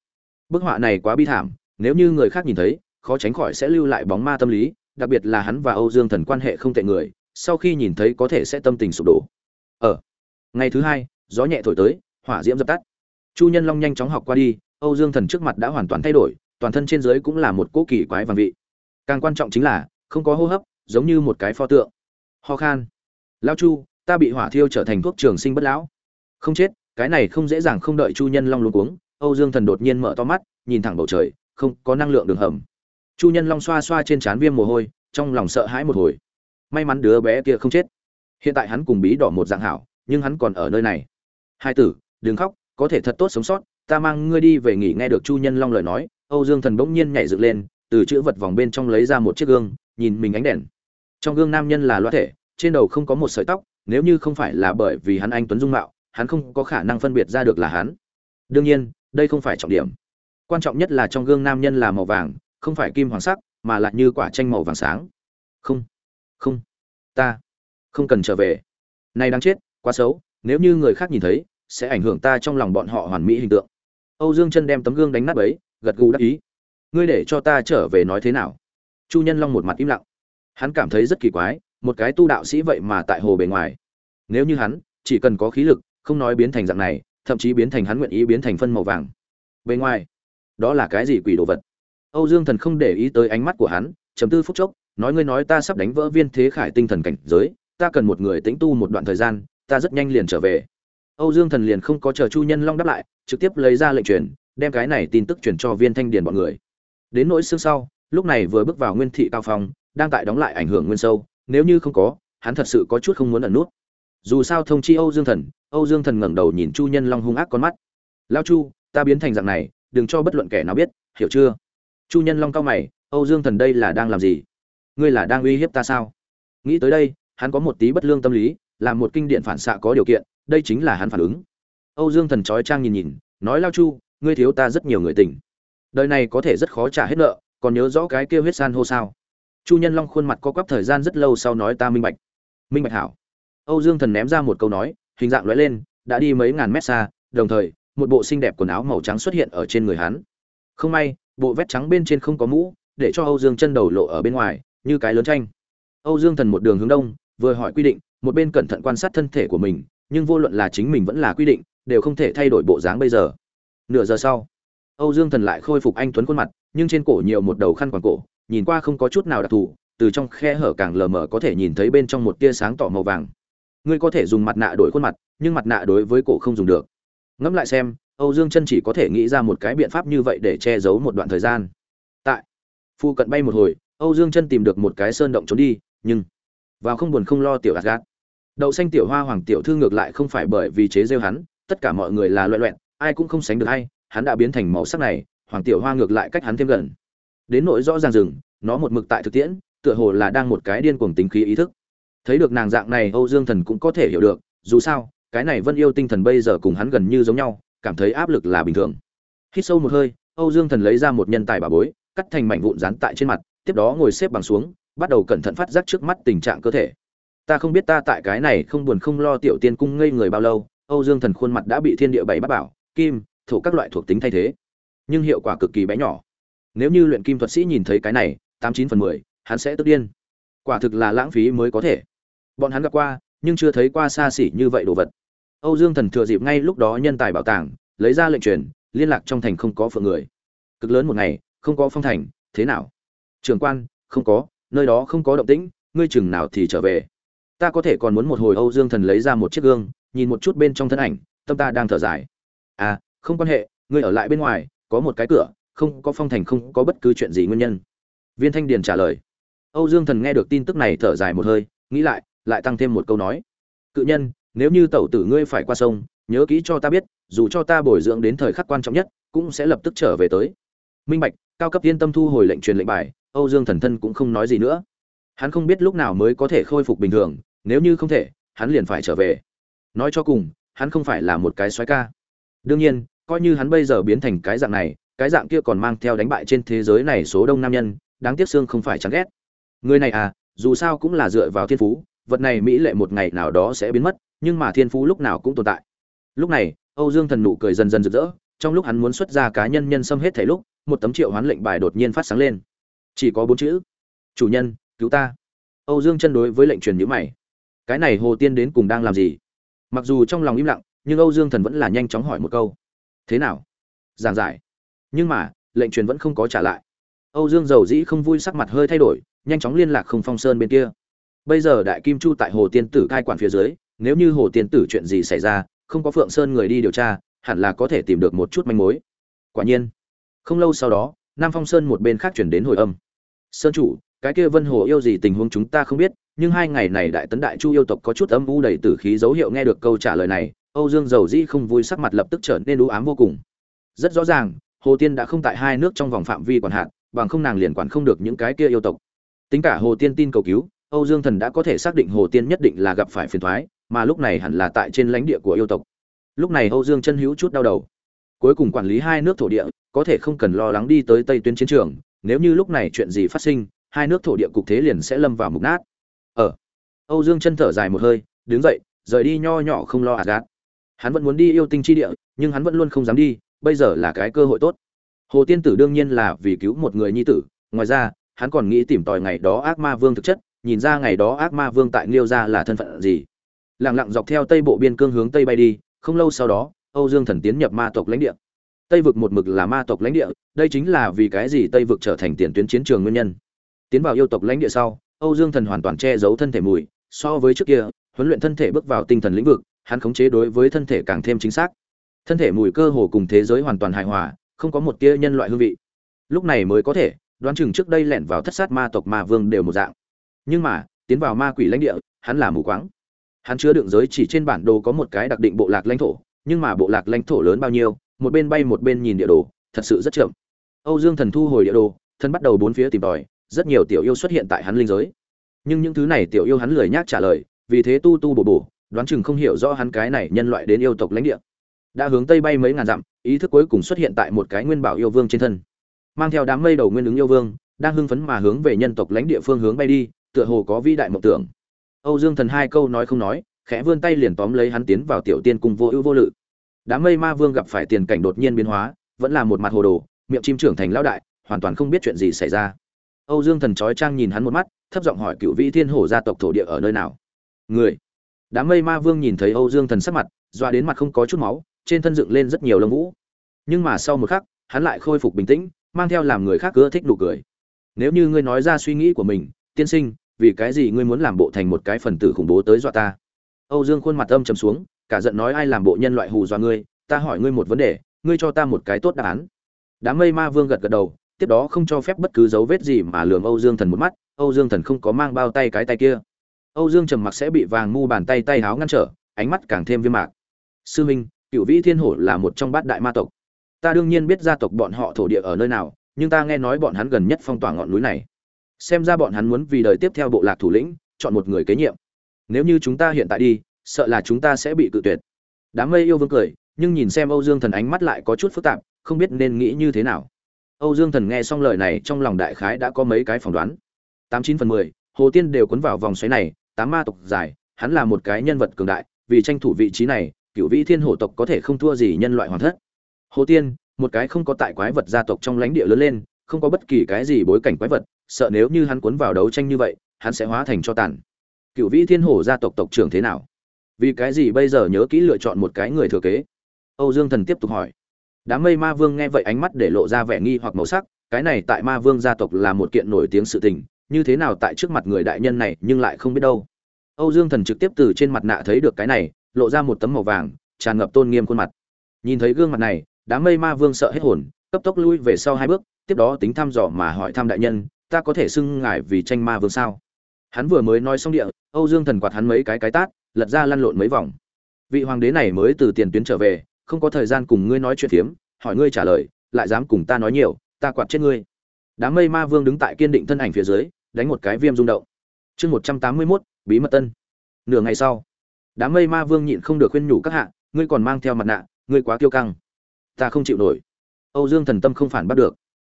Bức họa này quá bi thảm, nếu như người khác nhìn thấy, khó tránh khỏi sẽ lưu lại bóng ma tâm lý, đặc biệt là hắn và Âu Dương Thần quan hệ không tệ người, sau khi nhìn thấy có thể sẽ tâm tình sụp đổ. Ở ngày thứ hai gió nhẹ thổi tới hỏa diễm dập tắt. Chu nhân long nhanh chóng học qua đi âu dương thần trước mặt đã hoàn toàn thay đổi toàn thân trên dưới cũng là một cỗ kỳ quái vàng vị. Càng quan trọng chính là không có hô hấp giống như một cái pho tượng. Ho khan. Lao chu ta bị hỏa thiêu trở thành thuốc trường sinh bất lão. Không chết cái này không dễ dàng không đợi chu nhân long luống cuống. Âu dương thần đột nhiên mở to mắt nhìn thẳng bầu trời không có năng lượng đường hầm chu nhân long xoa xoa trên trán viêm mồ hôi, trong lòng sợ hãi một hồi. May mắn đứa bé kia không chết. Hiện tại hắn cùng bí đỏ một dạng hảo, nhưng hắn còn ở nơi này. Hai tử, đừng khóc, có thể thật tốt sống sót, ta mang ngươi đi về nghỉ nghe được chu nhân long lời nói, âu dương thần bỗng nhiên nhảy dựng lên, từ chữ vật vòng bên trong lấy ra một chiếc gương, nhìn mình ánh đèn. Trong gương nam nhân là loa thể, trên đầu không có một sợi tóc, nếu như không phải là bởi vì hắn anh tuấn dung mạo, hắn không có khả năng phân biệt ra được là hắn. Đương nhiên, đây không phải trọng điểm. Quan trọng nhất là trong gương nam nhân là màu vàng không phải kim hoàng sắc, mà lại như quả chanh màu vàng sáng. Không không, ta không cần trở về. Nay đáng chết, quá xấu, nếu như người khác nhìn thấy, sẽ ảnh hưởng ta trong lòng bọn họ hoàn mỹ hình tượng. Âu dương chân đem tấm gương đánh nát ấy gật gù đắc ý. Ngươi để cho ta trở về nói thế nào? Chu nhân long một mặt im lặng. Hắn cảm thấy rất kỳ quái, một cái tu đạo sĩ vậy mà tại hồ bề ngoài. Nếu như hắn, chỉ cần có khí lực, không nói biến thành dạng này, thậm chí biến thành hắn nguyện ý biến thành phân màu vàng. Bề ngoài, đó là cái gì quỷ đồ vật? Âu dương thần không để ý tới ánh mắt của hắn, trầm tư phút chốc, nói ngươi nói ta sắp đánh vỡ viên thế khải tinh thần cảnh giới, ta cần một người tĩnh tu một đoạn thời gian, ta rất nhanh liền trở về. Âu dương thần liền không có chờ chu nhân long đáp lại, trực tiếp lấy ra lệnh truyền, đem cái này tin tức truyền cho viên thanh điền bọn người. Đến nỗi xương sau, lúc này vừa bước vào nguyên thị cao phong, đang tại đóng lại ảnh hưởng nguyên sâu, nếu như không có, hắn thật sự có chút không muốn ẩn nút. Dù sao thông chi âu dương thần, âu dương thần ngẩng đầu nhìn chu nhân long hung ác con mắt. Lão chu, ta biến thành dạng này, đừng cho bất luận kẻ nào biết, hiểu chưa? Chu nhân long cao mày, âu dương thần đây là đang làm gì? Ngươi là đang uy hiếp ta sao? Nghĩ tới đây, hắn có một tí bất lương tâm lý làm một kinh điện phản xạ có điều kiện, đây chính là hắn phản ứng. Âu dương thần trói trang nhìn nhìn, nói lao chu, ngươi thiếu ta rất nhiều người tình. Đời này có thể rất khó trả hết nợ, còn nhớ rõ cái kia huyết san hô sao? Chu nhân long khuôn mặt co quắp thời gian rất lâu sau nói ta minh bạch. Minh bạch hảo. Âu dương thần ném ra một câu nói, hình dạng lóe lên, đã đi mấy ngàn mét xa, đồng thời, một bộ xinh đẹp quần áo màu trắng xuất hiện ở trên người hắn. Không may bộ vét trắng bên trên không có mũ, để cho âu dương chân đầu lộ ở bên ngoài, như cái lớn tranh. Âu dương thần một đường hướng đông, vừa hỏi quy định, một bên cẩn thận quan sát thân thể của mình, nhưng vô luận là chính mình vẫn là quy định, đều không thể thay đổi bộ dáng bây giờ. Nửa giờ sau, âu dương thần lại khôi phục anh tuấn khuôn mặt, nhưng trên cổ nhiều một đầu khăn quàng cổ, nhìn qua không có chút nào đặc thù, từ trong khe hở càng lờ mờ có thể nhìn thấy bên trong một tia sáng tỏ màu vàng. Ngươi có thể dùng mặt nạ đổi khuôn mặt, nhưng mặt nạ đối với cổ không dùng được. Ngẫm lại xem âu dương chân chỉ có thể nghĩ ra một cái biện pháp như vậy để che giấu một đoạn thời gian. Tại phu cận bay một hồi âu dương chân tìm được một cái sơn động trốn đi nhưng vào không buồn không lo tiểu gạt gạt đậu xanh tiểu hoa hoàng tiểu thư ngược lại không phải bởi vì chế giễu hắn tất cả mọi người là loẹt loẹt, ai cũng không sánh được hay hắn đã biến thành màu sắc này hoàng tiểu hoa ngược lại cách hắn thêm gần. Đến nỗi rõ ràng rừng nó một mực tại thực tiễn tựa hồ là đang một cái điên cuồng tính khí ý thức. Thấy được nàng dạng này âu dương thần cũng có thể hiểu được dù sao cái này vân yêu tinh thần bây giờ cùng hắn gần như giống nhau cảm thấy áp lực là bình thường. Hít sâu một hơi, âu dương thần lấy ra một nhân tài bà bối, cắt thành mảnh vụn dán tại trên mặt, tiếp đó ngồi xếp bằng xuống, bắt đầu cẩn thận phát giác trước mắt tình trạng cơ thể. Ta không biết ta tại cái này không buồn không lo tiểu tiên cung ngây người bao lâu, âu dương thần khuôn mặt đã bị thiên địa bảy bắt bảo, kim, thổ các loại thuộc tính thay thế. Nhưng hiệu quả cực kỳ bé nhỏ. Nếu như luyện kim thuật sĩ nhìn thấy cái này, tám chín phần mười, hắn sẽ tức điên. Quả thực là lãng phí mới có thể. Bọn hắn gặp qua, nhưng chưa thấy qua xa xỉ như vậy đồ vật âu dương thần thừa dịp ngay lúc đó nhân tài bảo tàng, lấy ra lệnh truyền, liên lạc trong thành không có phượng người. Cực lớn một ngày, không có phong thành, thế nào? Trưởng quan, không có, nơi đó không có động tĩnh, ngươi chừng nào thì trở về. Ta có thể còn muốn một hồi âu dương thần lấy ra một chiếc gương, nhìn một chút bên trong thân ảnh, tâm ta đang thở dài. À không quan hệ, ngươi ở lại bên ngoài, có một cái cửa, không có phong thành không có bất cứ chuyện gì nguyên nhân. Viên thanh điền trả lời. Âu dương thần nghe được tin tức này thở dài một hơi, nghĩ lại lại tăng thêm một câu nói. Cự nhân nếu như tẩu tử ngươi phải qua sông, nhớ kỹ cho ta biết, dù cho ta bồi dưỡng đến thời khắc quan trọng nhất, cũng sẽ lập tức trở về tới. Minh bạch, cao cấp yên tâm thu hồi lệnh truyền lệnh bài, âu dương thần thân cũng không nói gì nữa. Hắn không biết lúc nào mới có thể khôi phục bình thường, nếu như không thể, hắn liền phải trở về. Nói cho cùng, hắn không phải là một cái xoáy ca. Đương nhiên, coi như hắn bây giờ biến thành cái dạng này, cái dạng kia còn mang theo đánh bại trên thế giới này số đông nam nhân, đáng tiếc xương không phải chán ghét. Người này à dù sao cũng là dựa vào thiên phú, vật này mỹ lệ một ngày nào đó sẽ biến mất nhưng mà thiên phú lúc nào cũng tồn tại. Lúc này, âu dương thần nụ cười dần dần rực rỡ, trong lúc hắn muốn xuất ra cá nhân nhân xâm hết thảy lúc, một tấm triệu hoán lệnh bài đột nhiên phát sáng lên. Chỉ có bốn chữ, chủ nhân, cứu ta. Âu dương chân đối với lệnh truyền nhữ mày. Cái này hồ tiên đến cùng đang làm gì? Mặc dù trong lòng im lặng, nhưng âu dương thần vẫn là nhanh chóng hỏi một câu. Thế nào? Giảng giải. Nhưng mà, lệnh truyền vẫn không có trả lại. Âu dương giàu dĩ không vui sắc mặt hơi thay đổi, nhanh chóng liên lạc không phong sơn bên kia. Bây giờ đại kim chu tại hồ tiên tử cai quản phía dưới nếu như hồ tiên tử chuyện gì xảy ra, không có phượng sơn người đi điều tra, hẳn là có thể tìm được một chút manh mối. Quả nhiên, không lâu sau đó, nam phong sơn một bên khác chuyển đến hồi âm. Sơn chủ, cái kia vân hồ yêu gì tình huống chúng ta không biết, nhưng hai ngày này đại tấn đại chu yêu tộc có chút âm u đầy tử khí dấu hiệu nghe được câu trả lời này, âu dương dầu dĩ không vui sắc mặt lập tức trở nên u ám vô cùng. Rất rõ ràng, hồ tiên đã không tại hai nước trong vòng phạm vi quản hạn, bằng không nàng liền quản không được những cái kia yêu tộc. Tính cả hồ tiên tin cầu cứu, âu dương thần đã có thể xác định hồ tiên nhất định là gặp phải phiền thoái mà lúc này hẳn là tại trên lãnh địa của yêu tộc. Lúc này âu dương chân hữu chút đau đầu. Cuối cùng quản lý hai nước thổ địa, có thể không cần lo lắng đi tới tây tuyến chiến trường, nếu như lúc này chuyện gì phát sinh, hai nước thổ địa cục thế liền sẽ lâm vào mục nát. Ở âu dương chân thở dài một hơi, đứng dậy, rời đi nho nhỏ không lo gạt hắn vẫn muốn đi yêu tinh chi địa, nhưng hắn vẫn luôn không dám đi, bây giờ là cái cơ hội tốt. Hồ tiên tử đương nhiên là vì cứu một người nhi tử, ngoài ra, hắn còn nghĩ tìm tòi ngày đó ác ma vương thực chất, nhìn ra ngày đó ác ma vương tại liêu gia là thân phận gì lặng lặng dọc theo tây bộ biên cương hướng tây bay đi, không lâu sau đó, âu dương thần tiến nhập ma tộc lãnh địa. Tây vực một mực là ma tộc lãnh địa, đây chính là vì cái gì tây vực trở thành tiền tuyến chiến trường nguyên nhân. Tiến vào yêu tộc lãnh địa sau, âu dương thần hoàn toàn che giấu thân thể mùi, so với trước kia, huấn luyện thân thể bước vào tinh thần lĩnh vực, hắn khống chế đối với thân thể càng thêm chính xác. Thân thể mùi cơ hồ cùng thế giới hoàn toàn hài hòa, không có một tia nhân loại hương vị. Lúc này mới có thể, đoán chừng trước đây lẻn vào thất sát ma tộc ma vương đều một dạng. Nhưng mà, tiến vào ma quỷ lãnh địa, hắn là mù quáng hắn chứa đựng giới chỉ trên bản đồ có một cái đặc định bộ lạc lãnh thổ, nhưng mà bộ lạc lãnh thổ lớn bao nhiêu, một bên bay một bên nhìn địa đồ, thật sự rất chậm. Âu dương thần thu hồi địa đồ, thân bắt đầu bốn phía tìm tòi, rất nhiều tiểu yêu xuất hiện tại hắn linh giới. Nhưng những thứ này tiểu yêu hắn lười nhác trả lời, vì thế tu tu bổ bổ, đoán chừng không hiểu rõ hắn cái này nhân loại đến yêu tộc lãnh địa. Đã hướng tây bay mấy ngàn dặm, ý thức cuối cùng xuất hiện tại một cái nguyên bảo yêu vương trên thân. Mang theo đám mây đầu nguyên ứng yêu vương, đang hưng phấn mà hướng về nhân tộc lãnh địa phương hướng bay đi, tựa hồ có vĩ đại mộng tưởng âu dương thần hai câu nói không nói, khẽ vươn tay liền tóm lấy hắn tiến vào tiểu tiên cung vô ưu vô lự. Đám mây ma vương gặp phải tiền cảnh đột nhiên biến hóa, vẫn là một mặt hồ đồ, miệng chim trưởng thành lão đại, hoàn toàn không biết chuyện gì xảy ra. Âu dương thần chói trang nhìn hắn một mắt, thấp giọng hỏi cựu vĩ thiên hổ gia tộc thổ địa ở nơi nào? Người. Đám mây ma vương nhìn thấy âu dương thần sắc mặt, doa đến mặt không có chút máu, trên thân dựng lên rất nhiều lông vũ. Nhưng mà sau một khắc, hắn lại khôi phục bình tĩnh, mang theo làm người khác ưa thích nụ cười. Nếu như ngươi nói ra suy nghĩ của mình, tiên sinh vì cái gì ngươi muốn làm bộ thành một cái phần tử khủng bố tới dọa ta? Âu dương khuôn mặt âm trầm xuống, cả giận nói ai làm bộ nhân loại hù dọa ngươi, ta hỏi ngươi một vấn đề, ngươi cho ta một cái tốt đáp án. Đám mây ma vương gật gật đầu, tiếp đó không cho phép bất cứ dấu vết gì mà lường âu dương thần một mắt, âu dương thần không có mang bao tay cái tay kia. Âu dương trầm mặc sẽ bị vàng mu bàn tay tay háo ngăn trở, ánh mắt càng thêm viêm mạc. Sư minh cựu vĩ thiên hổ là một trong bát đại ma tộc. Ta đương nhiên biết gia tộc bọn họ thổ địa ở nơi nào, nhưng ta nghe nói bọn hắn gần nhất phong tỏa ngọn núi này xem ra bọn hắn muốn vì đời tiếp theo bộ lạc thủ lĩnh, chọn một người kế nhiệm. Nếu như chúng ta hiện tại đi, sợ là chúng ta sẽ bị cự tuyệt. Đám mây yêu vương cười, nhưng nhìn xem âu dương thần ánh mắt lại có chút phức tạp, không biết nên nghĩ như thế nào. Âu dương thần nghe xong lời này trong lòng đại khái đã có mấy cái phỏng đoán. Tám chín phần mười, hồ tiên đều cuốn vào vòng xoáy này, tám ma tộc dài, hắn là một cái nhân vật cường đại, vì tranh thủ vị trí này cựu vĩ thiên hổ tộc có thể không thua gì nhân loại hoàn thất. Hồ tiên, một cái không có tại quái vật gia tộc trong lãnh địa lớn lên không có bất kỳ cái gì bối cảnh quái vật, sợ nếu như hắn cuốn vào đấu tranh như vậy, hắn sẽ hóa thành cho tàn. Cựu vĩ thiên hổ gia tộc tộc trưởng thế nào? Vì cái gì bây giờ nhớ kỹ lựa chọn một cái người thừa kế? Âu dương thần tiếp tục hỏi. Đám mây ma vương nghe vậy ánh mắt để lộ ra vẻ nghi hoặc màu sắc, cái này tại ma vương gia tộc là một kiện nổi tiếng sự tình, như thế nào tại trước mặt người đại nhân này nhưng lại không biết đâu. Âu dương thần trực tiếp từ trên mặt nạ thấy được cái này, lộ ra một tấm màu vàng, tràn ngập tôn nghiêm khuôn mặt. Nhìn thấy gương mặt này, đám mây ma vương sợ hết hồn, cấp tốc lui về sau hai bước tiếp đó tính thăm dò mà hỏi thăm đại nhân, ta có thể xưng ngài vì tranh ma vương sao? Hắn vừa mới nói xong địa, âu dương thần quạt hắn mấy cái cái tát, lật ra lăn lộn mấy vòng. Vị hoàng đế này mới từ tiền tuyến trở về, không có thời gian cùng ngươi nói chuyện phiếm, hỏi ngươi trả lời, lại dám cùng ta nói nhiều, ta quạt chết ngươi. Đám mây ma vương đứng tại kiên định thân ảnh phía dưới, đánh một cái viêm rung động. Chương một trăm tám mươi mốt, bí mật tân. Nửa ngày sau, đám mây ma vương nhịn không được khuyên nhủ các hạ, ngươi còn mang theo mặt nạ, ngươi quá kiêu căng. Ta không chịu nổi. Âu dương thần tâm không phản bắt được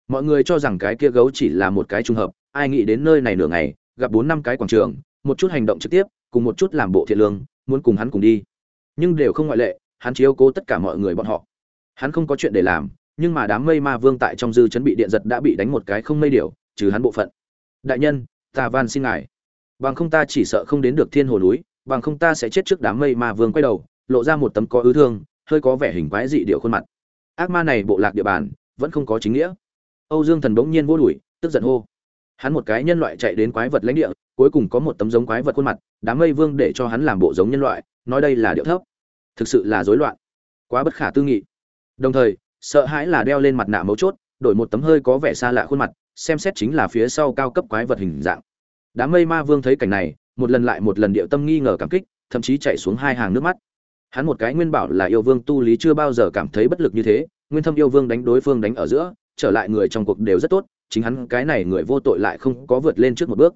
mọi người cho rằng cái kia gấu chỉ là một cái trùng hợp, ai nghĩ đến nơi này nửa ngày, gặp bốn năm cái quảng trường, một chút hành động trực tiếp, cùng một chút làm bộ thiện lương, muốn cùng hắn cùng đi. Nhưng đều không ngoại lệ, hắn chiếu cố tất cả mọi người bọn họ. Hắn không có chuyện để làm, nhưng mà đám mây ma vương tại trong dư chấn bị điện giật đã bị đánh một cái không mây điều, trừ hắn bộ phận. Đại nhân, ta van xin ngài. Bằng không ta chỉ sợ không đến được thiên hồ núi, bằng không ta sẽ chết trước đám mây ma vương quay đầu, lộ ra một tấm có ứ thương, hơi có vẻ hình quái dị điệu khuôn mặt. Ác ma này bộ lạc địa bàn, vẫn không có chính nghĩa âu dương thần bỗng nhiên vô đuổi, tức giận hô. Hắn một cái nhân loại chạy đến quái vật lãnh địa, cuối cùng có một tấm giống quái vật khuôn mặt, đám mây vương để cho hắn làm bộ giống nhân loại, nói đây là điệu thấp. Thực sự là rối loạn. Quá bất khả tư nghị. Đồng thời, sợ hãi là đeo lên mặt nạ mấu chốt, đổi một tấm hơi có vẻ xa lạ khuôn mặt, xem xét chính là phía sau cao cấp quái vật hình dạng. Đám mây ma vương thấy cảnh này, một lần lại một lần điệu tâm nghi ngờ cảm kích, thậm chí chạy xuống hai hàng nước mắt. Hắn một cái nguyên bảo là yêu vương tu lý chưa bao giờ cảm thấy bất lực như thế, nguyên thâm yêu vương đánh đối phương đánh ở giữa trở lại người trong cuộc đều rất tốt, chính hắn cái này người vô tội lại không có vượt lên trước một bước.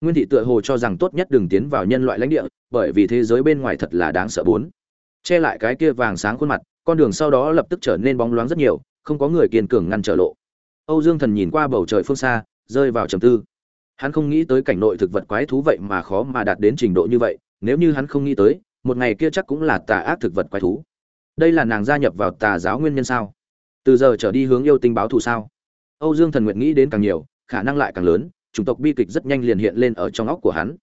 Nguyên thị tựa hồ cho rằng tốt nhất đừng tiến vào nhân loại lãnh địa, bởi vì thế giới bên ngoài thật là đáng sợ bốn. Che lại cái kia vàng sáng khuôn mặt, con đường sau đó lập tức trở nên bóng loáng rất nhiều, không có người kiên cường ngăn trở lộ. Âu dương thần nhìn qua bầu trời phương xa, rơi vào trầm tư. Hắn không nghĩ tới cảnh nội thực vật quái thú vậy mà khó mà đạt đến trình độ như vậy, nếu như hắn không nghĩ tới, một ngày kia chắc cũng là tà ác thực vật quái thú. Đây là nàng gia nhập vào tà giáo nguyên nhân sao? Từ giờ trở đi hướng yêu tinh báo thù sao? Âu dương thần nguyện nghĩ đến càng nhiều, khả năng lại càng lớn, chủng tộc bi kịch rất nhanh liền hiện lên ở trong óc của hắn.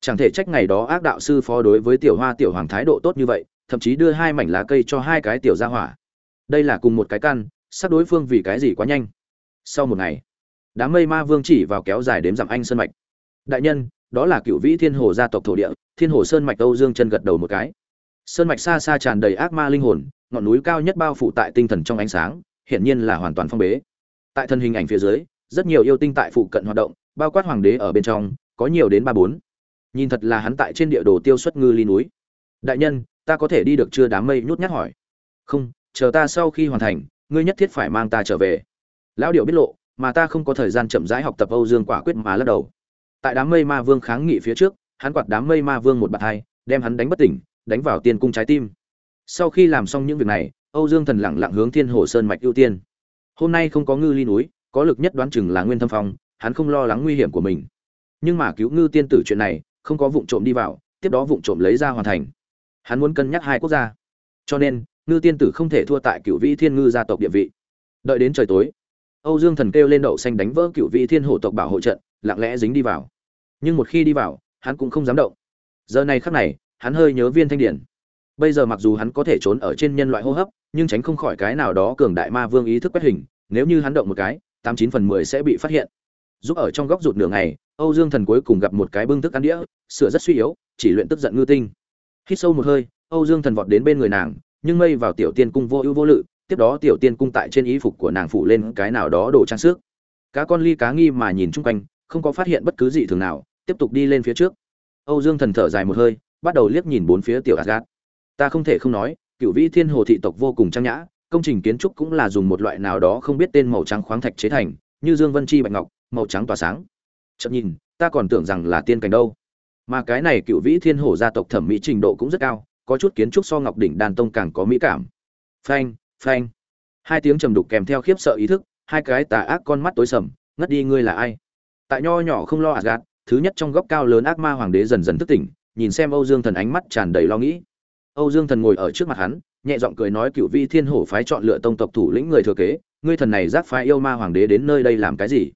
Chẳng thể trách ngày đó ác đạo sư phó đối với tiểu hoa tiểu hoàng thái độ tốt như vậy, thậm chí đưa hai mảnh lá cây cho hai cái tiểu gia hỏa. Đây là cùng một cái căn sắp đối phương vì cái gì quá nhanh? Sau một ngày, đám mây ma vương chỉ vào kéo dài đếm dặm anh sơn mạch. Đại nhân, đó là cựu vĩ thiên hồ gia tộc thổ địa, thiên hồ sơn mạch âu dương chân gật đầu một cái sơn mạch xa xa tràn đầy ác ma linh hồn, ngọn núi cao nhất bao phủ tại tinh thần trong ánh sáng, hiển nhiên là hoàn toàn phong bế. Tại thân hình ảnh phía dưới, rất nhiều yêu tinh tại phụ cận hoạt động, bao quát hoàng đế ở bên trong, có nhiều đến ba bốn. Nhìn thật là hắn tại trên địa đồ tiêu xuất ngư ly núi. Đại nhân, ta có thể đi được chưa? Đám mây nhút nhát hỏi. Không, chờ ta sau khi hoàn thành, ngươi nhất thiết phải mang ta trở về. Lão điệu biết lộ, mà ta không có thời gian chậm rãi học tập âu dương quả quyết mà lắc đầu. Tại đám mây ma vương kháng nghị phía trước, hắn quạt đám mây ma vương một bạt hai, đem hắn đánh bất tỉnh đánh vào tiên cung trái tim. Sau khi làm xong những việc này, âu dương thần lặng lặng hướng thiên hồ sơn mạch ưu tiên. Hôm nay không có ngư ly núi, có lực nhất đoán chừng là nguyên thâm phong, hắn không lo lắng nguy hiểm của mình. Nhưng mà cứu ngư tiên tử chuyện này, không có vụng trộm đi vào, tiếp đó vụng trộm lấy ra hoàn thành. Hắn muốn cân nhắc hai quốc gia. Cho nên, ngư tiên tử không thể thua tại cựu vĩ thiên ngư gia tộc địa vị. Đợi đến trời tối, âu dương thần kêu lên đậu xanh đánh vỡ cựu vĩ thiên hổ tộc bảo hộ trận, lặng lẽ dính đi vào. Nhưng một khi đi vào, hắn cũng không dám động. Giờ này khắc này hắn hơi nhớ viên thanh điển. Bây giờ mặc dù hắn có thể trốn ở trên nhân loại hô hấp, nhưng tránh không khỏi cái nào đó cường đại ma vương ý thức quét hình, nếu như hắn động một cái, tám chín phần mười sẽ bị phát hiện. Giúp ở trong góc rụt nửa ngày, âu dương thần cuối cùng gặp một cái bưng thức ăn đĩa sửa rất suy yếu, chỉ luyện tức giận ngư tinh. Hít sâu một hơi, âu dương thần vọt đến bên người nàng, nhưng mây vào tiểu tiên cung vô ưu vô lự, tiếp đó tiểu tiên cung tại trên y phục của nàng phủ lên cái nào đó đồ trang sức. Cá con ly cá nghi mà nhìn chung quanh, không có phát hiện bất cứ gì thường nào, tiếp tục đi lên phía trước. Âu dương thần thở dài một hơi bắt đầu liếc nhìn bốn phía tiểu Asgard. ta không thể không nói cựu vĩ thiên hồ thị tộc vô cùng trang nhã công trình kiến trúc cũng là dùng một loại nào đó không biết tên màu trắng khoáng thạch chế thành như dương vân chi bạch ngọc màu trắng tỏa sáng. Chậm nhìn ta còn tưởng rằng là tiên cảnh đâu. Mà cái này cựu vĩ thiên hồ gia tộc thẩm mỹ trình độ cũng rất cao có chút kiến trúc so ngọc đỉnh đàn tông càng có mỹ cảm. Phanh phanh. Hai tiếng trầm đục kèm theo khiếp sợ ý thức hai cái tà ác con mắt tối sầm ngất đi ngươi là ai? Tại nho nhỏ không lo Asgard, gạt thứ nhất trong góc cao lớn ác ma hoàng đế dần dần thức tỉnh nhìn xem âu dương thần ánh mắt tràn đầy lo nghĩ. Âu dương thần ngồi ở trước mặt hắn, nhẹ giọng cười nói, cựu vi thiên hổ phái chọn lựa tông tộc thủ lĩnh người thừa kế, ngươi thần này giác phái yêu ma hoàng đế đến nơi đây làm cái gì?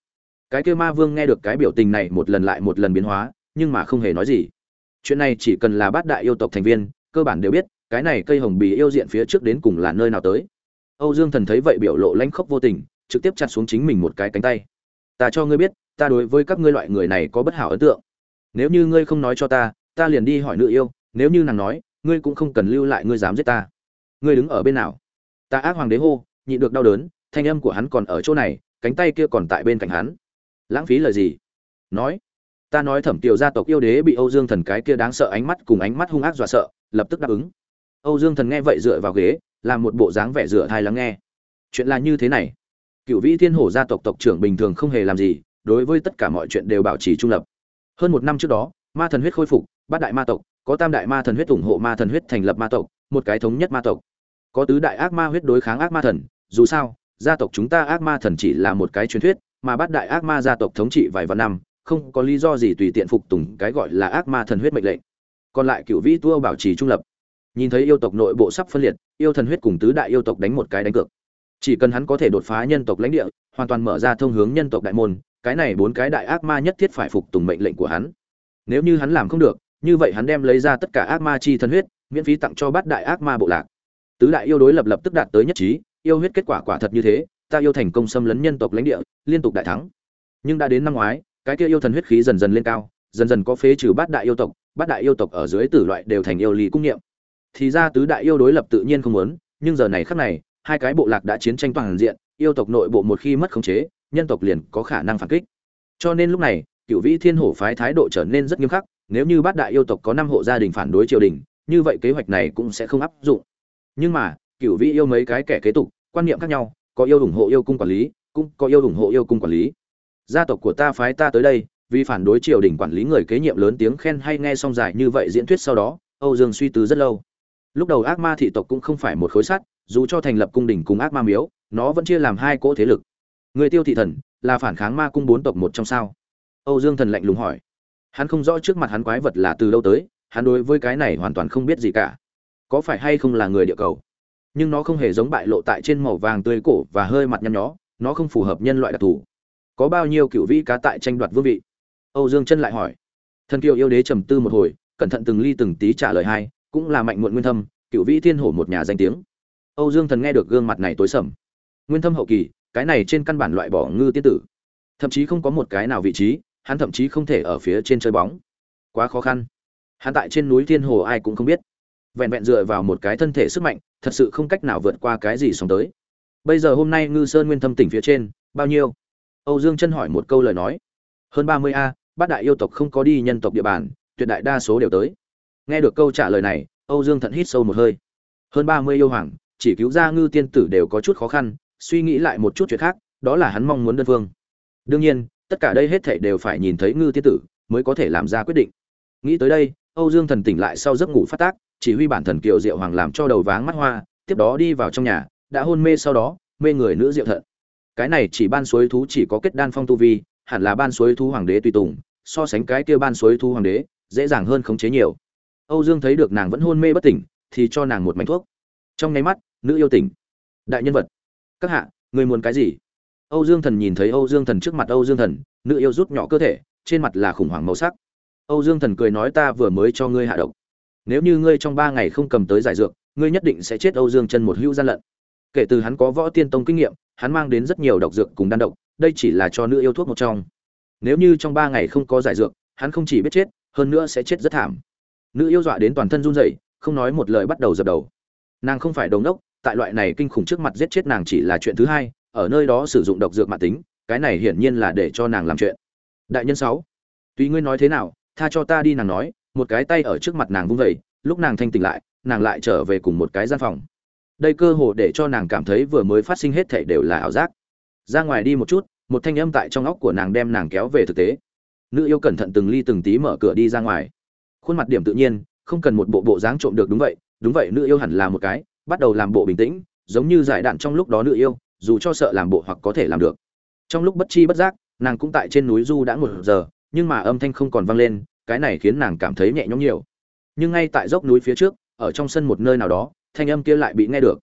Cái kia ma vương nghe được cái biểu tình này một lần lại một lần biến hóa, nhưng mà không hề nói gì. Chuyện này chỉ cần là bát đại yêu tộc thành viên, cơ bản đều biết, cái này cây hồng bì yêu diện phía trước đến cùng là nơi nào tới. Âu dương thần thấy vậy biểu lộ lãnh khốc vô tình, trực tiếp chặt xuống chính mình một cái cánh tay. Ta cho ngươi biết, ta đối với các ngươi loại người này có bất hảo ấn tượng. Nếu như ngươi không nói cho ta ta liền đi hỏi nữ yêu, nếu như nàng nói, ngươi cũng không cần lưu lại ngươi dám giết ta. Ngươi đứng ở bên nào? Ta ác hoàng đế hô nhịn được đau đớn, thanh âm của hắn còn ở chỗ này, cánh tay kia còn tại bên cạnh hắn. Lãng phí lời gì? Nói. Ta nói thẩm tiểu gia tộc yêu đế bị âu dương thần cái kia đáng sợ ánh mắt cùng ánh mắt hung ác dọa sợ, lập tức đáp ứng. Âu dương thần nghe vậy dựa vào ghế, làm một bộ dáng vẻ dựa thai lắng nghe. Chuyện là như thế này. Cựu vĩ thiên hổ gia tộc tộc trưởng bình thường không hề làm gì, đối với tất cả mọi chuyện đều bảo trì trung lập. Hơn một năm trước đó ma thần huyết khôi phục, bát đại ma tộc, có tam đại ma thần huyết ủng hộ ma thần huyết thành lập ma tộc, một cái thống nhất ma tộc. Có tứ đại ác ma huyết đối kháng ác ma thần, dù sao, gia tộc chúng ta ác ma thần chỉ là một cái truyền thuyết, mà bát đại ác ma gia tộc thống trị vài vạn năm, không có lý do gì tùy tiện phục tùng cái gọi là ác ma thần huyết mệnh lệnh. Còn lại cựu vĩ tua bảo trì trung lập. Nhìn thấy yêu tộc nội bộ sắp phân liệt, yêu thần huyết cùng tứ đại yêu tộc đánh một cái đánh cược. Chỉ cần hắn có thể đột phá nhân tộc lãnh địa, hoàn toàn mở ra thông hướng nhân tộc đại môn, cái này bốn cái đại ác ma nhất thiết phải phục tùng mệnh lệnh của hắn nếu như hắn làm không được, như vậy hắn đem lấy ra tất cả ác ma chi thân huyết, miễn phí tặng cho bát đại ác ma bộ lạc. Tứ đại yêu đối lập lập tức đạt tới nhất trí, yêu huyết kết quả quả thật như thế, ta yêu thành công xâm lấn nhân tộc lãnh địa, liên tục đại thắng. Nhưng đã đến năm ngoái, cái kia yêu thần huyết khí dần dần lên cao, dần dần có phế trừ bát đại yêu tộc, bát đại yêu tộc ở dưới tử loại đều thành yêu lý cung nghiệm thì ra tứ đại yêu đối lập tự nhiên không muốn, nhưng giờ này khắc này, hai cái bộ lạc đã chiến tranh toàn diện, yêu tộc nội bộ một khi mất khống chế, nhân tộc liền có khả năng phản kích. Cho nên lúc này cựu vĩ thiên hổ phái thái độ trở nên rất nghiêm khắc, nếu như bát đại yêu tộc có năm hộ gia đình phản đối triều đình, như vậy kế hoạch này cũng sẽ không áp dụng. Nhưng mà cựu vĩ yêu mấy cái kẻ kế tục, quan niệm khác nhau, có yêu ủng hộ yêu cung quản lý, cũng có yêu ủng hộ yêu cung quản lý. Gia tộc của ta phái ta tới đây, vì phản đối triều đình quản lý người kế nhiệm lớn tiếng khen hay nghe xong dài như vậy diễn thuyết sau đó, âu dương suy tư rất lâu. Lúc đầu ác ma thị tộc cũng không phải một khối sắt, dù cho thành lập cung đình cùng ác ma miếu, nó vẫn chia làm hai cỗ thế lực. Người tiêu thị thần, là phản kháng ma cung bốn tộc một trong sao âu dương thần lạnh lùng hỏi. Hắn không rõ trước mặt hắn quái vật là từ đâu tới, hắn đối với cái này hoàn toàn không biết gì cả. Có phải hay không là người địa cầu? Nhưng nó không hề giống bại lộ tại trên màu vàng tươi cổ và hơi mặt nhăn nhó, nó không phù hợp nhân loại đặc thù. Có bao nhiêu cựu vĩ cá tại tranh đoạt vương vị? Âu dương chân lại hỏi. Thần kiều yêu đế trầm tư một hồi, cẩn thận từng ly từng tí trả lời hai, cũng là mạnh muộn nguyên thâm, cựu vĩ thiên hổ một nhà danh tiếng. Âu dương thần nghe được gương mặt này tối sầm. Nguyên thâm hậu kỳ, cái này trên căn bản loại bỏ ngư tiên tử. Thậm chí không có một cái nào vị trí hắn thậm chí không thể ở phía trên chơi bóng. Quá khó khăn. Hắn tại trên núi thiên hồ ai cũng không biết. Vẹn vẹn dựa vào một cái thân thể sức mạnh, thật sự không cách nào vượt qua cái gì sống tới. Bây giờ hôm nay ngư sơn nguyên thâm tỉnh phía trên, bao nhiêu? Âu dương chân hỏi một câu lời nói. Hơn ba mươi a, bát đại yêu tộc không có đi nhân tộc địa bàn, tuyệt đại đa số đều tới. Nghe được câu trả lời này, âu dương thận hít sâu một hơi. Hơn ba mươi yêu hoàng, chỉ cứu ra ngư tiên tử đều có chút khó khăn, suy nghĩ lại một chút chuyện khác, đó là hắn mong muốn đơn phương. Đương nhiên tất cả đây hết thảy đều phải nhìn thấy ngư tiên tử mới có thể làm ra quyết định. Nghĩ tới đây, âu dương thần tỉnh lại sau giấc ngủ phát tác, chỉ huy bản thần kiều diệu hoàng làm cho đầu váng mắt hoa, tiếp đó đi vào trong nhà, đã hôn mê sau đó, mê người nữ diệu thận. Cái này chỉ ban suối thú chỉ có kết đan phong tu vi, hẳn là ban suối thú hoàng đế tùy tùng, so sánh cái kia ban suối thú hoàng đế, dễ dàng hơn khống chế nhiều. Âu dương thấy được nàng vẫn hôn mê bất tỉnh, thì cho nàng một mảnh thuốc. Trong nháy mắt, nữ yêu tỉnh. Đại nhân vật. Các hạ, người muốn cái gì? Âu dương thần nhìn thấy âu dương thần trước mặt âu dương thần, nữ yêu rút nhỏ cơ thể, trên mặt là khủng hoảng màu sắc. Âu dương thần cười nói ta vừa mới cho ngươi hạ độc. Nếu như ngươi trong ba ngày không cầm tới giải dược, ngươi nhất định sẽ chết âu dương chân một hữu gian lận. Kể từ hắn có võ tiên tông kinh nghiệm, hắn mang đến rất nhiều độc dược cùng đan độc, đây chỉ là cho nữ yêu thuốc một trong. Nếu như trong ba ngày không có giải dược, hắn không chỉ biết chết, hơn nữa sẽ chết rất thảm. Nữ yêu dọa đến toàn thân run rẩy, không nói một lời bắt đầu dập đầu. Nàng không phải đồng đốc, tại loại này kinh khủng trước mặt giết chết nàng chỉ là chuyện thứ hai ở nơi đó sử dụng độc dược mạng tính, cái này hiển nhiên là để cho nàng làm chuyện. Đại nhân sáu, tùy ngươi nói thế nào, tha cho ta đi nàng nói, một cái tay ở trước mặt nàng vung vẩy lúc nàng thanh tỉnh lại, nàng lại trở về cùng một cái gian phòng. Đây cơ hồ để cho nàng cảm thấy vừa mới phát sinh hết thảy đều là ảo giác. Ra ngoài đi một chút, một thanh âm tại trong óc của nàng đem nàng kéo về thực tế. Nữ yêu cẩn thận từng ly từng tí mở cửa đi ra ngoài. Khuôn mặt điểm tự nhiên, không cần một bộ bộ dáng trộm được đúng vậy đúng vậy, nữ yêu hẳn là một cái, bắt đầu làm bộ bình tĩnh, giống như giải đạn trong lúc đó nữ yêu dù cho sợ làm bộ hoặc có thể làm được. Trong lúc bất chi bất giác, nàng cũng tại trên núi du đã một giờ, nhưng mà âm thanh không còn vang lên, cái này khiến nàng cảm thấy nhẹ nhõm nhiều. Nhưng ngay tại dốc núi phía trước, ở trong sân một nơi nào đó, thanh âm kia lại bị nghe được.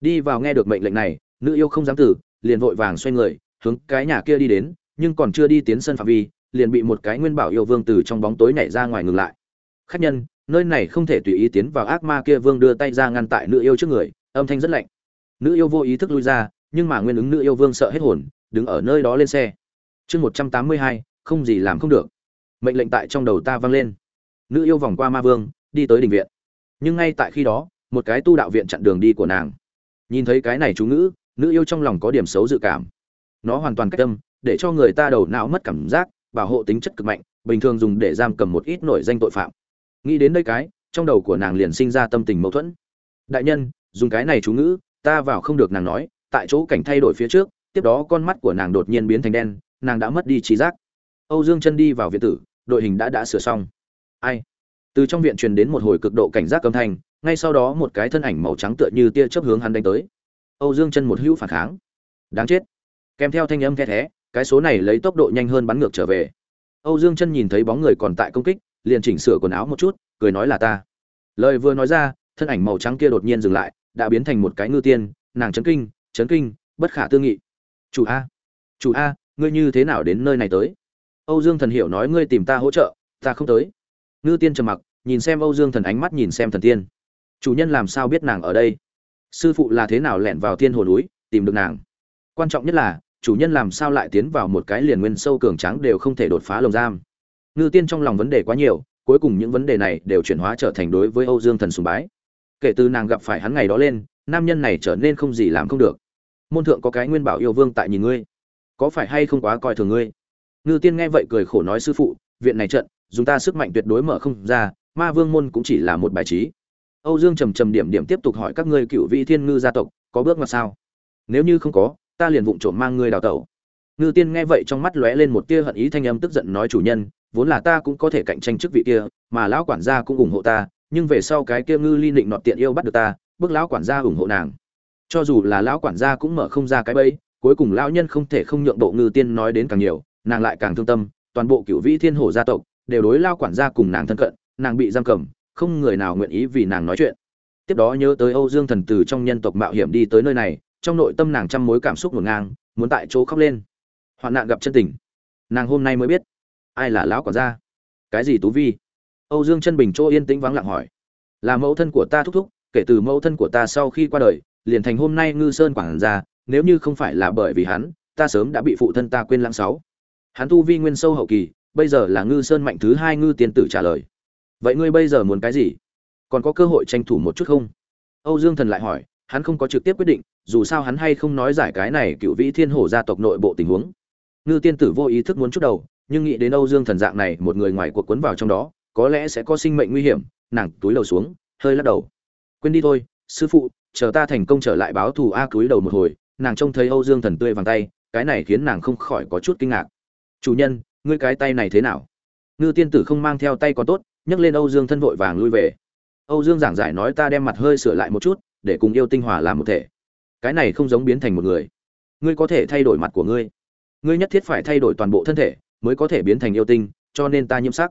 Đi vào nghe được mệnh lệnh này, nữ yêu không dám tử, liền vội vàng xoay người, hướng cái nhà kia đi đến, nhưng còn chưa đi tiến sân phạm vi, liền bị một cái nguyên bảo yêu vương từ trong bóng tối nhảy ra ngoài ngừng lại. Khách nhân, nơi này không thể tùy ý tiến vào ác ma kia vương đưa tay ra ngăn tại nữ yêu trước người, âm thanh rất lạnh. Nữ yêu vô ý thức lui ra nhưng mà nguyên ứng nữ yêu vương sợ hết hồn, đứng ở nơi đó lên xe. Chương một trăm tám mươi hai, không gì làm không được. Mệnh lệnh tại trong đầu ta vang lên. Nữ yêu vòng qua ma vương, đi tới đình viện. Nhưng ngay tại khi đó, một cái tu đạo viện chặn đường đi của nàng. Nhìn thấy cái này chú ngữ, nữ yêu trong lòng có điểm xấu dự cảm. Nó hoàn toàn cách tâm để cho người ta đầu não mất cảm giác, bảo hộ tính chất cực mạnh, bình thường dùng để giam cầm một ít nổi danh tội phạm. Nghĩ đến đây cái, trong đầu của nàng liền sinh ra tâm tình mâu thuẫn. Đại nhân, dùng cái này chú ngữ, ta vào không được nàng nói tại chỗ cảnh thay đổi phía trước, tiếp đó con mắt của nàng đột nhiên biến thành đen, nàng đã mất đi trí giác. Âu dương chân đi vào viện tử, đội hình đã đã sửa xong. Ai? Từ trong viện truyền đến một hồi cực độ cảnh giác âm thanh, ngay sau đó một cái thân ảnh màu trắng tựa như tia chớp hướng hắn đánh tới. Âu dương chân một hữu phản kháng. Đáng chết. Kèm theo thanh âm khe thé cái số này lấy tốc độ nhanh hơn bắn ngược trở về. Âu dương chân nhìn thấy bóng người còn tại công kích, liền chỉnh sửa quần áo một chút, cười nói là ta. Lời vừa nói ra, thân ảnh màu trắng kia đột nhiên dừng lại, đã biến thành một cái ngư tiên, nàng chấn kinh chấn kinh, bất khả tư nghị. Chủ a chủ a, ngươi như thế nào đến nơi này tới? Âu dương thần hiểu nói, ngươi tìm ta hỗ trợ, ta không tới. Ngư tiên trầm mặc, nhìn xem âu dương thần ánh mắt nhìn xem thần tiên. Chủ nhân làm sao biết nàng ở đây? Sư phụ là thế nào lẻn vào thiên hồ núi, tìm được nàng? Quan trọng nhất là, chủ nhân làm sao lại tiến vào một cái liền nguyên sâu cường tráng đều không thể đột phá lồng giam. Ngư tiên trong lòng vấn đề quá nhiều, cuối cùng những vấn đề này đều chuyển hóa trở thành đối với âu dương thần sùng bái. Kể từ nàng gặp phải hắn ngày đó lên, nam nhân này trở nên không gì làm không được môn thượng có cái nguyên bảo yêu vương tại nhìn ngươi. Có phải hay không quá coi thường ngươi? Ngư tiên nghe vậy cười khổ nói, sư phụ, viện này trận, dùng ta sức mạnh tuyệt đối mở không ra, ma vương môn cũng chỉ là một bài trí. Âu dương trầm trầm điểm điểm tiếp tục hỏi, các ngươi cựu vị thiên ngư gia tộc, có bước ngoặt sao? Nếu như không có, ta liền vụng trộm mang ngươi đào tẩu. Ngư tiên nghe vậy trong mắt lóe lên một tia hận ý thanh âm tức giận nói, chủ nhân, vốn là ta cũng có thể cạnh tranh chức vị kia, mà lão quản gia cũng ủng hộ ta, nhưng về sau cái kia ngư ly định nọt tiện yêu bắt được ta bức lão quản gia ủng hộ nàng cho dù là lão quản gia cũng mở không ra cái bẫy, cuối cùng lão nhân không thể không nhượng bộ ngư tiên nói đến càng nhiều, nàng lại càng thương tâm, toàn bộ cựu vĩ thiên hổ gia tộc đều đối lao quản gia cùng nàng thân cận, nàng bị giam cầm, không người nào nguyện ý vì nàng nói chuyện. Tiếp đó nhớ tới âu dương thần từ trong nhân tộc mạo hiểm đi tới nơi này, trong nội tâm nàng trăm mối cảm xúc ngổn ngang, muốn tại chỗ khóc lên. Hoạn nạn gặp chân tình. Nàng hôm nay mới biết, ai là lão quản gia? Cái gì tú vi? Âu dương chân bình chỗ yên tĩnh vắng lặng hỏi. Là mẫu thân của ta thúc thúc, kể từ mẫu thân của ta sau khi qua đời liền thành hôm nay ngư sơn quản gia, nếu như không phải là bởi vì hắn, ta sớm đã bị phụ thân ta quên lãng sáu. Hắn tu vi nguyên sâu hậu kỳ, bây giờ là ngư sơn mạnh thứ hai ngư tiên tử trả lời. Vậy ngươi bây giờ muốn cái gì? Còn có cơ hội tranh thủ một chút không? Âu dương thần lại hỏi, hắn không có trực tiếp quyết định, dù sao hắn hay không nói giải cái này cựu vĩ thiên hổ gia tộc nội bộ tình huống. Ngư tiên tử vô ý thức muốn chút đầu, nhưng nghĩ đến âu dương thần dạng này, một người ngoài cuộc quấn vào trong đó, có lẽ sẽ có sinh mệnh nguy hiểm, nàng túi lầu xuống, hơi lắc đầu. Quên đi thôi, sư phụ chờ ta thành công trở lại báo thù a cúi đầu một hồi, nàng trông thấy âu dương thần tươi vàng tay, cái này khiến nàng không khỏi có chút kinh ngạc. Chủ nhân, ngươi cái tay này thế nào? Ngư tiên tử không mang theo tay còn tốt, nhấc lên âu dương thân vội vàng lui về. Âu dương giảng giải nói ta đem mặt hơi sửa lại một chút, để cùng yêu tinh hòa làm một thể. Cái này không giống biến thành một người. Ngươi có thể thay đổi mặt của ngươi. Ngươi nhất thiết phải thay đổi toàn bộ thân thể, mới có thể biến thành yêu tinh, cho nên ta nhiễm sắc.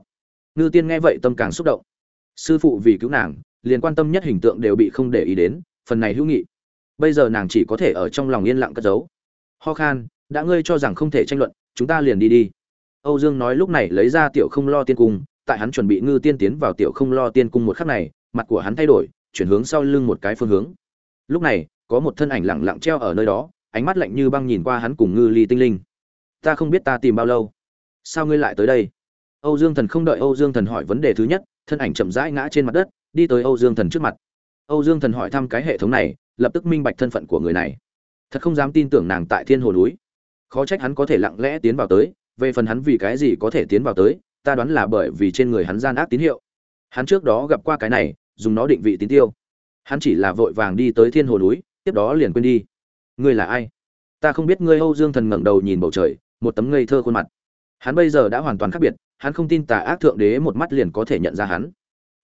Ngư tiên nghe vậy tâm càng xúc động. Sư phụ vì cứu nàng, liền quan tâm nhất hình tượng đều bị không để ý đến phần này hữu nghị. Bây giờ nàng chỉ có thể ở trong lòng yên lặng cất giấu. Ho khan, đã ngươi cho rằng không thể tranh luận, chúng ta liền đi đi. Âu dương nói lúc này lấy ra tiểu không lo tiên cung, tại hắn chuẩn bị ngư tiên tiến vào tiểu không lo tiên cung một khắc này, mặt của hắn thay đổi, chuyển hướng sau lưng một cái phương hướng. Lúc này, có một thân ảnh lẳng lặng treo ở nơi đó, ánh mắt lạnh như băng nhìn qua hắn cùng ngư ly tinh linh. Ta không biết ta tìm bao lâu. Sao ngươi lại tới đây? Âu dương thần không đợi âu dương thần hỏi vấn đề thứ nhất, thân ảnh chậm rãi ngã trên mặt đất, đi tới âu dương thần trước mặt âu dương thần hỏi thăm cái hệ thống này, lập tức minh bạch thân phận của người này. Thật không dám tin tưởng nàng tại thiên hồ núi. Khó trách hắn có thể lặng lẽ tiến vào tới, về phần hắn vì cái gì có thể tiến vào tới, ta đoán là bởi vì trên người hắn gian ác tín hiệu. Hắn trước đó gặp qua cái này, dùng nó định vị tín tiêu. Hắn chỉ là vội vàng đi tới thiên hồ núi, tiếp đó liền quên đi. Ngươi là ai? Ta không biết ngươi âu dương thần ngẩng đầu nhìn bầu trời, một tấm ngây thơ khuôn mặt. Hắn bây giờ đã hoàn toàn khác biệt, hắn không tin tà ác thượng đế một mắt liền có thể nhận ra hắn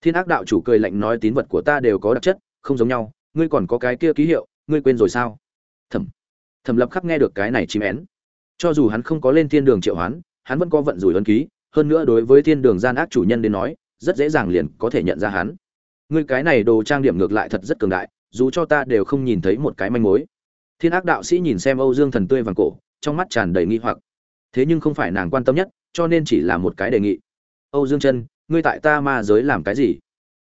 thiên ác đạo chủ cười lạnh nói tín vật của ta đều có đặc chất, không giống nhau, ngươi còn có cái kia ký hiệu, ngươi quên rồi sao? Thẩm. Thẩm lập khắc nghe được cái này chim én. Cho dù hắn không có lên thiên đường triệu hoán, hắn vẫn có vận rủi ân ký, hơn nữa đối với thiên đường gian ác chủ nhân đến nói, rất dễ dàng liền có thể nhận ra hắn. Ngươi cái này đồ trang điểm ngược lại thật rất cường đại, dù cho ta đều không nhìn thấy một cái manh mối. Thiên ác đạo sĩ nhìn xem âu dương thần tươi vàng cổ, trong mắt tràn đầy nghi hoặc. Thế nhưng không phải nàng quan tâm nhất, cho nên chỉ là một cái đề nghị. Âu dương chân ngươi tại ta ma giới làm cái gì?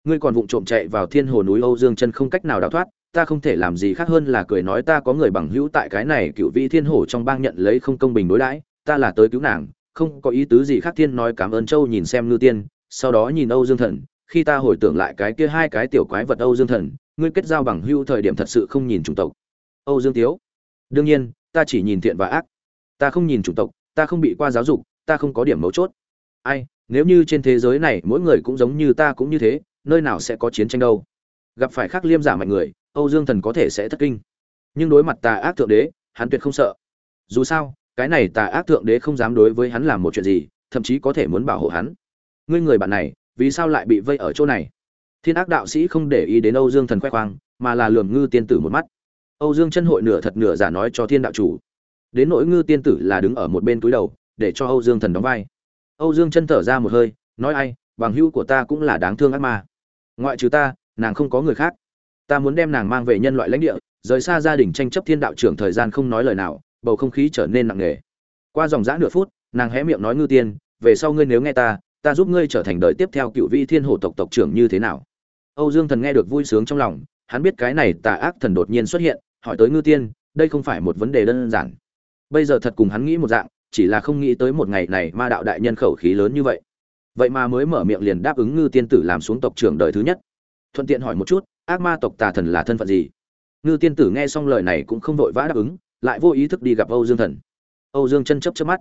Ngươi còn vụng trộm chạy vào thiên hồ núi âu dương chân không cách nào đào thoát, ta không thể làm gì khác hơn là cười nói ta có người bằng hữu tại cái này cựu vị thiên hổ trong bang nhận lấy không công bình đối đãi, ta là tới cứu nàng, không có ý tứ gì khác thiên nói cảm ơn châu nhìn xem ngư tiên, sau đó nhìn âu dương thần, khi ta hồi tưởng lại cái kia hai cái tiểu quái vật âu dương thần, ngươi kết giao bằng hữu thời điểm thật sự không nhìn chủng tộc. Âu dương tiếu, đương nhiên, ta chỉ nhìn thiện và ác, ta không nhìn chủng tộc, ta không bị qua giáo dục, ta không có điểm mấu chốt. Ai nếu như trên thế giới này mỗi người cũng giống như ta cũng như thế, nơi nào sẽ có chiến tranh đâu? Gặp phải khắc liêm giả mạnh người, âu dương thần có thể sẽ thất kinh. Nhưng đối mặt tà ác thượng đế, hắn tuyệt không sợ. Dù sao, cái này tà ác thượng đế không dám đối với hắn làm một chuyện gì, thậm chí có thể muốn bảo hộ hắn. Ngươi người bạn này, vì sao lại bị vây ở chỗ này? Thiên ác đạo sĩ không để ý đến âu dương thần khoe khoang, mà là lườm ngư tiên tử một mắt. Âu dương chân hội nửa thật nửa giả nói cho thiên đạo chủ. Đến nỗi ngư tiên tử là đứng ở một bên túi đầu, để cho âu dương thần đóng vai âu dương chân thở ra một hơi, nói ai, bằng hữu của ta cũng là đáng thương ác ma. Ngoại trừ ta, nàng không có người khác. Ta muốn đem nàng mang về nhân loại lãnh địa, rời xa gia đình tranh chấp thiên đạo trưởng thời gian không nói lời nào, bầu không khí trở nên nặng nề. Qua dòng dã nửa phút, nàng hé miệng nói ngư tiên, về sau ngươi nếu nghe ta ta giúp ngươi trở thành đời tiếp theo cựu vị thiên hổ tộc tộc trưởng như thế nào? Âu dương thần nghe được vui sướng trong lòng, hắn biết cái này tà ác thần đột nhiên xuất hiện, hỏi tới ngư tiên, đây không phải một vấn đề đơn giản. Bây giờ thật cùng hắn nghĩ một dạng chỉ là không nghĩ tới một ngày này ma đạo đại nhân khẩu khí lớn như vậy. Vậy mà mới mở miệng liền đáp ứng ngư tiên tử làm xuống tộc trưởng đời thứ nhất. Thuận tiện hỏi một chút, ác ma tộc tà thần là thân phận gì? Ngư tiên tử nghe xong lời này cũng không vội vã đáp ứng, lại vô ý thức đi gặp âu dương thần. Âu dương chân chấp chấp mắt.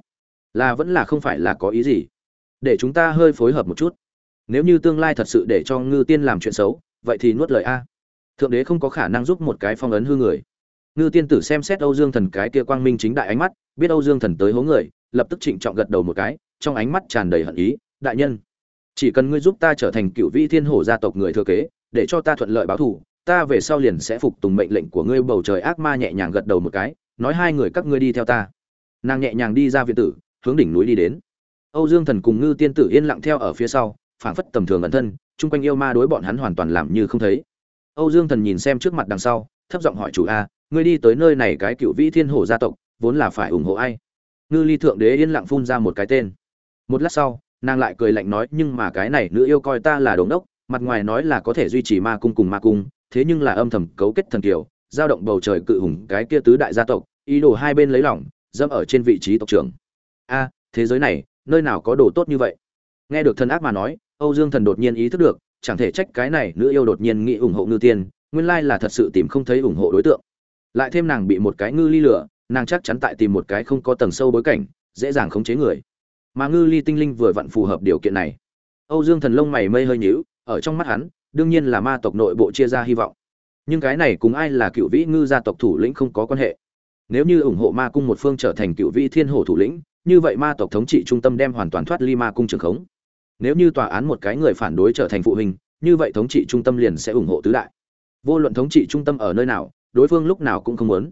Là vẫn là không phải là có ý gì? Để chúng ta hơi phối hợp một chút. Nếu như tương lai thật sự để cho ngư tiên làm chuyện xấu, vậy thì nuốt lời a. Thượng đế không có khả năng giúp một cái phong ấn hư người ngư tiên tử xem xét âu dương thần cái kia quang minh chính đại ánh mắt, biết âu dương thần tới hố người, lập tức trịnh trọng gật đầu một cái, trong ánh mắt tràn đầy hận ý, đại nhân, chỉ cần ngươi giúp ta trở thành cựu vĩ thiên hổ gia tộc người thừa kế, để cho ta thuận lợi báo thù, ta về sau liền sẽ phục tùng mệnh lệnh của ngươi. Bầu trời ác ma nhẹ nhàng gật đầu một cái, nói, hai người các ngươi đi theo ta. Nàng nhẹ nhàng đi ra viện tử, hướng đỉnh núi đi đến. Âu dương thần cùng ngư tiên tử yên lặng theo ở phía sau, phảng phất tầm thường ẩn thân, chung quanh yêu ma đối bọn hắn hoàn toàn làm như không thấy. Âu dương thần nhìn xem trước mặt đằng sau, thấp giọng hỏi chủ a ngươi đi tới nơi này cái cựu vĩ thiên hổ gia tộc, vốn là phải ủng hộ ai? Ngư ly thượng đế yên lặng phun ra một cái tên. Một lát sau, nàng lại cười lạnh nói, nhưng mà cái này nữ yêu coi ta là đống đốc, mặt ngoài nói là có thể duy trì ma cung cùng ma cung, thế nhưng là âm thầm cấu kết thần kiều, giao động bầu trời cự hùng cái kia tứ đại gia tộc, ý đồ hai bên lấy lỏng dẫm ở trên vị trí tộc trưởng. A, thế giới này, nơi nào có đồ tốt như vậy? Nghe được thần ác mà nói, âu dương thần đột nhiên ý thức được, chẳng thể trách cái này nữ yêu đột nhiên nghĩ ủng hộ ngư tiên, nguyên lai là thật sự tìm không thấy ủng hộ đối tượng lại thêm nàng bị một cái ngư ly lửa, nàng chắc chắn tại tìm một cái không có tầng sâu bối cảnh, dễ dàng khống chế người. Mà ngư ly tinh linh vừa vặn phù hợp điều kiện này. Âu dương thần lông mày mây hơi nhíu, ở trong mắt hắn, đương nhiên là ma tộc nội bộ chia ra hy vọng. Nhưng cái này cùng ai là cựu vĩ ngư gia tộc thủ lĩnh không có quan hệ. Nếu như ủng hộ ma cung một phương trở thành cựu vĩ thiên hổ thủ lĩnh, như vậy ma tộc thống trị trung tâm đem hoàn toàn thoát ly ma cung trường khống. Nếu như tòa án một cái người phản đối trở thành phụ huynh, như vậy thống trị trung tâm liền sẽ ủng hộ tứ đại. Vô luận thống trị trung tâm ở nơi nào đối phương lúc nào cũng không muốn.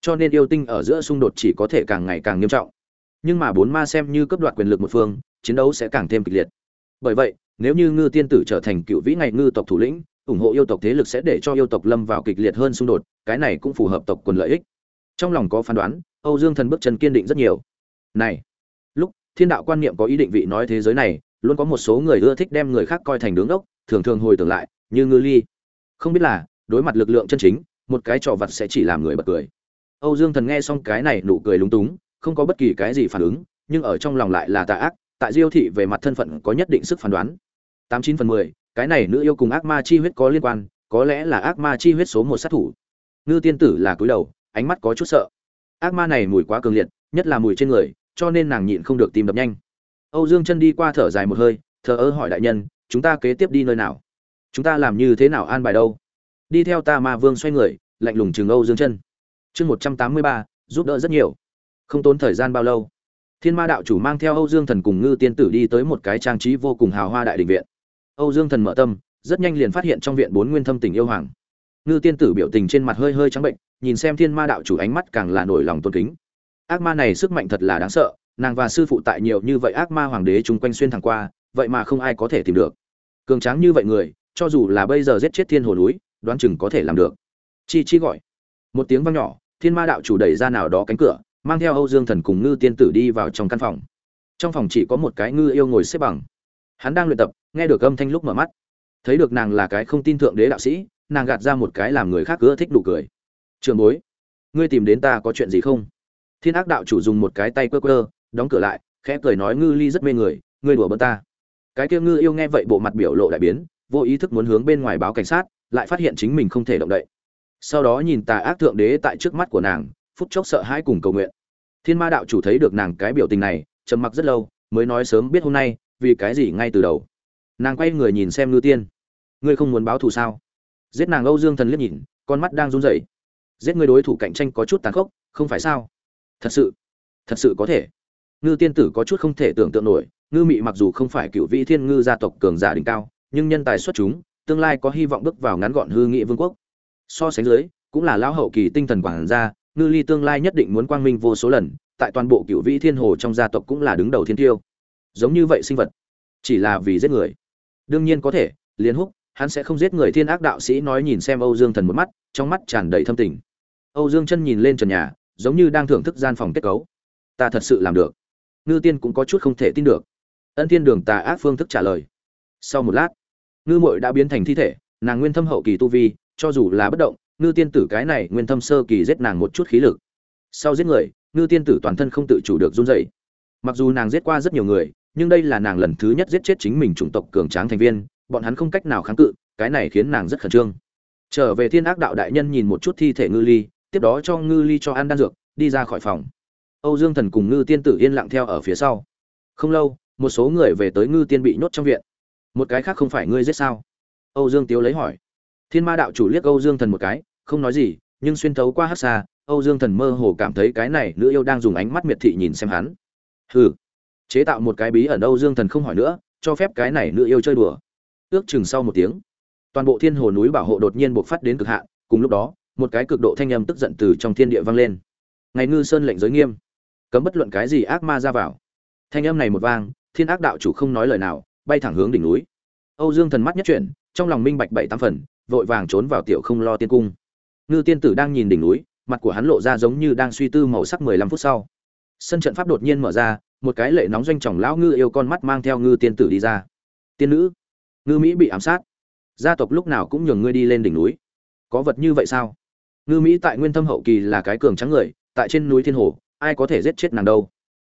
Cho nên yêu tinh ở giữa xung đột chỉ có thể càng ngày càng nghiêm trọng. Nhưng mà bốn ma xem như cấp đoạt quyền lực một phương, chiến đấu sẽ càng thêm kịch liệt. Bởi vậy, nếu như ngư tiên tử trở thành cựu vĩ ngày ngư tộc thủ lĩnh, ủng hộ yêu tộc thế lực sẽ để cho yêu tộc lâm vào kịch liệt hơn xung đột, cái này cũng phù hợp tộc quần lợi ích. Trong lòng có phán đoán, âu dương thần bước chân kiên định rất nhiều. Này, lúc thiên đạo quan niệm có ý định vị nói thế giới này, luôn có một số người ưa thích đem người khác coi thành đứng ốc thường thường hồi tưởng lại, như ngư ly. Không biết là, đối mặt lực lượng chân chính một cái trò vặt sẽ chỉ làm người bật cười. Âu dương thần nghe xong cái này nụ cười lúng túng, không có bất kỳ cái gì phản ứng, nhưng ở trong lòng lại là tà ác, tại diêu thị về mặt thân phận có nhất định sức phán đoán. Tám chín phần mười, cái này nữ yêu cùng ác ma chi huyết có liên quan, có lẽ là ác ma chi huyết số một sát thủ. Ngư tiên tử là cúi đầu, ánh mắt có chút sợ. Ác ma này mùi quá cường liệt, nhất là mùi trên người, cho nên nàng nhịn không được tìm đập nhanh. Âu dương chân đi qua thở dài một hơi, thờ ơ hỏi đại nhân, chúng ta kế tiếp đi nơi nào? Chúng ta làm như thế nào an bài đâu? Đi theo ta ma vương xoay người, lạnh lùng chừng âu dương chân. Chương một trăm tám mươi ba, giúp đỡ rất nhiều. Không tốn thời gian bao lâu, thiên ma đạo chủ mang theo âu dương thần cùng ngư tiên tử đi tới một cái trang trí vô cùng hào hoa đại định viện. Âu dương thần mở tâm, rất nhanh liền phát hiện trong viện bốn nguyên thâm tình yêu hoàng. Ngư tiên tử biểu tình trên mặt hơi hơi trắng bệnh, nhìn xem thiên ma đạo chủ ánh mắt càng là nổi lòng tôn kính. Ác ma này sức mạnh thật là đáng sợ, nàng và sư phụ tại nhiều như vậy ác ma hoàng đế chung quanh xuyên thẳng qua, vậy mà không ai có thể tìm được. Cường tráng như vậy người, cho dù là bây giờ giết chết thiên hồ núi đoán chừng có thể làm được. Chi chi gọi. Một tiếng vang nhỏ, thiên ma đạo chủ đẩy ra nào đó cánh cửa, mang theo âu dương thần cùng ngư tiên tử đi vào trong căn phòng. Trong phòng chỉ có một cái ngư yêu ngồi xếp bằng. Hắn đang luyện tập, nghe được âm thanh lúc mở mắt. Thấy được nàng là cái không tin thượng đế đạo sĩ, nàng gạt ra một cái làm người khác ưa thích đủ cười. Trường bối, ngươi tìm đến ta có chuyện gì không? Thiên ác đạo chủ dùng một cái tay quơ quơ, đóng cửa lại, khẽ cười nói ngư ly rất mê người, ngươi đùa bỡn ta. Cái kia ngư yêu nghe vậy bộ mặt biểu lộ đại biến, vô ý thức muốn hướng bên ngoài báo cảnh sát lại phát hiện chính mình không thể động đậy. Sau đó nhìn tà ác thượng đế tại trước mắt của nàng, phút chốc sợ hãi cùng cầu nguyện. Thiên ma đạo chủ thấy được nàng cái biểu tình này, trầm mặc rất lâu, mới nói sớm biết hôm nay, vì cái gì ngay từ đầu. Nàng quay người nhìn xem ngư tiên. Ngươi không muốn báo thù sao? Giết nàng âu dương thần liếc nhìn, con mắt đang run rẩy. Giết người đối thủ cạnh tranh có chút tàn khốc, không phải sao? Thật sự thật sự có thể. Ngư tiên tử có chút không thể tưởng tượng nổi ngư mị mặc dù không phải cựu vị thiên ngư gia tộc cường giả đỉnh cao, nhưng nhân tài xuất chúng tương lai có hy vọng bước vào ngắn gọn hư nghị vương quốc. So sánh dưới, cũng là lão hậu kỳ tinh thần quản gia ngư ly tương lai nhất định muốn quang minh vô số lần, tại toàn bộ cựu vị thiên hồ trong gia tộc cũng là đứng đầu thiên tiêu. Giống như vậy sinh vật, chỉ là vì giết người. Đương nhiên có thể liên húc, hắn sẽ không giết người thiên ác đạo sĩ nói nhìn xem âu dương thần một mắt, trong mắt tràn đầy thâm tình. Âu dương chân nhìn lên trần nhà, giống như đang thưởng thức gian phòng kết cấu. Ta thật sự làm được. Ngư tiên cũng có chút không thể tin được. Ân thiên đường tà ác phương thức trả lời. Sau một lát ngư mội đã biến thành thi thể, nàng nguyên thâm hậu kỳ tu vi, cho dù là bất động, ngư tiên tử cái này nguyên thâm sơ kỳ giết nàng một chút khí lực. Sau giết người, ngư tiên tử toàn thân không tự chủ được run dậy mặc dù nàng giết qua rất nhiều người, nhưng đây là nàng lần thứ nhất giết chết chính mình chủng tộc cường tráng thành viên, bọn hắn không cách nào kháng cự, cái này khiến nàng rất khẩn trương. Trở về thiên ác đạo đại nhân nhìn một chút thi thể ngư ly, tiếp đó cho ngư ly cho ăn đan dược, đi ra khỏi phòng. Âu dương thần cùng ngư tiên tử yên lặng theo ở phía sau. Không lâu, một số người về tới ngư tiên bị nhốt trong viện một cái khác không phải ngươi giết sao? Âu dương tiếu lấy hỏi. Thiên ma đạo chủ liếc âu dương thần một cái, không nói gì, nhưng xuyên thấu qua hát xa, âu dương thần mơ hồ cảm thấy cái này nữ yêu đang dùng ánh mắt miệt thị nhìn xem hắn. Hừ. Chế tạo một cái bí ẩn âu dương thần không hỏi nữa, cho phép cái này nữ yêu chơi đùa. Ước chừng sau một tiếng, toàn bộ thiên hồ núi bảo hộ đột nhiên buộc phát đến cực hạn, cùng lúc đó, một cái cực độ thanh âm tức giận từ trong thiên địa vang lên. Ngày ngư sơn lệnh giới nghiêm. Cấm bất luận cái gì ác ma ra vào. Thanh âm này một vang, thiên ác đạo chủ không nói lời nào bay thẳng hướng đỉnh núi. Âu dương thần mắt nhất chuyển, trong lòng minh bạch bảy tám phần, vội vàng trốn vào tiểu không lo tiên cung. Ngư tiên tử đang nhìn đỉnh núi, mặt của hắn lộ ra giống như đang suy tư màu sắc mười lăm phút sau. Sân trận pháp đột nhiên mở ra, một cái lệ nóng doanh trọng lão ngư yêu con mắt mang theo ngư tiên tử đi ra. Tiên nữ, ngư mỹ bị ám sát. Gia tộc lúc nào cũng nhường ngươi đi lên đỉnh núi. Có vật như vậy sao? Ngư mỹ tại nguyên thâm hậu kỳ là cái cường trắng người, tại trên núi thiên hồ, ai có thể giết chết nàng đâu?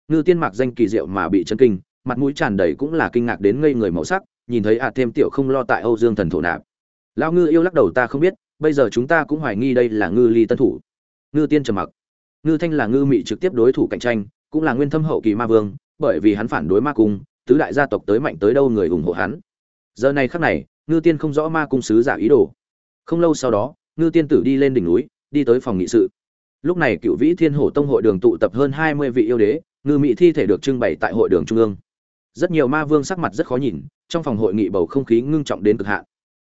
Ngư tiên mặc danh kỳ diệu mà bị chấn kinh mặt mũi tràn đầy cũng là kinh ngạc đến ngây người màu sắc, nhìn thấy ạ thêm tiểu không lo tại âu dương thần thổ nạp. Lão ngư yêu lắc đầu, ta không biết, bây giờ chúng ta cũng hoài nghi đây là ngư ly tân thủ. Ngư tiên trầm mặc. Ngư thanh là ngư mị trực tiếp đối thủ cạnh tranh, cũng là nguyên thâm hậu kỳ ma vương, bởi vì hắn phản đối ma cung, tứ đại gia tộc tới mạnh tới đâu người ủng hộ hắn. Giờ này khắc này, ngư tiên không rõ ma cung sứ giả ý đồ. Không lâu sau đó, ngư tiên tử đi lên đỉnh núi, đi tới phòng nghị sự. Lúc này cựu vĩ thiên hổ tông hội đường tụ tập hơn hai mươi vị yêu đế, ngư mỹ thi thể được trưng bày tại hội đường trung ương rất nhiều ma vương sắc mặt rất khó nhìn, trong phòng hội nghị bầu không khí ngưng trọng đến cực hạn.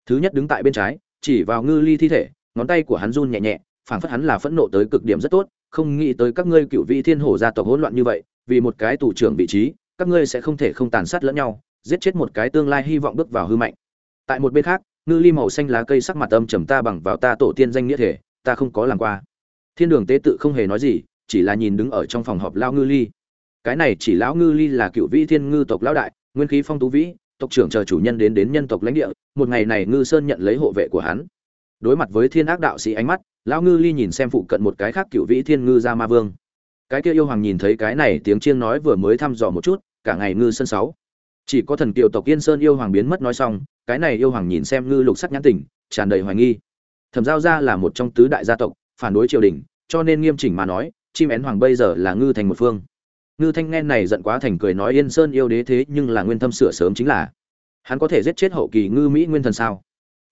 Thứ nhất đứng tại bên trái, chỉ vào ngư ly thi thể, ngón tay của hắn run nhẹ nhẹ, phảng phất hắn là phẫn nộ tới cực điểm rất tốt, không nghĩ tới các ngươi cựu vị thiên hổ gia tộc hỗn loạn như vậy, vì một cái tù trưởng vị trí, các ngươi sẽ không thể không tàn sát lẫn nhau, giết chết một cái tương lai hy vọng bước vào hư mạnh. Tại một bên khác, ngư ly màu xanh lá cây sắc mặt âm trầm ta bằng vào ta tổ tiên danh nghĩa thể, ta không có làm qua. Thiên đường tế tự không hề nói gì, chỉ là nhìn đứng ở trong phòng họp lao ngư ly cái này chỉ lão ngư ly là cựu vĩ thiên ngư tộc lão đại, nguyên khí phong tú vĩ, tộc trưởng chờ chủ nhân đến đến nhân tộc lãnh địa, một ngày này ngư sơn nhận lấy hộ vệ của hắn. Đối mặt với thiên ác đạo sĩ ánh mắt, lão ngư ly nhìn xem phụ cận một cái khác cựu vĩ thiên ngư ra ma vương. Cái kia yêu hoàng nhìn thấy cái này tiếng chiêng nói vừa mới thăm dò một chút, cả ngày ngư sơn sáu. Chỉ có thần kiều tộc yên sơn yêu hoàng biến mất nói xong, cái này yêu hoàng nhìn xem ngư lục sắc nhãn tình, tràn đầy hoài nghi. Thẩm giao gia là một trong tứ đại gia tộc, phản đối triều đình, cho nên nghiêm chỉnh mà nói, chim én hoàng bây giờ là ngư thành một phương ngư thanh nghe này giận quá thành cười nói yên sơn yêu đế thế nhưng là nguyên thâm sửa sớm chính là. Hắn có thể giết chết hậu kỳ ngư mỹ nguyên thần sao?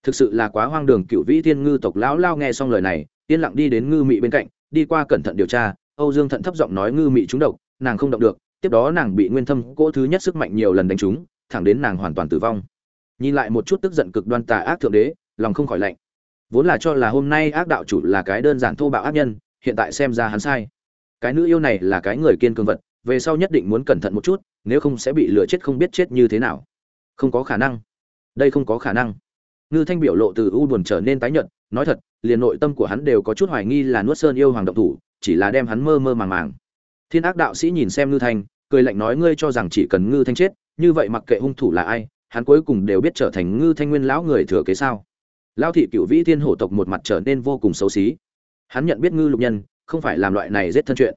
Thực sự là quá hoang đường cựu vĩ thiên ngư tộc lão lao nghe xong lời này, yên lặng đi đến ngư mỹ bên cạnh, đi qua cẩn thận điều tra, âu dương thận thấp giọng nói ngư mỹ trúng độc, nàng không động được, tiếp đó nàng bị nguyên thâm cỗ thứ nhất sức mạnh nhiều lần đánh trúng, thẳng đến nàng hoàn toàn tử vong. Nhìn lại một chút tức giận cực đoan tà ác thượng đế, lòng không khỏi lạnh. Vốn là cho là hôm nay ác đạo chủ là cái đơn giản thô bạo ác nhân, hiện tại xem ra hắn sai. Cái nữ yêu này là cái người kiên cường vật về sau nhất định muốn cẩn thận một chút, nếu không sẽ bị lừa chết không biết chết như thế nào. Không có khả năng. Đây không có khả năng. Ngư thanh biểu lộ từ u buồn trở nên tái nhợt, nói thật, liền nội tâm của hắn đều có chút hoài nghi là nuốt sơn yêu hoàng động thủ, chỉ là đem hắn mơ mơ màng màng. Thiên ác đạo sĩ nhìn xem ngư thanh, cười lạnh nói ngươi cho rằng chỉ cần ngư thanh chết, như vậy mặc kệ hung thủ là ai, hắn cuối cùng đều biết trở thành ngư thanh nguyên lão người thừa kế sao. Lão thị cựu vĩ thiên hổ tộc một mặt trở nên vô cùng xấu xí. Hắn nhận biết ngư lục nhân, không phải làm loại này giết thân chuyện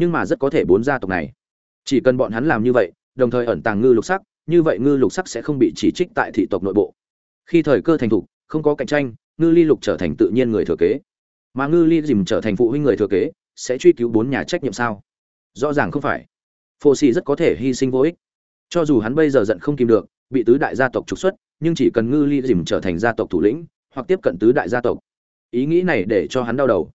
nhưng mà rất có thể bốn gia tộc này. Chỉ cần bọn hắn làm như vậy, đồng thời ẩn tàng ngư lục sắc, như vậy ngư lục sắc sẽ không bị chỉ trích tại thị tộc nội bộ. Khi thời cơ thành thục, không có cạnh tranh, ngư ly lục trở thành tự nhiên người thừa kế. Mà ngư ly dìm trở thành phụ huynh người thừa kế, sẽ truy cứu bốn nhà trách nhiệm sao? Rõ ràng không phải. Phô xì rất có thể hy sinh vô ích. Cho dù hắn bây giờ giận không kìm được, bị tứ đại gia tộc trục xuất, nhưng chỉ cần ngư ly dìm trở thành gia tộc thủ lĩnh, hoặc tiếp cận tứ đại gia tộc. Ý nghĩ này để cho hắn đau đầu.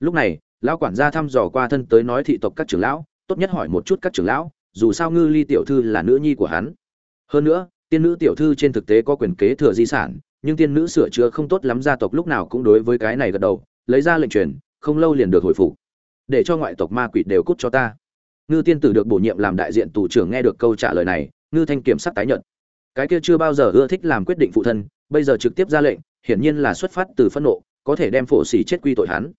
Lúc này lão quản gia thăm dò qua thân tới nói thị tộc các trưởng lão, tốt nhất hỏi một chút các trưởng lão, dù sao ngư ly tiểu thư là nữ nhi của hắn. Hơn nữa, tiên nữ tiểu thư trên thực tế có quyền kế thừa di sản, nhưng tiên nữ sửa chữa không tốt lắm gia tộc lúc nào cũng đối với cái này gật đầu, lấy ra lệnh truyền, không lâu liền được hồi phục. Để cho ngoại tộc ma quỷ đều cút cho ta. Ngư tiên tử được bổ nhiệm làm đại diện tù trưởng nghe được câu trả lời này, ngư thanh kiểm sắc tái nhận cái kia chưa bao giờ ưa thích làm quyết định phụ thân, bây giờ trực tiếp ra lệnh, hiển nhiên là xuất phát từ phẫn nộ, có thể đem phổ xỉ chết quy tội hắn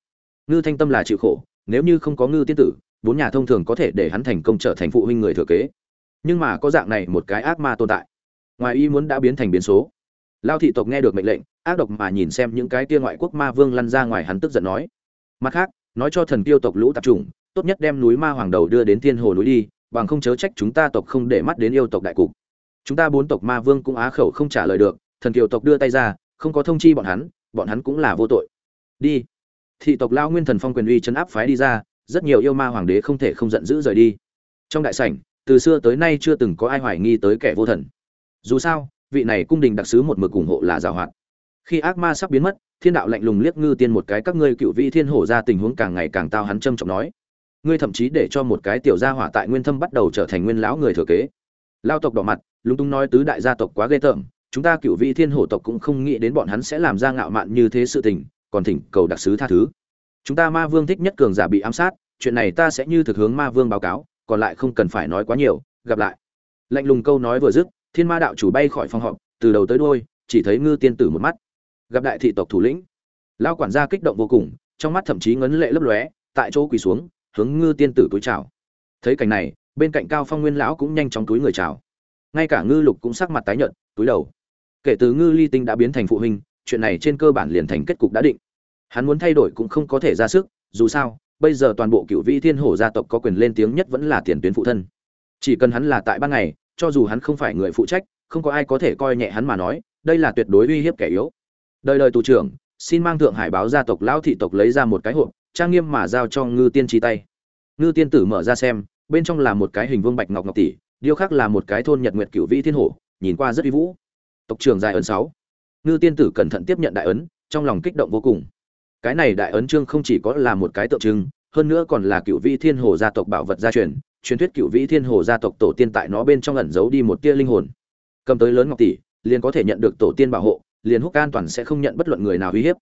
ngư thanh tâm là chịu khổ, nếu như không có ngư tiên tử, bốn nhà thông thường có thể để hắn thành công trở thành phụ huynh người thừa kế. Nhưng mà có dạng này một cái ác ma tồn tại. Ngoài ý muốn đã biến thành biến số. Lao thị tộc nghe được mệnh lệnh, ác độc mà nhìn xem những cái kia ngoại quốc ma vương lăn ra ngoài hắn tức giận nói. Mặt khác, nói cho thần tiêu tộc lũ tạp chủng, tốt nhất đem núi ma hoàng đầu đưa đến thiên hồ núi đi, bằng không chớ trách chúng ta tộc không để mắt đến yêu tộc đại cục. Chúng ta bốn tộc ma vương cũng á khẩu không trả lời được, thần kiều tộc đưa tay ra, không có thông chi bọn hắn bọn hắn cũng là vô tội. Đi thị tộc lao nguyên thần phong quyền uy chấn áp phái đi ra, rất nhiều yêu ma hoàng đế không thể không giận dữ rời đi. Trong đại sảnh, từ xưa tới nay chưa từng có ai hoài nghi tới kẻ vô thần. Dù sao, vị này cung đình đặc sứ một mực ủng hộ là giảo hoạt. Khi ác ma sắp biến mất, thiên đạo lạnh lùng liếc ngư tiên một cái các ngươi cựu vị thiên hổ ra tình huống càng ngày càng tao hắn trâm trọng nói. Ngươi thậm chí để cho một cái tiểu gia hỏa tại nguyên thâm bắt đầu trở thành nguyên lão người thừa kế. Lao tộc đỏ mặt, lúng túng nói tứ đại gia tộc quá ghê tởm, chúng ta cựu vị thiên hổ tộc cũng không nghĩ đến bọn hắn sẽ làm ra ngạo mạn như thế sự tình còn thỉnh cầu đặc sứ tha thứ. Chúng ta ma vương thích nhất cường giả bị ám sát, chuyện này ta sẽ như thực hướng ma vương báo cáo, còn lại không cần phải nói quá nhiều, gặp lại. Lạnh lùng câu nói vừa dứt, thiên ma đạo chủ bay khỏi phòng họp, từ đầu tới đuôi, chỉ thấy ngư tiên tử một mắt. Gặp đại thị tộc thủ lĩnh lao quản gia kích động vô cùng, trong mắt thậm chí ngấn lệ lấp lóe, tại chỗ quỳ xuống, hướng ngư tiên tử cúi chào. Thấy cảnh này, bên cạnh cao phong nguyên lão cũng nhanh chóng túi người chào. Ngay cả ngư lục cũng sắc mặt tái nhợt, túi đầu. Kể từ ngư ly tinh đã biến thành phụ huynh chuyện này trên cơ bản liền thành kết cục đã định. Hắn muốn thay đổi cũng không có thể ra sức, dù sao, bây giờ toàn bộ cựu vĩ thiên hổ gia tộc có quyền lên tiếng nhất vẫn là tiền tuyến phụ thân. Chỉ cần hắn là tại ban ngày, cho dù hắn không phải người phụ trách, không có ai có thể coi nhẹ hắn mà nói, đây là tuyệt đối uy hiếp kẻ yếu. Đời đời tù trưởng, xin mang thượng hải báo gia tộc lão thị tộc lấy ra một cái hộp, trang nghiêm mà giao cho ngư tiên trí tay. Ngư tiên tử mở ra xem, bên trong là một cái hình vương bạch ngọc ngọc tỷ, điêu khắc là một cái thôn nhật nguyệt cửu vĩ thiên hổ, nhìn qua rất uy vũ. Tộc trưởng dài ấn sáu ngư tiên tử cẩn thận tiếp nhận đại ấn, trong lòng kích động vô cùng. Cái này đại ấn trương không chỉ có là một cái tượng trưng, hơn nữa còn là cựu vĩ thiên hồ gia tộc bảo vật gia truyền truyền thuyết cựu vĩ thiên hồ gia tộc tổ tiên tại nó bên trong ẩn giấu đi một tia linh hồn. Cầm tới lớn ngọc tỷ, liền có thể nhận được tổ tiên bảo hộ, liền húc an toàn sẽ không nhận bất luận người nào uy hiếp.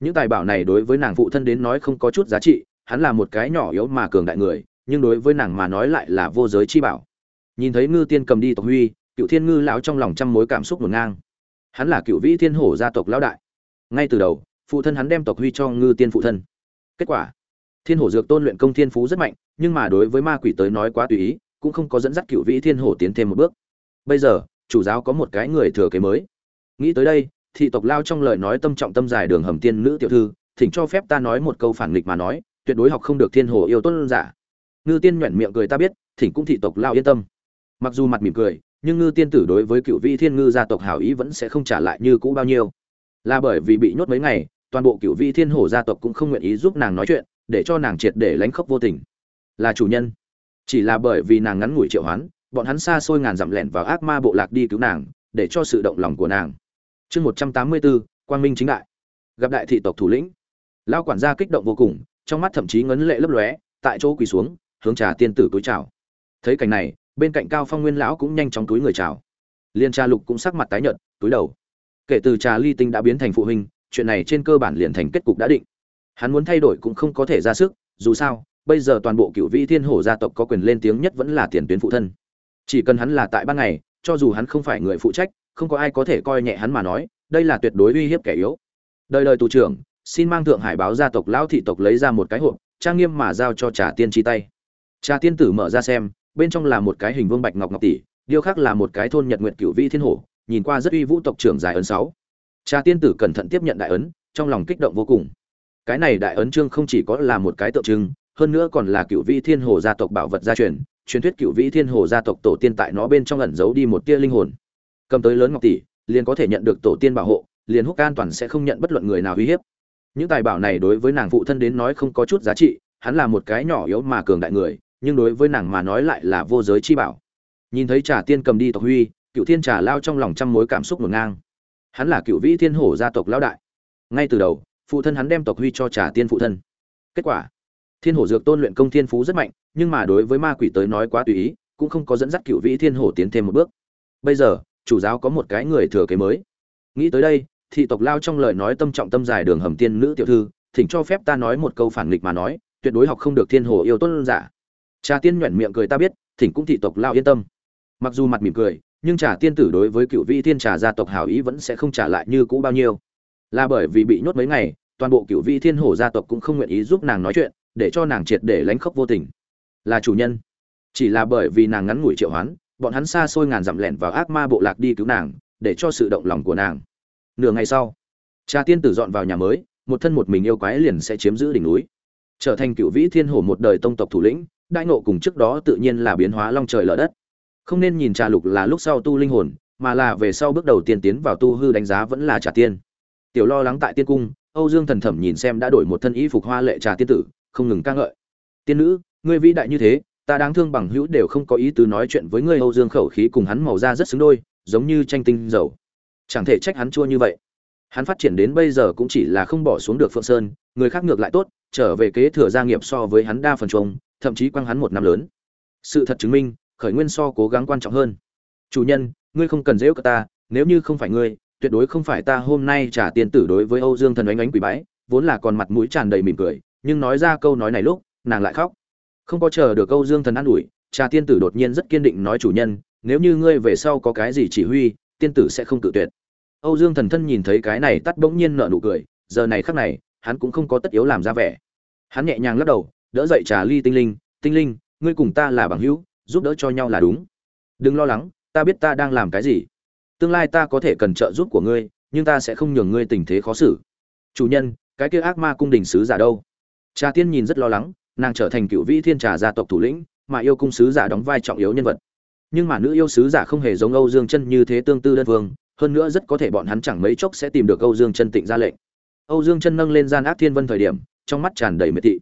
Những tài bảo này đối với nàng phụ thân đến nói không có chút giá trị, hắn là một cái nhỏ yếu mà cường đại người, nhưng đối với nàng mà nói lại là vô giới chi bảo. Nhìn thấy ngư tiên cầm đi tộc huy, cựu thiên ngư lão trong lòng trăm mối cảm xúc ngổn ngang hắn là cựu vĩ thiên hổ gia tộc lão đại. Ngay từ đầu, phụ thân hắn đem tộc huy cho ngư tiên phụ thân. Kết quả, thiên hổ dược tôn luyện công thiên phú rất mạnh, nhưng mà đối với ma quỷ tới nói quá tùy ý, cũng không có dẫn dắt cựu vĩ thiên hổ tiến thêm một bước. Bây giờ, chủ giáo có một cái người thừa kế mới. Nghĩ tới đây, thị tộc lao trong lời nói tâm trọng tâm dài đường hầm tiên nữ tiểu thư, thỉnh cho phép ta nói một câu phản nghịch mà nói, tuyệt đối học không được thiên hồ yêu tôn giả. Ngư tiên nhoẻn miệng cười ta biết, thỉnh cũng thị tộc lao yên tâm. Mặc dù mặt mỉm cười nhưng ngư tiên tử đối với cựu vị thiên ngư gia tộc hảo ý vẫn sẽ không trả lại như cũ bao nhiêu. Là bởi vì bị nhốt mấy ngày, toàn bộ cựu vị thiên hổ gia tộc cũng không nguyện ý giúp nàng nói chuyện, để cho nàng triệt để lánh khóc vô tình. Là chủ nhân. Chỉ là bởi vì nàng ngắn ngủi triệu hoán, bọn hắn xa xôi ngàn dặm lẻn vào ác ma bộ lạc đi cứu nàng, để cho sự động lòng của nàng. Chương một trăm tám mươi bốn, quang minh chính đại. Gặp đại thị tộc thủ lĩnh. Lao quản gia kích động vô cùng, trong mắt thậm chí ngấn lệ lấp lóe, tại chỗ quỳ xuống, hướng trà tiên tử túi chào. Thấy cảnh này bên cạnh cao phong nguyên lão cũng nhanh chóng túi người chào. Liên cha lục cũng sắc mặt tái nhợt, túi đầu. Kể từ trà ly tinh đã biến thành phụ huynh, chuyện này trên cơ bản liền thành kết cục đã định. Hắn muốn thay đổi cũng không có thể ra sức, dù sao, bây giờ toàn bộ cựu vĩ thiên hổ gia tộc có quyền lên tiếng nhất vẫn là tiền tuyến phụ thân. Chỉ cần hắn là tại ban ngày, cho dù hắn không phải người phụ trách, không có ai có thể coi nhẹ hắn mà nói, đây là tuyệt đối uy hiếp kẻ yếu. Đời đời tù trưởng, xin mang thượng hải báo gia tộc lão thị tộc lấy ra một cái hộp, trang nghiêm mà giao cho trà tiên chi tay. Trà tiên tử mở ra xem bên trong là một cái hình vương bạch ngọc ngọc tỷ, điêu khắc là một cái thôn nhật nguyệt cửu vi thiên hổ, nhìn qua rất uy vũ tộc trưởng dài ấn sáu. Cha tiên tử cẩn thận tiếp nhận đại ấn, trong lòng kích động vô cùng. Cái này đại ấn trương không chỉ có là một cái tượng trưng, hơn nữa còn là cựu vĩ thiên hồ gia tộc bảo vật gia truyền truyền thuyết cựu vĩ thiên hồ gia tộc tổ tiên tại nó bên trong ẩn giấu đi một tia linh hồn. Cầm tới lớn ngọc tỷ, liền có thể nhận được tổ tiên bảo hộ, liền húc an toàn sẽ không nhận bất luận người nào uy hiếp. Những tài bảo này đối với nàng phụ thân đến nói không có chút giá trị, hắn là một cái nhỏ yếu mà cường đại người nhưng đối với nàng mà nói lại là vô giới chi bảo. Nhìn thấy trà tiên cầm đi tộc huy, cựu thiên trà lao trong lòng trăm mối cảm xúc ngổn ngang. Hắn là cựu vĩ thiên hổ gia tộc lão đại. Ngay từ đầu, phụ thân hắn đem tộc huy cho trà tiên phụ thân. Kết quả, thiên hổ dược tôn luyện công thiên phú rất mạnh, nhưng mà đối với ma quỷ tới nói quá tùy ý, cũng không có dẫn dắt cựu vĩ thiên hổ tiến thêm một bước. Bây giờ, chủ giáo có một cái người thừa kế mới. Nghĩ tới đây, thị tộc lao trong lời nói tâm trọng tâm dài đường hầm tiên nữ tiểu thư, thỉnh cho phép ta nói một câu phản nghịch mà nói, tuyệt đối học không được thiên hồ yêu tôn giả trà tiên nhoẻn miệng cười ta biết, thỉnh cũng thị tộc lao yên tâm. Mặc dù mặt mỉm cười, nhưng trà tiên tử đối với cựu vị thiên trà gia tộc hảo ý vẫn sẽ không trả lại như cũ bao nhiêu. Là bởi vì bị nhốt mấy ngày, toàn bộ cựu vị thiên hổ gia tộc cũng không nguyện ý giúp nàng nói chuyện, để cho nàng triệt để lánh khóc vô tình. Là chủ nhân. Chỉ là bởi vì nàng ngắn ngủi triệu hoán, bọn hắn xa xôi ngàn dặm lẻn vào ác ma bộ lạc đi cứu nàng, để cho sự động lòng của nàng. Nửa ngày sau cha tiên tử dọn vào nhà mới, một thân một mình yêu quái liền sẽ chiếm giữ đỉnh núi. Trở thành cựu vĩ thiên hổ một đời tông tộc thủ lĩnh đại ngộ cùng trước đó tự nhiên là biến hóa long trời lở đất. Không nên nhìn trà lục là lúc sau tu linh hồn, mà là về sau bước đầu tiên tiến vào tu hư đánh giá vẫn là trà tiên. Tiểu lo lắng tại tiên cung, âu dương thần thẩm nhìn xem đã đổi một thân y phục hoa lệ trà tiên tử, không ngừng ca ngợi. Tiên nữ, ngươi vĩ đại như thế, ta đáng thương bằng hữu đều không có ý tứ nói chuyện với ngươi. Âu dương khẩu khí cùng hắn màu da rất xứng đôi, giống như tranh tinh dầu. Chẳng thể trách hắn chua như vậy. Hắn phát triển đến bây giờ cũng chỉ là không bỏ xuống được phượng sơn, người khác ngược lại tốt, trở về kế thừa gia nghiệp so với hắn đa phần trông thậm chí quăng hắn một năm lớn. Sự thật chứng minh, khởi nguyên so cố gắng quan trọng hơn. Chủ nhân, ngươi không cần dễ ước ta, nếu như không phải ngươi, tuyệt đối không phải ta hôm nay trả tiền tử đối với âu dương thần ánh ánh quỷ bái, vốn là còn mặt mũi tràn đầy mỉm cười, nhưng nói ra câu nói này lúc, nàng lại khóc. Không có chờ được âu dương thần an ủi, trà tiên tử đột nhiên rất kiên định nói chủ nhân, nếu như ngươi về sau có cái gì chỉ huy, tiên tử sẽ không tự tuyệt. Âu dương thần thân nhìn thấy cái này tắt bỗng nhiên nở nụ cười, giờ này khắc này, hắn cũng không có tất yếu làm ra vẻ. Hắn nhẹ nhàng lắc đầu đỡ dậy trà ly tinh linh tinh linh, ngươi cùng ta là bằng hữu, giúp đỡ cho nhau là đúng. Đừng lo lắng, ta biết ta đang làm cái gì. Tương lai ta có thể cần trợ giúp của ngươi, nhưng ta sẽ không nhường ngươi tình thế khó xử. Chủ nhân, cái kia ác ma cung đình sứ giả đâu? Trà tiên nhìn rất lo lắng, nàng trở thành cựu vĩ thiên trà gia tộc thủ lĩnh, mà yêu cung sứ giả đóng vai trọng yếu nhân vật. Nhưng mà nữ yêu sứ giả không hề giống âu dương chân như thế tương tư đơn vương hơn nữa rất có thể bọn hắn chẳng mấy chốc sẽ tìm được âu dương chân tịnh ra lệnh. Âu dương chân nâng lên gian ác thiên vân thời điểm, trong mắt tràn đầy mệt thị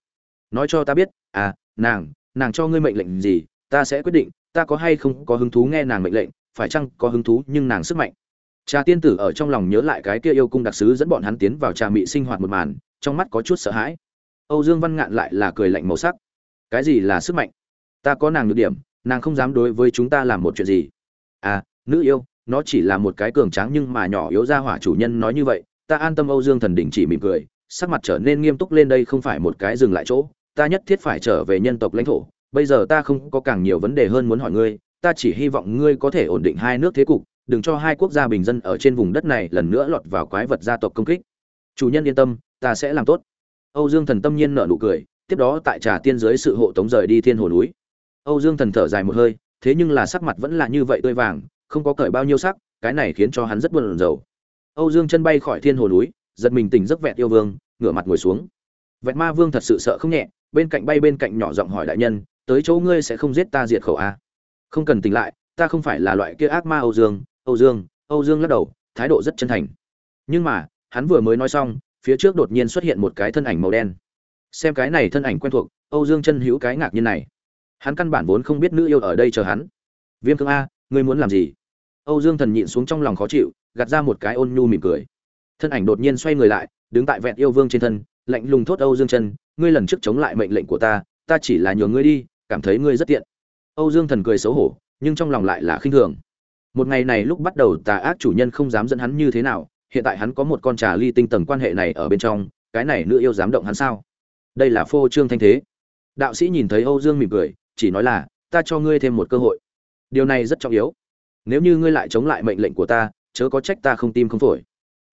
nói cho ta biết à nàng nàng cho ngươi mệnh lệnh gì, ta sẽ quyết định, ta có hay không có hứng thú nghe nàng mệnh lệnh, phải chăng có hứng thú nhưng nàng sức mạnh. Trà tiên tử ở trong lòng nhớ lại cái kia yêu cung đặc sứ dẫn bọn hắn tiến vào trà mị sinh hoạt một màn, trong mắt có chút sợ hãi. Âu dương văn ngạn lại là cười lạnh màu sắc. Cái gì là sức mạnh? Ta có nàng nhược điểm, nàng không dám đối với chúng ta làm một chuyện gì. À nữ yêu, nó chỉ là một cái cường tráng nhưng mà nhỏ yếu ra hỏa chủ nhân nói như vậy, ta an tâm âu dương thần đỉnh chỉ mỉm cười, sắc mặt trở nên nghiêm túc lên đây không phải một cái dừng lại chỗ ta nhất thiết phải trở về nhân tộc lãnh thổ, bây giờ ta không có càng nhiều vấn đề hơn muốn hỏi ngươi, ta chỉ hy vọng ngươi có thể ổn định hai nước thế cục, đừng cho hai quốc gia bình dân ở trên vùng đất này lần nữa lọt vào quái vật gia tộc công kích. Chủ nhân yên tâm, ta sẽ làm tốt. Âu dương thần tâm nhiên nở nụ cười, tiếp đó tại trà tiên dưới sự hộ tống rời đi thiên hồ núi. Âu dương thần thở dài một hơi, thế nhưng là sắc mặt vẫn là như vậy tươi vàng, không có cởi bao nhiêu sắc, cái này khiến cho hắn rất buồn rầu. Âu dương chân bay khỏi thiên hồ núi, giật mình tỉnh giấc vẹt yêu vương, ngửa mặt ngồi xuống. Vẹt ma vương thật sự sợ không nhẹ bên cạnh bay bên cạnh nhỏ giọng hỏi đại nhân, tới chỗ ngươi sẽ không giết ta diệt khẩu a à? không cần tỉnh lại, ta không phải là loại kia ác ma âu dương âu dương âu dương lắc đầu, thái độ rất chân thành. Nhưng mà, hắn vừa mới nói xong, phía trước đột nhiên xuất hiện một cái thân ảnh màu đen. Xem cái này thân ảnh quen thuộc, âu dương chân hữu cái ngạc nhiên này. Hắn căn bản vốn không biết nữ yêu ở đây chờ hắn. Viêm cương a, ngươi muốn làm gì? Âu dương thần nhịn xuống trong lòng khó chịu, gạt ra một cái ôn nhu mỉm cười. Thân ảnh đột nhiên xoay người lại, đứng tại vẹn yêu vương trên thân, lạnh lùng thốt âu dương chân ngươi lần trước chống lại mệnh lệnh của ta ta chỉ là nhường ngươi đi, cảm thấy ngươi rất tiện. Âu dương thần cười xấu hổ, nhưng trong lòng lại là khinh thường. Một ngày này lúc bắt đầu tà ác chủ nhân không dám dẫn hắn như thế nào, hiện tại hắn có một con trà ly tinh tầng quan hệ này ở bên trong, cái này nữ yêu dám động hắn sao? Đây là phô trương thanh thế. Đạo sĩ nhìn thấy âu dương mỉm cười, chỉ nói là, ta cho ngươi thêm một cơ hội. Điều này rất trọng yếu. Nếu như ngươi lại chống lại mệnh lệnh của ta, chớ có trách ta không tim không phổi.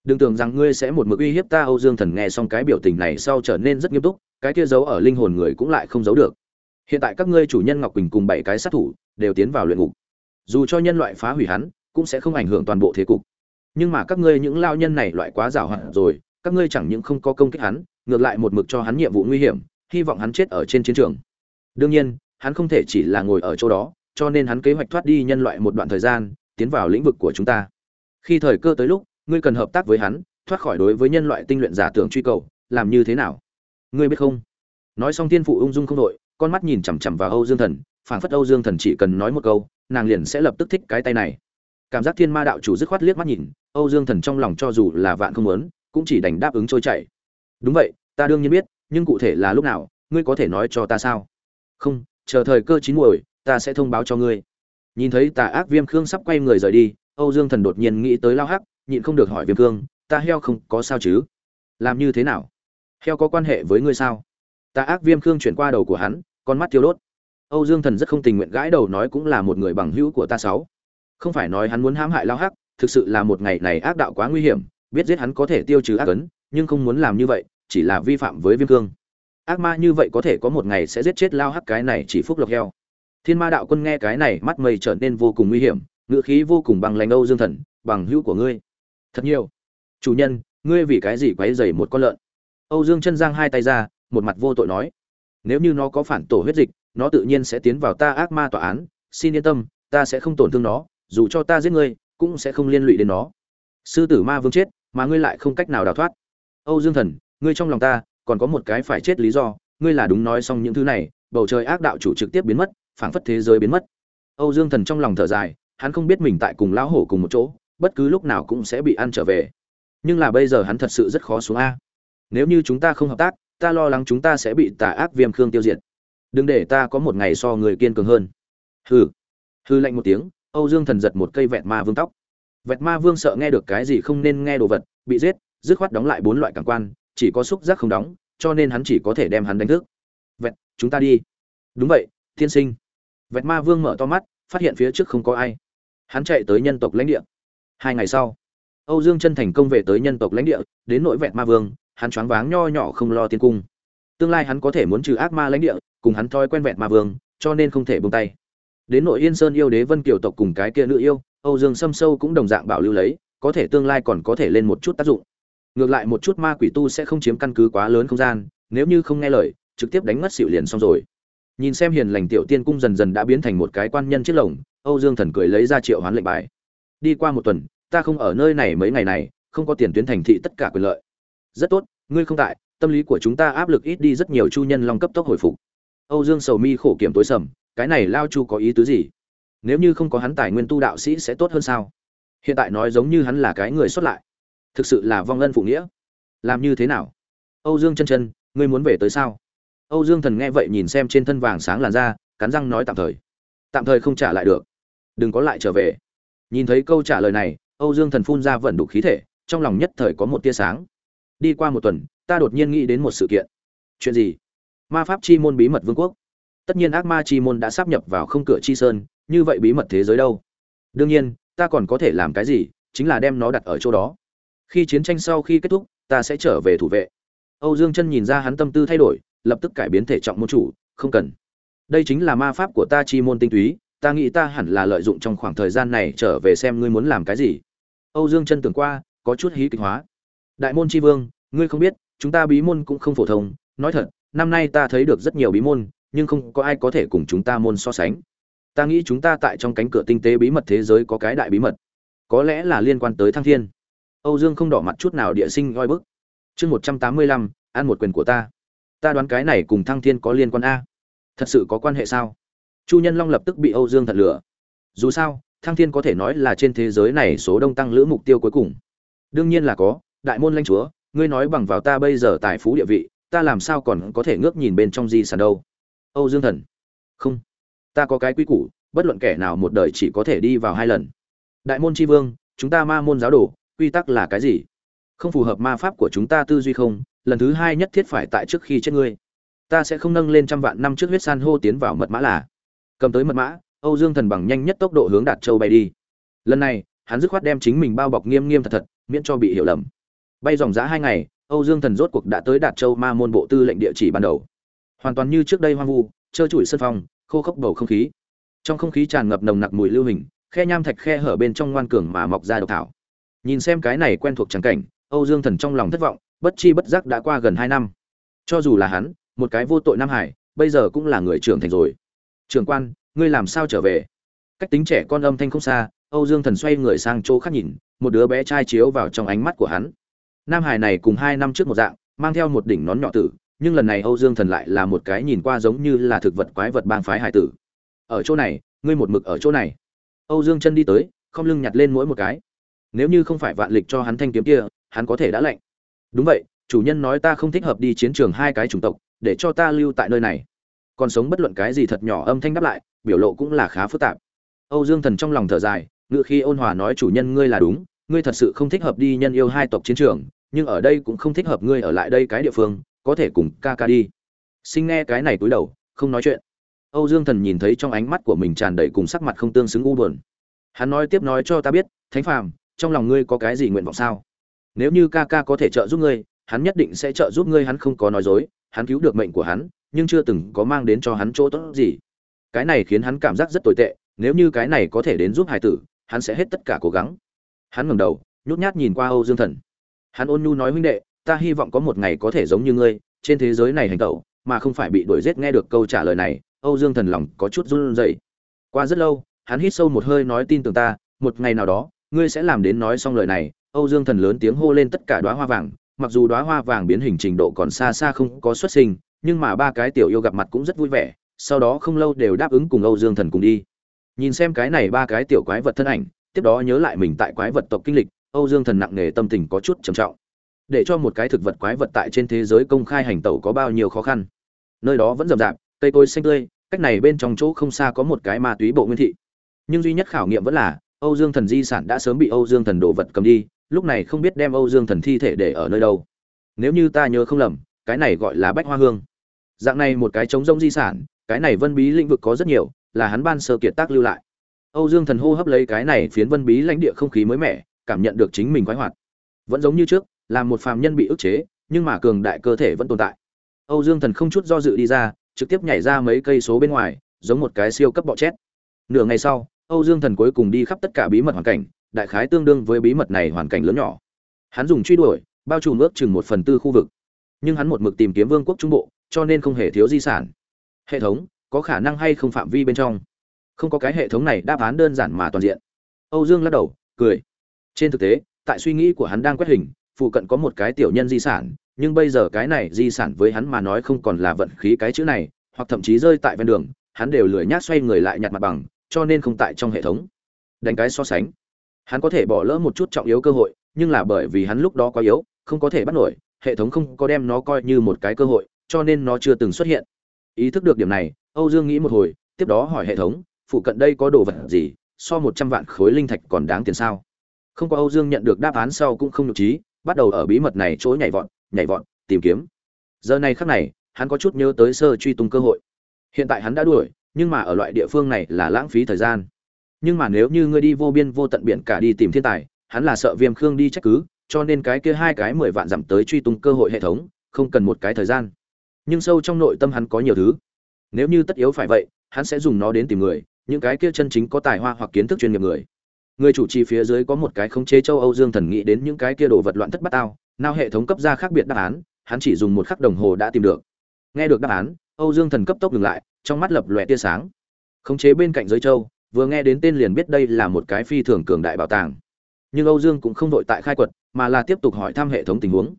Đừng tưởng rằng ngươi sẽ một mực uy hiếp ta, âu dương thần nghe xong cái biểu tình này sau trở nên rất nghiêm túc cái kia giấu ở linh hồn người cũng lại không giấu được. Hiện tại các ngươi chủ nhân ngọc quỳnh cùng bảy cái sát thủ đều tiến vào luyện ngục. Dù cho nhân loại phá hủy hắn, cũng sẽ không ảnh hưởng toàn bộ thế cục. Nhưng mà các ngươi những lao nhân này loại quá giảo hoạt rồi, các ngươi chẳng những không có công kích hắn, ngược lại một mực cho hắn nhiệm vụ nguy hiểm, hy vọng hắn chết ở trên chiến trường. Đương nhiên, hắn không thể chỉ là ngồi ở chỗ đó, cho nên hắn kế hoạch thoát đi nhân loại một đoạn thời gian, tiến vào lĩnh vực của chúng ta. Khi thời cơ tới lúc, ngươi cần hợp tác với hắn, thoát khỏi đối với nhân loại tinh luyện giả tưởng truy cầu, làm như thế nào? Ngươi biết không? Nói xong tiên phụ ung dung không đội, con mắt nhìn chằm chằm vào âu dương thần, phảng phất âu dương thần chỉ cần nói một câu, nàng liền sẽ lập tức thích cái tay này. Cảm giác thiên ma đạo chủ dứt khoát liếc mắt nhìn, âu dương thần trong lòng cho dù là vạn không muốn, cũng chỉ đành đáp ứng trôi chảy. Đúng vậy, ta đương nhiên biết, nhưng cụ thể là lúc nào, ngươi có thể nói cho ta sao? Không, chờ thời cơ chín muồi, ta sẽ thông báo cho ngươi. Nhìn thấy tà ác viêm khương sắp quay người rời đi, âu dương thần đột nhiên nghĩ tới lao hắc, nhịn không được hỏi viêm khương, ta heo không có sao chứ? Làm như thế nào? Heo có quan hệ với ngươi sao? Ta ác viêm khương chuyển qua đầu của hắn, con mắt thiêu đốt. Âu dương thần rất không tình nguyện gãi đầu nói cũng là một người bằng hữu của ta sáu. Không phải nói hắn muốn hãm hại lao hắc, thực sự là một ngày này ác đạo quá nguy hiểm, biết giết hắn có thể tiêu trừ ác ấn, nhưng không muốn làm như vậy, chỉ là vi phạm với viêm cương ác ma như vậy có thể có một ngày sẽ giết chết lao hắc cái này chỉ phúc lộc heo. Thiên ma đạo quân nghe cái này mắt mây trở nên vô cùng nguy hiểm ngự khí vô cùng bằng lành âu dương thần, bằng hữu của ngươi. Thật nhiều. Chủ nhân, ngươi vì cái gì quấy dày một con lợn? Âu dương chân giang hai tay ra, một mặt vô tội nói, nếu như nó có phản tổ huyết dịch, nó tự nhiên sẽ tiến vào ta ác ma tòa án, xin yên tâm, ta sẽ không tổn thương nó, dù cho ta giết ngươi, cũng sẽ không liên lụy đến nó. Sư tử ma vương chết, mà ngươi lại không cách nào đào thoát. Âu dương thần, ngươi trong lòng ta, còn có một cái phải chết lý do, ngươi là đúng nói xong những thứ này, bầu trời ác đạo chủ trực tiếp biến mất, phảng phất thế giới biến mất. Âu dương thần trong lòng thở dài, hắn không biết mình tại cùng lão hổ cùng một chỗ, bất cứ lúc nào cũng sẽ bị ăn trở về. Nhưng là bây giờ hắn thật sự rất khó xuống a nếu như chúng ta không hợp tác, ta lo lắng chúng ta sẽ bị tà ác viêm khương tiêu diệt. Đừng để ta có một ngày so người kiên cường hơn. Hừ. Hư lạnh một tiếng, âu dương thần giật một cây vẹt ma vương tóc. Vẹt ma vương sợ nghe được cái gì không nên nghe đồ vật, bị giết, dứt khoát đóng lại bốn loại cảm quan, chỉ có xúc giác không đóng, cho nên hắn chỉ có thể đem hắn đánh thức. Vẹt, chúng ta đi. Đúng vậy thiên sinh. Vẹt ma vương mở to mắt, phát hiện phía trước không có ai. Hắn chạy tới nhân tộc lãnh địa. Hai ngày sau, âu dương chân thành công về tới nhân tộc lãnh địa, đến nội vẹt ma vương hắn choáng váng nho nhỏ không lo tiên cung. Tương lai hắn có thể muốn trừ ác ma lãnh địa, cùng hắn thói quen vẹn ma vương, cho nên không thể buông tay. Đến nội yên sơn yêu đế vân kiều tộc cùng cái kia nữ yêu, âu dương xâm sâu cũng đồng dạng bảo lưu lấy, có thể tương lai còn có thể lên một chút tác dụng. Ngược lại một chút ma quỷ tu sẽ không chiếm căn cứ quá lớn không gian, nếu như không nghe lời, trực tiếp đánh mất xịu liền xong rồi. Nhìn xem hiền lành tiểu tiên cung dần dần đã biến thành một cái quan nhân chiếc lồng, âu dương thần cười lấy ra triệu hoán lệnh bài. Đi qua một tuần, ta không ở nơi này mấy ngày này, không có tiền tuyến thành thị tất cả quyền lợi. Rất tốt ngươi không tại, tâm lý của chúng ta áp lực ít đi rất nhiều chu nhân long cấp tốc hồi phục. Âu dương sầu mi khổ kiểm tối sầm, cái này lao chu có ý tứ gì? Nếu như không có hắn tài nguyên tu đạo sĩ sẽ tốt hơn sao? Hiện tại nói giống như hắn là cái người xuất lại. Thực sự là vong ân phụ nghĩa. Làm như thế nào? Âu dương chân chân, ngươi muốn về tới sao? Âu dương thần nghe vậy nhìn xem trên thân vàng sáng làn da, cắn răng nói tạm thời. Tạm thời không trả lại được. Đừng có lại trở về. Nhìn thấy câu trả lời này, âu dương thần phun ra vận đục khí thể, trong lòng nhất thời có một tia sáng đi qua một tuần, ta đột nhiên nghĩ đến một sự kiện. Chuyện gì? Ma pháp chi môn bí mật vương quốc. Tất nhiên ác ma chi môn đã sắp nhập vào không cửa chi sơn, như vậy bí mật thế giới đâu? Đương nhiên, ta còn có thể làm cái gì, chính là đem nó đặt ở chỗ đó. Khi chiến tranh sau khi kết thúc, ta sẽ trở về thủ vệ. Âu dương chân nhìn ra hắn tâm tư thay đổi, lập tức cải biến thể trọng môn chủ, không cần. Đây chính là ma pháp của ta chi môn tinh túy, ta nghĩ ta hẳn là lợi dụng trong khoảng thời gian này trở về xem ngươi muốn làm cái gì. Âu dương chân tưởng qua, có chút hí kịch hóa đại môn chi vương, ngươi không biết, chúng ta bí môn cũng không phổ thông. Nói thật, năm nay ta thấy được rất nhiều bí môn, nhưng không có ai có thể cùng chúng ta môn so sánh. Ta nghĩ chúng ta tại trong cánh cửa tinh tế bí mật thế giới có cái đại bí mật. Có lẽ là liên quan tới thăng thiên. Âu dương không đỏ mặt chút nào địa sinh oi bức. Chương một trăm tám mươi lăm, ăn một quyền của ta. Ta đoán cái này cùng thăng thiên có liên quan a. Thật sự có quan hệ sao? Chu nhân long lập tức bị âu dương thật lửa. Dù sao, thăng thiên có thể nói là trên thế giới này số đông tăng lữ mục tiêu cuối cùng. Đương nhiên là có đại môn lãnh chúa, ngươi nói bằng vào ta bây giờ tài phú địa vị, ta làm sao còn có thể ngước nhìn bên trong di sản đâu? Âu dương thần. Không. Ta có cái quy củ, bất luận kẻ nào một đời chỉ có thể đi vào hai lần. Đại môn tri vương, chúng ta ma môn giáo đồ, quy tắc là cái gì? Không phù hợp ma pháp của chúng ta tư duy không, lần thứ hai nhất thiết phải tại trước khi chết ngươi. Ta sẽ không nâng lên trăm vạn năm trước huyết san hô tiến vào mật mã là. Cầm tới mật mã, âu dương thần bằng nhanh nhất tốc độ hướng đạt châu bay đi. Lần này, hắn dứt khoát đem chính mình bao bọc nghiêm nghiêm thật thật, miễn cho bị hiểu lầm bay dòng giã hai ngày, âu dương thần rốt cuộc đã tới đạt châu ma môn bộ tư lệnh địa chỉ ban đầu. Hoàn toàn như trước đây hoang vu, trơ trụi sân phong, khô khốc bầu không khí. Trong không khí tràn ngập nồng nặc mùi lưu hình, khe nham thạch khe hở bên trong ngoan cường mà mọc ra độc thảo. Nhìn xem cái này quen thuộc trắng cảnh, âu dương thần trong lòng thất vọng, bất chi bất giác đã qua gần hai năm. Cho dù là hắn, một cái vô tội nam hải, bây giờ cũng là người trưởng thành rồi. Trường quan, ngươi làm sao trở về? Cách tính trẻ con âm thanh không xa, âu dương thần xoay người sang chỗ khác nhìn, một đứa bé trai chiếu vào trong ánh mắt của hắn nam hải này cùng hai năm trước một dạng, mang theo một đỉnh nón nhỏ tử, nhưng lần này âu dương thần lại là một cái nhìn qua giống như là thực vật quái vật bang phái hải tử. Ở chỗ này, ngươi một mực ở chỗ này. Âu dương chân đi tới, không lưng nhặt lên mỗi một cái. Nếu như không phải vạn lịch cho hắn thanh kiếm kia, hắn có thể đã lạnh. Đúng vậy, chủ nhân nói ta không thích hợp đi chiến trường hai cái chủng tộc, để cho ta lưu tại nơi này. Còn sống bất luận cái gì thật nhỏ âm thanh đáp lại, biểu lộ cũng là khá phức tạp. Âu dương thần trong lòng thở dài ngự khi ôn hòa nói chủ nhân ngươi là đúng ngươi thật sự không thích hợp đi nhân yêu hai tộc chiến trường, nhưng ở đây cũng không thích hợp ngươi ở lại đây cái địa phương, có thể cùng ca ca đi. Sinh nghe cái này cúi đầu, không nói chuyện. Âu dương thần nhìn thấy trong ánh mắt của mình tràn đầy cùng sắc mặt không tương xứng u buồn. Hắn nói tiếp nói cho ta biết, thánh phàm, trong lòng ngươi có cái gì nguyện vọng sao? Nếu như ca ca có thể trợ giúp ngươi, hắn nhất định sẽ trợ giúp ngươi, hắn không có nói dối, hắn cứu được mệnh của hắn, nhưng chưa từng có mang đến cho hắn chỗ tốt gì. Cái này khiến hắn cảm giác rất tồi tệ, nếu như cái này có thể đến giúp hải tử, hắn sẽ hết tất cả cố gắng hắn ngẩng đầu, nhút nhát nhìn qua âu dương thần. Hắn ôn nhu nói, huynh đệ, ta hy vọng có một ngày có thể giống như ngươi, trên thế giới này hành tẩu, mà không phải bị đuổi giết nghe được câu trả lời này. Âu dương thần lòng có chút run rẩy. Qua rất lâu, hắn hít sâu một hơi nói, tin tưởng ta, một ngày nào đó, ngươi sẽ làm đến nói xong lời này. Âu dương thần lớn tiếng hô lên tất cả đóa hoa vàng, mặc dù đóa hoa vàng biến hình trình độ còn xa xa không có xuất sinh, nhưng mà ba cái tiểu yêu gặp mặt cũng rất vui vẻ, sau đó không lâu đều đáp ứng cùng âu dương thần cùng đi. Nhìn xem cái này ba cái tiểu quái vật thân ảnh tiếp đó nhớ lại mình tại quái vật tộc kinh lịch, âu dương thần nặng nề tâm tình có chút trầm trọng. Để cho một cái thực vật quái vật tại trên thế giới công khai hành tẩu có bao nhiêu khó khăn. Nơi đó vẫn rậm rạp, cây cối xanh tươi, cách này bên trong chỗ không xa có một cái ma túy bộ nguyên thị. Nhưng duy nhất khảo nghiệm vẫn là, âu dương thần di sản đã sớm bị âu dương thần đồ vật cầm đi, lúc này không biết đem âu dương thần thi thể để ở nơi đâu. Nếu như ta nhớ không lầm, cái này gọi là bách hoa hương. Dạng này một cái trống rông di sản, cái này vân bí lĩnh vực có rất nhiều, là hắn ban sơ kiệt tác lưu lại âu dương thần hô hấp lấy cái này phiến vân bí lãnh địa không khí mới mẻ, cảm nhận được chính mình khoái hoạt. Vẫn giống như trước, là một phàm nhân bị ức chế, nhưng mà cường đại cơ thể vẫn tồn tại. Âu dương thần không chút do dự đi ra, trực tiếp nhảy ra mấy cây số bên ngoài, giống một cái siêu cấp bọ chét. Nửa ngày sau, âu dương thần cuối cùng đi khắp tất cả bí mật hoàn cảnh, đại khái tương đương với bí mật này hoàn cảnh lớn nhỏ. Hắn dùng truy đuổi, bao trùm ước chừng một phần tư khu vực. Nhưng hắn một mực tìm kiếm vương quốc trung bộ, cho nên không hề thiếu di sản. Hệ thống, có khả năng hay không phạm vi bên trong? Không có cái hệ thống này đáp án đơn giản mà toàn diện. Âu dương lắc đầu, cười. Trên thực tế, tại suy nghĩ của hắn đang quét hình, phụ cận có một cái tiểu nhân di sản, nhưng bây giờ cái này di sản với hắn mà nói không còn là vận khí cái chữ này, hoặc thậm chí rơi tại ven đường, hắn đều lười nhác xoay người lại nhặt mặt bằng, cho nên không tại trong hệ thống. Đánh cái so sánh. Hắn có thể bỏ lỡ một chút trọng yếu cơ hội, nhưng là bởi vì hắn lúc đó quá yếu, không có thể bắt nổi, hệ thống không có đem nó coi như một cái cơ hội, cho nên nó chưa từng xuất hiện. Ý thức được điểm này, âu dương nghĩ một hồi, tiếp đó hỏi hệ thống phụ cận đây có đồ vật gì, so một trăm vạn khối linh thạch còn đáng tiền sao? Không có âu dương nhận được đáp án sau cũng không nhục trí, bắt đầu ở bí mật này chỗ nhảy vọt nhảy vọt, tìm kiếm. Giờ này khắc này, hắn có chút nhớ tới sơ truy tung cơ hội. Hiện tại hắn đã đuổi, nhưng mà ở loại địa phương này là lãng phí thời gian. Nhưng mà nếu như ngươi đi vô biên vô tận biển cả đi tìm thiên tài, hắn là sợ viêm khương đi trách cứ, cho nên cái kia hai cái mười vạn giảm tới truy tung cơ hội hệ thống, không cần một cái thời gian. Nhưng sâu trong nội tâm hắn có nhiều thứ. Nếu như tất yếu phải vậy, hắn sẽ dùng nó đến tìm người những cái kia chân chính có tài hoa hoặc kiến thức chuyên nghiệp người. Người chủ trì phía dưới có một cái khống chế châu âu dương thần nghĩ đến những cái kia đồ vật loạn thất bát ao, nào hệ thống cấp ra khác biệt đáp án, hắn chỉ dùng một khắc đồng hồ đã tìm được. Nghe được đáp án, âu dương thần cấp tốc ngừng lại, trong mắt lập lòe tia sáng. Khống chế bên cạnh giới châu, vừa nghe đến tên liền biết đây là một cái phi thường cường đại bảo tàng. Nhưng âu dương cũng không đội tại khai quật, mà là tiếp tục hỏi thăm hệ thống tình huống.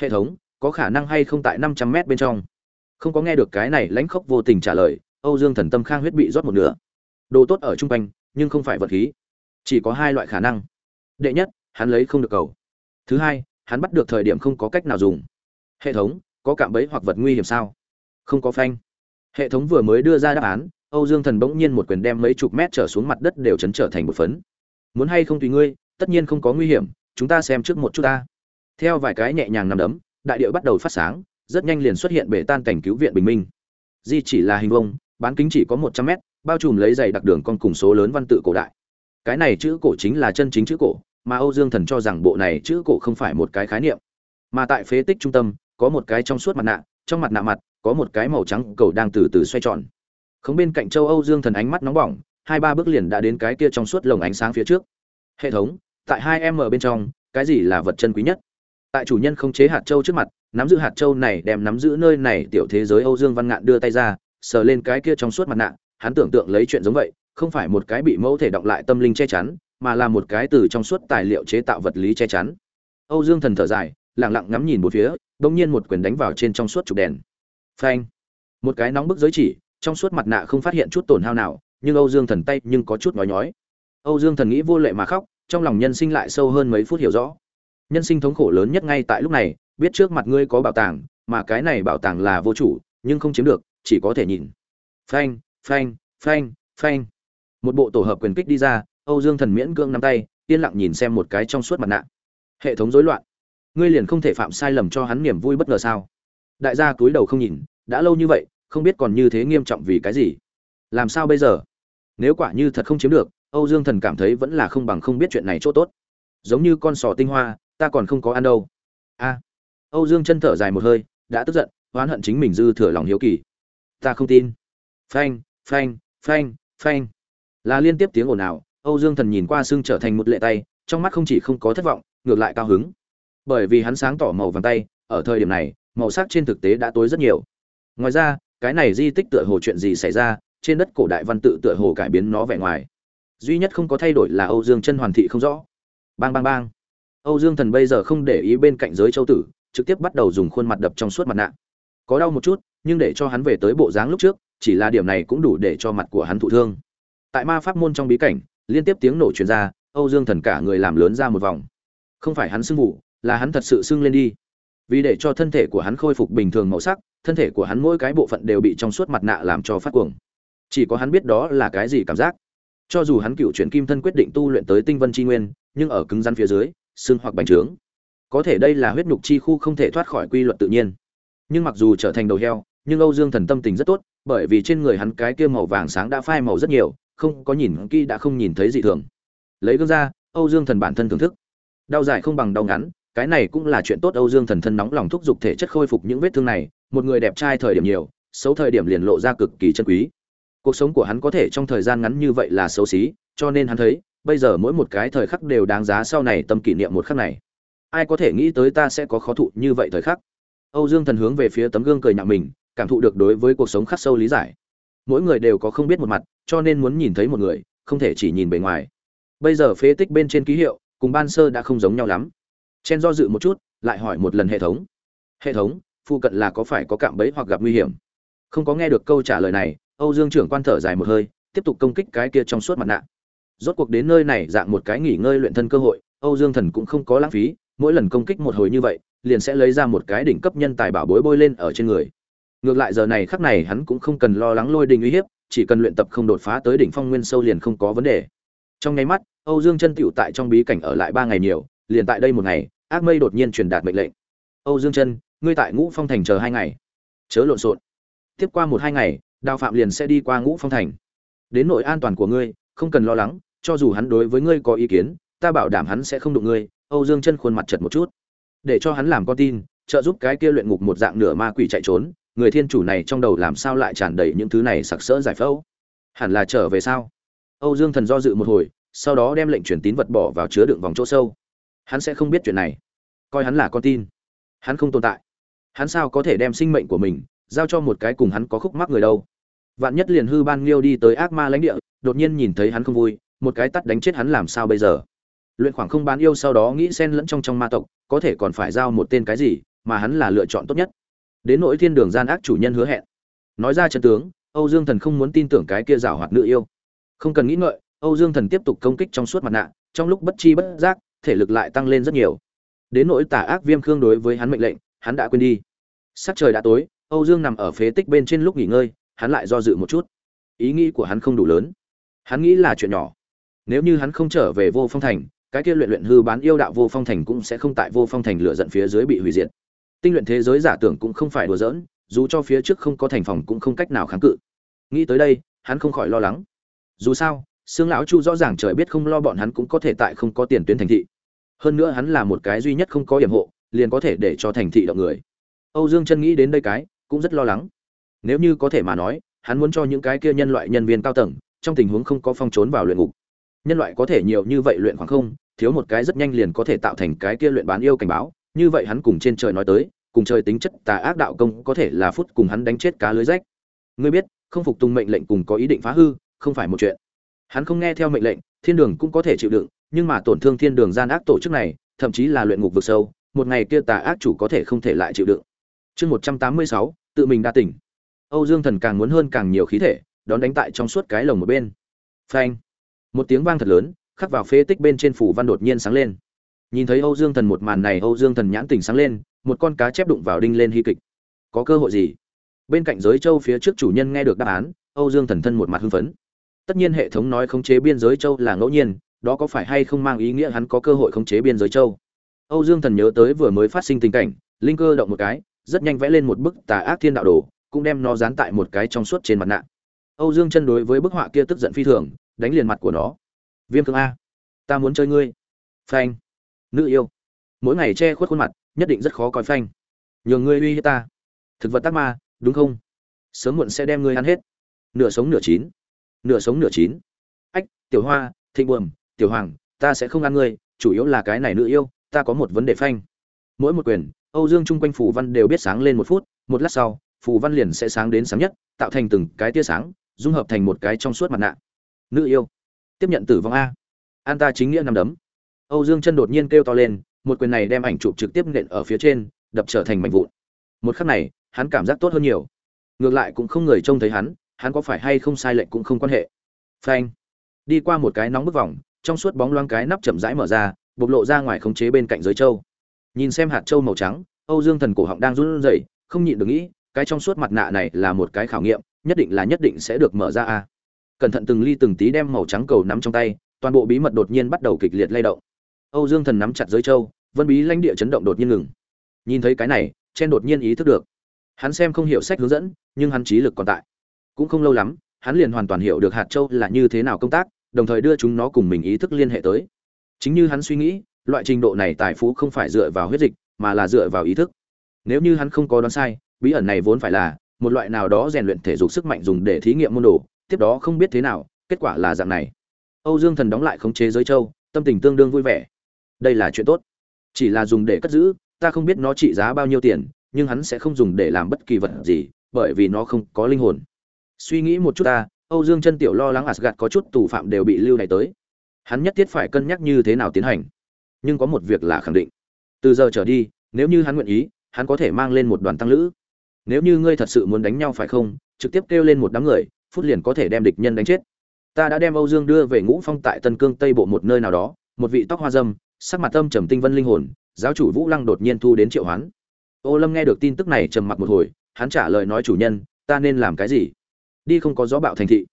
Hệ thống, có khả năng hay không tại năm trăm mét bên trong? Không có nghe được cái này lãnh khốc vô tình trả lời, âu dương thần tâm khang huyết bị rót một nửa đồ tốt ở trung quanh, nhưng không phải vật khí. Chỉ có hai loại khả năng. Đệ nhất, hắn lấy không được cầu. Thứ hai, hắn bắt được thời điểm không có cách nào dùng. Hệ thống, có cạm bẫy hoặc vật nguy hiểm sao? Không có phanh. Hệ thống vừa mới đưa ra đáp án, âu dương thần bỗng nhiên một quyền đem mấy chục mét trở xuống mặt đất đều chấn trở thành một phấn. Muốn hay không tùy ngươi, tất nhiên không có nguy hiểm, chúng ta xem trước một chút ta. Theo vài cái nhẹ nhàng nằm đấm, đại địa bắt đầu phát sáng, rất nhanh liền xuất hiện bể tan cảnh cứu viện bình minh. Di chỉ là hình vông bán kính chỉ có một trăm mét bao trùm lấy dày đặc đường con cùng số lớn văn tự cổ đại. Cái này chữ cổ chính là chân chính chữ cổ, mà âu dương thần cho rằng bộ này chữ cổ không phải một cái khái niệm. Mà tại phế tích trung tâm, có một cái trong suốt mặt nạ, trong mặt nạ mặt, có một cái màu trắng cầu đang từ từ xoay tròn. Không bên cạnh châu âu dương thần ánh mắt nóng bỏng, hai ba bước liền đã đến cái kia trong suốt lồng ánh sáng phía trước. Hệ thống, tại hai m bên trong, cái gì là vật chân quý nhất? Tại chủ nhân không chế hạt châu trước mặt, nắm giữ hạt châu này đem nắm giữ nơi này tiểu thế giới âu dương văn ngạn đưa tay ra, sờ lên cái kia trong suốt mặt nạ hắn tưởng tượng lấy chuyện giống vậy, không phải một cái bị mẫu thể động lại tâm linh che chắn, mà là một cái từ trong suốt tài liệu chế tạo vật lý che chắn. Âu dương thần thở dài, lặng lặng ngắm nhìn một phía đột nhiên một quyền đánh vào trên trong suốt trục đèn. Phanh! Một cái nóng bức giới chỉ, trong suốt mặt nạ không phát hiện chút tổn hao nào, nhưng âu dương thần tay nhưng có chút nhói nhói. Âu dương thần nghĩ vô lệ mà khóc, trong lòng nhân sinh lại sâu hơn mấy phút hiểu rõ. Nhân sinh thống khổ lớn nhất ngay tại lúc này, biết trước mặt ngươi có bảo tàng, mà cái này bảo tàng là vô chủ, nhưng không chiếm được, chỉ có thể nhìn. Phanh! Phanh phanh phanh. Một bộ tổ hợp quyền kích đi ra, âu dương thần miễn cưỡng nắm tay, yên lặng nhìn xem một cái trong suốt mặt nạ. Hệ thống rối loạn. Ngươi liền không thể phạm sai lầm cho hắn niềm vui bất ngờ sao? Đại gia cúi đầu không nhìn, đã lâu như vậy, không biết còn như thế nghiêm trọng vì cái gì. Làm sao bây giờ? Nếu quả như thật không chiếm được, âu dương thần cảm thấy vẫn là không bằng không biết chuyện này chỗ tốt. Giống như con sò tinh hoa, ta còn không có ăn đâu. A. Âu dương chân thở dài một hơi, đã tức giận, oán hận chính mình dư thừa lòng hiếu kỳ. Ta không tin. Phanh phanh phanh phanh. Là liên tiếp tiếng ồn ào, âu dương thần nhìn qua xương trở thành một lệ tay, trong mắt không chỉ không có thất vọng, ngược lại cao hứng. Bởi vì hắn sáng tỏ màu vàng tay, ở thời điểm này, màu sắc trên thực tế đã tối rất nhiều. Ngoài ra, cái này di tích tựa hồ chuyện gì xảy ra, trên đất cổ đại văn tự tựa hồ cải biến nó vẻ ngoài. Duy nhất không có thay đổi là âu dương chân hoàn thị không rõ. Bang bang bang. Âu dương thần bây giờ không để ý bên cạnh giới châu tử, trực tiếp bắt đầu dùng khuôn mặt đập trong suốt mặt nạ. Có đau một chút, nhưng để cho hắn về tới bộ dáng lúc trước chỉ là điểm này cũng đủ để cho mặt của hắn thụ thương. Tại ma pháp môn trong bí cảnh, liên tiếp tiếng nổ truyền ra, âu dương thần cả người làm lớn ra một vòng. Không phải hắn sưng vụ, là hắn thật sự sưng lên đi. Vì để cho thân thể của hắn khôi phục bình thường màu sắc, thân thể của hắn mỗi cái bộ phận đều bị trong suốt mặt nạ làm cho phát cuồng. Chỉ có hắn biết đó là cái gì cảm giác. Cho dù hắn cựu chuyển kim thân quyết định tu luyện tới tinh vân chi nguyên, nhưng ở cứng rắn phía dưới, xương hoặc bành trướng. Có thể đây là huyết nhục chi khu không thể thoát khỏi quy luật tự nhiên. Nhưng mặc dù trở thành đầu heo, nhưng âu dương thần tâm tình rất tốt bởi vì trên người hắn cái kia màu vàng sáng đã phai màu rất nhiều, không có nhìn kỹ đã không nhìn thấy gì thường. Lấy gương ra, âu dương thần bản thân thưởng thức. Đau dài không bằng đau ngắn, cái này cũng là chuyện tốt âu dương thần thân nóng lòng thúc giục thể chất khôi phục những vết thương này, một người đẹp trai thời điểm nhiều, xấu thời điểm liền lộ ra cực kỳ chân quý. Cuộc sống của hắn có thể trong thời gian ngắn như vậy là xấu xí, cho nên hắn thấy, bây giờ mỗi một cái thời khắc đều đáng giá sau này tâm kỷ niệm một khắc này. Ai có thể nghĩ tới ta sẽ có khó thụ như vậy thời khắc? Âu dương thần hướng về phía tấm gương cười nhạo mình cảm thụ được đối với cuộc sống khắc sâu lý giải. Mỗi người đều có không biết một mặt, cho nên muốn nhìn thấy một người, không thể chỉ nhìn bề ngoài. Bây giờ phế tích bên trên ký hiệu, cùng ban sơ đã không giống nhau lắm. Chen do dự một chút, lại hỏi một lần hệ thống. Hệ thống phụ cận là có phải có cạm bẫy hoặc gặp nguy hiểm? Không có nghe được câu trả lời này, âu dương trưởng quan thở dài một hơi, tiếp tục công kích cái kia trong suốt mặt nạ. Rốt cuộc đến nơi này dạng một cái nghỉ ngơi luyện thân cơ hội, âu dương thần cũng không có lãng phí, mỗi lần công kích một hồi như vậy, liền sẽ lấy ra một cái đỉnh cấp nhân tài bảo bối bôi lên ở trên người ngược lại giờ này khắc này hắn cũng không cần lo lắng lôi đình uy hiếp, chỉ cần luyện tập không đột phá tới đỉnh phong nguyên sâu liền không có vấn đề. Trong nháy mắt, âu dương chân tựu tại trong bí cảnh ở lại ba ngày nhiều, liền tại đây một ngày, ác mây đột nhiên truyền đạt mệnh lệnh. Âu dương chân, ngươi tại ngũ phong thành chờ hai ngày. Chớ lộn xộn. Tiếp qua một hai ngày, đào phạm liền sẽ đi qua ngũ phong thành. Đến nội an toàn của ngươi, không cần lo lắng, cho dù hắn đối với ngươi có ý kiến, ta bảo đảm hắn sẽ không đụng ngươi. Âu dương chân khuôn mặt chật một chút. Để cho hắn làm con tin, trợ giúp cái kia luyện ngục một dạng nửa ma quỷ chạy trốn người thiên chủ này trong đầu làm sao lại tràn đầy những thứ này sặc sỡ giải phẫu? Hẳn là trở về sao? Âu dương thần do dự một hồi, sau đó đem lệnh truyền tín vật bỏ vào chứa đựng vòng chỗ sâu. Hắn sẽ không biết chuyện này. Coi hắn là con tin. Hắn không tồn tại. Hắn sao có thể đem sinh mệnh của mình giao cho một cái cùng hắn có khúc mắc người đâu? Vạn nhất liền hư ban liêu đi tới ác ma lãnh địa, đột nhiên nhìn thấy hắn không vui, một cái tắt đánh chết hắn làm sao bây giờ? Luyện khoảng không bán yêu sau đó nghĩ xen lẫn trong trong ma tộc, có thể còn phải giao một tên cái gì mà hắn là lựa chọn tốt nhất? Đến nỗi thiên đường gian ác chủ nhân hứa hẹn. Nói ra chân tướng, âu dương thần không muốn tin tưởng cái kia rào hoạt nữ yêu. Không cần nghĩ ngợi, âu dương thần tiếp tục công kích trong suốt mặt nạ, trong lúc bất chi bất giác, thể lực lại tăng lên rất nhiều. Đến nỗi tả ác viêm khương đối với hắn mệnh lệnh, hắn đã quên đi. Sắc trời đã tối, âu dương nằm ở phế tích bên trên lúc nghỉ ngơi, hắn lại do dự một chút. Ý nghĩ của hắn không đủ lớn. Hắn nghĩ là chuyện nhỏ. Nếu như hắn không trở về vô phong thành, cái kia luyện luyện hư bán yêu đạo vô phong thành cũng sẽ không tại vô phong thành lửa giận phía dưới bị hủy diệt tinh luyện thế giới giả tưởng cũng không phải đùa giỡn, dù cho phía trước không có thành phòng cũng không cách nào kháng cự. Nghĩ tới đây, hắn không khỏi lo lắng. Dù sao xương lão chu rõ ràng trời biết không lo bọn hắn cũng có thể tại không có tiền tuyến thành thị. Hơn nữa hắn là một cái duy nhất không có hiểm hộ, liền có thể để cho thành thị động người. Âu dương chân nghĩ đến đây cái, cũng rất lo lắng. Nếu như có thể mà nói, hắn muốn cho những cái kia nhân loại nhân viên cao tầng, trong tình huống không có phong trốn vào luyện ngục. Nhân loại có thể nhiều như vậy luyện khoảng không, thiếu một cái rất nhanh liền có thể tạo thành cái kia luyện bán yêu cảnh báo như vậy hắn cùng trên trời nói tới, cùng trời tính chất tà ác đạo công có thể là phút cùng hắn đánh chết cá lưới rách. Ngươi biết, không phục tùng mệnh lệnh cùng có ý định phá hư, không phải một chuyện. Hắn không nghe theo mệnh lệnh, thiên đường cũng có thể chịu đựng, nhưng mà tổn thương thiên đường gian ác tổ chức này, thậm chí là luyện ngục vực sâu, một ngày kia tà ác chủ có thể không thể lại chịu đựng. Chương một trăm tám mươi sáu, tự mình đa tỉnh. Âu dương thần càng muốn hơn càng nhiều khí thể, đón đánh tại trong suốt cái lồng một bên. Phanh. Một tiếng vang thật lớn, khắc vào phế tích bên trên phủ văn đột nhiên sáng lên nhìn thấy âu dương thần một màn này, âu dương thần nhãn tình sáng lên, một con cá chép đụng vào đinh lên hy kịch. Có cơ hội gì? Bên cạnh giới châu phía trước chủ nhân nghe được đáp án, âu dương thần thân một mặt hưng phấn. Tất nhiên hệ thống nói khống chế biên giới châu là ngẫu nhiên, đó có phải hay không mang ý nghĩa hắn có cơ hội khống chế biên giới châu? Âu dương thần nhớ tới vừa mới phát sinh tình cảnh, linh cơ động một cái, rất nhanh vẽ lên một bức tà ác thiên đạo đồ, cũng đem nó dán tại một cái trong suốt trên mặt nạ. Âu dương chân đối với bức họa kia tức giận phi thường, đánh liền mặt của nó. Viêm cương a, ta muốn chơi ngươi. Phanh nữ yêu. Mỗi ngày che khuất khuôn mặt, nhất định rất khó coi phanh. Nhường ngươi uy hiếp ta. Thực vật tác ma, đúng không? Sớm muộn sẽ đem ngươi ăn hết. Nửa sống nửa chín. Nửa sống nửa chín. Ách, tiểu hoa, thịnh buồm, tiểu hoàng, ta sẽ không ăn ngươi, chủ yếu là cái này nữ yêu, ta có một vấn đề phanh. Mỗi một quyền, âu dương chung quanh phù văn đều biết sáng lên một phút, một lát sau, phù văn liền sẽ sáng đến sáng nhất, tạo thành từng cái tia sáng, dung hợp thành một cái trong suốt mặt nạ. Nữ yêu. Tiếp nhận tử vong a. An ta chính nghĩa nằm đấm âu dương chân đột nhiên kêu to lên, một quyền này đem ảnh chụp trực tiếp nện ở phía trên, đập trở thành mảnh vụn. Một khắc này, hắn cảm giác tốt hơn nhiều. Ngược lại cũng không người trông thấy hắn hắn có phải hay không sai lệch cũng không quan hệ. Phanh. Đi qua một cái nóng bức vòng, trong suốt bóng loáng cái nắp chậm rãi mở ra, bộc lộ ra ngoài khống chế bên cạnh giới châu. Nhìn xem hạt châu màu trắng, âu dương thần cổ họng đang run rẩy, không nhịn được nghĩ, cái trong suốt mặt nạ này là một cái khảo nghiệm, nhất định là nhất định sẽ được mở ra a. Cẩn thận từng ly từng tí đem màu trắng cầu nắm trong tay, toàn bộ bí mật đột nhiên bắt đầu kịch liệt lay động âu dương thần nắm chặt giới châu, vân bí lãnh địa chấn động đột nhiên ngừng. Nhìn thấy cái này, chen đột nhiên ý thức được. Hắn xem không hiểu sách hướng dẫn, nhưng hắn trí lực còn tại. Cũng không lâu lắm, hắn liền hoàn toàn hiểu được hạt châu là như thế nào công tác, đồng thời đưa chúng nó cùng mình ý thức liên hệ tới. Chính như hắn suy nghĩ, loại trình độ này tài phú không phải dựa vào huyết dịch, mà là dựa vào ý thức. Nếu như hắn không có đoán sai, bí ẩn này vốn phải là một loại nào đó rèn luyện thể dục sức mạnh dùng để thí nghiệm môn đồ, tiếp đó không biết thế nào, kết quả là dạng này. Âu dương thần đóng lại khống chế giới châu, tâm tình tương đương vui vẻ đây là chuyện tốt. Chỉ là dùng để cất giữ, ta không biết nó trị giá bao nhiêu tiền, nhưng hắn sẽ không dùng để làm bất kỳ vật gì, bởi vì nó không có linh hồn. Suy nghĩ một chút ta, âu dương chân tiểu lo lắng asgad có chút tù phạm đều bị lưu này tới. Hắn nhất thiết phải cân nhắc như thế nào tiến hành. Nhưng có một việc là khẳng định. Từ giờ trở đi, nếu như hắn nguyện ý, hắn có thể mang lên một đoàn tăng lữ. Nếu như ngươi thật sự muốn đánh nhau phải không, trực tiếp kêu lên một đám người, phút liền có thể đem địch nhân đánh chết. Ta đã đem âu dương đưa về ngũ phong tại tân cương tây bộ một nơi nào đó, một vị tóc hoa dâm sắc mặt tâm trầm tinh vân linh hồn, giáo chủ vũ lăng đột nhiên thu đến triệu hoán. Ô lâm nghe được tin tức này trầm mặc một hồi, hắn trả lời nói chủ nhân, ta nên làm cái gì? Đi không có gió bạo thành thị.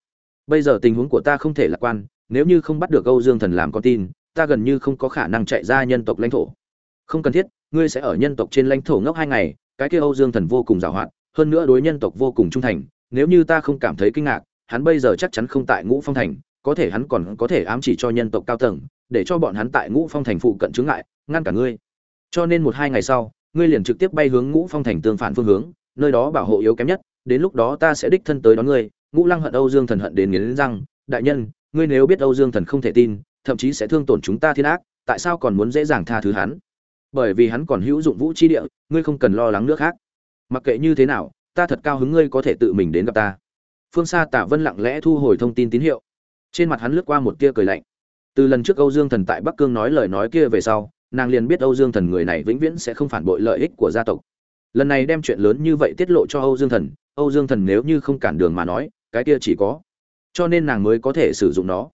Bây giờ tình huống của ta không thể lạc quan, nếu như không bắt được âu dương thần làm con tin, ta gần như không có khả năng chạy ra nhân tộc lãnh thổ. Không cần thiết, ngươi sẽ ở nhân tộc trên lãnh thổ ngốc hai ngày, cái kia âu dương thần vô cùng giàu hoạt, hơn nữa đối nhân tộc vô cùng trung thành, nếu như ta không cảm thấy kinh ngạc, hắn bây giờ chắc chắn không tại ngũ phong thành, có thể hắn còn có thể ám chỉ cho nhân tộc cao tầng để cho bọn hắn tại ngũ phong thành phụ cận chướng ngại, ngăn cả ngươi. Cho nên một hai ngày sau, ngươi liền trực tiếp bay hướng ngũ phong thành tương phản phương hướng, nơi đó bảo hộ yếu kém nhất, đến lúc đó ta sẽ đích thân tới đón ngươi. Ngũ lăng hận âu dương thần hận đến nghiến răng, đại nhân, ngươi nếu biết âu dương thần không thể tin, thậm chí sẽ thương tổn chúng ta thiên ác, tại sao còn muốn dễ dàng tha thứ hắn? Bởi vì hắn còn hữu dụng vũ chi địa, ngươi không cần lo lắng nước khác. Mặc kệ như thế nào, ta thật cao hứng ngươi có thể tự mình đến gặp ta. Phương xa tạ vân lặng lẽ thu hồi thông tin tín hiệu. Trên mặt hắn lướt qua một tia cười lạnh từ lần trước âu dương thần tại bắc cương nói lời nói kia về sau, nàng liền biết âu dương thần người này vĩnh viễn sẽ không phản bội lợi ích của gia tộc. Lần này đem chuyện lớn như vậy tiết lộ cho âu dương thần, âu dương thần nếu như không cản đường mà nói, cái kia chỉ có. Cho nên nàng mới có thể sử dụng nó.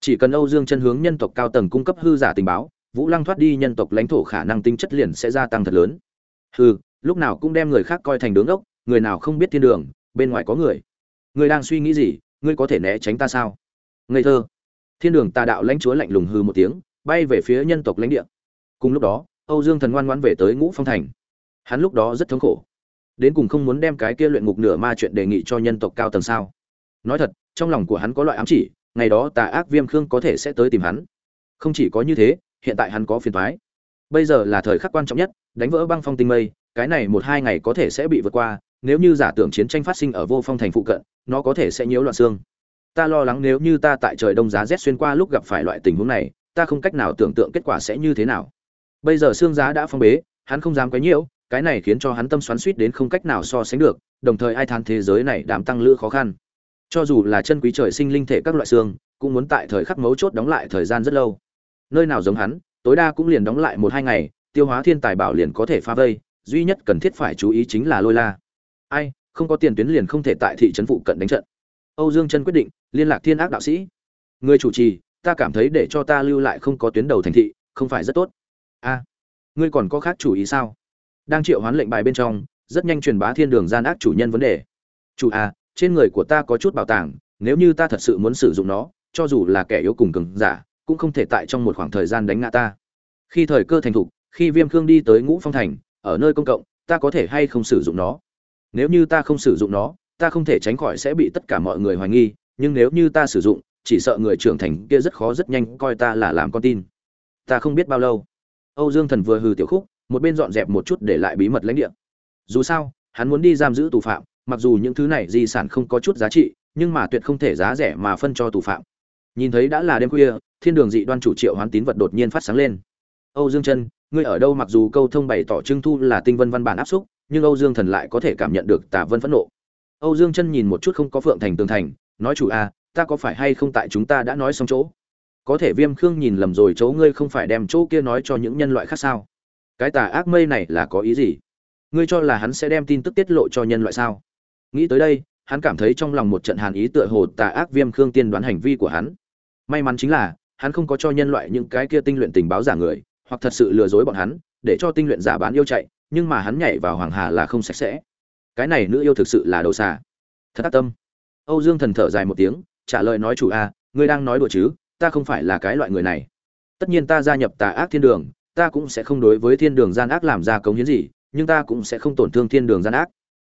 Chỉ cần âu dương chân hướng nhân tộc cao tầng cung cấp hư giả tình báo, vũ lăng thoát đi nhân tộc lãnh thổ khả năng tính chất liền sẽ gia tăng thật lớn. Hư lúc nào cũng đem người khác coi thành đứng ốc, người nào không biết thiên đường, bên ngoài có người. Người đang suy nghĩ gì, ngươi có thể né tránh ta sao? Ngây thơ thiên đường tà đạo lãnh chúa lạnh lùng hư một tiếng, bay về phía nhân tộc lãnh địa. Cùng lúc đó, âu dương thần ngoan ngoãn về tới ngũ phong thành. Hắn lúc đó rất thống khổ. Đến cùng không muốn đem cái kia luyện ngục nửa ma chuyện đề nghị cho nhân tộc cao tầng sao? Nói thật, trong lòng của hắn có loại ám chỉ, ngày đó tà ác viêm khương có thể sẽ tới tìm hắn. Không chỉ có như thế, hiện tại hắn có phiền thoái bây giờ là thời khắc quan trọng nhất, đánh vỡ băng phong tinh mây, cái này một hai ngày có thể sẽ bị vượt qua, nếu như giả tưởng chiến tranh phát sinh ở vô phong thành phụ cận, nó có thể sẽ nhiễu loạn xương ta lo lắng nếu như ta tại trời đông giá rét xuyên qua lúc gặp phải loại tình huống này, ta không cách nào tưởng tượng kết quả sẽ như thế nào. Bây giờ xương giá đã phong bế, hắn không dám quấy nhiễu, cái này khiến cho hắn tâm xoắn suýt đến không cách nào so sánh được, đồng thời ai than thế giới này đám tăng lữ khó khăn. Cho dù là chân quý trời sinh linh thể các loại xương, cũng muốn tại thời khắc mấu chốt đóng lại thời gian rất lâu. Nơi nào giống hắn, tối đa cũng liền đóng lại một hai ngày, tiêu hóa thiên tài bảo liền có thể phá vây, duy nhất cần thiết phải chú ý chính là lôi la. Ai, không có tiền tuyến liền không thể tại thị trấn phụ cận đánh trận âu dương chân quyết định, liên lạc thiên ác đạo sĩ. Người chủ trì, ta cảm thấy để cho ta lưu lại không có tuyến đầu thành thị, không phải rất tốt. A, ngươi còn có khác chủ ý sao? Đang triệu hoán lệnh bài bên trong, rất nhanh truyền bá thiên đường gian ác chủ nhân vấn đề. Chủ a trên người của ta có chút bảo tàng, nếu như ta thật sự muốn sử dụng nó, cho dù là kẻ yếu cùng cường giả, cũng không thể tại trong một khoảng thời gian đánh ngã ta. Khi thời cơ thành thục, khi viêm khương đi tới ngũ phong thành, ở nơi công cộng, ta có thể hay không sử dụng nó? Nếu như ta không sử dụng nó ta không thể tránh khỏi sẽ bị tất cả mọi người hoài nghi, nhưng nếu như ta sử dụng, chỉ sợ người trưởng thành kia rất khó rất nhanh coi ta là làm con tin. Ta không biết bao lâu. Âu dương thần vừa hừ tiểu khúc, một bên dọn dẹp một chút để lại bí mật lãnh địa. Dù sao, hắn muốn đi giam giữ tù phạm, mặc dù những thứ này di sản không có chút giá trị, nhưng mà tuyệt không thể giá rẻ mà phân cho tù phạm. Nhìn thấy đã là đêm khuya, thiên đường dị đoan chủ triệu hoán tín vật đột nhiên phát sáng lên. Âu dương chân ngươi ở đâu mặc dù câu thông bày tỏ trưng thu là tinh vân văn bản áp xúc, nhưng âu dương thần lại có thể cảm nhận được Tả vân phẫn nộ âu dương chân nhìn một chút không có phượng thành tường thành, nói chủ a, ta có phải hay không tại chúng ta đã nói xong chỗ? Có thể viêm khương nhìn lầm rồi chỗ ngươi không phải đem chỗ kia nói cho những nhân loại khác sao? Cái tà ác mây này là có ý gì? Ngươi cho là hắn sẽ đem tin tức tiết lộ cho nhân loại sao? Nghĩ tới đây, hắn cảm thấy trong lòng một trận hàn ý tựa hồ tà ác viêm khương tiên đoán hành vi của hắn. May mắn chính là, hắn không có cho nhân loại những cái kia tinh luyện tình báo giả người, hoặc thật sự lừa dối bọn hắn, để cho tinh luyện giả bán yêu chạy, nhưng mà hắn nhảy vào hoàng hà là không sạch sẽ cái này nữ yêu thực sự là đầu xà. Thật tác tâm. Âu dương thần thở dài một tiếng, trả lời nói chủ a, ngươi đang nói đùa chứ, ta không phải là cái loại người này. Tất nhiên ta gia nhập tà ác thiên đường, ta cũng sẽ không đối với thiên đường gian ác làm ra cống hiến gì, nhưng ta cũng sẽ không tổn thương thiên đường gian ác.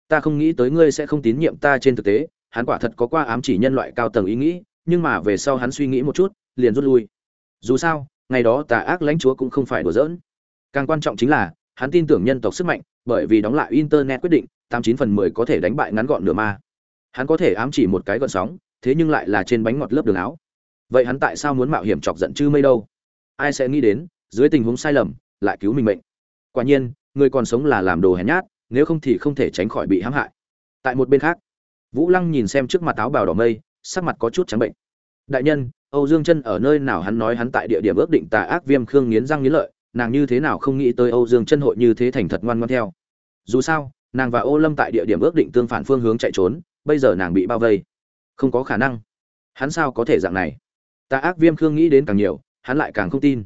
Ta không nghĩ tới ngươi sẽ không tín nhiệm ta trên thực tế, hắn quả thật có qua ám chỉ nhân loại cao tầng ý nghĩ, nhưng mà về sau hắn suy nghĩ một chút, liền rút lui. Dù sao, ngày đó tà ác lãnh chúa cũng không phải đùa giỡn. Càng quan trọng chính là, hắn tin tưởng nhân tộc sức mạnh, bởi vì đóng lại internet quyết định tám chín phần mười có thể đánh bại ngắn gọn nửa ma. Hắn có thể ám chỉ một cái gọn sóng, thế nhưng lại là trên bánh ngọt lớp đường áo. Vậy hắn tại sao muốn mạo hiểm chọc giận chư mây đâu? Ai sẽ nghĩ đến, dưới tình huống sai lầm, lại cứu mình mệnh? Quả nhiên, người còn sống là làm đồ hèn nhát, nếu không thì không thể tránh khỏi bị hãm hại. Tại một bên khác, vũ lăng nhìn xem trước mặt áo bào đỏ mây, sắc mặt có chút trắng bệnh. Đại nhân, âu dương chân ở nơi nào hắn nói hắn tại địa điểm ước định tà ác viêm khương nghiến răng nghiến lợi, nàng như thế nào không nghĩ tới âu dương chân hội như thế thành thật ngoan ngoan theo. Dù sao nàng và ô lâm tại địa điểm ước định tương phản phương hướng chạy trốn, bây giờ nàng bị bao vây. Không có khả năng. Hắn sao có thể dạng này? Ta ác viêm khương nghĩ đến càng nhiều, hắn lại càng không tin.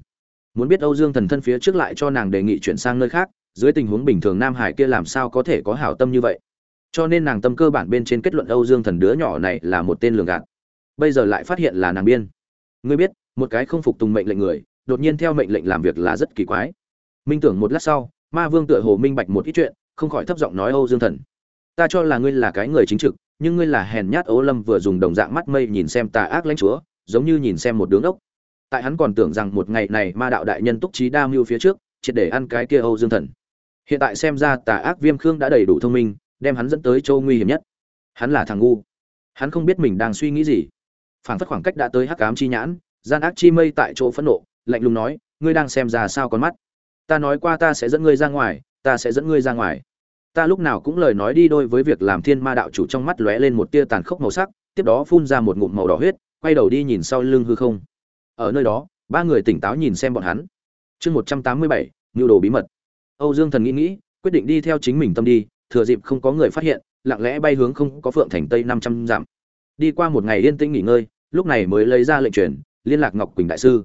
Muốn biết âu dương thần thân phía trước lại cho nàng đề nghị chuyển sang nơi khác, dưới tình huống bình thường nam hải kia làm sao có thể có hảo tâm như vậy? Cho nên nàng tâm cơ bản bên trên kết luận âu dương thần đứa nhỏ này là một tên lường gạt. Bây giờ lại phát hiện là nàng biên. Ngươi biết, một cái không phục tùng mệnh lệnh người, đột nhiên theo mệnh lệnh làm việc là rất kỳ quái. Minh tưởng một lát sau, ma vương tựa hồ minh bạch một ít chuyện không khỏi thấp giọng nói, âu dương thần, ta cho là ngươi là cái người chính trực, nhưng ngươi là hèn nhát ố lâm vừa dùng đồng dạng mắt mây nhìn xem tà ác lãnh chúa, giống như nhìn xem một đứa ốc tại hắn còn tưởng rằng một ngày này ma đạo đại nhân túc trí đa mưu phía trước, triệt để ăn cái kia âu dương thần. Hiện tại xem ra tà ác viêm khương đã đầy đủ thông minh, đem hắn dẫn tới châu nguy hiểm nhất. Hắn là thằng ngu. Hắn không biết mình đang suy nghĩ gì. Phảng phất khoảng cách đã tới hắc ám chi nhãn, gian ác chi mây tại chỗ phẫn nộ, lạnh lùng nói, ngươi đang xem ra sao con mắt? Ta nói qua ta sẽ dẫn ngươi ra ngoài ta sẽ dẫn ngươi ra ngoài. Ta lúc nào cũng lời nói đi đôi với việc làm thiên ma đạo chủ trong mắt lóe lên một tia tàn khốc màu sắc, tiếp đó phun ra một ngụm màu đỏ huyết, quay đầu đi nhìn sau lưng hư không. Ở nơi đó, ba người tỉnh táo nhìn xem bọn hắn. Chương một trăm tám mươi bảy nhu đồ bí mật. Âu dương thần nghĩ nghĩ, quyết định đi theo chính mình tâm đi, thừa dịp không có người phát hiện, lặng lẽ bay hướng không có phượng thành tây năm trăm dặm. Đi qua một ngày yên tĩnh nghỉ ngơi, lúc này mới lấy ra lệnh truyền, liên lạc ngọc quỳnh đại sư.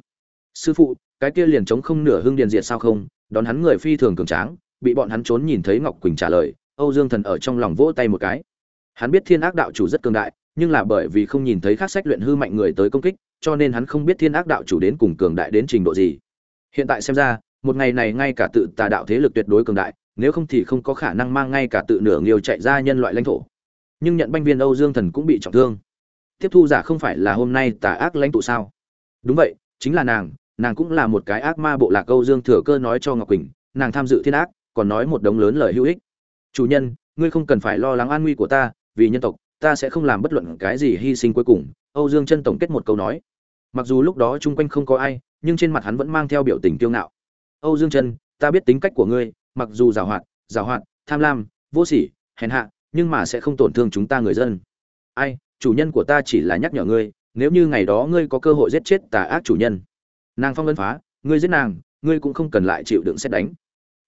Sư phụ, cái kia liền chống không nửa hương điền diệt sao không? Đón hắn người phi thường cường tráng bị bọn hắn trốn nhìn thấy ngọc quỳnh trả lời, âu dương thần ở trong lòng vỗ tay một cái. Hắn biết thiên ác đạo chủ rất cường đại, nhưng là bởi vì không nhìn thấy khác sách luyện hư mạnh người tới công kích, cho nên hắn không biết thiên ác đạo chủ đến cùng cường đại đến trình độ gì. Hiện tại xem ra, một ngày này ngay cả tự tà đạo thế lực tuyệt đối cường đại, nếu không thì không có khả năng mang ngay cả tự nửa nghiêu chạy ra nhân loại lãnh thổ. Nhưng nhận banh viên âu dương thần cũng bị trọng thương. Tiếp thu giả không phải là hôm nay tà ác lãnh tụ sao? Đúng vậy, chính là nàng nàng cũng là một cái ác ma bộ lạc âu dương thừa cơ nói cho ngọc quỳnh, nàng tham dự thiên ác còn nói một đống lớn lời hữu ích. Chủ nhân, ngươi không cần phải lo lắng an nguy của ta, vì nhân tộc, ta sẽ không làm bất luận cái gì hy sinh cuối cùng. Âu dương chân tổng kết một câu nói. Mặc dù lúc đó chung quanh không có ai, nhưng trên mặt hắn vẫn mang theo biểu tình kiêu ngạo. Âu dương chân, ta biết tính cách của ngươi, mặc dù giàu hoạt giàu hoạt tham lam, vô sỉ, hèn hạ, nhưng mà sẽ không tổn thương chúng ta người dân. Ai, chủ nhân của ta chỉ là nhắc nhở ngươi, nếu như ngày đó ngươi có cơ hội giết chết tà ác chủ nhân. Nàng phong ân phá, ngươi giết nàng, ngươi cũng không cần lại chịu đựng xét đánh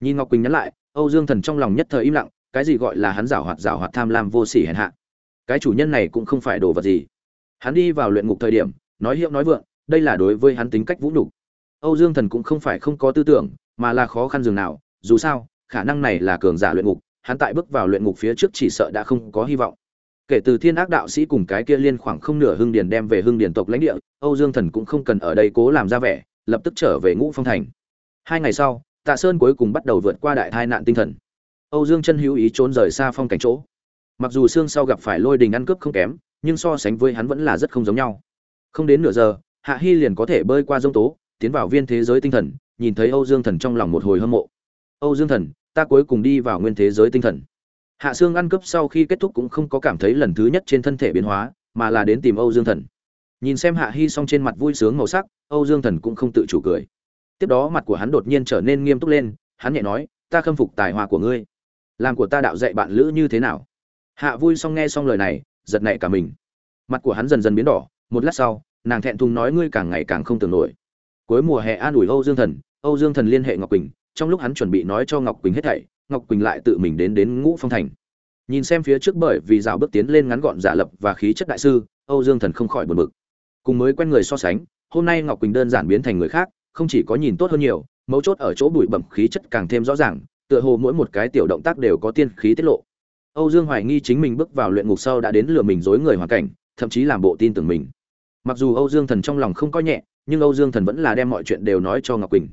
nhìn ngọc quỳnh nhắn lại, âu dương thần trong lòng nhất thời im lặng, cái gì gọi là hắn giảo hoạt giảo hoạt tham lam vô sỉ hèn hạ. Cái chủ nhân này cũng không phải đồ vật gì. Hắn đi vào luyện ngục thời điểm, nói hiệu nói vượng, đây là đối với hắn tính cách vũ nhục. Âu dương thần cũng không phải không có tư tưởng, mà là khó khăn dường nào, dù sao, khả năng này là cường giả luyện ngục, hắn tại bước vào luyện ngục phía trước chỉ sợ đã không có hy vọng. Kể từ thiên ác đạo sĩ cùng cái kia liên khoảng không nửa hưng điền đem về hưng điền tộc lãnh địa, âu dương thần cũng không cần ở đây cố làm ra vẻ, lập tức trở về ngũ phong thành. Hai ngày sau tạ sơn cuối cùng bắt đầu vượt qua đại tai nạn tinh thần. Âu dương chân hữu ý trốn rời xa phong cảnh chỗ. Mặc dù xương sau gặp phải lôi đình ăn cướp không kém, nhưng so sánh với hắn vẫn là rất không giống nhau. Không đến nửa giờ, hạ hy liền có thể bơi qua dông tố, tiến vào viên thế giới tinh thần, nhìn thấy âu dương thần trong lòng một hồi hâm mộ. Âu dương thần, ta cuối cùng đi vào nguyên thế giới tinh thần. Hạ xương ăn cướp sau khi kết thúc cũng không có cảm thấy lần thứ nhất trên thân thể biến hóa, mà là đến tìm âu dương thần. Nhìn xem hạ hy song trên mặt vui sướng màu sắc, âu dương thần cũng không tự chủ cười tiếp đó mặt của hắn đột nhiên trở nên nghiêm túc lên, hắn nhẹ nói, ta khâm phục tài hoa của ngươi. Làm của ta đạo dạy bạn lữ như thế nào? Hạ vui xong nghe xong lời này, giật nảy cả mình. Mặt của hắn dần dần biến đỏ, một lát sau, nàng thẹn thùng nói, ngươi càng ngày càng không tưởng nổi. Cuối mùa hè an ủi âu dương thần, âu dương thần liên hệ ngọc quỳnh, trong lúc hắn chuẩn bị nói cho ngọc quỳnh hết thảy, ngọc quỳnh lại tự mình đến đến ngũ phong thành. Nhìn xem phía trước bởi vì rào bước tiến lên ngắn gọn giả lập và khí chất đại sư, âu dương thần không khỏi buồn bực. Cùng mới quen người so sánh, hôm nay ngọc quỳnh đơn giản biến thành người khác không chỉ có nhìn tốt hơn nhiều, mấu chốt ở chỗ bụi bẩm khí chất càng thêm rõ ràng, tựa hồ mỗi một cái tiểu động tác đều có tiên khí tiết lộ. Âu dương hoài nghi chính mình bước vào luyện ngục sau đã đến lừa mình dối người hoàn cảnh, thậm chí làm bộ tin tưởng mình. Mặc dù âu dương thần trong lòng không coi nhẹ, nhưng âu dương thần vẫn là đem mọi chuyện đều nói cho ngọc quỳnh.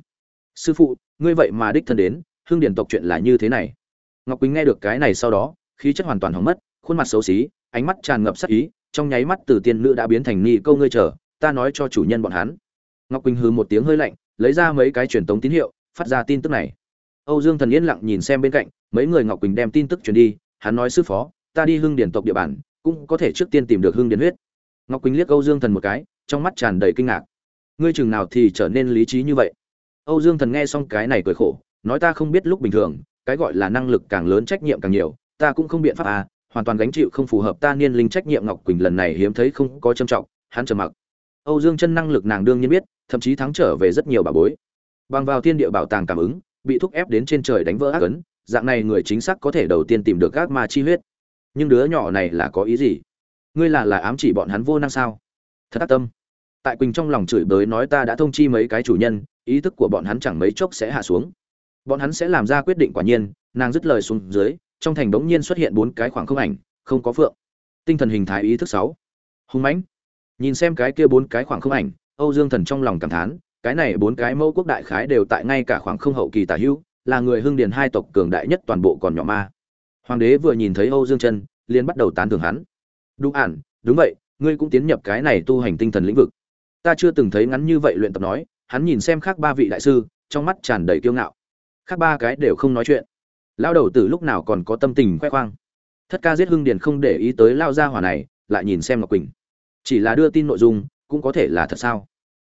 Sư phụ, ngươi vậy mà đích thân đến hương điển tộc chuyện là như thế này. Ngọc quỳnh nghe được cái này sau đó, khí chất hoàn toàn hỏng mất, khuôn mặt xấu xí, ánh mắt tràn ngập sắc ý, trong nháy mắt từ tiên nữ đã biến thành nghi câu ngươi chờ, ta nói cho chủ nhân bọn hắn ngọc quỳnh hừ một tiếng hơi lạnh, lấy ra mấy cái truyền tống tín hiệu, phát ra tin tức này. Âu dương thần yên lặng nhìn xem bên cạnh, mấy người ngọc quỳnh đem tin tức truyền đi, hắn nói, sư phó, ta đi hưng Điền tộc địa bàn, cũng có thể trước tiên tìm được hưng Điền huyết. Ngọc quỳnh liếc âu dương thần một cái, trong mắt tràn đầy kinh ngạc. Ngươi chừng nào thì trở nên lý trí như vậy? Âu dương thần nghe xong cái này cười khổ, nói, ta không biết lúc bình thường, cái gọi là năng lực càng lớn trách nhiệm càng nhiều, ta cũng không biện pháp à hoàn toàn gánh chịu không phù hợp ta niên linh trách nhiệm. Ngọc quỳnh lần này hiếm thấy không có trầm trọng, hắn trầm mặc. Âu dương chân năng lực nàng đương nhiên biết thậm chí thắng trở về rất nhiều bảo bối. Bằng vào thiên địa bảo tàng cảm ứng, bị thúc ép đến trên trời đánh vỡ ác ấn, dạng này người chính xác có thể đầu tiên tìm được ác ma chi huyết. Nhưng đứa nhỏ này là có ý gì? Ngươi là là ám chỉ bọn hắn vô năng sao? Thật ác tâm. Tại quỳnh trong lòng chửi bới nói ta đã thông chi mấy cái chủ nhân, ý thức của bọn hắn chẳng mấy chốc sẽ hạ xuống. Bọn hắn sẽ làm ra quyết định quả nhiên, nàng dứt lời xuống dưới, trong thành bỗng nhiên xuất hiện bốn cái khoảng không ảnh, không có phượng. Tinh thần hình thái ý thức sáu. Hung mãnh. Nhìn xem cái kia bốn cái khoảng không ảnh âu dương thần trong lòng cảm thán, cái này bốn cái mẫu quốc đại khái đều tại ngay cả khoảng không hậu kỳ tả hữu, là người hưng điền hai tộc cường đại nhất toàn bộ còn nhỏ ma. Hoàng đế vừa nhìn thấy âu dương chân liền bắt đầu tán thưởng hắn. Đúng ản đúng vậy, ngươi cũng tiến nhập cái này tu hành tinh thần lĩnh vực. Ta chưa từng thấy ngắn như vậy luyện tập nói, hắn nhìn xem khác ba vị đại sư, trong mắt tràn đầy kiêu ngạo. Khác ba cái đều không nói chuyện. Lao đầu tử lúc nào còn có tâm tình khoe khoang. Thất ca giết hưng điền không để ý tới lao gia hỏa này, lại nhìn xem ngọc quỳnh. Chỉ là đưa tin nội dung cũng có thể là thật sao?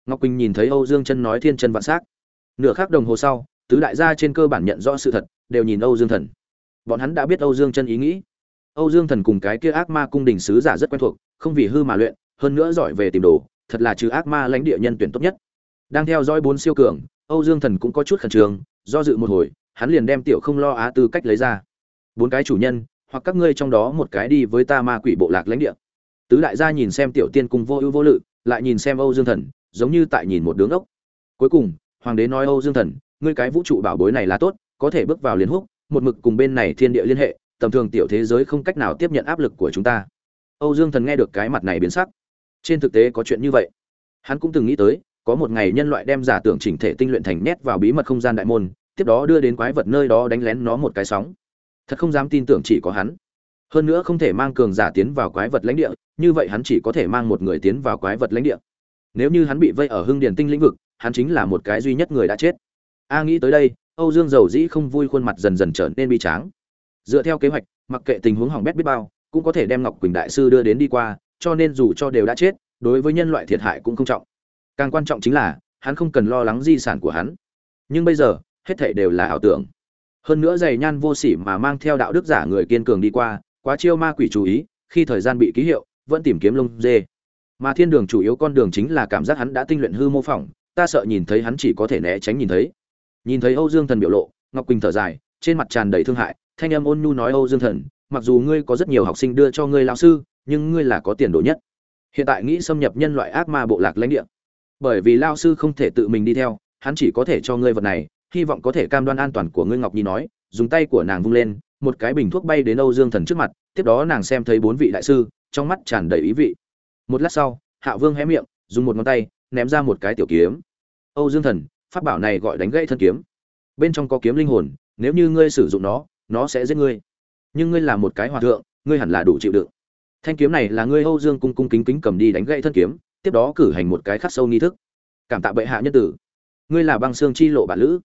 Ngọc quỳnh nhìn thấy âu dương chân nói thiên chân vạn s á c nửa khác đồng hồ sau, tứ đại gia trên cơ bản nhận rõ sự thật, đều nhìn âu dương thần. Bọn hắn đã biết âu dương chân ý nghĩ. Âu dương thần cùng cái kia ác ma cung đình sứ giả rất quen thuộc, không vì hư mà luyện, hơn nữa giỏi về tìm đồ, thật là trừ ác ma lãnh địa nhân tuyển tốt nhất. Đang theo dõi bốn siêu cường, âu dương thần cũng có chút khẩn trương, do dự một hồi, hắn liền đem tiểu không lo á tư cách lấy ra. Bốn cái chủ nhân, hoặc các ngươi trong đó một cái đi với ta ma quỷ bộ lạc lãnh địa. Tứ đại gia nhìn xem tiểu tiên cung vô ưu vô lự lại nhìn xem âu dương thần, giống như tại nhìn một đứa ngốc. cuối cùng, hoàng đế nói, âu dương thần, ngươi cái vũ trụ bảo bối này là tốt, có thể bước vào liên húc, một mực cùng bên này thiên địa liên hệ, tầm thường tiểu thế giới không cách nào tiếp nhận áp lực của chúng ta. Âu dương thần nghe được cái mặt này biến sắc. Trên thực tế có chuyện như vậy. Hắn cũng từng nghĩ tới, có một ngày nhân loại đem giả tưởng chỉnh thể tinh luyện thành nét vào bí mật không gian đại môn, tiếp đó đưa đến quái vật nơi đó đánh lén nó một cái sóng. Thật không dám tin tưởng chỉ có hắn. Hơn nữa không thể mang cường giả tiến vào quái vật lãnh địa như vậy hắn chỉ có thể mang một người tiến vào quái vật lãnh địa. Nếu như hắn bị vây ở hưng điền tinh lĩnh vực, hắn chính là một cái duy nhất người đã chết. A nghĩ tới đây, âu dương dầu dĩ không vui khuôn mặt dần dần trở nên bi tráng. Dựa theo kế hoạch, mặc kệ tình huống hỏng bét biết bao, cũng có thể đem ngọc quỳnh đại sư đưa đến đi qua, cho nên dù cho đều đã chết, đối với nhân loại thiệt hại cũng không trọng. Càng quan trọng chính là, hắn không cần lo lắng di sản của hắn. Nhưng bây giờ, hết thảy đều là ảo tưởng. Hơn nữa dày nhan vô sỉ mà mang theo đạo đức giả người kiên cường đi qua, quá chiêu ma quỷ chú ý, khi thời gian bị ký hiệu vẫn tìm kiếm lông dê. Mà thiên đường chủ yếu con đường chính là cảm giác hắn đã tinh luyện hư mô phỏng, ta sợ nhìn thấy hắn chỉ có thể né tránh nhìn thấy. Nhìn thấy âu dương thần biểu lộ, ngọc quỳnh thở dài, trên mặt tràn đầy thương hại, thanh âm ôn nhu nói âu dương thần, mặc dù ngươi có rất nhiều học sinh đưa cho ngươi lao sư, nhưng ngươi là có tiền đồ nhất. Hiện tại nghĩ xâm nhập nhân loại ác ma bộ lạc lãnh địa. Bởi vì lao sư không thể tự mình đi theo, hắn chỉ có thể cho ngươi vật này, hy vọng có thể cam đoan an toàn của ngươi, ngọc nhi nói, dùng tay của nàng vung lên, một cái bình thuốc bay đến âu dương thần trước mặt, tiếp đó nàng xem thấy bốn vị đại sư trong mắt tràn đầy ý vị. Một lát sau, hạ vương hé miệng, dùng một ngón tay, ném ra một cái tiểu kiếm. Âu dương thần, pháp bảo này gọi đánh gãy thân kiếm. Bên trong có kiếm linh hồn, nếu như ngươi sử dụng nó nó sẽ giết ngươi. Nhưng ngươi là một cái hòa thượng, ngươi hẳn là đủ chịu đựng. Thanh kiếm này là ngươi âu dương cung cung kính kính cầm đi đánh gãy thân kiếm, tiếp đó cử hành một cái khắc sâu nghi thức. Cảm tạ bệ hạ nhân tử. Ngươi là băng xương chi lộ bản lữ.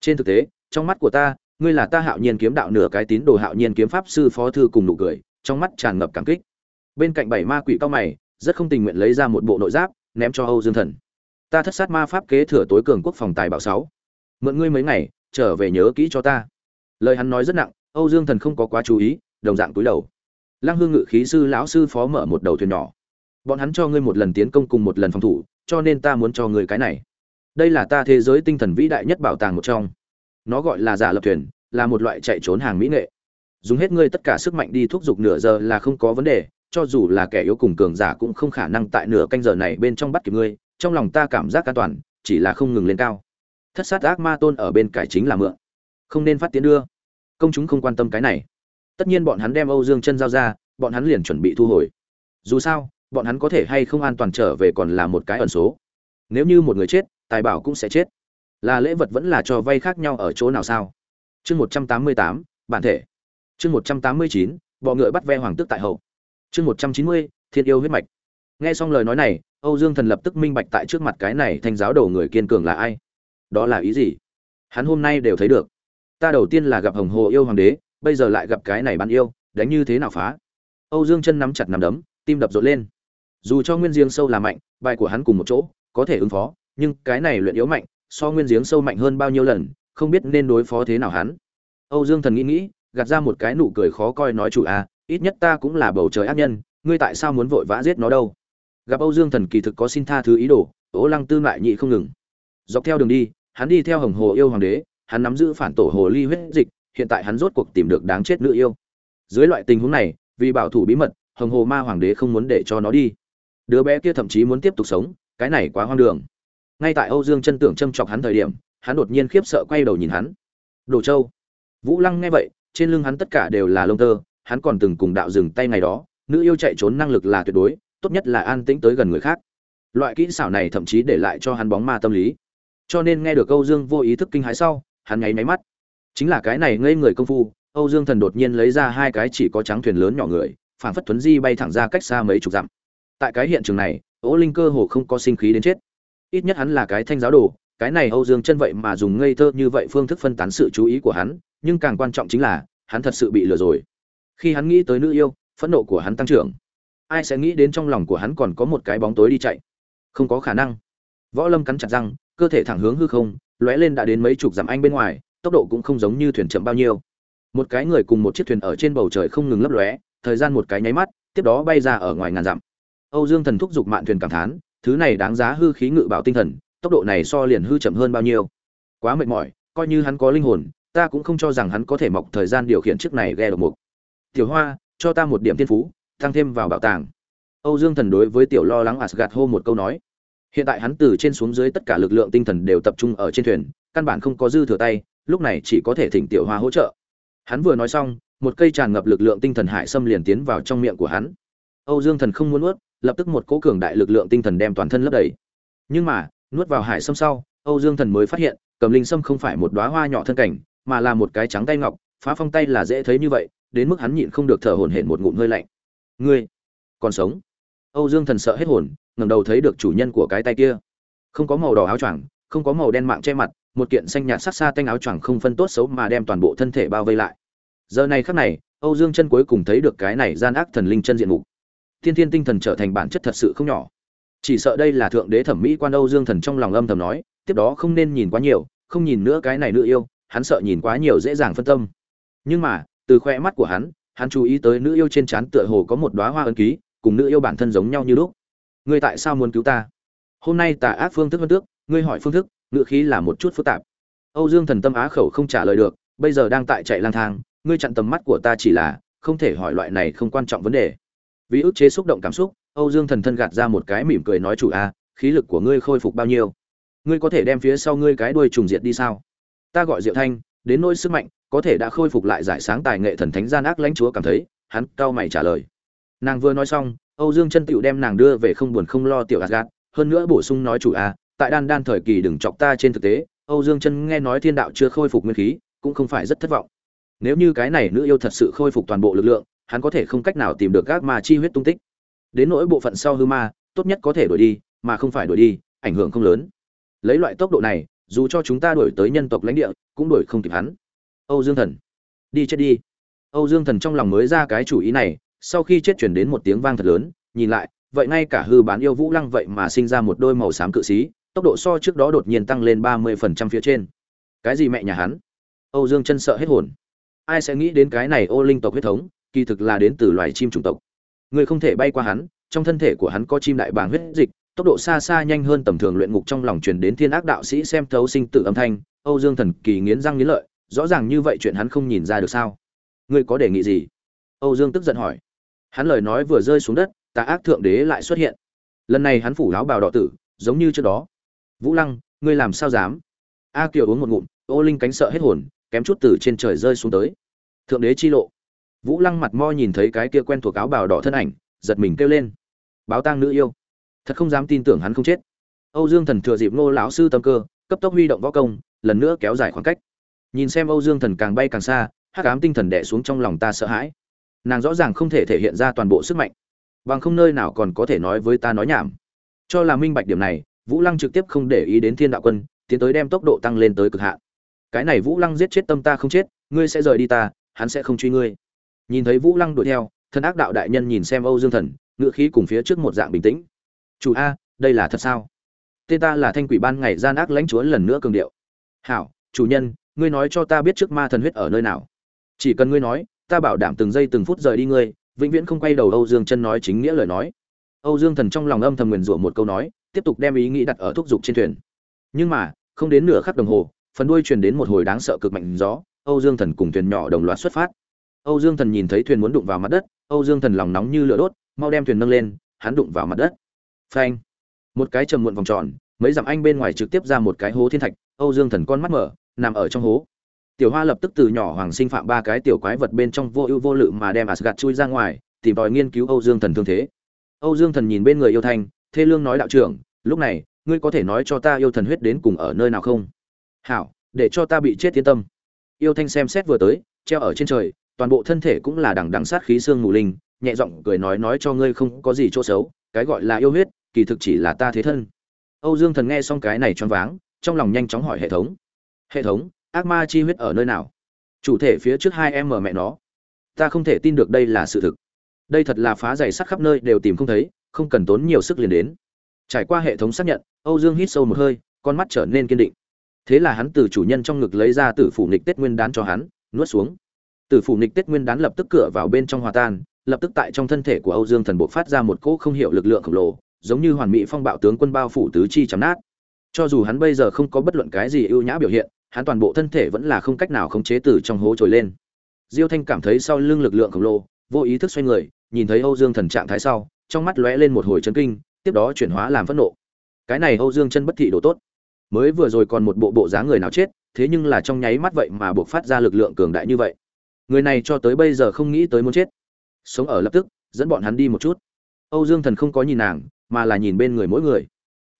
Trên thực tế, trong mắt của ta, ngươi là ta hạo nhiên kiếm đạo nửa cái tín đồ hạo nhiên kiếm pháp sư phó thư cùng nụ cười, trong mắt tràn ngập cảm kích bên cạnh bảy ma quỷ cao mày, rất không tình nguyện lấy ra một bộ nội giáp, ném cho âu dương thần. Ta thất sát ma pháp kế thừa tối cường quốc phòng tài bảo sáu. Mượn ngươi mấy ngày, trở về nhớ kỹ cho ta. Lời hắn nói rất nặng, âu dương thần không có quá chú ý, đồng dạng túi đầu. Lăng hương ngự khí sư lão sư phó mở một đầu thuyền nhỏ. Bọn hắn cho ngươi một lần tiến công cùng một lần phòng thủ, cho nên ta muốn cho ngươi cái này. Đây là ta thế giới tinh thần vĩ đại nhất bảo tàng một trong. Nó gọi là giả lập thuyền, là một loại chạy trốn hàng mỹ nghệ. Dùng hết ngươi tất cả sức mạnh đi thúc giục nửa giờ là không có vấn đề cho dù là kẻ yếu cùng cường giả cũng không khả năng tại nửa canh giờ này bên trong bắt kịp ngươi, trong lòng ta cảm giác an toàn, chỉ là không ngừng lên cao. Thất sát ác ma tôn ở bên cải chính là mượn. Không nên phát tiến đưa. Công chúng không quan tâm cái này. Tất nhiên bọn hắn đem âu dương chân giao ra, bọn hắn liền chuẩn bị thu hồi. Dù sao, bọn hắn có thể hay không an toàn trở về còn là một cái ẩn số. Nếu như một người chết, tài bảo cũng sẽ chết. Là lễ vật vẫn là cho vay khác nhau ở chỗ nào sao? Chương một trăm tám mươi tám, bản thể. Chương một trăm tám mươi chín, bọ ngựa bắt ve hoàng tức tại hậu chương một trăm chín mươi, thiên yêu huyết mạch. Nghe xong lời nói này, âu dương thần lập tức minh bạch tại trước mặt cái này thanh giáo đầu người kiên cường là ai. Đó là ý gì? Hắn hôm nay đều thấy được. Ta đầu tiên là gặp hồng hồ yêu hoàng đế, bây giờ lại gặp cái này bán yêu, đánh như thế nào phá? Âu dương chân nắm chặt nắm đấm, tim đập rộn lên. Dù cho nguyên giếng sâu là mạnh, bài của hắn cùng một chỗ, có thể ứng phó, nhưng cái này luyện yếu mạnh, so nguyên giếng sâu mạnh hơn bao nhiêu lần, không biết nên đối phó thế nào hắn. Âu dương thần nghĩ nghĩ, gạt ra một cái nụ cười khó coi nói chủ à ít nhất ta cũng là bầu trời ác nhân, ngươi tại sao muốn vội vã giết nó đâu? Gặp âu dương thần kỳ thực có xin tha thứ ý đồ, ố lăng tư lại nhị không ngừng. Dọc theo đường đi, hắn đi theo hồng hồ yêu hoàng đế, hắn nắm giữ phản tổ hồ ly huyết dịch, hiện tại hắn rốt cuộc tìm được đáng chết nữ yêu. Dưới loại tình huống này, vì bảo thủ bí mật, hồng hồ ma hoàng đế không muốn để cho nó đi. Đứa bé kia thậm chí muốn tiếp tục sống, cái này quá hoang đường. Ngay tại âu dương chân tưởng châm chọc hắn thời điểm, hắn đột nhiên khiếp sợ quay đầu nhìn hắn. Đồ châu. Vũ lăng nghe vậy, trên lưng hắn tất cả đều là lông tơ hắn còn từng cùng đạo dừng tay ngày đó, nữ yêu chạy trốn năng lực là tuyệt đối, tốt nhất là an tĩnh tới gần người khác. Loại kỹ xảo này thậm chí để lại cho hắn bóng ma tâm lý. Cho nên nghe được âu dương vô ý thức kinh hãi sau, hắn nháy máy mắt. Chính là cái này ngây người công phu, âu dương thần đột nhiên lấy ra hai cái chỉ có trắng thuyền lớn nhỏ người phản phất thuấn di bay thẳng ra cách xa mấy chục dặm. Tại cái hiện trường này, ố linh cơ hồ không có sinh khí đến chết. Ít nhất hắn là cái thanh giáo đồ, cái này âu dương chân vậy mà dùng ngây thơ như vậy phương thức phân tán sự chú ý của hắn, nhưng càng quan trọng chính là, hắn thật sự bị lừa rồi khi hắn nghĩ tới nữ yêu, phẫn nộ của hắn tăng trưởng. Ai sẽ nghĩ đến trong lòng của hắn còn có một cái bóng tối đi chạy? Không có khả năng. Võ lâm cắn chặt răng, cơ thể thẳng hướng hư không, lóe lên đã đến mấy chục dặm anh bên ngoài, tốc độ cũng không giống như thuyền chậm bao nhiêu. Một cái người cùng một chiếc thuyền ở trên bầu trời không ngừng lấp lóe, thời gian một cái nháy mắt, tiếp đó bay ra ở ngoài ngàn dặm. Âu dương thần thúc giục mạn thuyền cảm thán, thứ này đáng giá hư khí ngự bảo tinh thần, tốc độ này so liền hư chậm hơn bao nhiêu. Quá mệt mỏi, coi như hắn có linh hồn, ta cũng không cho rằng hắn có thể mọc thời gian điều khiển chiếc này ghe độc mục tiểu hoa, cho ta một điểm thiên phú tăng thêm vào bảo tàng. Âu dương thần đối với tiểu lo lắng asgad hô một câu nói. Hiện tại hắn từ trên xuống dưới tất cả lực lượng tinh thần đều tập trung ở trên thuyền, căn bản không có dư thừa tay, lúc này chỉ có thể thỉnh tiểu hoa hỗ trợ. Hắn vừa nói xong, một cây tràn ngập lực lượng tinh thần hải xâm liền tiến vào trong miệng của hắn. Âu dương thần không muốn nuốt, lập tức một cỗ cường đại lực lượng tinh thần đem toàn thân lấp đầy. Nhưng mà, nuốt vào hải xâm sau, âu dương thần mới phát hiện, cầm linh sâm không phải một đóa hoa nhỏ thân cảnh, mà là một cái trắng tay ngọc, phá phong tay là dễ thấy như vậy đến mức hắn nhịn không được thở hổn hển một ngụm hơi lạnh. Ngươi còn sống? Âu dương thần sợ hết hồn, ngẩng đầu thấy được chủ nhân của cái tay kia. Không có màu đỏ áo choàng, không có màu đen mạng che mặt, một kiện xanh nhạt sắc xa tanh áo choàng không phân tốt xấu mà đem toàn bộ thân thể bao vây lại. Giờ này khắc này, âu dương chân cuối cùng thấy được cái này gian ác thần linh chân diện mục. Thiên thiên tinh thần trở thành bản chất thật sự không nhỏ. Chỉ sợ đây là thượng đế thẩm mỹ quan âu dương thần trong lòng âm thầm nói, tiếp đó không nên nhìn quá nhiều, không nhìn nữa cái này nữ yêu, hắn sợ nhìn quá nhiều dễ dàng phân tâm. Nhưng mà từ khoe mắt của hắn hắn chú ý tới nữ yêu trên trán tựa hồ có một đóa hoa ấn ký, cùng nữ yêu bản thân giống nhau như lúc. Ngươi tại sao muốn cứu ta? Hôm nay tà ác phương thức hơn tước, ngươi hỏi phương thức, ngữ khí là một chút phức tạp. Âu dương thần tâm á khẩu không trả lời được, bây giờ đang tại chạy lang thang, ngươi chặn tầm mắt của ta chỉ là, không thể hỏi loại này không quan trọng vấn đề. Vì ức chế xúc động cảm xúc, âu dương thần thân gạt ra một cái mỉm cười nói chủ a, khí lực của ngươi khôi phục bao nhiêu? Ngươi có thể đem phía sau ngươi cái đuôi trùng diệt đi sao? Ta gọi diệu thanh, đến nỗi sức mạnh có thể đã khôi phục lại giải sáng tài nghệ thần thánh gian ác lãnh chúa cảm thấy, hắn cao mày trả lời. Nàng vừa nói xong, âu dương chân tựu đem nàng đưa về không buồn không lo tiểu asgad hơn nữa bổ sung nói chủ a, tại đan đan thời kỳ đừng chọc ta trên thực tế, âu dương chân nghe nói thiên đạo chưa khôi phục nguyên khí, cũng không phải rất thất vọng. Nếu như cái này nữ yêu thật sự khôi phục toàn bộ lực lượng, hắn có thể không cách nào tìm được các ma chi huyết tung tích. Đến nỗi bộ phận sau hư ma, tốt nhất có thể đuổi đi, mà không phải đuổi đi, ảnh hưởng không lớn. Lấy loại tốc độ này, dù cho chúng ta đuổi tới nhân tộc lãnh địa, cũng đuổi không kịp hắn âu dương thần. Đi chết đi. Âu dương thần trong lòng mới ra cái chủ ý này sau khi chết truyền đến một tiếng vang thật lớn nhìn lại vậy ngay cả hư bán yêu vũ lăng vậy mà sinh ra một đôi màu xám cự sĩ, tốc độ so trước đó đột nhiên tăng lên ba mươi phần trăm phía trên. Cái gì mẹ nhà hắn? Âu dương chân sợ hết hồn. Ai sẽ nghĩ đến cái này ô linh tộc huyết thống kỳ thực là đến từ loài chim chủng tộc. Người không thể bay qua hắn trong thân thể của hắn có chim đại bàng huyết dịch tốc độ xa xa nhanh hơn tầm thường luyện ngục trong lòng truyền đến thiên ác đạo sĩ xem thấu sinh tử âm thanh âu dương thần kỳ nghiến răng nghiến lợi rõ ràng như vậy chuyện hắn không nhìn ra được sao? Ngươi có đề nghị gì? Âu dương tức giận hỏi. Hắn lời nói vừa rơi xuống đất, tà ác thượng đế lại xuất hiện. Lần này hắn phủ láo bào đỏ tử, giống như trước đó. Vũ lăng, ngươi làm sao dám? A kiều uống một ngụm, ô linh cánh sợ hết hồn, kém chút từ trên trời rơi xuống tới. Thượng đế chi lộ. Vũ lăng mặt mo nhìn thấy cái kia quen thuộc áo bào đỏ thân ảnh, giật mình kêu lên. Báo tang nữ yêu. Thật không dám tin tưởng hắn không chết. Âu dương thần thừa dịp ngô lão sư tâm cơ, cấp tốc huy động võ công, lần nữa kéo dài khoảng cách nhìn xem âu dương thần càng bay càng xa, hắc ám tinh thần đẻ xuống trong lòng ta sợ hãi. Nàng rõ ràng không thể thể hiện ra toàn bộ sức mạnh, bằng không nơi nào còn có thể nói với ta nói nhảm. Cho là minh bạch điểm này, vũ lăng trực tiếp không để ý đến thiên đạo quân, tiến tới đem tốc độ tăng lên tới cực hạn. Cái này vũ lăng giết chết tâm ta không chết, ngươi sẽ rời đi ta, hắn sẽ không truy ngươi. Nhìn thấy vũ lăng đuổi theo thân ác đạo đại nhân nhìn xem âu dương thần, ngựa khí cùng phía trước một dạng bình tĩnh. Chủ a, đây là thật sao? Tên ta là thanh quỷ ban ngày gian ác lãnh chúa lần nữa cường điệu. Hảo, chủ nhân ngươi nói cho ta biết trước ma thần huyết ở nơi nào. Chỉ cần ngươi nói, ta bảo đảm từng giây từng phút rời đi ngươi, vĩnh viễn không quay đầu âu dương chân nói chính nghĩa lời nói. Âu dương thần trong lòng âm thầm nguyền rủa một câu nói, tiếp tục đem ý nghĩ đặt ở thúc giục trên thuyền. Nhưng mà, không đến nửa khắc đồng hồ, phần đuôi truyền đến một hồi đáng sợ cực mạnh gió, âu dương thần cùng thuyền nhỏ đồng loạt xuất phát. Âu dương thần nhìn thấy thuyền muốn đụng vào mặt đất, âu dương thần lòng nóng như lửa đốt, mau đem thuyền nâng lên, hắn đụng vào mặt đất. Phanh! Một cái trầm muộn vòng tròn, mấy dặm anh bên ngoài trực tiếp ra một cái hố thiên thạch, âu dương thần con mắt mở nằm ở trong hố. Tiểu hoa lập tức từ nhỏ hoàng sinh phạm ba cái tiểu quái vật bên trong vô ưu vô lự mà đem asgad chui ra ngoài, tìm tòi nghiên cứu âu dương thần thương thế. Âu dương thần nhìn bên người yêu thanh, thê lương nói đạo trưởng, lúc này, ngươi có thể nói cho ta yêu thần huyết đến cùng ở nơi nào không? Hảo, để cho ta bị chết yên tâm. Yêu thanh xem xét vừa tới, treo ở trên trời, toàn bộ thân thể cũng là đằng đằng sát khí xương mù linh, nhẹ giọng cười nói nói cho ngươi không có gì chỗ xấu, cái gọi là yêu huyết, kỳ thực chỉ là ta thế thân. Âu dương thần nghe xong cái này choáng váng, trong lòng nhanh chóng hỏi hệ thống hệ thống, ác ma chi huyết ở nơi nào? Chủ thể phía trước hai em mở mẹ nó. Ta không thể tin được đây là sự thực. Đây thật là phá giày sắt khắp nơi đều tìm không thấy, không cần tốn nhiều sức liền đến. Trải qua hệ thống xác nhận, âu dương hít sâu một hơi, con mắt trở nên kiên định. Thế là hắn từ chủ nhân trong ngực lấy ra tử phủ nịch tết nguyên đán cho hắn, nuốt xuống. Tử phủ nịch tết nguyên đán lập tức cửa vào bên trong hòa tan, lập tức tại trong thân thể của âu dương thần bộ phát ra một cỗ không hiểu lực lượng khổng lồ, giống như hoàn mỹ phong bạo tướng quân bao phủ tứ chi chấm nát cho dù hắn bây giờ không có bất luận cái gì ưu nhã biểu hiện, hắn toàn bộ thân thể vẫn là không cách nào khống chế từ trong hố trồi lên. Diêu thanh cảm thấy sau lưng lực lượng khổng lồ, vô ý thức xoay người, nhìn thấy âu dương thần trạng thái sau, trong mắt lóe lên một hồi chấn kinh, tiếp đó chuyển hóa làm phẫn nộ. Cái này âu dương chân bất thị đồ tốt. Mới vừa rồi còn một bộ bộ dáng người nào chết, thế nhưng là trong nháy mắt vậy mà buộc phát ra lực lượng cường đại như vậy. Người này cho tới bây giờ không nghĩ tới muốn chết. Sống ở lập tức, dẫn bọn hắn đi một chút. Âu dương thần không có nhìn nàng, mà là nhìn bên người mỗi người.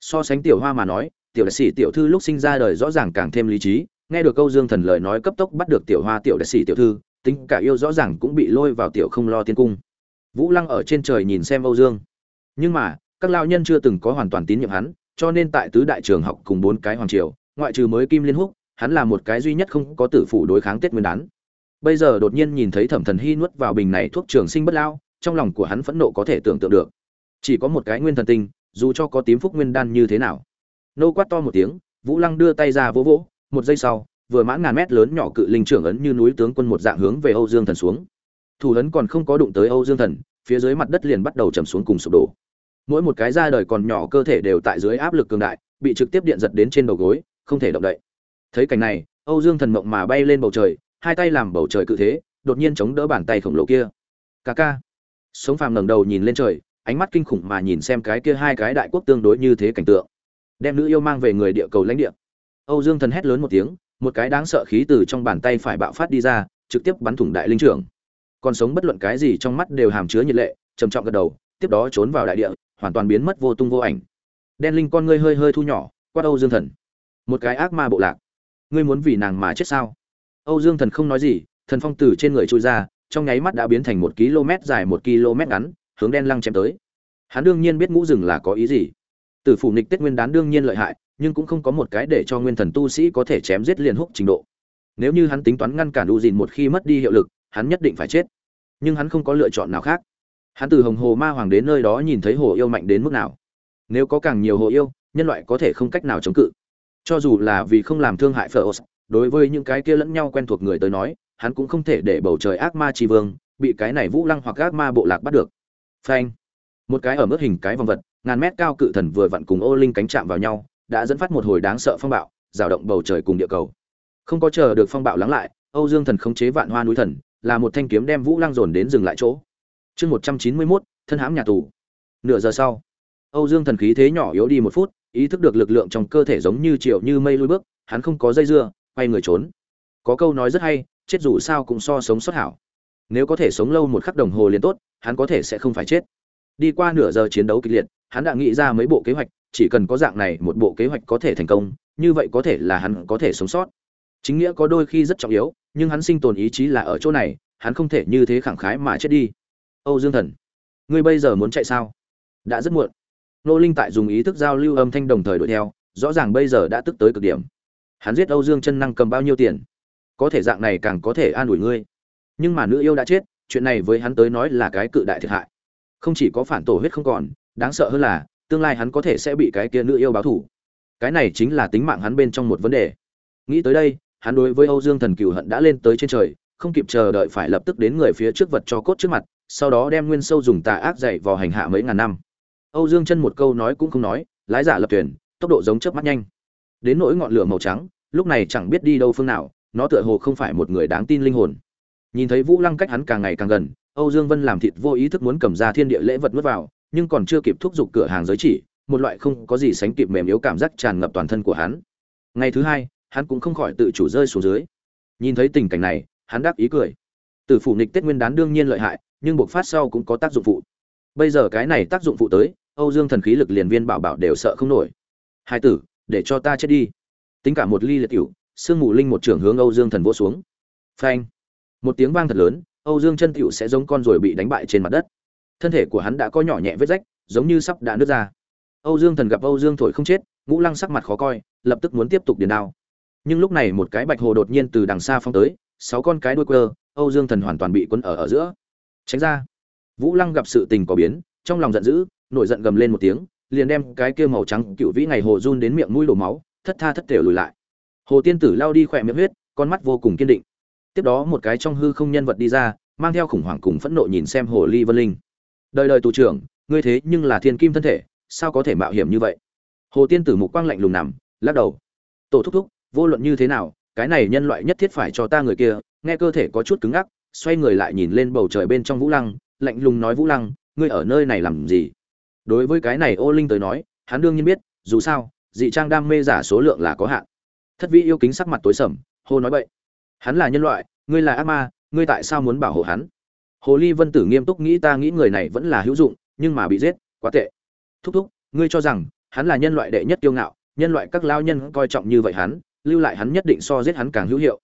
So sánh tiểu hoa mà nói tiểu đại sĩ tiểu thư lúc sinh ra đời rõ ràng càng thêm lý trí, nghe được câu dương thần lời nói cấp tốc bắt được tiểu hoa tiểu đại sĩ tiểu thư, tính cả yêu rõ ràng cũng bị lôi vào tiểu không lo tiên cung. Vũ lăng ở trên trời nhìn xem âu dương. Nhưng mà, các lao nhân chưa từng có hoàn toàn tín nhiệm hắn, cho nên tại tứ đại trường học cùng bốn cái hoàng triều, ngoại trừ mới kim liên húc, hắn là một cái duy nhất không có tử phủ đối kháng tết nguyên đán. Bây giờ đột nhiên nhìn thấy thẩm thần hy nuốt vào bình này thuốc trường sinh bất lao trong lòng của hắn phẫn nộ có thể tưởng tượng được. Chỉ có một cái nguyên thần tinh, dù cho có tím phúc nguyên đan như thế nào nô quát to một tiếng, vũ lăng đưa tay ra vỗ vỗ, một giây sau, vừa mãn ngàn mét lớn nhỏ cự linh trưởng ấn như núi tướng quân một dạng hướng về âu dương thần xuống. Thủ ấn còn không có đụng tới âu dương thần, phía dưới mặt đất liền bắt đầu chầm xuống cùng sụp đổ. Mỗi một cái da đời còn nhỏ cơ thể đều tại dưới áp lực cường đại, bị trực tiếp điện giật đến trên đầu gối, không thể động đậy. Thấy cảnh này, âu dương thần mộng mà bay lên bầu trời, hai tay làm bầu trời cự thế, đột nhiên chống đỡ bàn tay khổng lồ kia. Ca ca. Sống phàm ngẩng đầu nhìn lên trời, ánh mắt kinh khủng mà nhìn xem cái kia hai cái đại quốc tương đối như thế cảnh tượng đem nữ yêu mang về người địa cầu lãnh địa. Âu dương thần hét lớn một tiếng, một cái đáng sợ khí từ trong bàn tay phải bạo phát đi ra, trực tiếp bắn thủng đại linh trưởng. Còn sống bất luận cái gì trong mắt đều hàm chứa nhiệt lệ, trầm trọng gật đầu, tiếp đó trốn vào đại địa, hoàn toàn biến mất vô tung vô ảnh. Đen linh con ngươi hơi hơi thu nhỏ, quát âu dương thần. Một cái ác ma bộ lạc. Ngươi muốn vì nàng mà chết sao? Âu dương thần không nói gì, thần phong từ trên người trôi ra, trong nháy mắt đã biến thành một km dài một km ngắn, hướng đen lăng chém tới. Hắn đương nhiên biết ngũ rừng là có ý gì tử phủ nịch tết nguyên đán đương nhiên lợi hại, nhưng cũng không có một cái để cho nguyên thần tu sĩ có thể chém giết liền húc trình độ. Nếu như hắn tính toán ngăn cản u dìn một khi mất đi hiệu lực, hắn nhất định phải chết. Nhưng hắn không có lựa chọn nào khác. Hắn từ hồng hồ ma hoàng đến nơi đó nhìn thấy hồ yêu mạnh đến mức nào. Nếu có càng nhiều hồ yêu, nhân loại có thể không cách nào chống cự. Cho dù là vì không làm thương hại phở đối với những cái kia lẫn nhau quen thuộc người tới nói, hắn cũng không thể để bầu trời ác ma tri vương bị cái này vũ lăng hoặc ác ma bộ lạc bắt được. Phanh. Một cái ở mức hình cái vòng vật ngàn mét cao cự thần vừa vặn cùng ô linh cánh chạm vào nhau, đã dẫn phát một hồi đáng sợ phong bạo, rào động bầu trời cùng địa cầu. Không có chờ được phong bạo lắng lại, âu dương thần khống chế vạn hoa núi thần, là một thanh kiếm đem vũ lăng dồn đến dừng lại chỗ. Chương một trăm chín mươi mốt, thân hãm nhà tù. Nửa giờ sau, âu dương thần khí thế nhỏ yếu đi một phút, ý thức được lực lượng trong cơ thể giống như triệu như mây lui bước, hắn không có dây dưa, quay người trốn. Có câu nói rất hay, chết dù sao cũng so sống xuất hảo. Nếu có thể sống lâu một khắc đồng hồ liền tốt, hắn có thể sẽ không phải chết đi qua nửa giờ chiến đấu kịch liệt, hắn đã nghĩ ra mấy bộ kế hoạch, chỉ cần có dạng này một bộ kế hoạch có thể thành công, như vậy có thể là hắn có thể sống sót. Chính nghĩa có đôi khi rất trọng yếu, nhưng hắn sinh tồn ý chí là ở chỗ này, hắn không thể như thế khẳng khái mà chết đi. Âu dương thần, ngươi bây giờ muốn chạy sao? Đã rất muộn. Nô linh tại dùng ý thức giao lưu âm thanh đồng thời đuổi theo, rõ ràng bây giờ đã tức tới cực điểm. Hắn giết âu dương chân năng cầm bao nhiêu tiền? Có thể dạng này càng có thể an ủi ngươi. Nhưng mà nữ yêu đã chết, chuyện này với hắn tới nói là cái cự đại thiệt hại không chỉ có phản tổ huyết không còn, đáng sợ hơn là, tương lai hắn có thể sẽ bị cái kia nữ yêu báo thủ. Cái này chính là tính mạng hắn bên trong một vấn đề. Nghĩ tới đây, hắn đối với âu dương thần cựu hận đã lên tới trên trời, không kịp chờ đợi phải lập tức đến người phía trước vật cho cốt trước mặt, sau đó đem nguyên sâu dùng tà ác dạy vào hành hạ mấy ngàn năm. Âu dương chân một câu nói cũng không nói, lái giả lập thuyền, tốc độ giống chớp mắt nhanh. Đến nỗi ngọn lửa màu trắng, lúc này chẳng biết đi đâu phương nào, nó tựa hồ không phải một người đáng tin linh hồn. Nhìn thấy vũ lăng cách hắn càng ngày càng gần âu dương vân làm thịt vô ý thức muốn cầm ra thiên địa lễ vật nuốt vào nhưng còn chưa kịp thúc giục cửa hàng giới chỉ một loại không có gì sánh kịp mềm yếu cảm giác tràn ngập toàn thân của hắn. Ngày thứ hai hắn cũng không khỏi tự chủ rơi xuống dưới. Nhìn thấy tình cảnh này hắn đáp ý cười. Tử phủ nghịch tết nguyên đán đương nhiên lợi hại nhưng buộc phát sau cũng có tác dụng phụ. Bây giờ cái này tác dụng phụ tới âu dương thần khí lực liền viên bảo bảo đều sợ không nổi. Hai tử để cho ta chết đi. Tính cả một ly liệt tiểu, sương mù linh một trưởng hướng âu dương thần vỗ xuống. Phanh. Một tiếng vang thật lớn âu dương chân cửu sẽ giống con rồi bị đánh bại trên mặt đất. Thân thể của hắn đã có nhỏ nhẹ vết rách, giống như sắp đã nứt ra. Âu dương thần gặp âu dương thổi không chết, ngũ lăng sắc mặt khó coi, lập tức muốn tiếp tục điền đao. Nhưng lúc này một cái bạch hồ đột nhiên từ đằng xa phóng tới, sáu con cái đuôi quơ, âu dương thần hoàn toàn bị cuốn ở ở giữa. Tránh ra. Vũ lăng gặp sự tình có biến, trong lòng giận dữ, nổi giận gầm lên một tiếng, liền đem cái kia màu trắng cựu vĩ ngày hồ run đến miệng mũi đổ máu, thất tha thất thểu lùi lại. Hồ tiên tử lao đi khỏe miệng huyết, con mắt vô cùng kiên định tiếp đó một cái trong hư không nhân vật đi ra, mang theo khủng hoảng cùng phẫn nộ nhìn xem hồ ly vân linh. Đời đời tù trưởng, ngươi thế nhưng là thiên kim thân thể, sao có thể mạo hiểm như vậy? Hồ tiên tử mục quang lạnh lùng nằm, lắc đầu. Tổ thúc thúc, vô luận như thế nào, cái này nhân loại nhất thiết phải cho ta người kia, nghe cơ thể có chút cứng ngắc, xoay người lại nhìn lên bầu trời bên trong vũ lăng, lạnh lùng nói vũ lăng, ngươi ở nơi này làm gì? Đối với cái này ô linh tới nói, hắn đương nhiên biết, dù sao, dị trang đam mê giả số lượng là có hạn. Thất vĩ yêu kính sắc mặt tối sầm, hô nói vậy hắn là nhân loại, ngươi là ác ma, ngươi tại sao muốn bảo hộ hắn? Hồ ly vân tử nghiêm túc nghĩ ta nghĩ người này vẫn là hữu dụng, nhưng mà bị giết, quá tệ. Thúc thúc, ngươi cho rằng hắn là nhân loại đệ nhất kiêu ngạo, nhân loại các lao nhân coi trọng như vậy hắn, lưu lại hắn nhất định so giết hắn càng hữu hiệu.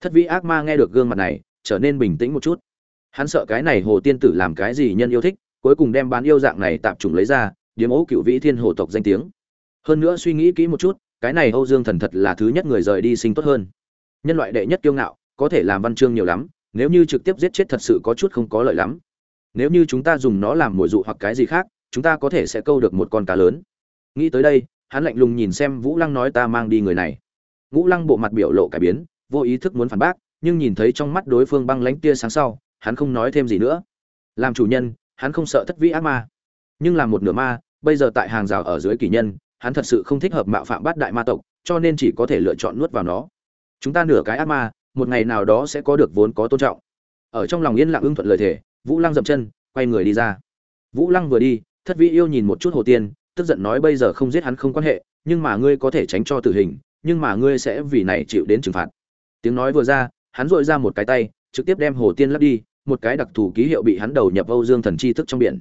Thất vĩ ác ma nghe được gương mặt này, trở nên bình tĩnh một chút. Hắn sợ cái này hồ tiên tử làm cái gì nhân yêu thích, cuối cùng đem bán yêu dạng này tạm trùng lấy ra, điếm ấu cựu vĩ thiên hồ tộc danh tiếng. Hơn nữa suy nghĩ kỹ một chút, cái này âu dương thần thật là thứ nhất người rời đi sinh tốt hơn nhân loại đệ nhất kiêu ngạo, có thể làm văn chương nhiều lắm, nếu như trực tiếp giết chết thật sự có chút không có lợi lắm. Nếu như chúng ta dùng nó làm mồi dụ hoặc cái gì khác, chúng ta có thể sẽ câu được một con cá lớn. Nghĩ tới đây, hắn lạnh lùng nhìn xem vũ lăng nói ta mang đi người này. Ngũ lăng bộ mặt biểu lộ cải biến, vô ý thức muốn phản bác, nhưng nhìn thấy trong mắt đối phương băng lánh tia sáng sau, hắn không nói thêm gì nữa. Làm chủ nhân, hắn không sợ thất vĩ ác ma. Nhưng làm một nửa ma, bây giờ tại hàng rào ở dưới kỷ nhân, hắn thật sự không thích hợp mạo phạm bát đại ma tộc, cho nên chỉ có thể lựa chọn nuốt vào nó chúng ta nửa cái ác ma, một ngày nào đó sẽ có được vốn có tôn trọng. Ở trong lòng yên lặng ưng thuận lời thể vũ lăng dậm chân, quay người đi ra. Vũ lăng vừa đi, thất vĩ yêu nhìn một chút hồ tiên, tức giận nói bây giờ không giết hắn không quan hệ, nhưng mà ngươi có thể tránh cho tử hình, nhưng mà ngươi sẽ vì này chịu đến trừng phạt. Tiếng nói vừa ra, hắn dội ra một cái tay, trực tiếp đem hồ tiên lắp đi, một cái đặc thù ký hiệu bị hắn đầu nhập âu dương thần chi thức trong biển.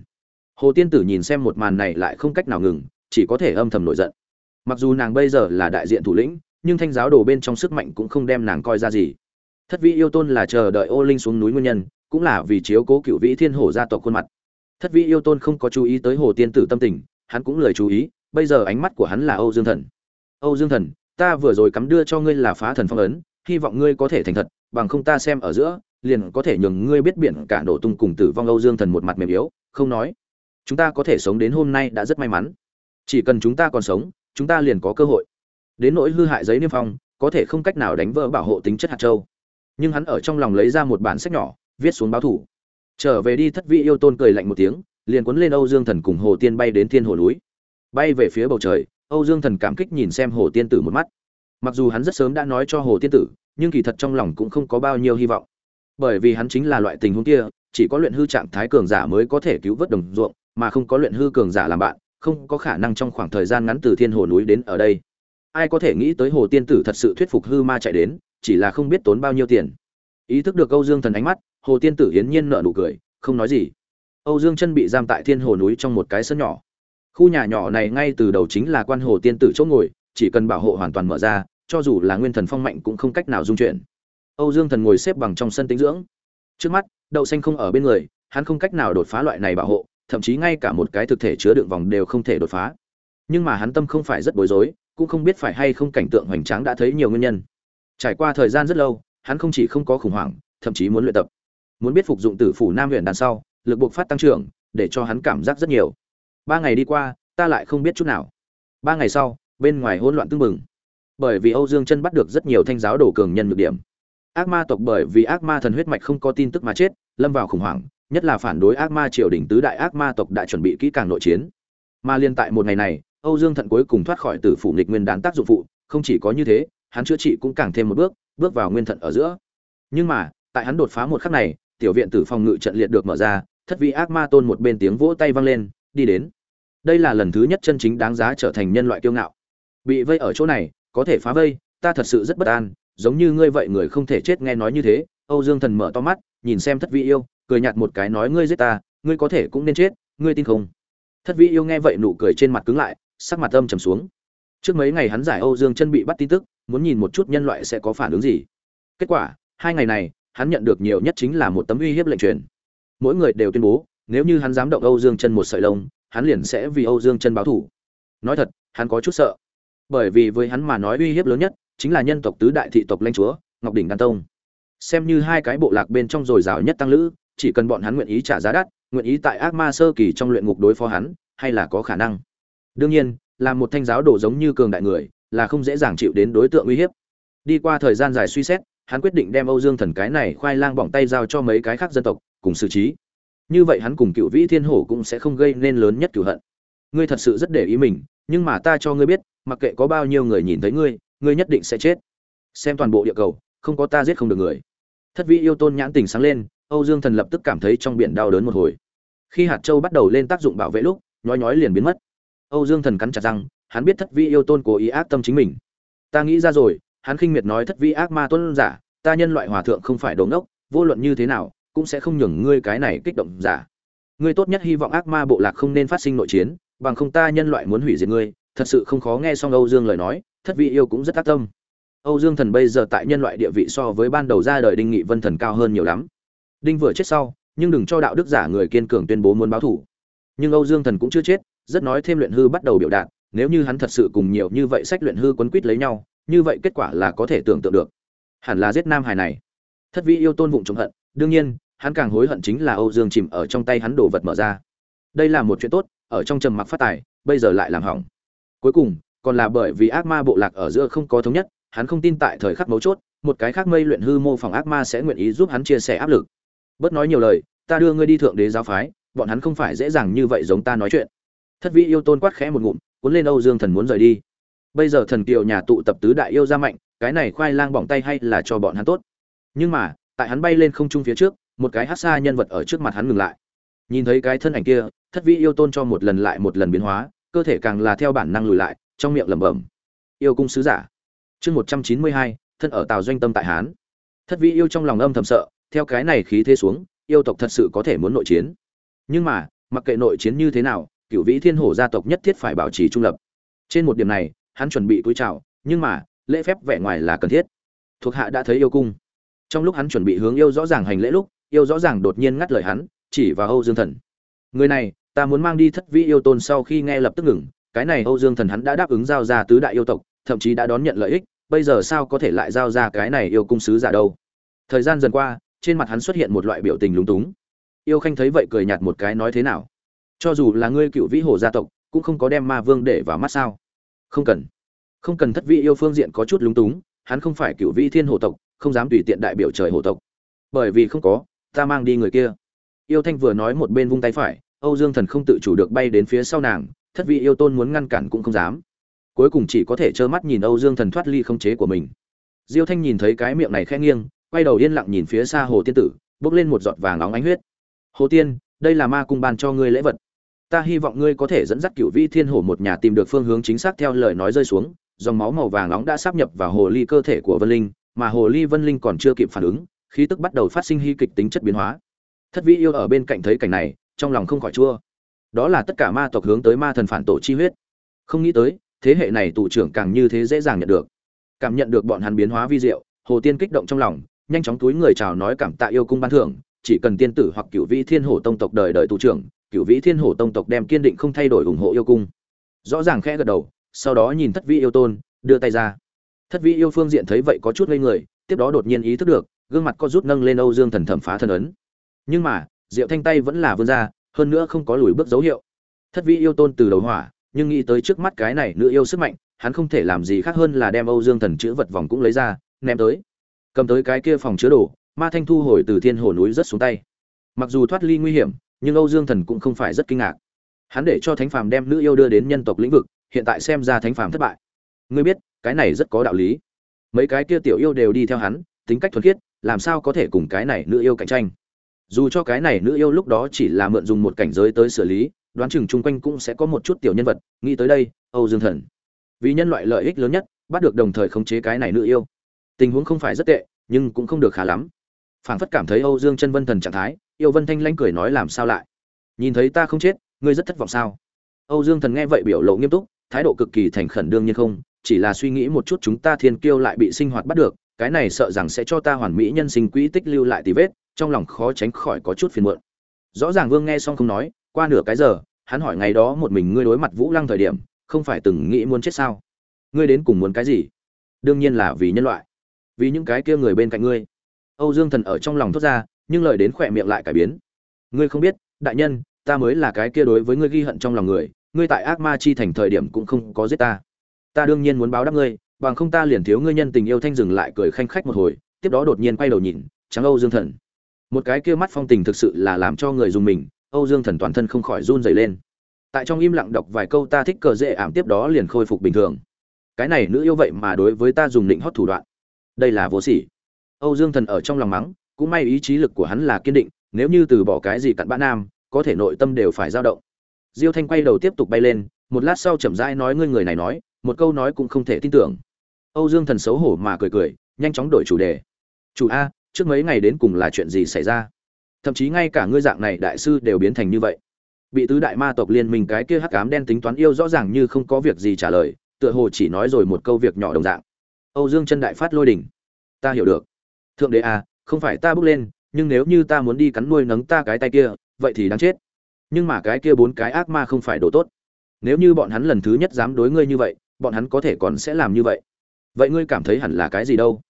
Hồ tiên tử nhìn xem một màn này lại không cách nào ngừng, chỉ có thể âm thầm nổi giận. Mặc dù nàng bây giờ là đại diện thủ lĩnh nhưng thanh giáo đồ bên trong sức mạnh cũng không đem nàng coi ra gì. Thất vĩ yêu tôn là chờ đợi ô linh xuống núi nguyên nhân, cũng là vì chiếu cố cựu vĩ thiên hổ gia tộc khuôn mặt. Thất vĩ yêu tôn không có chú ý tới hồ tiên tử tâm tình, hắn cũng lời chú ý, bây giờ ánh mắt của hắn là âu dương thần. Âu dương thần, ta vừa rồi cắm đưa cho ngươi là phá thần phong ấn, hy vọng ngươi có thể thành thật, bằng không ta xem ở giữa, liền có thể nhường ngươi biết biển cả nổ tung cùng tử vong âu dương thần một mặt mềm yếu, không nói, chúng ta có thể sống đến hôm nay đã rất may mắn. Chỉ cần chúng ta còn sống, chúng ta liền có cơ hội đến nỗi hư hại giấy niêm phong, có thể không cách nào đánh vỡ bảo hộ tính chất hạt châu. Nhưng hắn ở trong lòng lấy ra một bản sách nhỏ, viết xuống báo thủ. Trở về đi thất vị yêu tôn cười lạnh một tiếng, liền cuốn lên âu dương thần cùng hồ tiên bay đến thiên hồ núi. Bay về phía bầu trời, âu dương thần cảm kích nhìn xem hồ tiên tử một mắt. Mặc dù hắn rất sớm đã nói cho hồ tiên tử, nhưng kỳ thật trong lòng cũng không có bao nhiêu hy vọng. Bởi vì hắn chính là loại tình huống kia, chỉ có luyện hư trạng thái cường giả mới có thể cứu vớt đồng ruộng, mà không có luyện hư cường giả làm bạn, không có khả năng trong khoảng thời gian ngắn từ thiên hồ núi đến ở đây ai có thể nghĩ tới hồ tiên tử thật sự thuyết phục hư ma chạy đến, chỉ là không biết tốn bao nhiêu tiền. Ý thức được âu dương thần ánh mắt, hồ tiên tử hiến nhiên nợ nụ cười, không nói gì. Âu dương chân bị giam tại thiên hồ núi trong một cái sân nhỏ. Khu nhà nhỏ này ngay từ đầu chính là quan hồ tiên tử chỗ ngồi, chỉ cần bảo hộ hoàn toàn mở ra, cho dù là nguyên thần phong mạnh cũng không cách nào dung chuyển. Âu dương thần ngồi xếp bằng trong sân tĩnh dưỡng. Trước mắt, đậu xanh không ở bên người, hắn không cách nào đột phá loại này bảo hộ, thậm chí ngay cả một cái thực thể chứa đựng vòng đều không thể đột phá. Nhưng mà hắn tâm không phải rất bối rối cũng không biết phải hay không cảnh tượng hoành tráng đã thấy nhiều nguyên nhân. Trải qua thời gian rất lâu, hắn không chỉ không có khủng hoảng, thậm chí muốn luyện tập. Muốn biết phục dụng tử phủ nam huyện đằng sau, lực buộc phát tăng trưởng, để cho hắn cảm giác rất nhiều. Ba ngày đi qua, ta lại không biết chút nào. Ba ngày sau, bên ngoài hỗn loạn tưng bừng. Bởi vì âu dương chân bắt được rất nhiều thanh giáo đồ cường nhân nhược điểm. Ác ma tộc bởi vì ác ma thần huyết mạch không có tin tức mà chết, lâm vào khủng hoảng, nhất là phản đối ác ma triều đình tứ đại ác ma tộc đã chuẩn bị kỹ càng nội chiến. Mà liên tại một ngày này âu dương thận cuối cùng thoát khỏi tử phủ nghịch nguyên đán tác dụng phụ, không chỉ có như thế, hắn chữa trị cũng càng thêm một bước bước vào nguyên thận ở giữa. Nhưng mà, tại hắn đột phá một khắc này, tiểu viện tử phòng ngự trận liệt được mở ra, thất vị ác ma tôn một bên tiếng vỗ tay vang lên, đi đến. Đây là lần thứ nhất chân chính đáng giá trở thành nhân loại kiêu ngạo. Bị vây ở chỗ này, có thể phá vây, ta thật sự rất bất an, giống như ngươi vậy người không thể chết nghe nói như thế. Âu dương thần mở to mắt, nhìn xem thất vị yêu, cười nhạt một cái nói, ngươi giết ta, ngươi có thể cũng nên chết, ngươi tin không? Thất vị yêu nghe vậy nụ cười trên mặt cứng lại sắc mặt âm trầm xuống. Trước mấy ngày hắn giải âu dương chân bị bắt tin tức, muốn nhìn một chút nhân loại sẽ có phản ứng gì. Kết quả, hai ngày này, hắn nhận được nhiều nhất chính là một tấm uy hiếp lệnh truyền. Mỗi người đều tuyên bố, nếu như hắn dám động âu dương chân một sợi lông, hắn liền sẽ vì âu dương chân báo thủ nói thật, hắn có chút sợ. Bởi vì với hắn mà nói uy hiếp lớn nhất, chính là nhân tộc tứ đại thị tộc lãnh chúa, ngọc đỉnh đan tông. Xem như hai cái bộ lạc bên trong dồi dào nhất tăng lữ, chỉ cần bọn hắn nguyện ý trả giá đắt, nguyện ý tại ác ma sơ kỳ trong luyện ngục đối phó hắn, hay là có khả năng đương nhiên, là một thanh giáo đồ giống như cường đại người, là không dễ dàng chịu đến đối tượng uy hiếp. Đi qua thời gian dài suy xét, hắn quyết định đem âu dương thần cái này khoai lang bỏng tay giao cho mấy cái khác dân tộc, cùng xử trí. Như vậy hắn cùng cựu vĩ thiên hổ cũng sẽ không gây nên lớn nhất cửu hận. Ngươi thật sự rất để ý mình, nhưng mà ta cho ngươi biết, mặc kệ có bao nhiêu người nhìn thấy ngươi ngươi nhất định sẽ chết. Xem toàn bộ địa cầu, không có ta giết không được người. Thất vĩ yêu tôn nhãn tình sáng lên, âu dương thần lập tức cảm thấy trong biển đau đớn một hồi. Khi hạt châu bắt đầu lên tác dụng bảo vệ lúc, nhói nhói liền biến mất âu dương thần cắn chặt răng hắn biết thất vi yêu tôn cố ý ác tâm chính mình. Ta nghĩ ra rồi hắn khinh miệt nói thất vi ác ma tôn giả ta nhân loại hòa thượng không phải đồ ngốc, vô luận như thế nào cũng sẽ không nhường ngươi cái này kích động giả. Ngươi tốt nhất hy vọng ác ma bộ lạc không nên phát sinh nội chiến bằng không ta nhân loại muốn hủy diệt ngươi thật sự không khó nghe xong âu dương lời nói thất vi yêu cũng rất tác tâm. Âu dương thần bây giờ tại nhân loại địa vị so với ban đầu ra đời đinh nghị vân thần cao hơn nhiều lắm. Đinh vừa chết sau nhưng đừng cho đạo đức giả người kiên cường tuyên bố muốn báo thủ. Nhưng âu dương thần cũng chưa chết rất nói thêm luyện hư bắt đầu biểu đạt, nếu như hắn thật sự cùng nhiều như vậy sách luyện hư quấn quýt lấy nhau, như vậy kết quả là có thể tưởng tượng được. Hẳn là giết nam hải này. Thất vị yêu tôn vụng trộm hận, đương nhiên, hắn càng hối hận chính là âu dương chìm ở trong tay hắn đồ vật mở ra. Đây là một chuyện tốt, ở trong trầm mặc phát tài, bây giờ lại làm hỏng. Cuối cùng, còn là bởi vì ác ma bộ lạc ở giữa không có thống nhất, hắn không tin tại thời khắc mấu chốt, một cái khác mây luyện hư mô phỏng ác ma sẽ nguyện ý giúp hắn chia sẻ áp lực. Bớt nói nhiều lời, ta đưa ngươi đi thượng đế giáo phái, bọn hắn không phải dễ dàng như vậy giống ta nói chuyện thất Vĩ yêu tôn quát khẽ một ngụm, cuốn lên âu dương thần muốn rời đi. Bây giờ thần kiều nhà tụ tập tứ đại yêu ra mạnh, cái này khoai lang bỏng tay hay là cho bọn hắn tốt. Nhưng mà, tại hắn bay lên không trung phía trước, một cái hát xa nhân vật ở trước mặt hắn ngừng lại. Nhìn thấy cái thân ảnh kia, thất Vĩ yêu tôn cho một lần lại một lần biến hóa, cơ thể càng là theo bản năng lùi lại, trong miệng lẩm bẩm, yêu cung sứ giả. Chương một trăm chín mươi hai, thân ở tàu doanh tâm tại hán. Thất Vĩ yêu trong lòng âm thầm sợ, theo cái này khí thế xuống, yêu tộc thật sự có thể muốn nội chiến. Nhưng mà, mặc kệ nội chiến như thế nào cựu vĩ thiên hổ gia tộc nhất thiết phải bảo trì trung lập. Trên một điểm này, hắn chuẩn bị cúi chào, nhưng mà, lễ phép vẻ ngoài là cần thiết. Thuộc hạ đã thấy yêu cung. Trong lúc hắn chuẩn bị hướng yêu rõ ràng hành lễ lúc, yêu rõ ràng đột nhiên ngắt lời hắn, chỉ vào âu dương thần. Người này, ta muốn mang đi thất vĩ yêu tôn sau khi nghe lập tức ngừng, cái này âu dương thần hắn đã đáp ứng giao ra tứ đại yêu tộc, thậm chí đã đón nhận lợi ích, bây giờ sao có thể lại giao ra cái này yêu cung sứ giả đâu? Thời gian dần qua, trên mặt hắn xuất hiện một loại biểu tình lúng túng. Yêu khanh thấy vậy cười nhạt một cái nói thế nào? Cho dù là ngươi cựu vĩ hồ gia tộc, cũng không có đem ma vương để vào mắt sao? Không cần. Không cần thất vị yêu phương diện có chút lúng túng, hắn không phải cựu vĩ thiên hồ tộc, không dám tùy tiện đại biểu trời hồ tộc. Bởi vì không có, ta mang đi người kia. Yêu thanh vừa nói một bên vung tay phải, âu dương thần không tự chủ được bay đến phía sau nàng, thất vị yêu tôn muốn ngăn cản cũng không dám. Cuối cùng chỉ có thể trơ mắt nhìn âu dương thần thoát ly không chế của mình. Diêu thanh nhìn thấy cái miệng này khẽ nghiêng, quay đầu yên lặng nhìn phía xa hồ tiên tử bốc lên một giọt vàng óng ánh huyết. Hồ tiên, đây là ma cung ban cho ngươi lễ vật ta hy vọng ngươi có thể dẫn dắt cựu vi thiên hồ một nhà tìm được phương hướng chính xác theo lời nói rơi xuống, dòng máu màu vàng nóng đã sắp nhập vào hồ ly cơ thể của vân linh, mà hồ ly vân linh còn chưa kịp phản ứng, khí tức bắt đầu phát sinh hy kịch tính chất biến hóa. Thất vĩ yêu ở bên cạnh thấy cảnh này, trong lòng không khỏi chua. Đó là tất cả ma tộc hướng tới ma thần phản tổ chi huyết. Không nghĩ tới, thế hệ này tù trưởng càng như thế dễ dàng nhận được. Cảm nhận được bọn hắn biến hóa vi diệu, hồ tiên kích động trong lòng, nhanh chóng túi người chào nói cảm tạ yêu cung ban thưởng, chỉ cần tiên tử hoặc cựu vĩ thiên hổ tông tộc đời đời tù trưởng cựu vĩ thiên hổ tông tộc đem kiên định không thay đổi ủng hộ yêu cung. Rõ ràng khẽ gật đầu, sau đó nhìn thất vĩ yêu tôn, đưa tay ra. Thất vĩ yêu phương diện thấy vậy có chút ngây người, tiếp đó đột nhiên ý thức được, gương mặt có rút nâng lên âu dương thần thẩm phá thần ấn. Nhưng mà, diệu thanh tay vẫn là vươn ra, hơn nữa không có lùi bước dấu hiệu. Thất vĩ yêu tôn từ đầu hỏa, nhưng nghĩ tới trước mắt cái này nữ yêu sức mạnh, hắn không thể làm gì khác hơn là đem âu dương thần chữ vật vòng cũng lấy ra, ném tới. Cầm tới cái kia phòng chứa đồ, ma thanh thu hồi từ thiên hồ núi rất xuống tay. Mặc dù thoát ly nguy hiểm nhưng âu dương thần cũng không phải rất kinh ngạc. Hắn để cho thánh phàm đem nữ yêu đưa đến nhân tộc lĩnh vực, hiện tại xem ra thánh phàm thất bại. Ngươi biết, cái này rất có đạo lý. Mấy cái kia tiểu yêu đều đi theo hắn, tính cách thuần khiết, làm sao có thể cùng cái này nữ yêu cạnh tranh? Dù cho cái này nữ yêu lúc đó chỉ là mượn dùng một cảnh giới tới xử lý, đoán chừng chung quanh cũng sẽ có một chút tiểu nhân vật, nghĩ tới đây, âu dương thần. Vì nhân loại lợi ích lớn nhất, bắt được đồng thời khống chế cái này nữ yêu. Tình huống không phải rất tệ, nhưng cũng không được khá lắm phảng phất cảm thấy âu dương chân vân thần trạng thái, yêu vân thanh lanh cười nói làm sao lại? Nhìn thấy ta không chết, ngươi rất thất vọng sao? Âu dương thần nghe vậy biểu lộ nghiêm túc, thái độ cực kỳ thành khẩn đương nhiên không, chỉ là suy nghĩ một chút chúng ta thiên kiêu lại bị sinh hoạt bắt được, cái này sợ rằng sẽ cho ta hoàn mỹ nhân sinh quỹ tích lưu lại tí vết, trong lòng khó tránh khỏi có chút phiền muộn. Rõ ràng vương nghe xong không nói, qua nửa cái giờ, hắn hỏi ngày đó một mình ngươi đối mặt vũ lăng thời điểm, không phải từng nghĩ muốn chết sao? Ngươi đến cùng muốn cái gì? Đương nhiên là vì nhân loại. Vì những cái kia người bên cạnh ngươi âu dương thần ở trong lòng thốt ra, nhưng lời đến khỏe miệng lại cải biến. Ngươi không biết, đại nhân, ta mới là cái kia đối với ngươi ghi hận trong lòng người, ngươi tại ác ma chi thành thời điểm cũng không có giết ta. Ta đương nhiên muốn báo đáp ngươi, bằng không ta liền thiếu ngươi nhân tình yêu thanh dừng lại cười khanh khách một hồi, tiếp đó đột nhiên quay đầu nhìn, trắng âu dương thần. Một cái kia mắt phong tình thực sự là làm cho người dùng mình, âu dương thần toàn thân không khỏi run rẩy lên. Tại trong im lặng đọc vài câu ta thích cờ dễ ảm tiếp đó liền khôi phục bình thường. Cái này nữ yêu vậy mà đối với ta dùng định hót thủ đoạn. Đây là vô sỉ âu dương thần ở trong lòng mắng, cũng may ý chí lực của hắn là kiên định, nếu như từ bỏ cái gì cặn bã nam, có thể nội tâm đều phải dao động. Diêu thanh quay đầu tiếp tục bay lên, một lát sau chậm rãi nói ngươi người này nói, một câu nói cũng không thể tin tưởng. Âu dương thần xấu hổ mà cười cười, nhanh chóng đổi chủ đề. Chủ a, trước mấy ngày đến cùng là chuyện gì xảy ra? Thậm chí ngay cả ngươi dạng này đại sư đều biến thành như vậy. Bị tứ đại ma tộc liên minh cái kia hắc ám đen tính toán yêu rõ ràng như không có việc gì trả lời, tựa hồ chỉ nói rồi một câu việc nhỏ đồng dạng. Âu dương chân đại phát lôi đỉnh ta hiểu được thượng đế à, không phải ta bước lên nhưng nếu như ta muốn đi cắn nuôi nấng ta cái tay kia vậy thì đáng chết. Nhưng mà cái kia bốn cái ác ma không phải đồ tốt. Nếu như bọn hắn lần thứ nhất dám đối ngươi như vậy bọn hắn có thể còn sẽ làm như vậy. Vậy ngươi cảm thấy hẳn là cái gì đâu?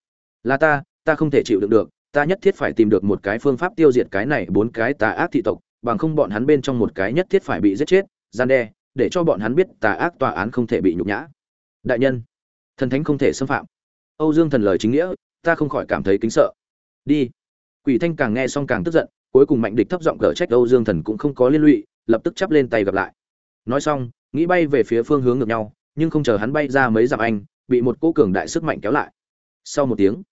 Là ta ta không thể chịu đựng được ta nhất thiết phải tìm được một cái phương pháp tiêu diệt cái này bốn cái tà ác thị tộc bằng không bọn hắn bên trong một cái nhất thiết phải bị giết chết gian đe để cho bọn hắn biết tà ác tòa án không thể bị nhục nhã. Đại nhân thần thánh không thể xâm phạm. Âu dương thần lời chính nghĩa ta không khỏi cảm thấy kính sợ. Đi. Quỷ thanh càng nghe xong càng tức giận, cuối cùng mạnh địch thấp giọng cở trách âu dương thần cũng không có liên lụy, lập tức chắp lên tay gặp lại. Nói xong, nghĩ bay về phía phương hướng ngược nhau, nhưng không chờ hắn bay ra mấy dặm anh, bị một cỗ cường đại sức mạnh kéo lại. Sau một tiếng,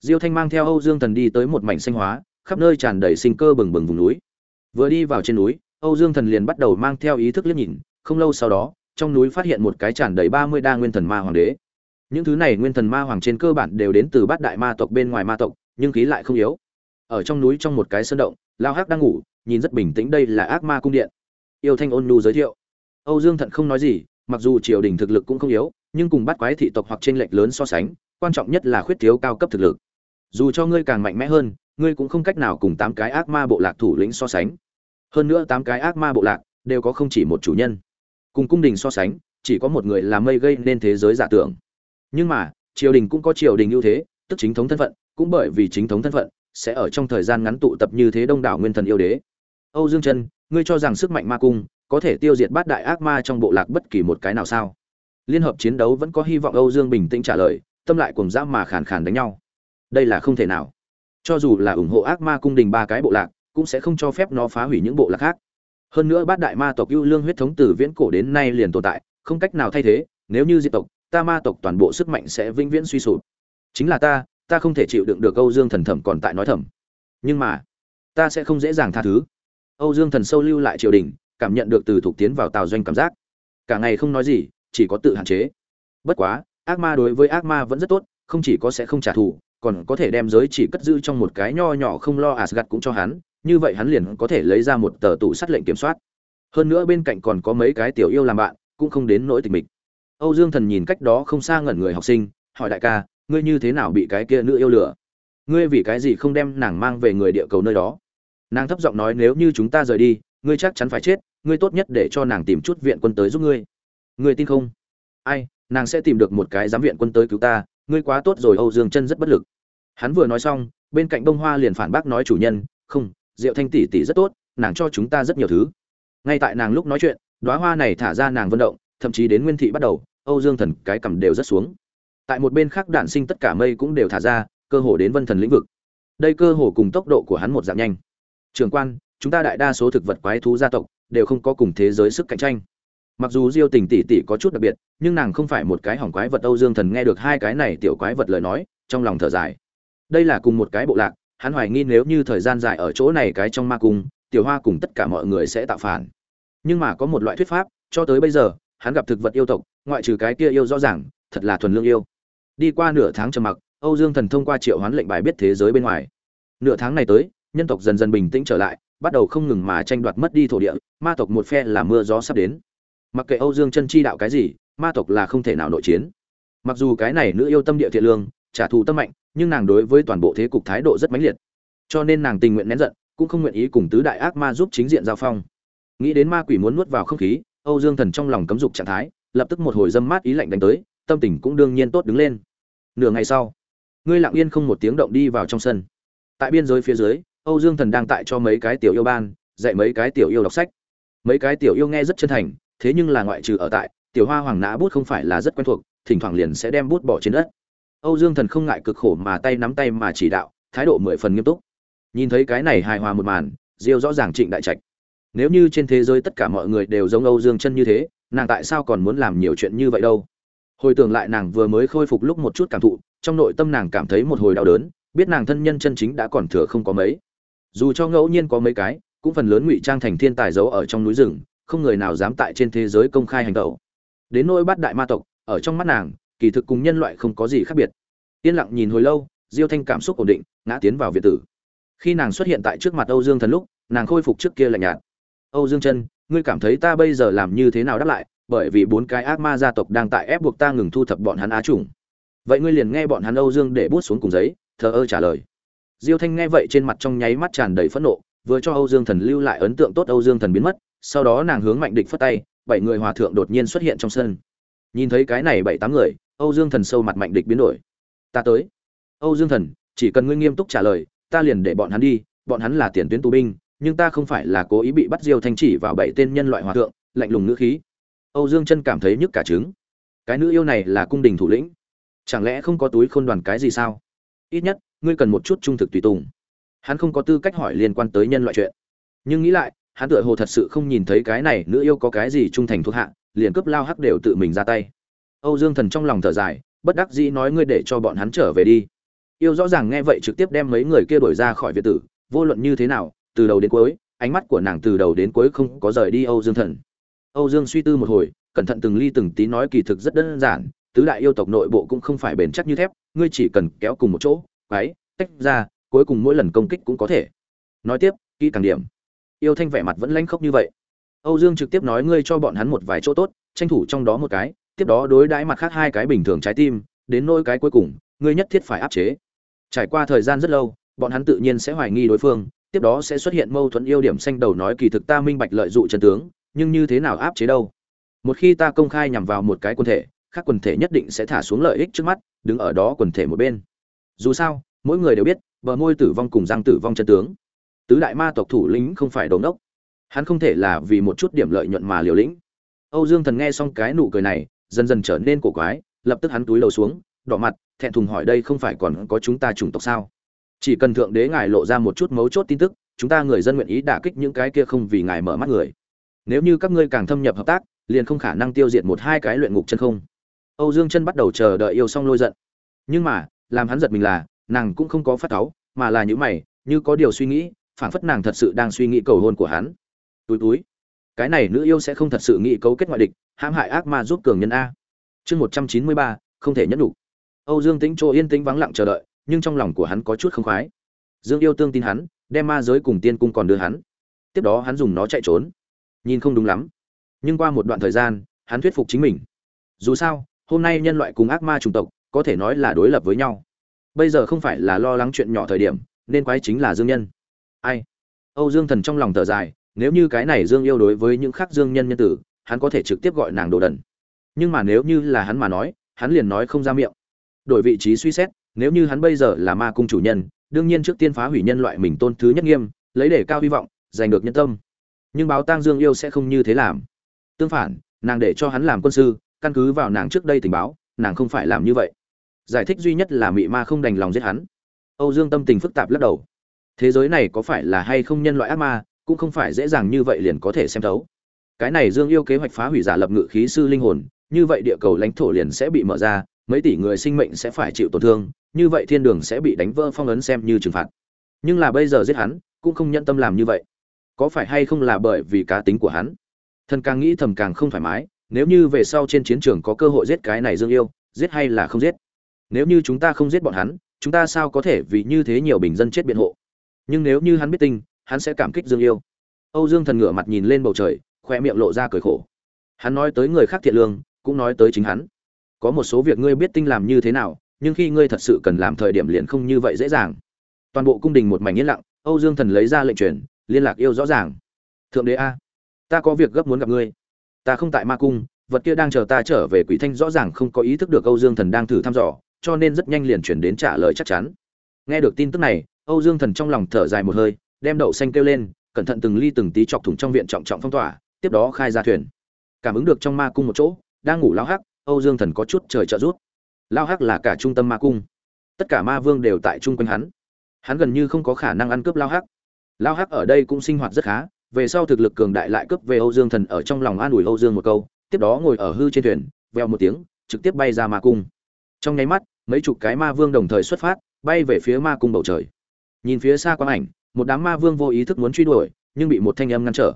diêu thanh mang theo âu dương thần đi tới một mảnh xanh hóa, khắp nơi tràn đầy sinh cơ bừng bừng vùng núi. Vừa đi vào trên núi, âu dương thần liền bắt đầu mang theo ý thức liếc nhìn, không lâu sau đó, trong núi phát hiện một cái tràn đầy ba mươi đa nguyên thần ma hoàng đế những thứ này nguyên thần ma hoàng trên cơ bản đều đến từ bát đại ma tộc bên ngoài ma tộc, nhưng khí lại không yếu. Ở trong núi trong một cái sơn động, lao hắc đang ngủ, nhìn rất bình tĩnh đây là ác ma cung điện. Yêu thanh ôn nhu giới thiệu. Âu dương thận không nói gì, mặc dù triều đình thực lực cũng không yếu, nhưng cùng bắt quái thị tộc hoặc trên lệch lớn so sánh, quan trọng nhất là khuyết thiếu cao cấp thực lực. Dù cho ngươi càng mạnh mẽ hơn, ngươi cũng không cách nào cùng tám cái ác ma bộ lạc thủ lĩnh so sánh. Hơn nữa tám cái ác ma bộ lạc đều có không chỉ một chủ nhân. Cùng cung đình so sánh, chỉ có một người làm mây gây nên thế giới giả tưởng nhưng mà, triều đình cũng có triều đình ưu thế, tức chính thống thân phận, cũng bởi vì chính thống thân phận, sẽ ở trong thời gian ngắn tụ tập như thế đông đảo nguyên thần yêu đế. Âu dương chân ngươi cho rằng sức mạnh ma cung có thể tiêu diệt bát đại ác ma trong bộ lạc bất kỳ một cái nào sao? Liên hợp chiến đấu vẫn có hy vọng âu dương bình tĩnh trả lời, tâm lại cùng dã mà khàn khàn đánh nhau. Đây là không thể nào. Cho dù là ủng hộ ác ma cung đình ba cái bộ lạc, cũng sẽ không cho phép nó phá hủy những bộ lạc khác. Hơn nữa bát đại ma tộc ưu lương huyết thống từ viễn cổ đến nay liền tồn tại, không cách nào thay thế, nếu như diệt tộc ta ma tộc toàn bộ sức mạnh sẽ vĩnh viễn suy sụp. Chính là ta ta không thể chịu đựng được âu dương thần thẩm còn tại nói thầm. Nhưng mà ta sẽ không dễ dàng tha thứ. Âu dương thần sâu lưu lại triều đình cảm nhận được từ thuộc tiến vào tào doanh cảm giác. Cả ngày không nói gì chỉ có tự hạn chế. Bất quá ác ma đối với ác ma vẫn rất tốt không chỉ có sẽ không trả thù còn có thể đem giới chỉ cất giữ trong một cái nho nhỏ không lo Asgard cũng cho hắn, như vậy hắn liền có thể lấy ra một tờ tủ sắt lệnh kiểm soát. Hơn nữa bên cạnh còn có mấy cái tiểu yêu làm bạn, cũng không đến nỗi tịch mịch. Âu Dương Thần nhìn cách đó không xa ngẩn người học sinh, hỏi đại ca, ngươi như thế nào bị cái kia nữ yêu lừa? Ngươi vì cái gì không đem nàng mang về người địa cầu nơi đó? Nàng thấp giọng nói nếu như chúng ta rời đi, ngươi chắc chắn phải chết ngươi tốt nhất để cho nàng tìm chút viện quân tới giúp ngươi ngươi tin không ai nàng sẽ tìm được một cái giám viện quân tới cứu ta ngươi quá tốt rồi âu dương chân rất bất lực hắn vừa nói xong bên cạnh bông hoa liền phản bác nói chủ nhân không diệu thanh tỷ tỷ rất tốt nàng cho chúng ta rất nhiều thứ ngay tại nàng lúc nói chuyện đóa hoa này thả ra nàng vận động thậm chí đến nguyên thị bắt đầu, âu dương thần cái cầm đều rất xuống. Tại một bên khác đạn sinh tất cả mây cũng đều thả ra, cơ hồ đến vân thần lĩnh vực. Đây cơ hồ cùng tốc độ của hắn một dạng nhanh. Trường quan, chúng ta đại đa số thực vật quái thú gia tộc, đều không có cùng thế giới sức cạnh tranh. Mặc dù diêu tình tỷ tỷ có chút đặc biệt, nhưng nàng không phải một cái hỏng quái vật âu dương thần nghe được hai cái này tiểu quái vật lời nói, trong lòng thở dài. Đây là cùng một cái bộ lạc, hắn hoài nghi nếu như thời gian dài ở chỗ này cái trong ma cung, tiểu hoa cùng tất cả mọi người sẽ tạo phản. Nhưng mà có một loại thuyết pháp, cho tới bây giờ hắn gặp thực vật yêu tộc, ngoại trừ cái kia yêu rõ ràng, thật là thuần lương yêu. Đi qua nửa tháng trầm mặc, âu dương thần thông qua triệu hoán lệnh bài biết thế giới bên ngoài. Nửa tháng này tới, nhân tộc dần dần bình tĩnh trở lại, bắt đầu không ngừng mà tranh đoạt mất đi thổ địa, ma tộc một phe là mưa gió sắp đến. Mặc kệ âu dương chân chi đạo cái gì, ma tộc là không thể nào nội chiến. Mặc dù cái này nữ yêu tâm địa thiện lương, trả thù tâm mạnh, nhưng nàng đối với toàn bộ thế cục thái độ rất mãnh liệt. Cho nên nàng tình nguyện nén giận, cũng không nguyện ý cùng tứ đại ác ma giúp chính diện giao phong. Nghĩ đến ma quỷ muốn nuốt vào không khí âu dương thần trong lòng cấm dục trạng thái, lập tức một hồi dâm mát ý lạnh đánh tới, tâm tình cũng đương nhiên tốt đứng lên. Nửa ngày sau, ngươi lặng yên không một tiếng động đi vào trong sân. Tại biên giới phía dưới, âu dương thần đang tại cho mấy cái tiểu yêu ban, dạy mấy cái tiểu yêu đọc sách. Mấy cái tiểu yêu nghe rất chân thành, thế nhưng là ngoại trừ ở tại, tiểu hoa hoàng nã bút không phải là rất quen thuộc, thỉnh thoảng liền sẽ đem bút bỏ trên đất. Âu dương thần không ngại cực khổ mà tay nắm tay mà chỉ đạo, thái độ mười phần nghiêm túc. Nhìn thấy cái này hài hòa một màn, diêu rõ ràng trịnh đại trạch nếu như trên thế giới tất cả mọi người đều giống âu dương chân như thế, nàng tại sao còn muốn làm nhiều chuyện như vậy đâu? Hồi tưởng lại nàng vừa mới khôi phục lúc một chút cảm thụ, trong nội tâm nàng cảm thấy một hồi đau đớn, biết nàng thân nhân chân chính đã còn thừa không có mấy. Dù cho ngẫu nhiên có mấy cái, cũng phần lớn ngụy trang thành thiên tài giấu ở trong núi rừng, không người nào dám tại trên thế giới công khai hành động. Đến nỗi bắt đại ma tộc, ở trong mắt nàng, kỳ thực cùng nhân loại không có gì khác biệt. Yên lặng nhìn hồi lâu, diêu thanh cảm xúc ổn định, ngã tiến vào việt tử. Khi nàng xuất hiện tại trước mặt âu dương thần lúc, nàng khôi phục trước kia lạnh nhạt âu dương chân ngươi cảm thấy ta bây giờ làm như thế nào đáp lại, bởi vì bốn cái ác ma gia tộc đang tại ép buộc ta ngừng thu thập bọn hắn á chủng. Vậy ngươi liền nghe bọn hắn âu dương để bút xuống cùng giấy, thờ ơ trả lời. Diêu thanh nghe vậy trên mặt trong nháy mắt tràn đầy phẫn nộ, vừa cho âu dương thần lưu lại ấn tượng tốt âu dương thần biến mất, sau đó nàng hướng mạnh địch phất tay, bảy người hòa thượng đột nhiên xuất hiện trong sân. Nhìn thấy cái này bảy tám người, âu dương thần sâu mặt mạnh địch biến đổi. Ta tới. Âu dương thần, chỉ cần ngươi nghiêm túc trả lời, ta liền để bọn hắn đi, bọn hắn là tiền tuyến tù binh nhưng ta không phải là cố ý bị bắt diêu thanh chỉ vào bảy tên nhân loại hòa thượng, lạnh lùng ngữ khí. Âu dương chân cảm thấy nhức cả trứng. Cái nữ yêu này là cung đình thủ lĩnh. Chẳng lẽ không có túi khôn đoàn cái gì sao? Ít nhất, ngươi cần một chút trung thực tùy tùng. Hắn không có tư cách hỏi liên quan tới nhân loại chuyện. Nhưng nghĩ lại, hắn tựa hồ thật sự không nhìn thấy cái này nữ yêu có cái gì trung thành thuộc hạ, liền cướp lao hắc đều tự mình ra tay. Âu dương thần trong lòng thở dài, bất đắc dĩ nói ngươi để cho bọn hắn trở về đi. Yêu rõ ràng nghe vậy trực tiếp đem mấy người kia đổi ra khỏi việt tử, vô luận như thế nào từ đầu đến cuối, ánh mắt của nàng từ đầu đến cuối không có rời đi âu dương thần. Âu dương suy tư một hồi, cẩn thận từng ly từng tí nói kỳ thực rất đơn giản, tứ đại yêu tộc nội bộ cũng không phải bền chắc như thép, ngươi chỉ cần kéo cùng một chỗ váy tách ra, cuối cùng mỗi lần công kích cũng có thể. Nói tiếp, kỹ càng điểm. Yêu thanh vẻ mặt vẫn lanh khốc như vậy. Âu dương trực tiếp nói ngươi cho bọn hắn một vài chỗ tốt, tranh thủ trong đó một cái, tiếp đó đối đãi mặt khác hai cái bình thường trái tim, đến nỗi cái cuối cùng, ngươi nhất thiết phải áp chế. Trải qua thời gian rất lâu, bọn hắn tự nhiên sẽ hoài nghi đối phương tiếp đó sẽ xuất hiện mâu thuẫn yêu điểm xanh đầu nói kỳ thực ta minh bạch lợi dụng chân tướng, nhưng như thế nào áp chế đâu? Một khi ta công khai nhằm vào một cái quần thể, khác quần thể nhất định sẽ thả xuống lợi ích trước mắt, đứng ở đó quần thể một bên. Dù sao, mỗi người đều biết, bờ môi tử vong cùng răng tử vong chân tướng. Tứ đại ma tộc thủ lĩnh không phải đồ đốc hắn không thể là vì một chút điểm lợi nhuận mà liều lĩnh. Âu dương thần nghe xong cái nụ cười này, dần dần trở nên cổ quái, lập tức hắn túi lầu xuống, đỏ mặt, thẹn thùng hỏi đây không phải còn có chúng ta chủng tộc sao? Chỉ cần thượng đế ngài lộ ra một chút mấu chốt tin tức, chúng ta người dân nguyện ý đả kích những cái kia không vì ngài mở mắt người. Nếu như các ngươi càng thâm nhập hợp tác, liền không khả năng tiêu diệt một hai cái luyện ngục chân không. Âu dương chân bắt đầu chờ đợi yêu xong lôi giận. Nhưng mà, làm hắn giật mình là, nàng cũng không có phát cáu, mà là những mày, như có điều suy nghĩ, phảng phất nàng thật sự đang suy nghĩ cầu hôn của hắn. Túi túi. Cái này nữ yêu sẽ không thật sự nghĩ cấu kết ngoại địch, hãm hại ác ma giúp cường nhân a. Chương một trăm chín mươi ba, không thể nhẫn đủ âu dương tính chỗ yên tĩnh vắng lặng chờ đợi nhưng trong lòng của hắn có chút không khoái. Dương yêu tương tin hắn, đem ma giới cùng tiên cung còn đưa hắn. Tiếp đó hắn dùng nó chạy trốn. Nhìn không đúng lắm. Nhưng qua một đoạn thời gian, hắn thuyết phục chính mình. Dù sao, hôm nay nhân loại cùng ác ma chủng tộc, có thể nói là đối lập với nhau. Bây giờ không phải là lo lắng chuyện nhỏ thời điểm, nên quái chính là dương nhân. Ai? Âu dương thần trong lòng thở dài, nếu như cái này dương yêu đối với những khác dương nhân nhân tử, hắn có thể trực tiếp gọi nàng đồ đần. Nhưng mà nếu như là hắn mà nói, hắn liền nói không ra miệng. Đổi vị trí suy xét nếu như hắn bây giờ là ma cung chủ nhân, đương nhiên trước tiên phá hủy nhân loại mình tôn thứ nhất nghiêm, lấy để cao hy vọng, giành được nhân tâm. Nhưng báo tang dương yêu sẽ không như thế làm. Tương phản, nàng để cho hắn làm quân sư, căn cứ vào nàng trước đây tình báo, nàng không phải làm như vậy. Giải thích duy nhất là mị ma không đành lòng giết hắn. Âu dương tâm tình phức tạp lắc đầu. Thế giới này có phải là hay không nhân loại ác ma, cũng không phải dễ dàng như vậy liền có thể xem thấu. Cái này dương yêu kế hoạch phá hủy giả lập ngự khí sư linh hồn, như vậy địa cầu lãnh thổ liền sẽ bị mở ra mấy tỷ người sinh mệnh sẽ phải chịu tổn thương, như vậy thiên đường sẽ bị đánh vỡ phong ấn xem như trừng phạt. Nhưng là bây giờ giết hắn, cũng không nhận tâm làm như vậy. Có phải hay không là bởi vì cá tính của hắn? Thần càng nghĩ thầm càng không thoải mái, nếu như về sau trên chiến trường có cơ hội giết cái này dương yêu, giết hay là không giết? Nếu như chúng ta không giết bọn hắn, chúng ta sao có thể vì như thế nhiều bình dân chết biện hộ? Nhưng nếu như hắn biết tinh, hắn sẽ cảm kích dương yêu. Âu dương thần ngửa mặt nhìn lên bầu trời, khoe miệng lộ ra cười khổ. Hắn nói tới người khác thiện lương, cũng nói tới chính hắn có một số việc ngươi biết tinh làm như thế nào, nhưng khi ngươi thật sự cần làm thời điểm liền không như vậy dễ dàng. Toàn bộ cung đình một mảnh yên lặng, âu dương thần lấy ra lệnh truyền, liên lạc yêu rõ ràng. Thượng đế a, ta có việc gấp muốn gặp ngươi. Ta không tại ma cung, vật kia đang chờ ta trở về quỷ thanh rõ ràng không có ý thức được âu dương thần đang thử thăm dò, cho nên rất nhanh liền chuyển đến trả lời chắc chắn. Nghe được tin tức này, âu dương thần trong lòng thở dài một hơi, đem đậu xanh kêu lên, cẩn thận từng ly từng tí chọc thủng trong viện trọng trọng phong tỏa, tiếp đó khai ra thuyền. Cảm ứng được trong ma cung một chỗ, đang ngủ lao hắc âu dương thần có chút trời trợ rút lao hắc là cả trung tâm ma cung. Tất cả ma vương đều tại trung quanh hắn. Hắn gần như không có khả năng ăn cướp lao hắc. Lao hắc ở đây cũng sinh hoạt rất khá, về sau thực lực cường đại lại cướp về âu dương thần ở trong lòng an ủi âu dương một câu, tiếp đó ngồi ở hư trên thuyền vèo một tiếng, trực tiếp bay ra ma cung. Trong nháy mắt, mấy chục cái ma vương đồng thời xuất phát, bay về phía ma cung bầu trời. Nhìn phía xa quang ảnh, một đám ma vương vô ý thức muốn truy đuổi, nhưng bị một thanh âm ngăn trở.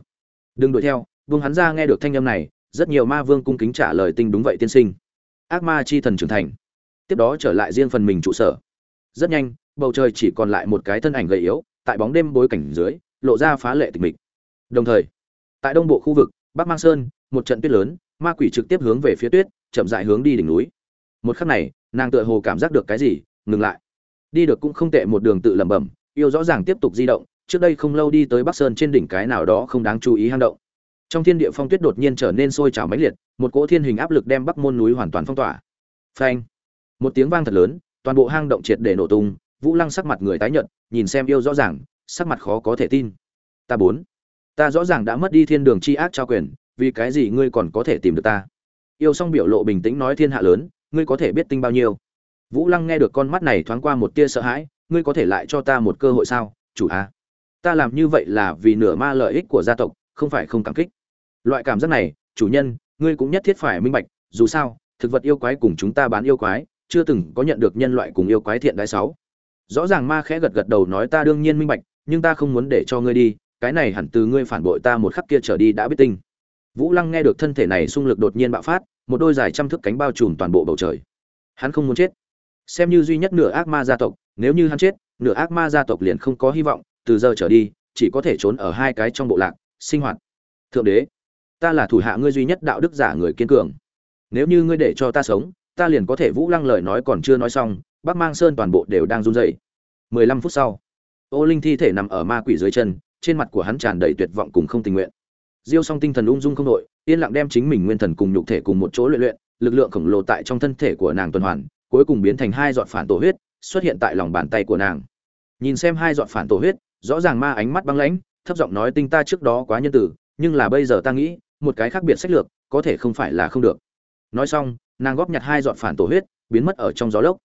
Đừng đuổi theo vương hắn ra nghe được thanh âm này rất nhiều ma vương cung kính trả lời tinh đúng vậy tiên sinh. Ác ma chi thần trưởng thành. Tiếp đó trở lại riêng phần mình trụ sở. Rất nhanh, bầu trời chỉ còn lại một cái thân ảnh gầy yếu, tại bóng đêm bối cảnh dưới, lộ ra phá lệ tịch mịch. Đồng thời, tại đông bộ khu vực, bắc mang sơn, một trận tuyết lớn, ma quỷ trực tiếp hướng về phía tuyết, chậm dại hướng đi đỉnh núi. Một khắc này, nàng tựa hồ cảm giác được cái gì, ngừng lại. Đi được cũng không tệ một đường tự lẩm bẩm, yêu rõ ràng tiếp tục di động, trước đây không lâu đi tới bắc sơn trên đỉnh cái nào đó không đáng chú ý hang động trong thiên địa phong tuyết đột nhiên trở nên sôi trào mãnh liệt, một cỗ thiên hình áp lực đem bắc môn núi hoàn toàn phong tỏa. Phanh! Một tiếng vang thật lớn, toàn bộ hang động triệt để nổ tung, vũ lăng sắc mặt người tái nhợt, nhìn xem yêu rõ ràng, sắc mặt khó có thể tin. Ta bốn! Ta rõ ràng đã mất đi thiên đường chi ác trao quyền, vì cái gì ngươi còn có thể tìm được ta? Yêu xong biểu lộ bình tĩnh nói thiên hạ lớn, ngươi có thể biết tinh bao nhiêu? Vũ lăng nghe được con mắt này thoáng qua một tia sợ hãi, ngươi có thể lại cho ta một cơ hội sao? Chủ a! Ta làm như vậy là vì nửa ma lợi ích của gia tộc, không phải không cảm kích loại cảm giác này, chủ nhân, ngươi cũng nhất thiết phải minh bạch, dù sao, thực vật yêu quái cùng chúng ta bán yêu quái, chưa từng có nhận được nhân loại cùng yêu quái thiện đại sáu. Rõ ràng ma khẽ gật gật đầu nói ta đương nhiên minh bạch, nhưng ta không muốn để cho ngươi đi, cái này hẳn từ ngươi phản bội ta một khắc kia trở đi đã biết tinh. Vũ lăng nghe được thân thể này xung lực đột nhiên bạo phát, một đôi dài trăm thước cánh bao trùm toàn bộ bầu trời. Hắn không muốn chết. Xem như duy nhất nửa ác ma gia tộc, nếu như hắn chết, nửa ác ma gia tộc liền không có hy vọng, từ giờ trở đi, chỉ có thể trốn ở hai cái trong bộ lạc, sinh hoạt. Thượng đế ta là thủ hạ ngươi duy nhất đạo đức giả người kiên cường. Nếu như ngươi để cho ta sống, ta liền có thể vũ lăng lời nói còn chưa nói xong, bắc mang sơn toàn bộ đều đang run rẩy. Mười lăm phút sau, ô linh thi thể nằm ở ma quỷ dưới chân, trên mặt của hắn tràn đầy tuyệt vọng cùng không tình nguyện. Diêu song tinh thần ung dung không đội yên lặng đem chính mình nguyên thần cùng nhục thể cùng một chỗ luyện luyện, lực lượng khổng lồ tại trong thân thể của nàng tuần hoàn, cuối cùng biến thành hai giọt phản tổ huyết, xuất hiện tại lòng bàn tay của nàng. Nhìn xem hai giọt phản tổ huyết, rõ ràng ma ánh mắt băng lãnh, thấp giọng nói, tinh ta trước đó quá nhân tử, nhưng là bây giờ ta nghĩ một cái khác biệt sách lược, có thể không phải là không được. Nói xong, nàng góp nhặt hai dọn phản tổ huyết, biến mất ở trong gió lốc.